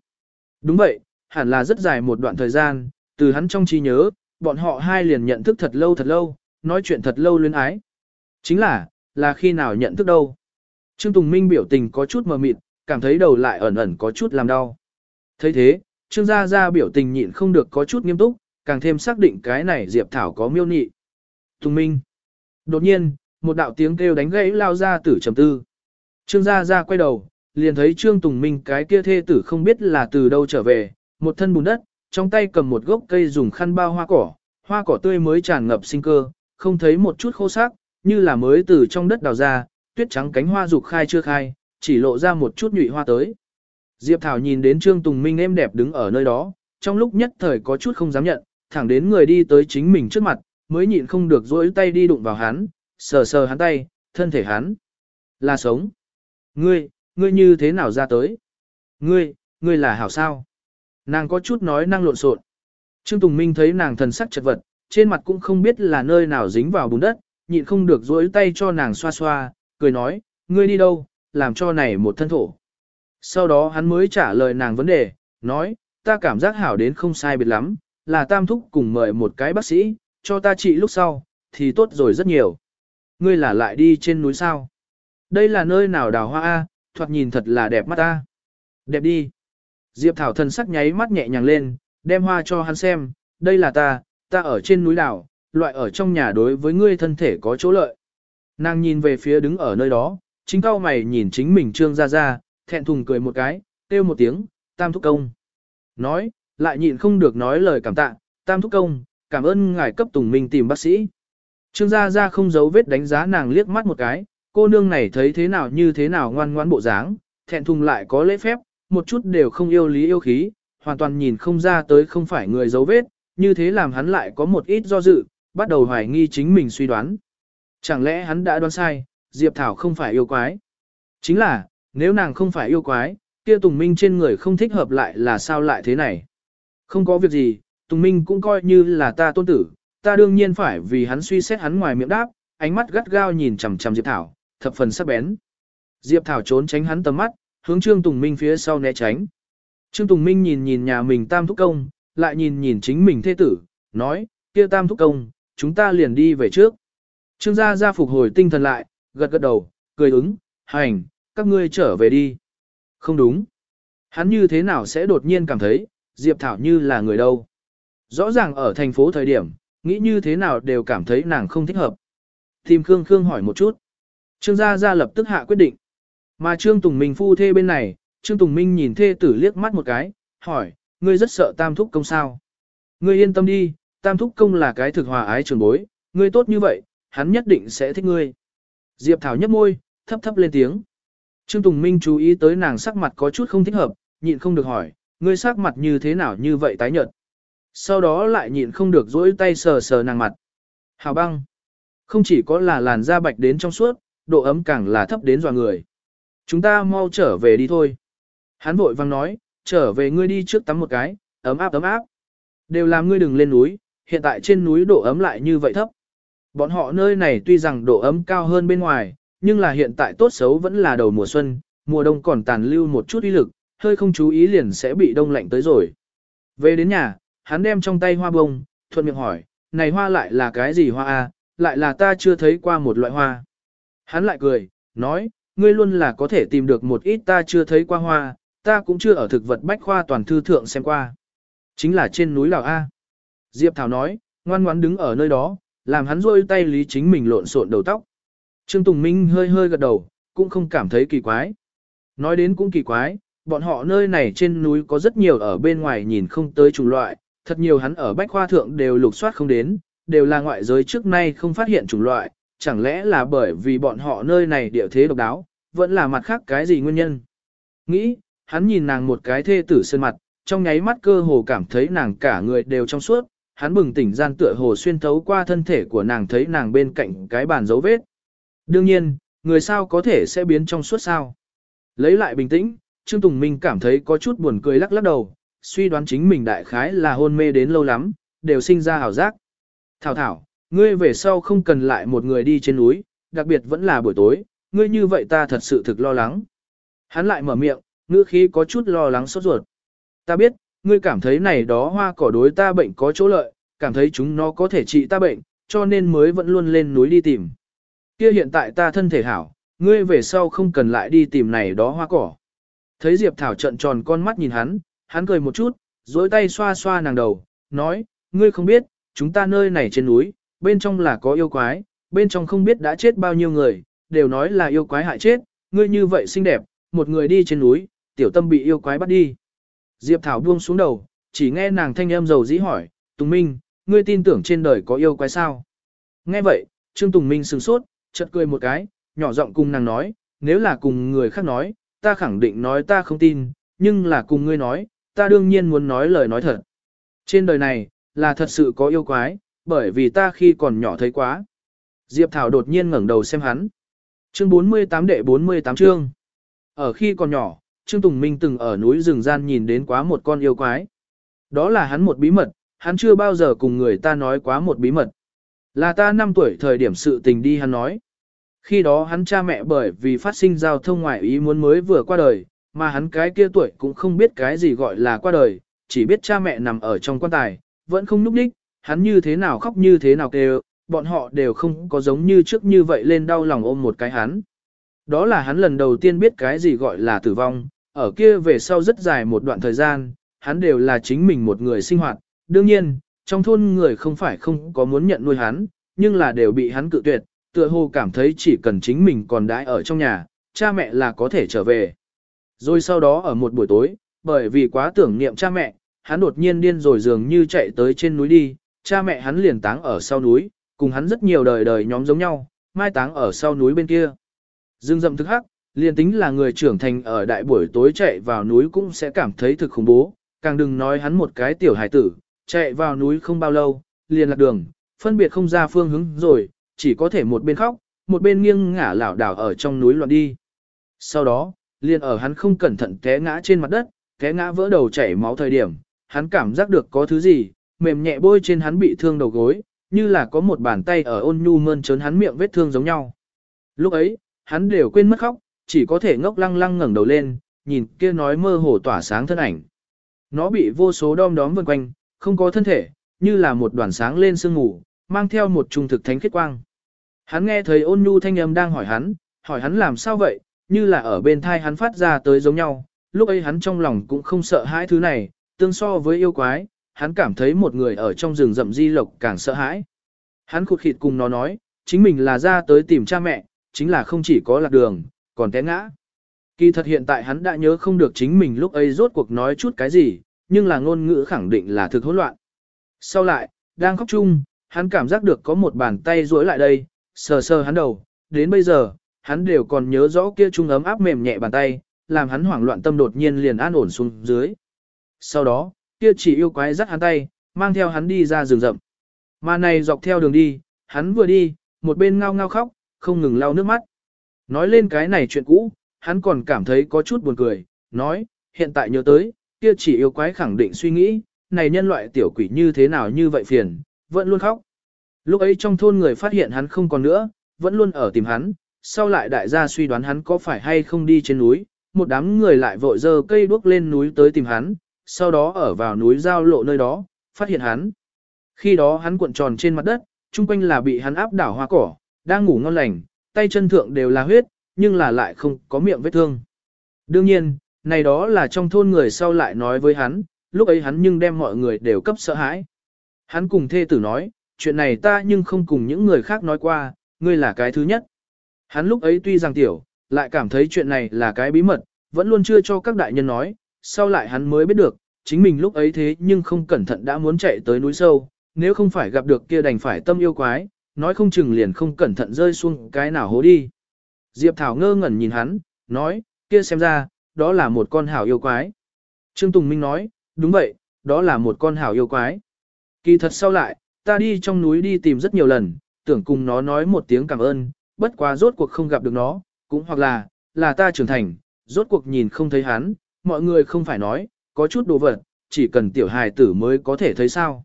Đúng vậy, hẳn là rất dài một đoạn thời gian, từ hắn trong trí nhớ, bọn họ hai liền nhận thức thật lâu thật lâu, nói chuyện thật lâu luyến ái. Chính là, là khi nào nhận thức đâu. Trương Tùng Minh biểu tình có chút mờ mịt, cảm thấy đầu lại ẩn ẩn có chút làm đau. thấy thế, Trương Gia Gia biểu tình nhịn không được có chút nghiêm túc, càng thêm xác định cái này Diệp Thảo có miêu nị. Tùng Minh. Đột nhiên, một đạo tiếng kêu đánh gãy lao ra tử trầm tư. Trương Gia Gia quay đầu, liền thấy Trương Tùng Minh cái kia thê tử không biết là từ đâu trở về, một thân bùn đất, trong tay cầm một gốc cây dùng khăn bao hoa cỏ, hoa cỏ tươi mới tràn ngập sinh cơ, không thấy một chút khô xác, như là mới từ trong đất đào ra, tuyết trắng cánh hoa dục khai chưa khai, chỉ lộ ra một chút nhụy hoa tới. Diệp Thảo nhìn đến Trương Tùng Minh êm đẹp đứng ở nơi đó, trong lúc nhất thời có chút không dám nhận, thẳng đến người đi tới chính mình trước mặt, mới nhịn không được dỗi tay đi đụng vào hắn, sờ sờ hắn tay, thân thể hắn. Là sống. Ngươi, ngươi như thế nào ra tới? Ngươi, ngươi là hảo sao? Nàng có chút nói năng lộn xộn. Trương Tùng Minh thấy nàng thần sắc chật vật, trên mặt cũng không biết là nơi nào dính vào bùn đất, nhịn không được duỗi tay cho nàng xoa xoa, cười nói, ngươi đi đâu, làm cho này một thân thổ. Sau đó hắn mới trả lời nàng vấn đề, nói, ta cảm giác hảo đến không sai biệt lắm, là tam thúc cùng mời một cái bác sĩ, cho ta trị lúc sau, thì tốt rồi rất nhiều. Ngươi là lại đi trên núi sao? Đây là nơi nào đào hoa A, thoạt nhìn thật là đẹp mắt ta. Đẹp đi. Diệp Thảo thần sắc nháy mắt nhẹ nhàng lên, đem hoa cho hắn xem, đây là ta, ta ở trên núi đảo, loại ở trong nhà đối với ngươi thân thể có chỗ lợi. Nàng nhìn về phía đứng ở nơi đó, chính cao mày nhìn chính mình trương ra ra, thẹn thùng cười một cái, kêu một tiếng, tam thúc công. Nói, lại nhịn không được nói lời cảm tạ, tam thúc công, cảm ơn ngài cấp tùng minh tìm bác sĩ. Trương gia gia không giấu vết đánh giá nàng liếc mắt một cái, cô nương này thấy thế nào như thế nào ngoan ngoãn bộ dáng, thẹn thùng lại có lễ phép, một chút đều không yêu lý yêu khí, hoàn toàn nhìn không ra tới không phải người dấu vết, như thế làm hắn lại có một ít do dự, bắt đầu hoài nghi chính mình suy đoán. Chẳng lẽ hắn đã đoán sai, Diệp Thảo không phải yêu quái? Chính là, nếu nàng không phải yêu quái, kia Tùng Minh trên người không thích hợp lại là sao lại thế này? Không có việc gì, Tùng Minh cũng coi như là ta tôn tử, ta đương nhiên phải vì hắn suy xét hắn ngoài miệng đáp, ánh mắt gắt gao nhìn chằm chằm Diệp Thảo, thập phần sắc bén. Diệp Thảo trốn tránh hắn tầm mắt, hướng Trương Tùng Minh phía sau né tránh. Trương Tùng Minh nhìn nhìn nhà mình tam thúc công, lại nhìn nhìn chính mình thế tử, nói, kia tam thúc công, chúng ta liền đi về trước. Trương gia gia phục hồi tinh thần lại, gật gật đầu, cười ứng, hành, các ngươi trở về đi. Không đúng. Hắn như thế nào sẽ đột nhiên cảm thấy, Diệp Thảo như là người đâu. Rõ ràng ở thành phố thời điểm, nghĩ như thế nào đều cảm thấy nàng không thích hợp. Tìm Khương Khương hỏi một chút. Trương gia gia lập tức hạ quyết định. Mà Trương Tùng Minh phu thê bên này, Trương Tùng Minh nhìn thê tử liếc mắt một cái, hỏi, ngươi rất sợ tam thúc công sao? Ngươi yên tâm đi, tam thúc công là cái thực hòa ái trường bối, ngươi tốt như vậy, hắn nhất định sẽ thích ngươi. Diệp Thảo nhấp môi, thấp thấp lên tiếng. Trương Tùng Minh chú ý tới nàng sắc mặt có chút không thích hợp, nhịn không được hỏi, ngươi sắc mặt như thế nào như vậy tái nhợt. Sau đó lại nhịn không được dỗi tay sờ sờ nàng mặt. Hào băng. Không chỉ có là làn da bạch đến trong suốt, độ ấm càng là thấp đến dọa người. Chúng ta mau trở về đi thôi. Hắn vội vang nói, trở về ngươi đi trước tắm một cái, ấm áp ấm áp. Đều làm ngươi đừng lên núi, hiện tại trên núi độ ấm lại như vậy thấp. Bọn họ nơi này tuy rằng độ ấm cao hơn bên ngoài, nhưng là hiện tại tốt xấu vẫn là đầu mùa xuân, mùa đông còn tàn lưu một chút uy lực, hơi không chú ý liền sẽ bị đông lạnh tới rồi. Về đến nhà, hắn đem trong tay hoa bông, thuận miệng hỏi, này hoa lại là cái gì hoa a? lại là ta chưa thấy qua một loại hoa. Hắn lại cười, nói, ngươi luôn là có thể tìm được một ít ta chưa thấy qua hoa, ta cũng chưa ở thực vật bách khoa toàn thư thượng xem qua. Chính là trên núi Lào A. Diệp Thảo nói, ngoan ngoãn đứng ở nơi đó, làm hắn rôi tay lý chính mình lộn xộn đầu tóc. Trương Tùng Minh hơi hơi gật đầu, cũng không cảm thấy kỳ quái. Nói đến cũng kỳ quái, bọn họ nơi này trên núi có rất nhiều ở bên ngoài nhìn không tới chủng loại, thật nhiều hắn ở bách khoa thượng đều lục soát không đến, đều là ngoại giới trước nay không phát hiện chủng loại, chẳng lẽ là bởi vì bọn họ nơi này địa thế độc đáo, vẫn là mặt khác cái gì nguyên nhân. Nghĩ, hắn nhìn nàng một cái thê tử sơn mặt, trong nháy mắt cơ hồ cảm thấy nàng cả người đều trong suốt, hắn bừng tỉnh gian tựa hồ xuyên thấu qua thân thể của nàng thấy nàng bên cạnh cái bàn dấu vết. Đương nhiên, người sao có thể sẽ biến trong suốt sao. Lấy lại bình tĩnh, Trương Tùng Minh cảm thấy có chút buồn cười lắc lắc đầu, suy đoán chính mình đại khái là hôn mê đến lâu lắm, đều sinh ra hảo giác. Thảo thảo, ngươi về sau không cần lại một người đi trên núi, đặc biệt vẫn là buổi tối, ngươi như vậy ta thật sự thực lo lắng. Hắn lại mở miệng, ngữ khí có chút lo lắng sốt ruột. Ta biết, ngươi cảm thấy này đó hoa cỏ đối ta bệnh có chỗ lợi, cảm thấy chúng nó có thể trị ta bệnh, cho nên mới vẫn luôn lên núi đi tìm. Kia hiện tại ta thân thể hảo, ngươi về sau không cần lại đi tìm này đó hoa cỏ. Thấy Diệp Thảo trận tròn con mắt nhìn hắn, hắn cười một chút, dối tay xoa xoa nàng đầu, nói, ngươi không biết, chúng ta nơi này trên núi, bên trong là có yêu quái, bên trong không biết đã chết bao nhiêu người, đều nói là yêu quái hại chết, ngươi như vậy xinh đẹp, một người đi trên núi, tiểu tâm bị yêu quái bắt đi. Diệp Thảo buông xuống đầu, chỉ nghe nàng thanh âm dầu dĩ hỏi, Tùng Minh, ngươi tin tưởng trên đời có yêu quái sao? Nghe vậy, Trương Tùng Minh sừng sốt, chợt cười một cái, nhỏ giọng cùng nàng nói, nếu là cùng người khác nói, ta khẳng định nói ta không tin, nhưng là cùng ngươi nói, ta đương nhiên muốn nói lời nói thật. Trên đời này, là thật sự có yêu quái, bởi vì ta khi còn nhỏ thấy quá. Diệp Thảo đột nhiên ngẩng đầu xem hắn. Chương 48 đệ 48 chương. Ở khi còn nhỏ, Trương Tùng Minh từng ở núi rừng gian nhìn đến quá một con yêu quái. Đó là hắn một bí mật, hắn chưa bao giờ cùng người ta nói quá một bí mật. Là ta 5 tuổi thời điểm sự tình đi hắn nói. Khi đó hắn cha mẹ bởi vì phát sinh giao thông ngoại ý muốn mới vừa qua đời, mà hắn cái kia tuổi cũng không biết cái gì gọi là qua đời, chỉ biết cha mẹ nằm ở trong quan tài, vẫn không núp đích, hắn như thế nào khóc như thế nào kêu, bọn họ đều không có giống như trước như vậy lên đau lòng ôm một cái hắn. Đó là hắn lần đầu tiên biết cái gì gọi là tử vong, ở kia về sau rất dài một đoạn thời gian, hắn đều là chính mình một người sinh hoạt. Đương nhiên, trong thôn người không phải không có muốn nhận nuôi hắn, nhưng là đều bị hắn cự tuyệt, tựa hồ cảm thấy chỉ cần chính mình còn đãi ở trong nhà, cha mẹ là có thể trở về. Rồi sau đó ở một buổi tối, bởi vì quá tưởng niệm cha mẹ, hắn đột nhiên điên rồi dường như chạy tới trên núi đi, cha mẹ hắn liền táng ở sau núi, cùng hắn rất nhiều đời đời nhóm giống nhau, mai táng ở sau núi bên kia. Dương dậm thức hắc, liền tính là người trưởng thành ở đại buổi tối chạy vào núi cũng sẽ cảm thấy thực khủng bố, càng đừng nói hắn một cái tiểu hải tử, chạy vào núi không bao lâu, liền lạc đường, phân biệt không ra phương hướng rồi, chỉ có thể một bên khóc, một bên nghiêng ngả lảo đảo ở trong núi loạn đi. Sau đó, liền ở hắn không cẩn thận té ngã trên mặt đất, té ngã vỡ đầu chảy máu thời điểm, hắn cảm giác được có thứ gì, mềm nhẹ bôi trên hắn bị thương đầu gối, như là có một bàn tay ở ôn nhu mơn trớn hắn miệng vết thương giống nhau. Lúc ấy, hắn đều quên mất khóc, chỉ có thể ngốc lăng lăng ngẩng đầu lên, nhìn kia nói mơ hồ tỏa sáng thân ảnh. Nó bị vô số đom đóm vần quanh, không có thân thể, như là một đoàn sáng lên sương ngủ, mang theo một trung thực thánh khiết quang. Hắn nghe thấy ôn nhu thanh âm đang hỏi hắn, hỏi hắn làm sao vậy, như là ở bên thai hắn phát ra tới giống nhau, lúc ấy hắn trong lòng cũng không sợ hãi thứ này, tương so với yêu quái, hắn cảm thấy một người ở trong rừng rậm di lộc càng sợ hãi. Hắn khụt khịt cùng nó nói, chính mình là ra tới tìm cha mẹ, chính là không chỉ có lạc đường, còn té ngã. Kỳ thật hiện tại hắn đã nhớ không được chính mình lúc ấy rốt cuộc nói chút cái gì, nhưng là ngôn ngữ khẳng định là thực hỗn loạn. Sau lại, đang khóc chung, hắn cảm giác được có một bàn tay duỗi lại đây, sờ sờ hắn đầu, đến bây giờ, hắn đều còn nhớ rõ kia trung ấm áp mềm nhẹ bàn tay, làm hắn hoảng loạn tâm đột nhiên liền an ổn xuống dưới. Sau đó, kia chỉ yêu quái dắt hắn tay, mang theo hắn đi ra rừng rậm. Mà này dọc theo đường đi, hắn vừa đi, một bên ngao ngao khóc, không ngừng lau nước mắt. Nói lên cái này chuyện cũ, hắn còn cảm thấy có chút buồn cười, nói, hiện tại nhớ tới, kia chỉ yêu quái khẳng định suy nghĩ, này nhân loại tiểu quỷ như thế nào như vậy phiền, vẫn luôn khóc. Lúc ấy trong thôn người phát hiện hắn không còn nữa, vẫn luôn ở tìm hắn, sau lại đại gia suy đoán hắn có phải hay không đi trên núi, một đám người lại vội dơ cây đuốc lên núi tới tìm hắn, sau đó ở vào núi giao lộ nơi đó, phát hiện hắn. Khi đó hắn cuộn tròn trên mặt đất, chung quanh là bị hắn áp đảo hoa cỏ, đang ngủ ngon lành, tay chân thượng đều là huyết, nhưng là lại không có miệng vết thương. Đương nhiên, này đó là trong thôn người sau lại nói với hắn, lúc ấy hắn nhưng đem mọi người đều cấp sợ hãi. Hắn cùng thê tử nói, chuyện này ta nhưng không cùng những người khác nói qua, ngươi là cái thứ nhất. Hắn lúc ấy tuy rằng tiểu, lại cảm thấy chuyện này là cái bí mật, vẫn luôn chưa cho các đại nhân nói, sau lại hắn mới biết được, chính mình lúc ấy thế nhưng không cẩn thận đã muốn chạy tới núi sâu, nếu không phải gặp được kia đành phải tâm yêu quái, nói không chừng liền không cẩn thận rơi xuống cái nào hố đi. Diệp Thảo ngơ ngẩn nhìn hắn, nói, kia xem ra, đó là một con hảo yêu quái. Trương Tùng Minh nói, đúng vậy, đó là một con hảo yêu quái. Kỳ thật sau lại, ta đi trong núi đi tìm rất nhiều lần, tưởng cùng nó nói một tiếng cảm ơn, bất quá rốt cuộc không gặp được nó, cũng hoặc là, là ta trưởng thành, rốt cuộc nhìn không thấy hắn, mọi người không phải nói, có chút đồ vật, chỉ cần tiểu hài tử mới có thể thấy sao.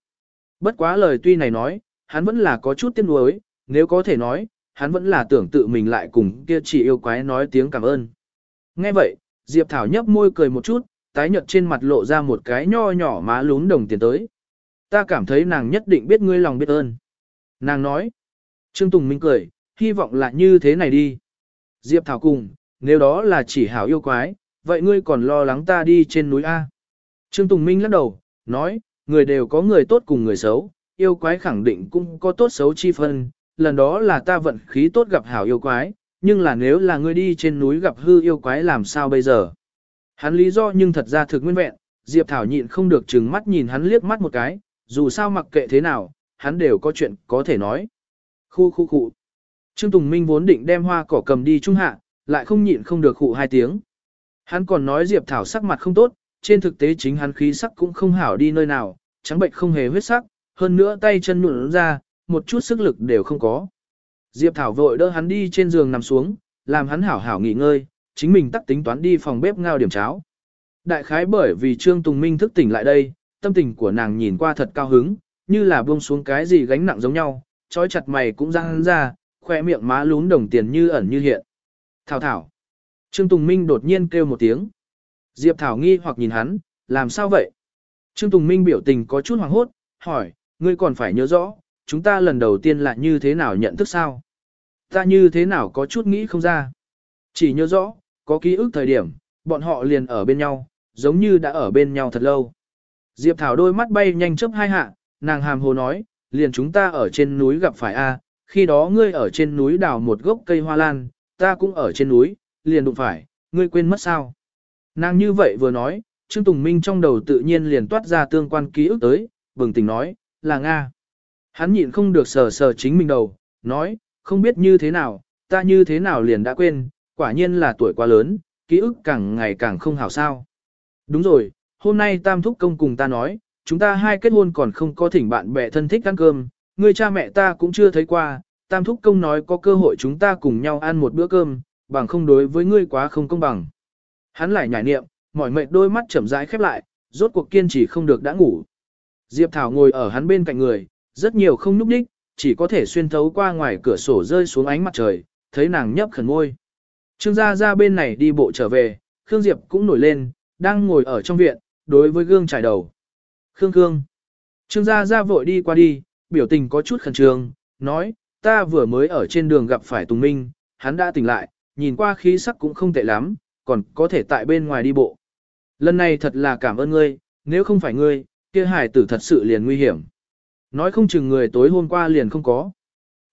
Bất quá lời tuy này nói, hắn vẫn là có chút tiếc nuối, nếu có thể nói, hắn vẫn là tưởng tự mình lại cùng kia chỉ yêu quái nói tiếng cảm ơn. Nghe vậy, Diệp Thảo nhấp môi cười một chút, tái nhợt trên mặt lộ ra một cái nho nhỏ má lún đồng tiền tới. Ta cảm thấy nàng nhất định biết ngươi lòng biết ơn. Nàng nói. Trương Tùng Minh cười, hy vọng là như thế này đi. Diệp Thảo cùng, nếu đó là chỉ hảo yêu quái, vậy ngươi còn lo lắng ta đi trên núi A. Trương Tùng Minh lắc đầu, nói, người đều có người tốt cùng người xấu, yêu quái khẳng định cũng có tốt xấu chi phân, lần đó là ta vận khí tốt gặp hảo yêu quái, nhưng là nếu là ngươi đi trên núi gặp hư yêu quái làm sao bây giờ? Hắn lý do nhưng thật ra thực nguyên vẹn, Diệp Thảo nhịn không được chừng mắt nhìn hắn liếc mắt một cái, dù sao mặc kệ thế nào, hắn đều có chuyện có thể nói. Khu khu khu. Trương Tùng Minh vốn định đem hoa cỏ cầm đi trung hạ, lại không nhịn không được khụ hai tiếng. Hắn còn nói Diệp Thảo sắc mặt không tốt, trên thực tế chính hắn khí sắc cũng không hảo đi nơi nào, trắng bệnh không hề huyết sắc, hơn nữa tay chân nụn ra, một chút sức lực đều không có. Diệp Thảo vội đỡ hắn đi trên giường nằm xuống, làm hắn hảo hảo nghỉ ngơi, chính mình tắt tính toán đi phòng bếp ngao điểm cháo. Đại khái bởi vì Trương Tùng Minh thức tỉnh lại đây, tâm tình của nàng nhìn qua thật cao hứng, như là buông xuống cái gì gánh nặng giống nhau, trói chặt mày cũng răng ra, khoe miệng má lún đồng tiền như ẩn như hiện. Thảo thảo. Trương Tùng Minh đột nhiên kêu một tiếng. Diệp Thảo nghi hoặc nhìn hắn, làm sao vậy? Trương Tùng Minh biểu tình có chút hoảng hốt, hỏi, ngươi còn phải nhớ rõ, chúng ta lần đầu tiên là như thế nào nhận thức sao? Ta như thế nào có chút nghĩ không ra. Chỉ nhớ rõ, có ký ức thời điểm, bọn họ liền ở bên nhau, giống như đã ở bên nhau thật lâu. Diệp Thảo đôi mắt bay nhanh chớp hai hạ, nàng hàm hồ nói, liền chúng ta ở trên núi gặp phải a, khi đó ngươi ở trên núi đào một gốc cây hoa lan, ta cũng ở trên núi, liền đụng phải, ngươi quên mất sao? Nàng như vậy vừa nói, Trương Tùng Minh trong đầu tự nhiên liền toát ra tương quan ký ức tới, bừng tỉnh nói, là Nga. Hắn nhịn không được sờ sờ chính mình đầu, nói, không biết như thế nào, ta như thế nào liền đã quên, quả nhiên là tuổi quá lớn, ký ức càng ngày càng không hảo sao. Đúng rồi, hôm nay Tam Thúc Công cùng ta nói, chúng ta hai kết hôn còn không có thỉnh bạn bè thân thích ăn cơm, người cha mẹ ta cũng chưa thấy qua, Tam Thúc Công nói có cơ hội chúng ta cùng nhau ăn một bữa cơm, bằng không đối với ngươi quá không công bằng. Hắn lại nhảy niệm, mỏi mệt đôi mắt chậm rãi khép lại, rốt cuộc kiên trì không được đã ngủ. Diệp Thảo ngồi ở hắn bên cạnh người, rất nhiều không nhúc nhích, chỉ có thể xuyên thấu qua ngoài cửa sổ rơi xuống ánh mặt trời, thấy nàng nhấp khẩn môi. Trương gia ra bên này đi bộ trở về, Khương Diệp cũng nổi lên, đang ngồi ở trong viện, đối với gương trải đầu. Khương Khương. Trương gia ra vội đi qua đi, biểu tình có chút khẩn trương, nói, ta vừa mới ở trên đường gặp phải Tùng Minh, hắn đã tỉnh lại, nhìn qua khí sắc cũng không tệ lắm, còn có thể tại bên ngoài đi bộ. Lần này thật là cảm ơn ngươi, nếu không phải ngươi, kia hải tử thật sự liền nguy hiểm. Nói không chừng người tối hôm qua liền không có.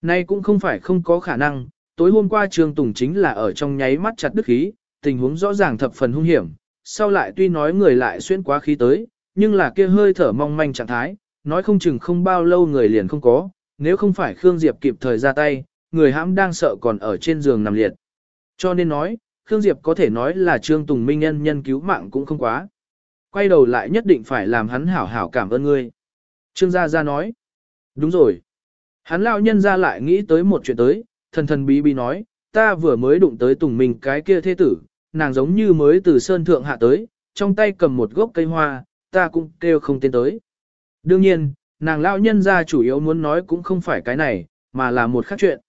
Nay cũng không phải không có khả năng, tối hôm qua Trương Tùng chính là ở trong nháy mắt chặt đức khí, tình huống rõ ràng thập phần hung hiểm, sau lại tuy nói người lại xuyên quá khí tới, nhưng là kia hơi thở mong manh trạng thái, nói không chừng không bao lâu người liền không có, nếu không phải Khương Diệp kịp thời ra tay, người hãm đang sợ còn ở trên giường nằm liệt. Cho nên nói, Khương Diệp có thể nói là Trương Tùng Minh nhân nhân cứu mạng cũng không quá. Quay đầu lại nhất định phải làm hắn hảo hảo cảm ơn ngươi. Trương Gia Gia nói. Đúng rồi. Hắn lão nhân ra lại nghĩ tới một chuyện tới, thần thần bí bí nói, ta vừa mới đụng tới Tùng Minh cái kia thế tử, nàng giống như mới từ sơn thượng hạ tới, trong tay cầm một gốc cây hoa, ta cũng kêu không tên tới. Đương nhiên, nàng lão nhân ra chủ yếu muốn nói cũng không phải cái này, mà là một khác chuyện.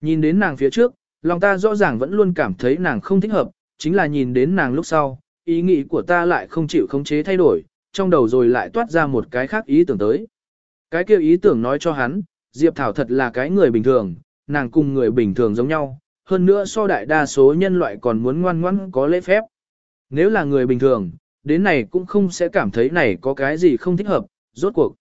Nhìn đến nàng phía trước, lòng ta rõ ràng vẫn luôn cảm thấy nàng không thích hợp, chính là nhìn đến nàng lúc sau, ý nghĩ của ta lại không chịu khống chế thay đổi, trong đầu rồi lại toát ra một cái khác ý tưởng tới. Cái kia ý tưởng nói cho hắn, Diệp Thảo thật là cái người bình thường, nàng cùng người bình thường giống nhau, hơn nữa so đại đa số nhân loại còn muốn ngoan ngoãn có lễ phép. Nếu là người bình thường, đến này cũng không sẽ cảm thấy này có cái gì không thích hợp, rốt cuộc.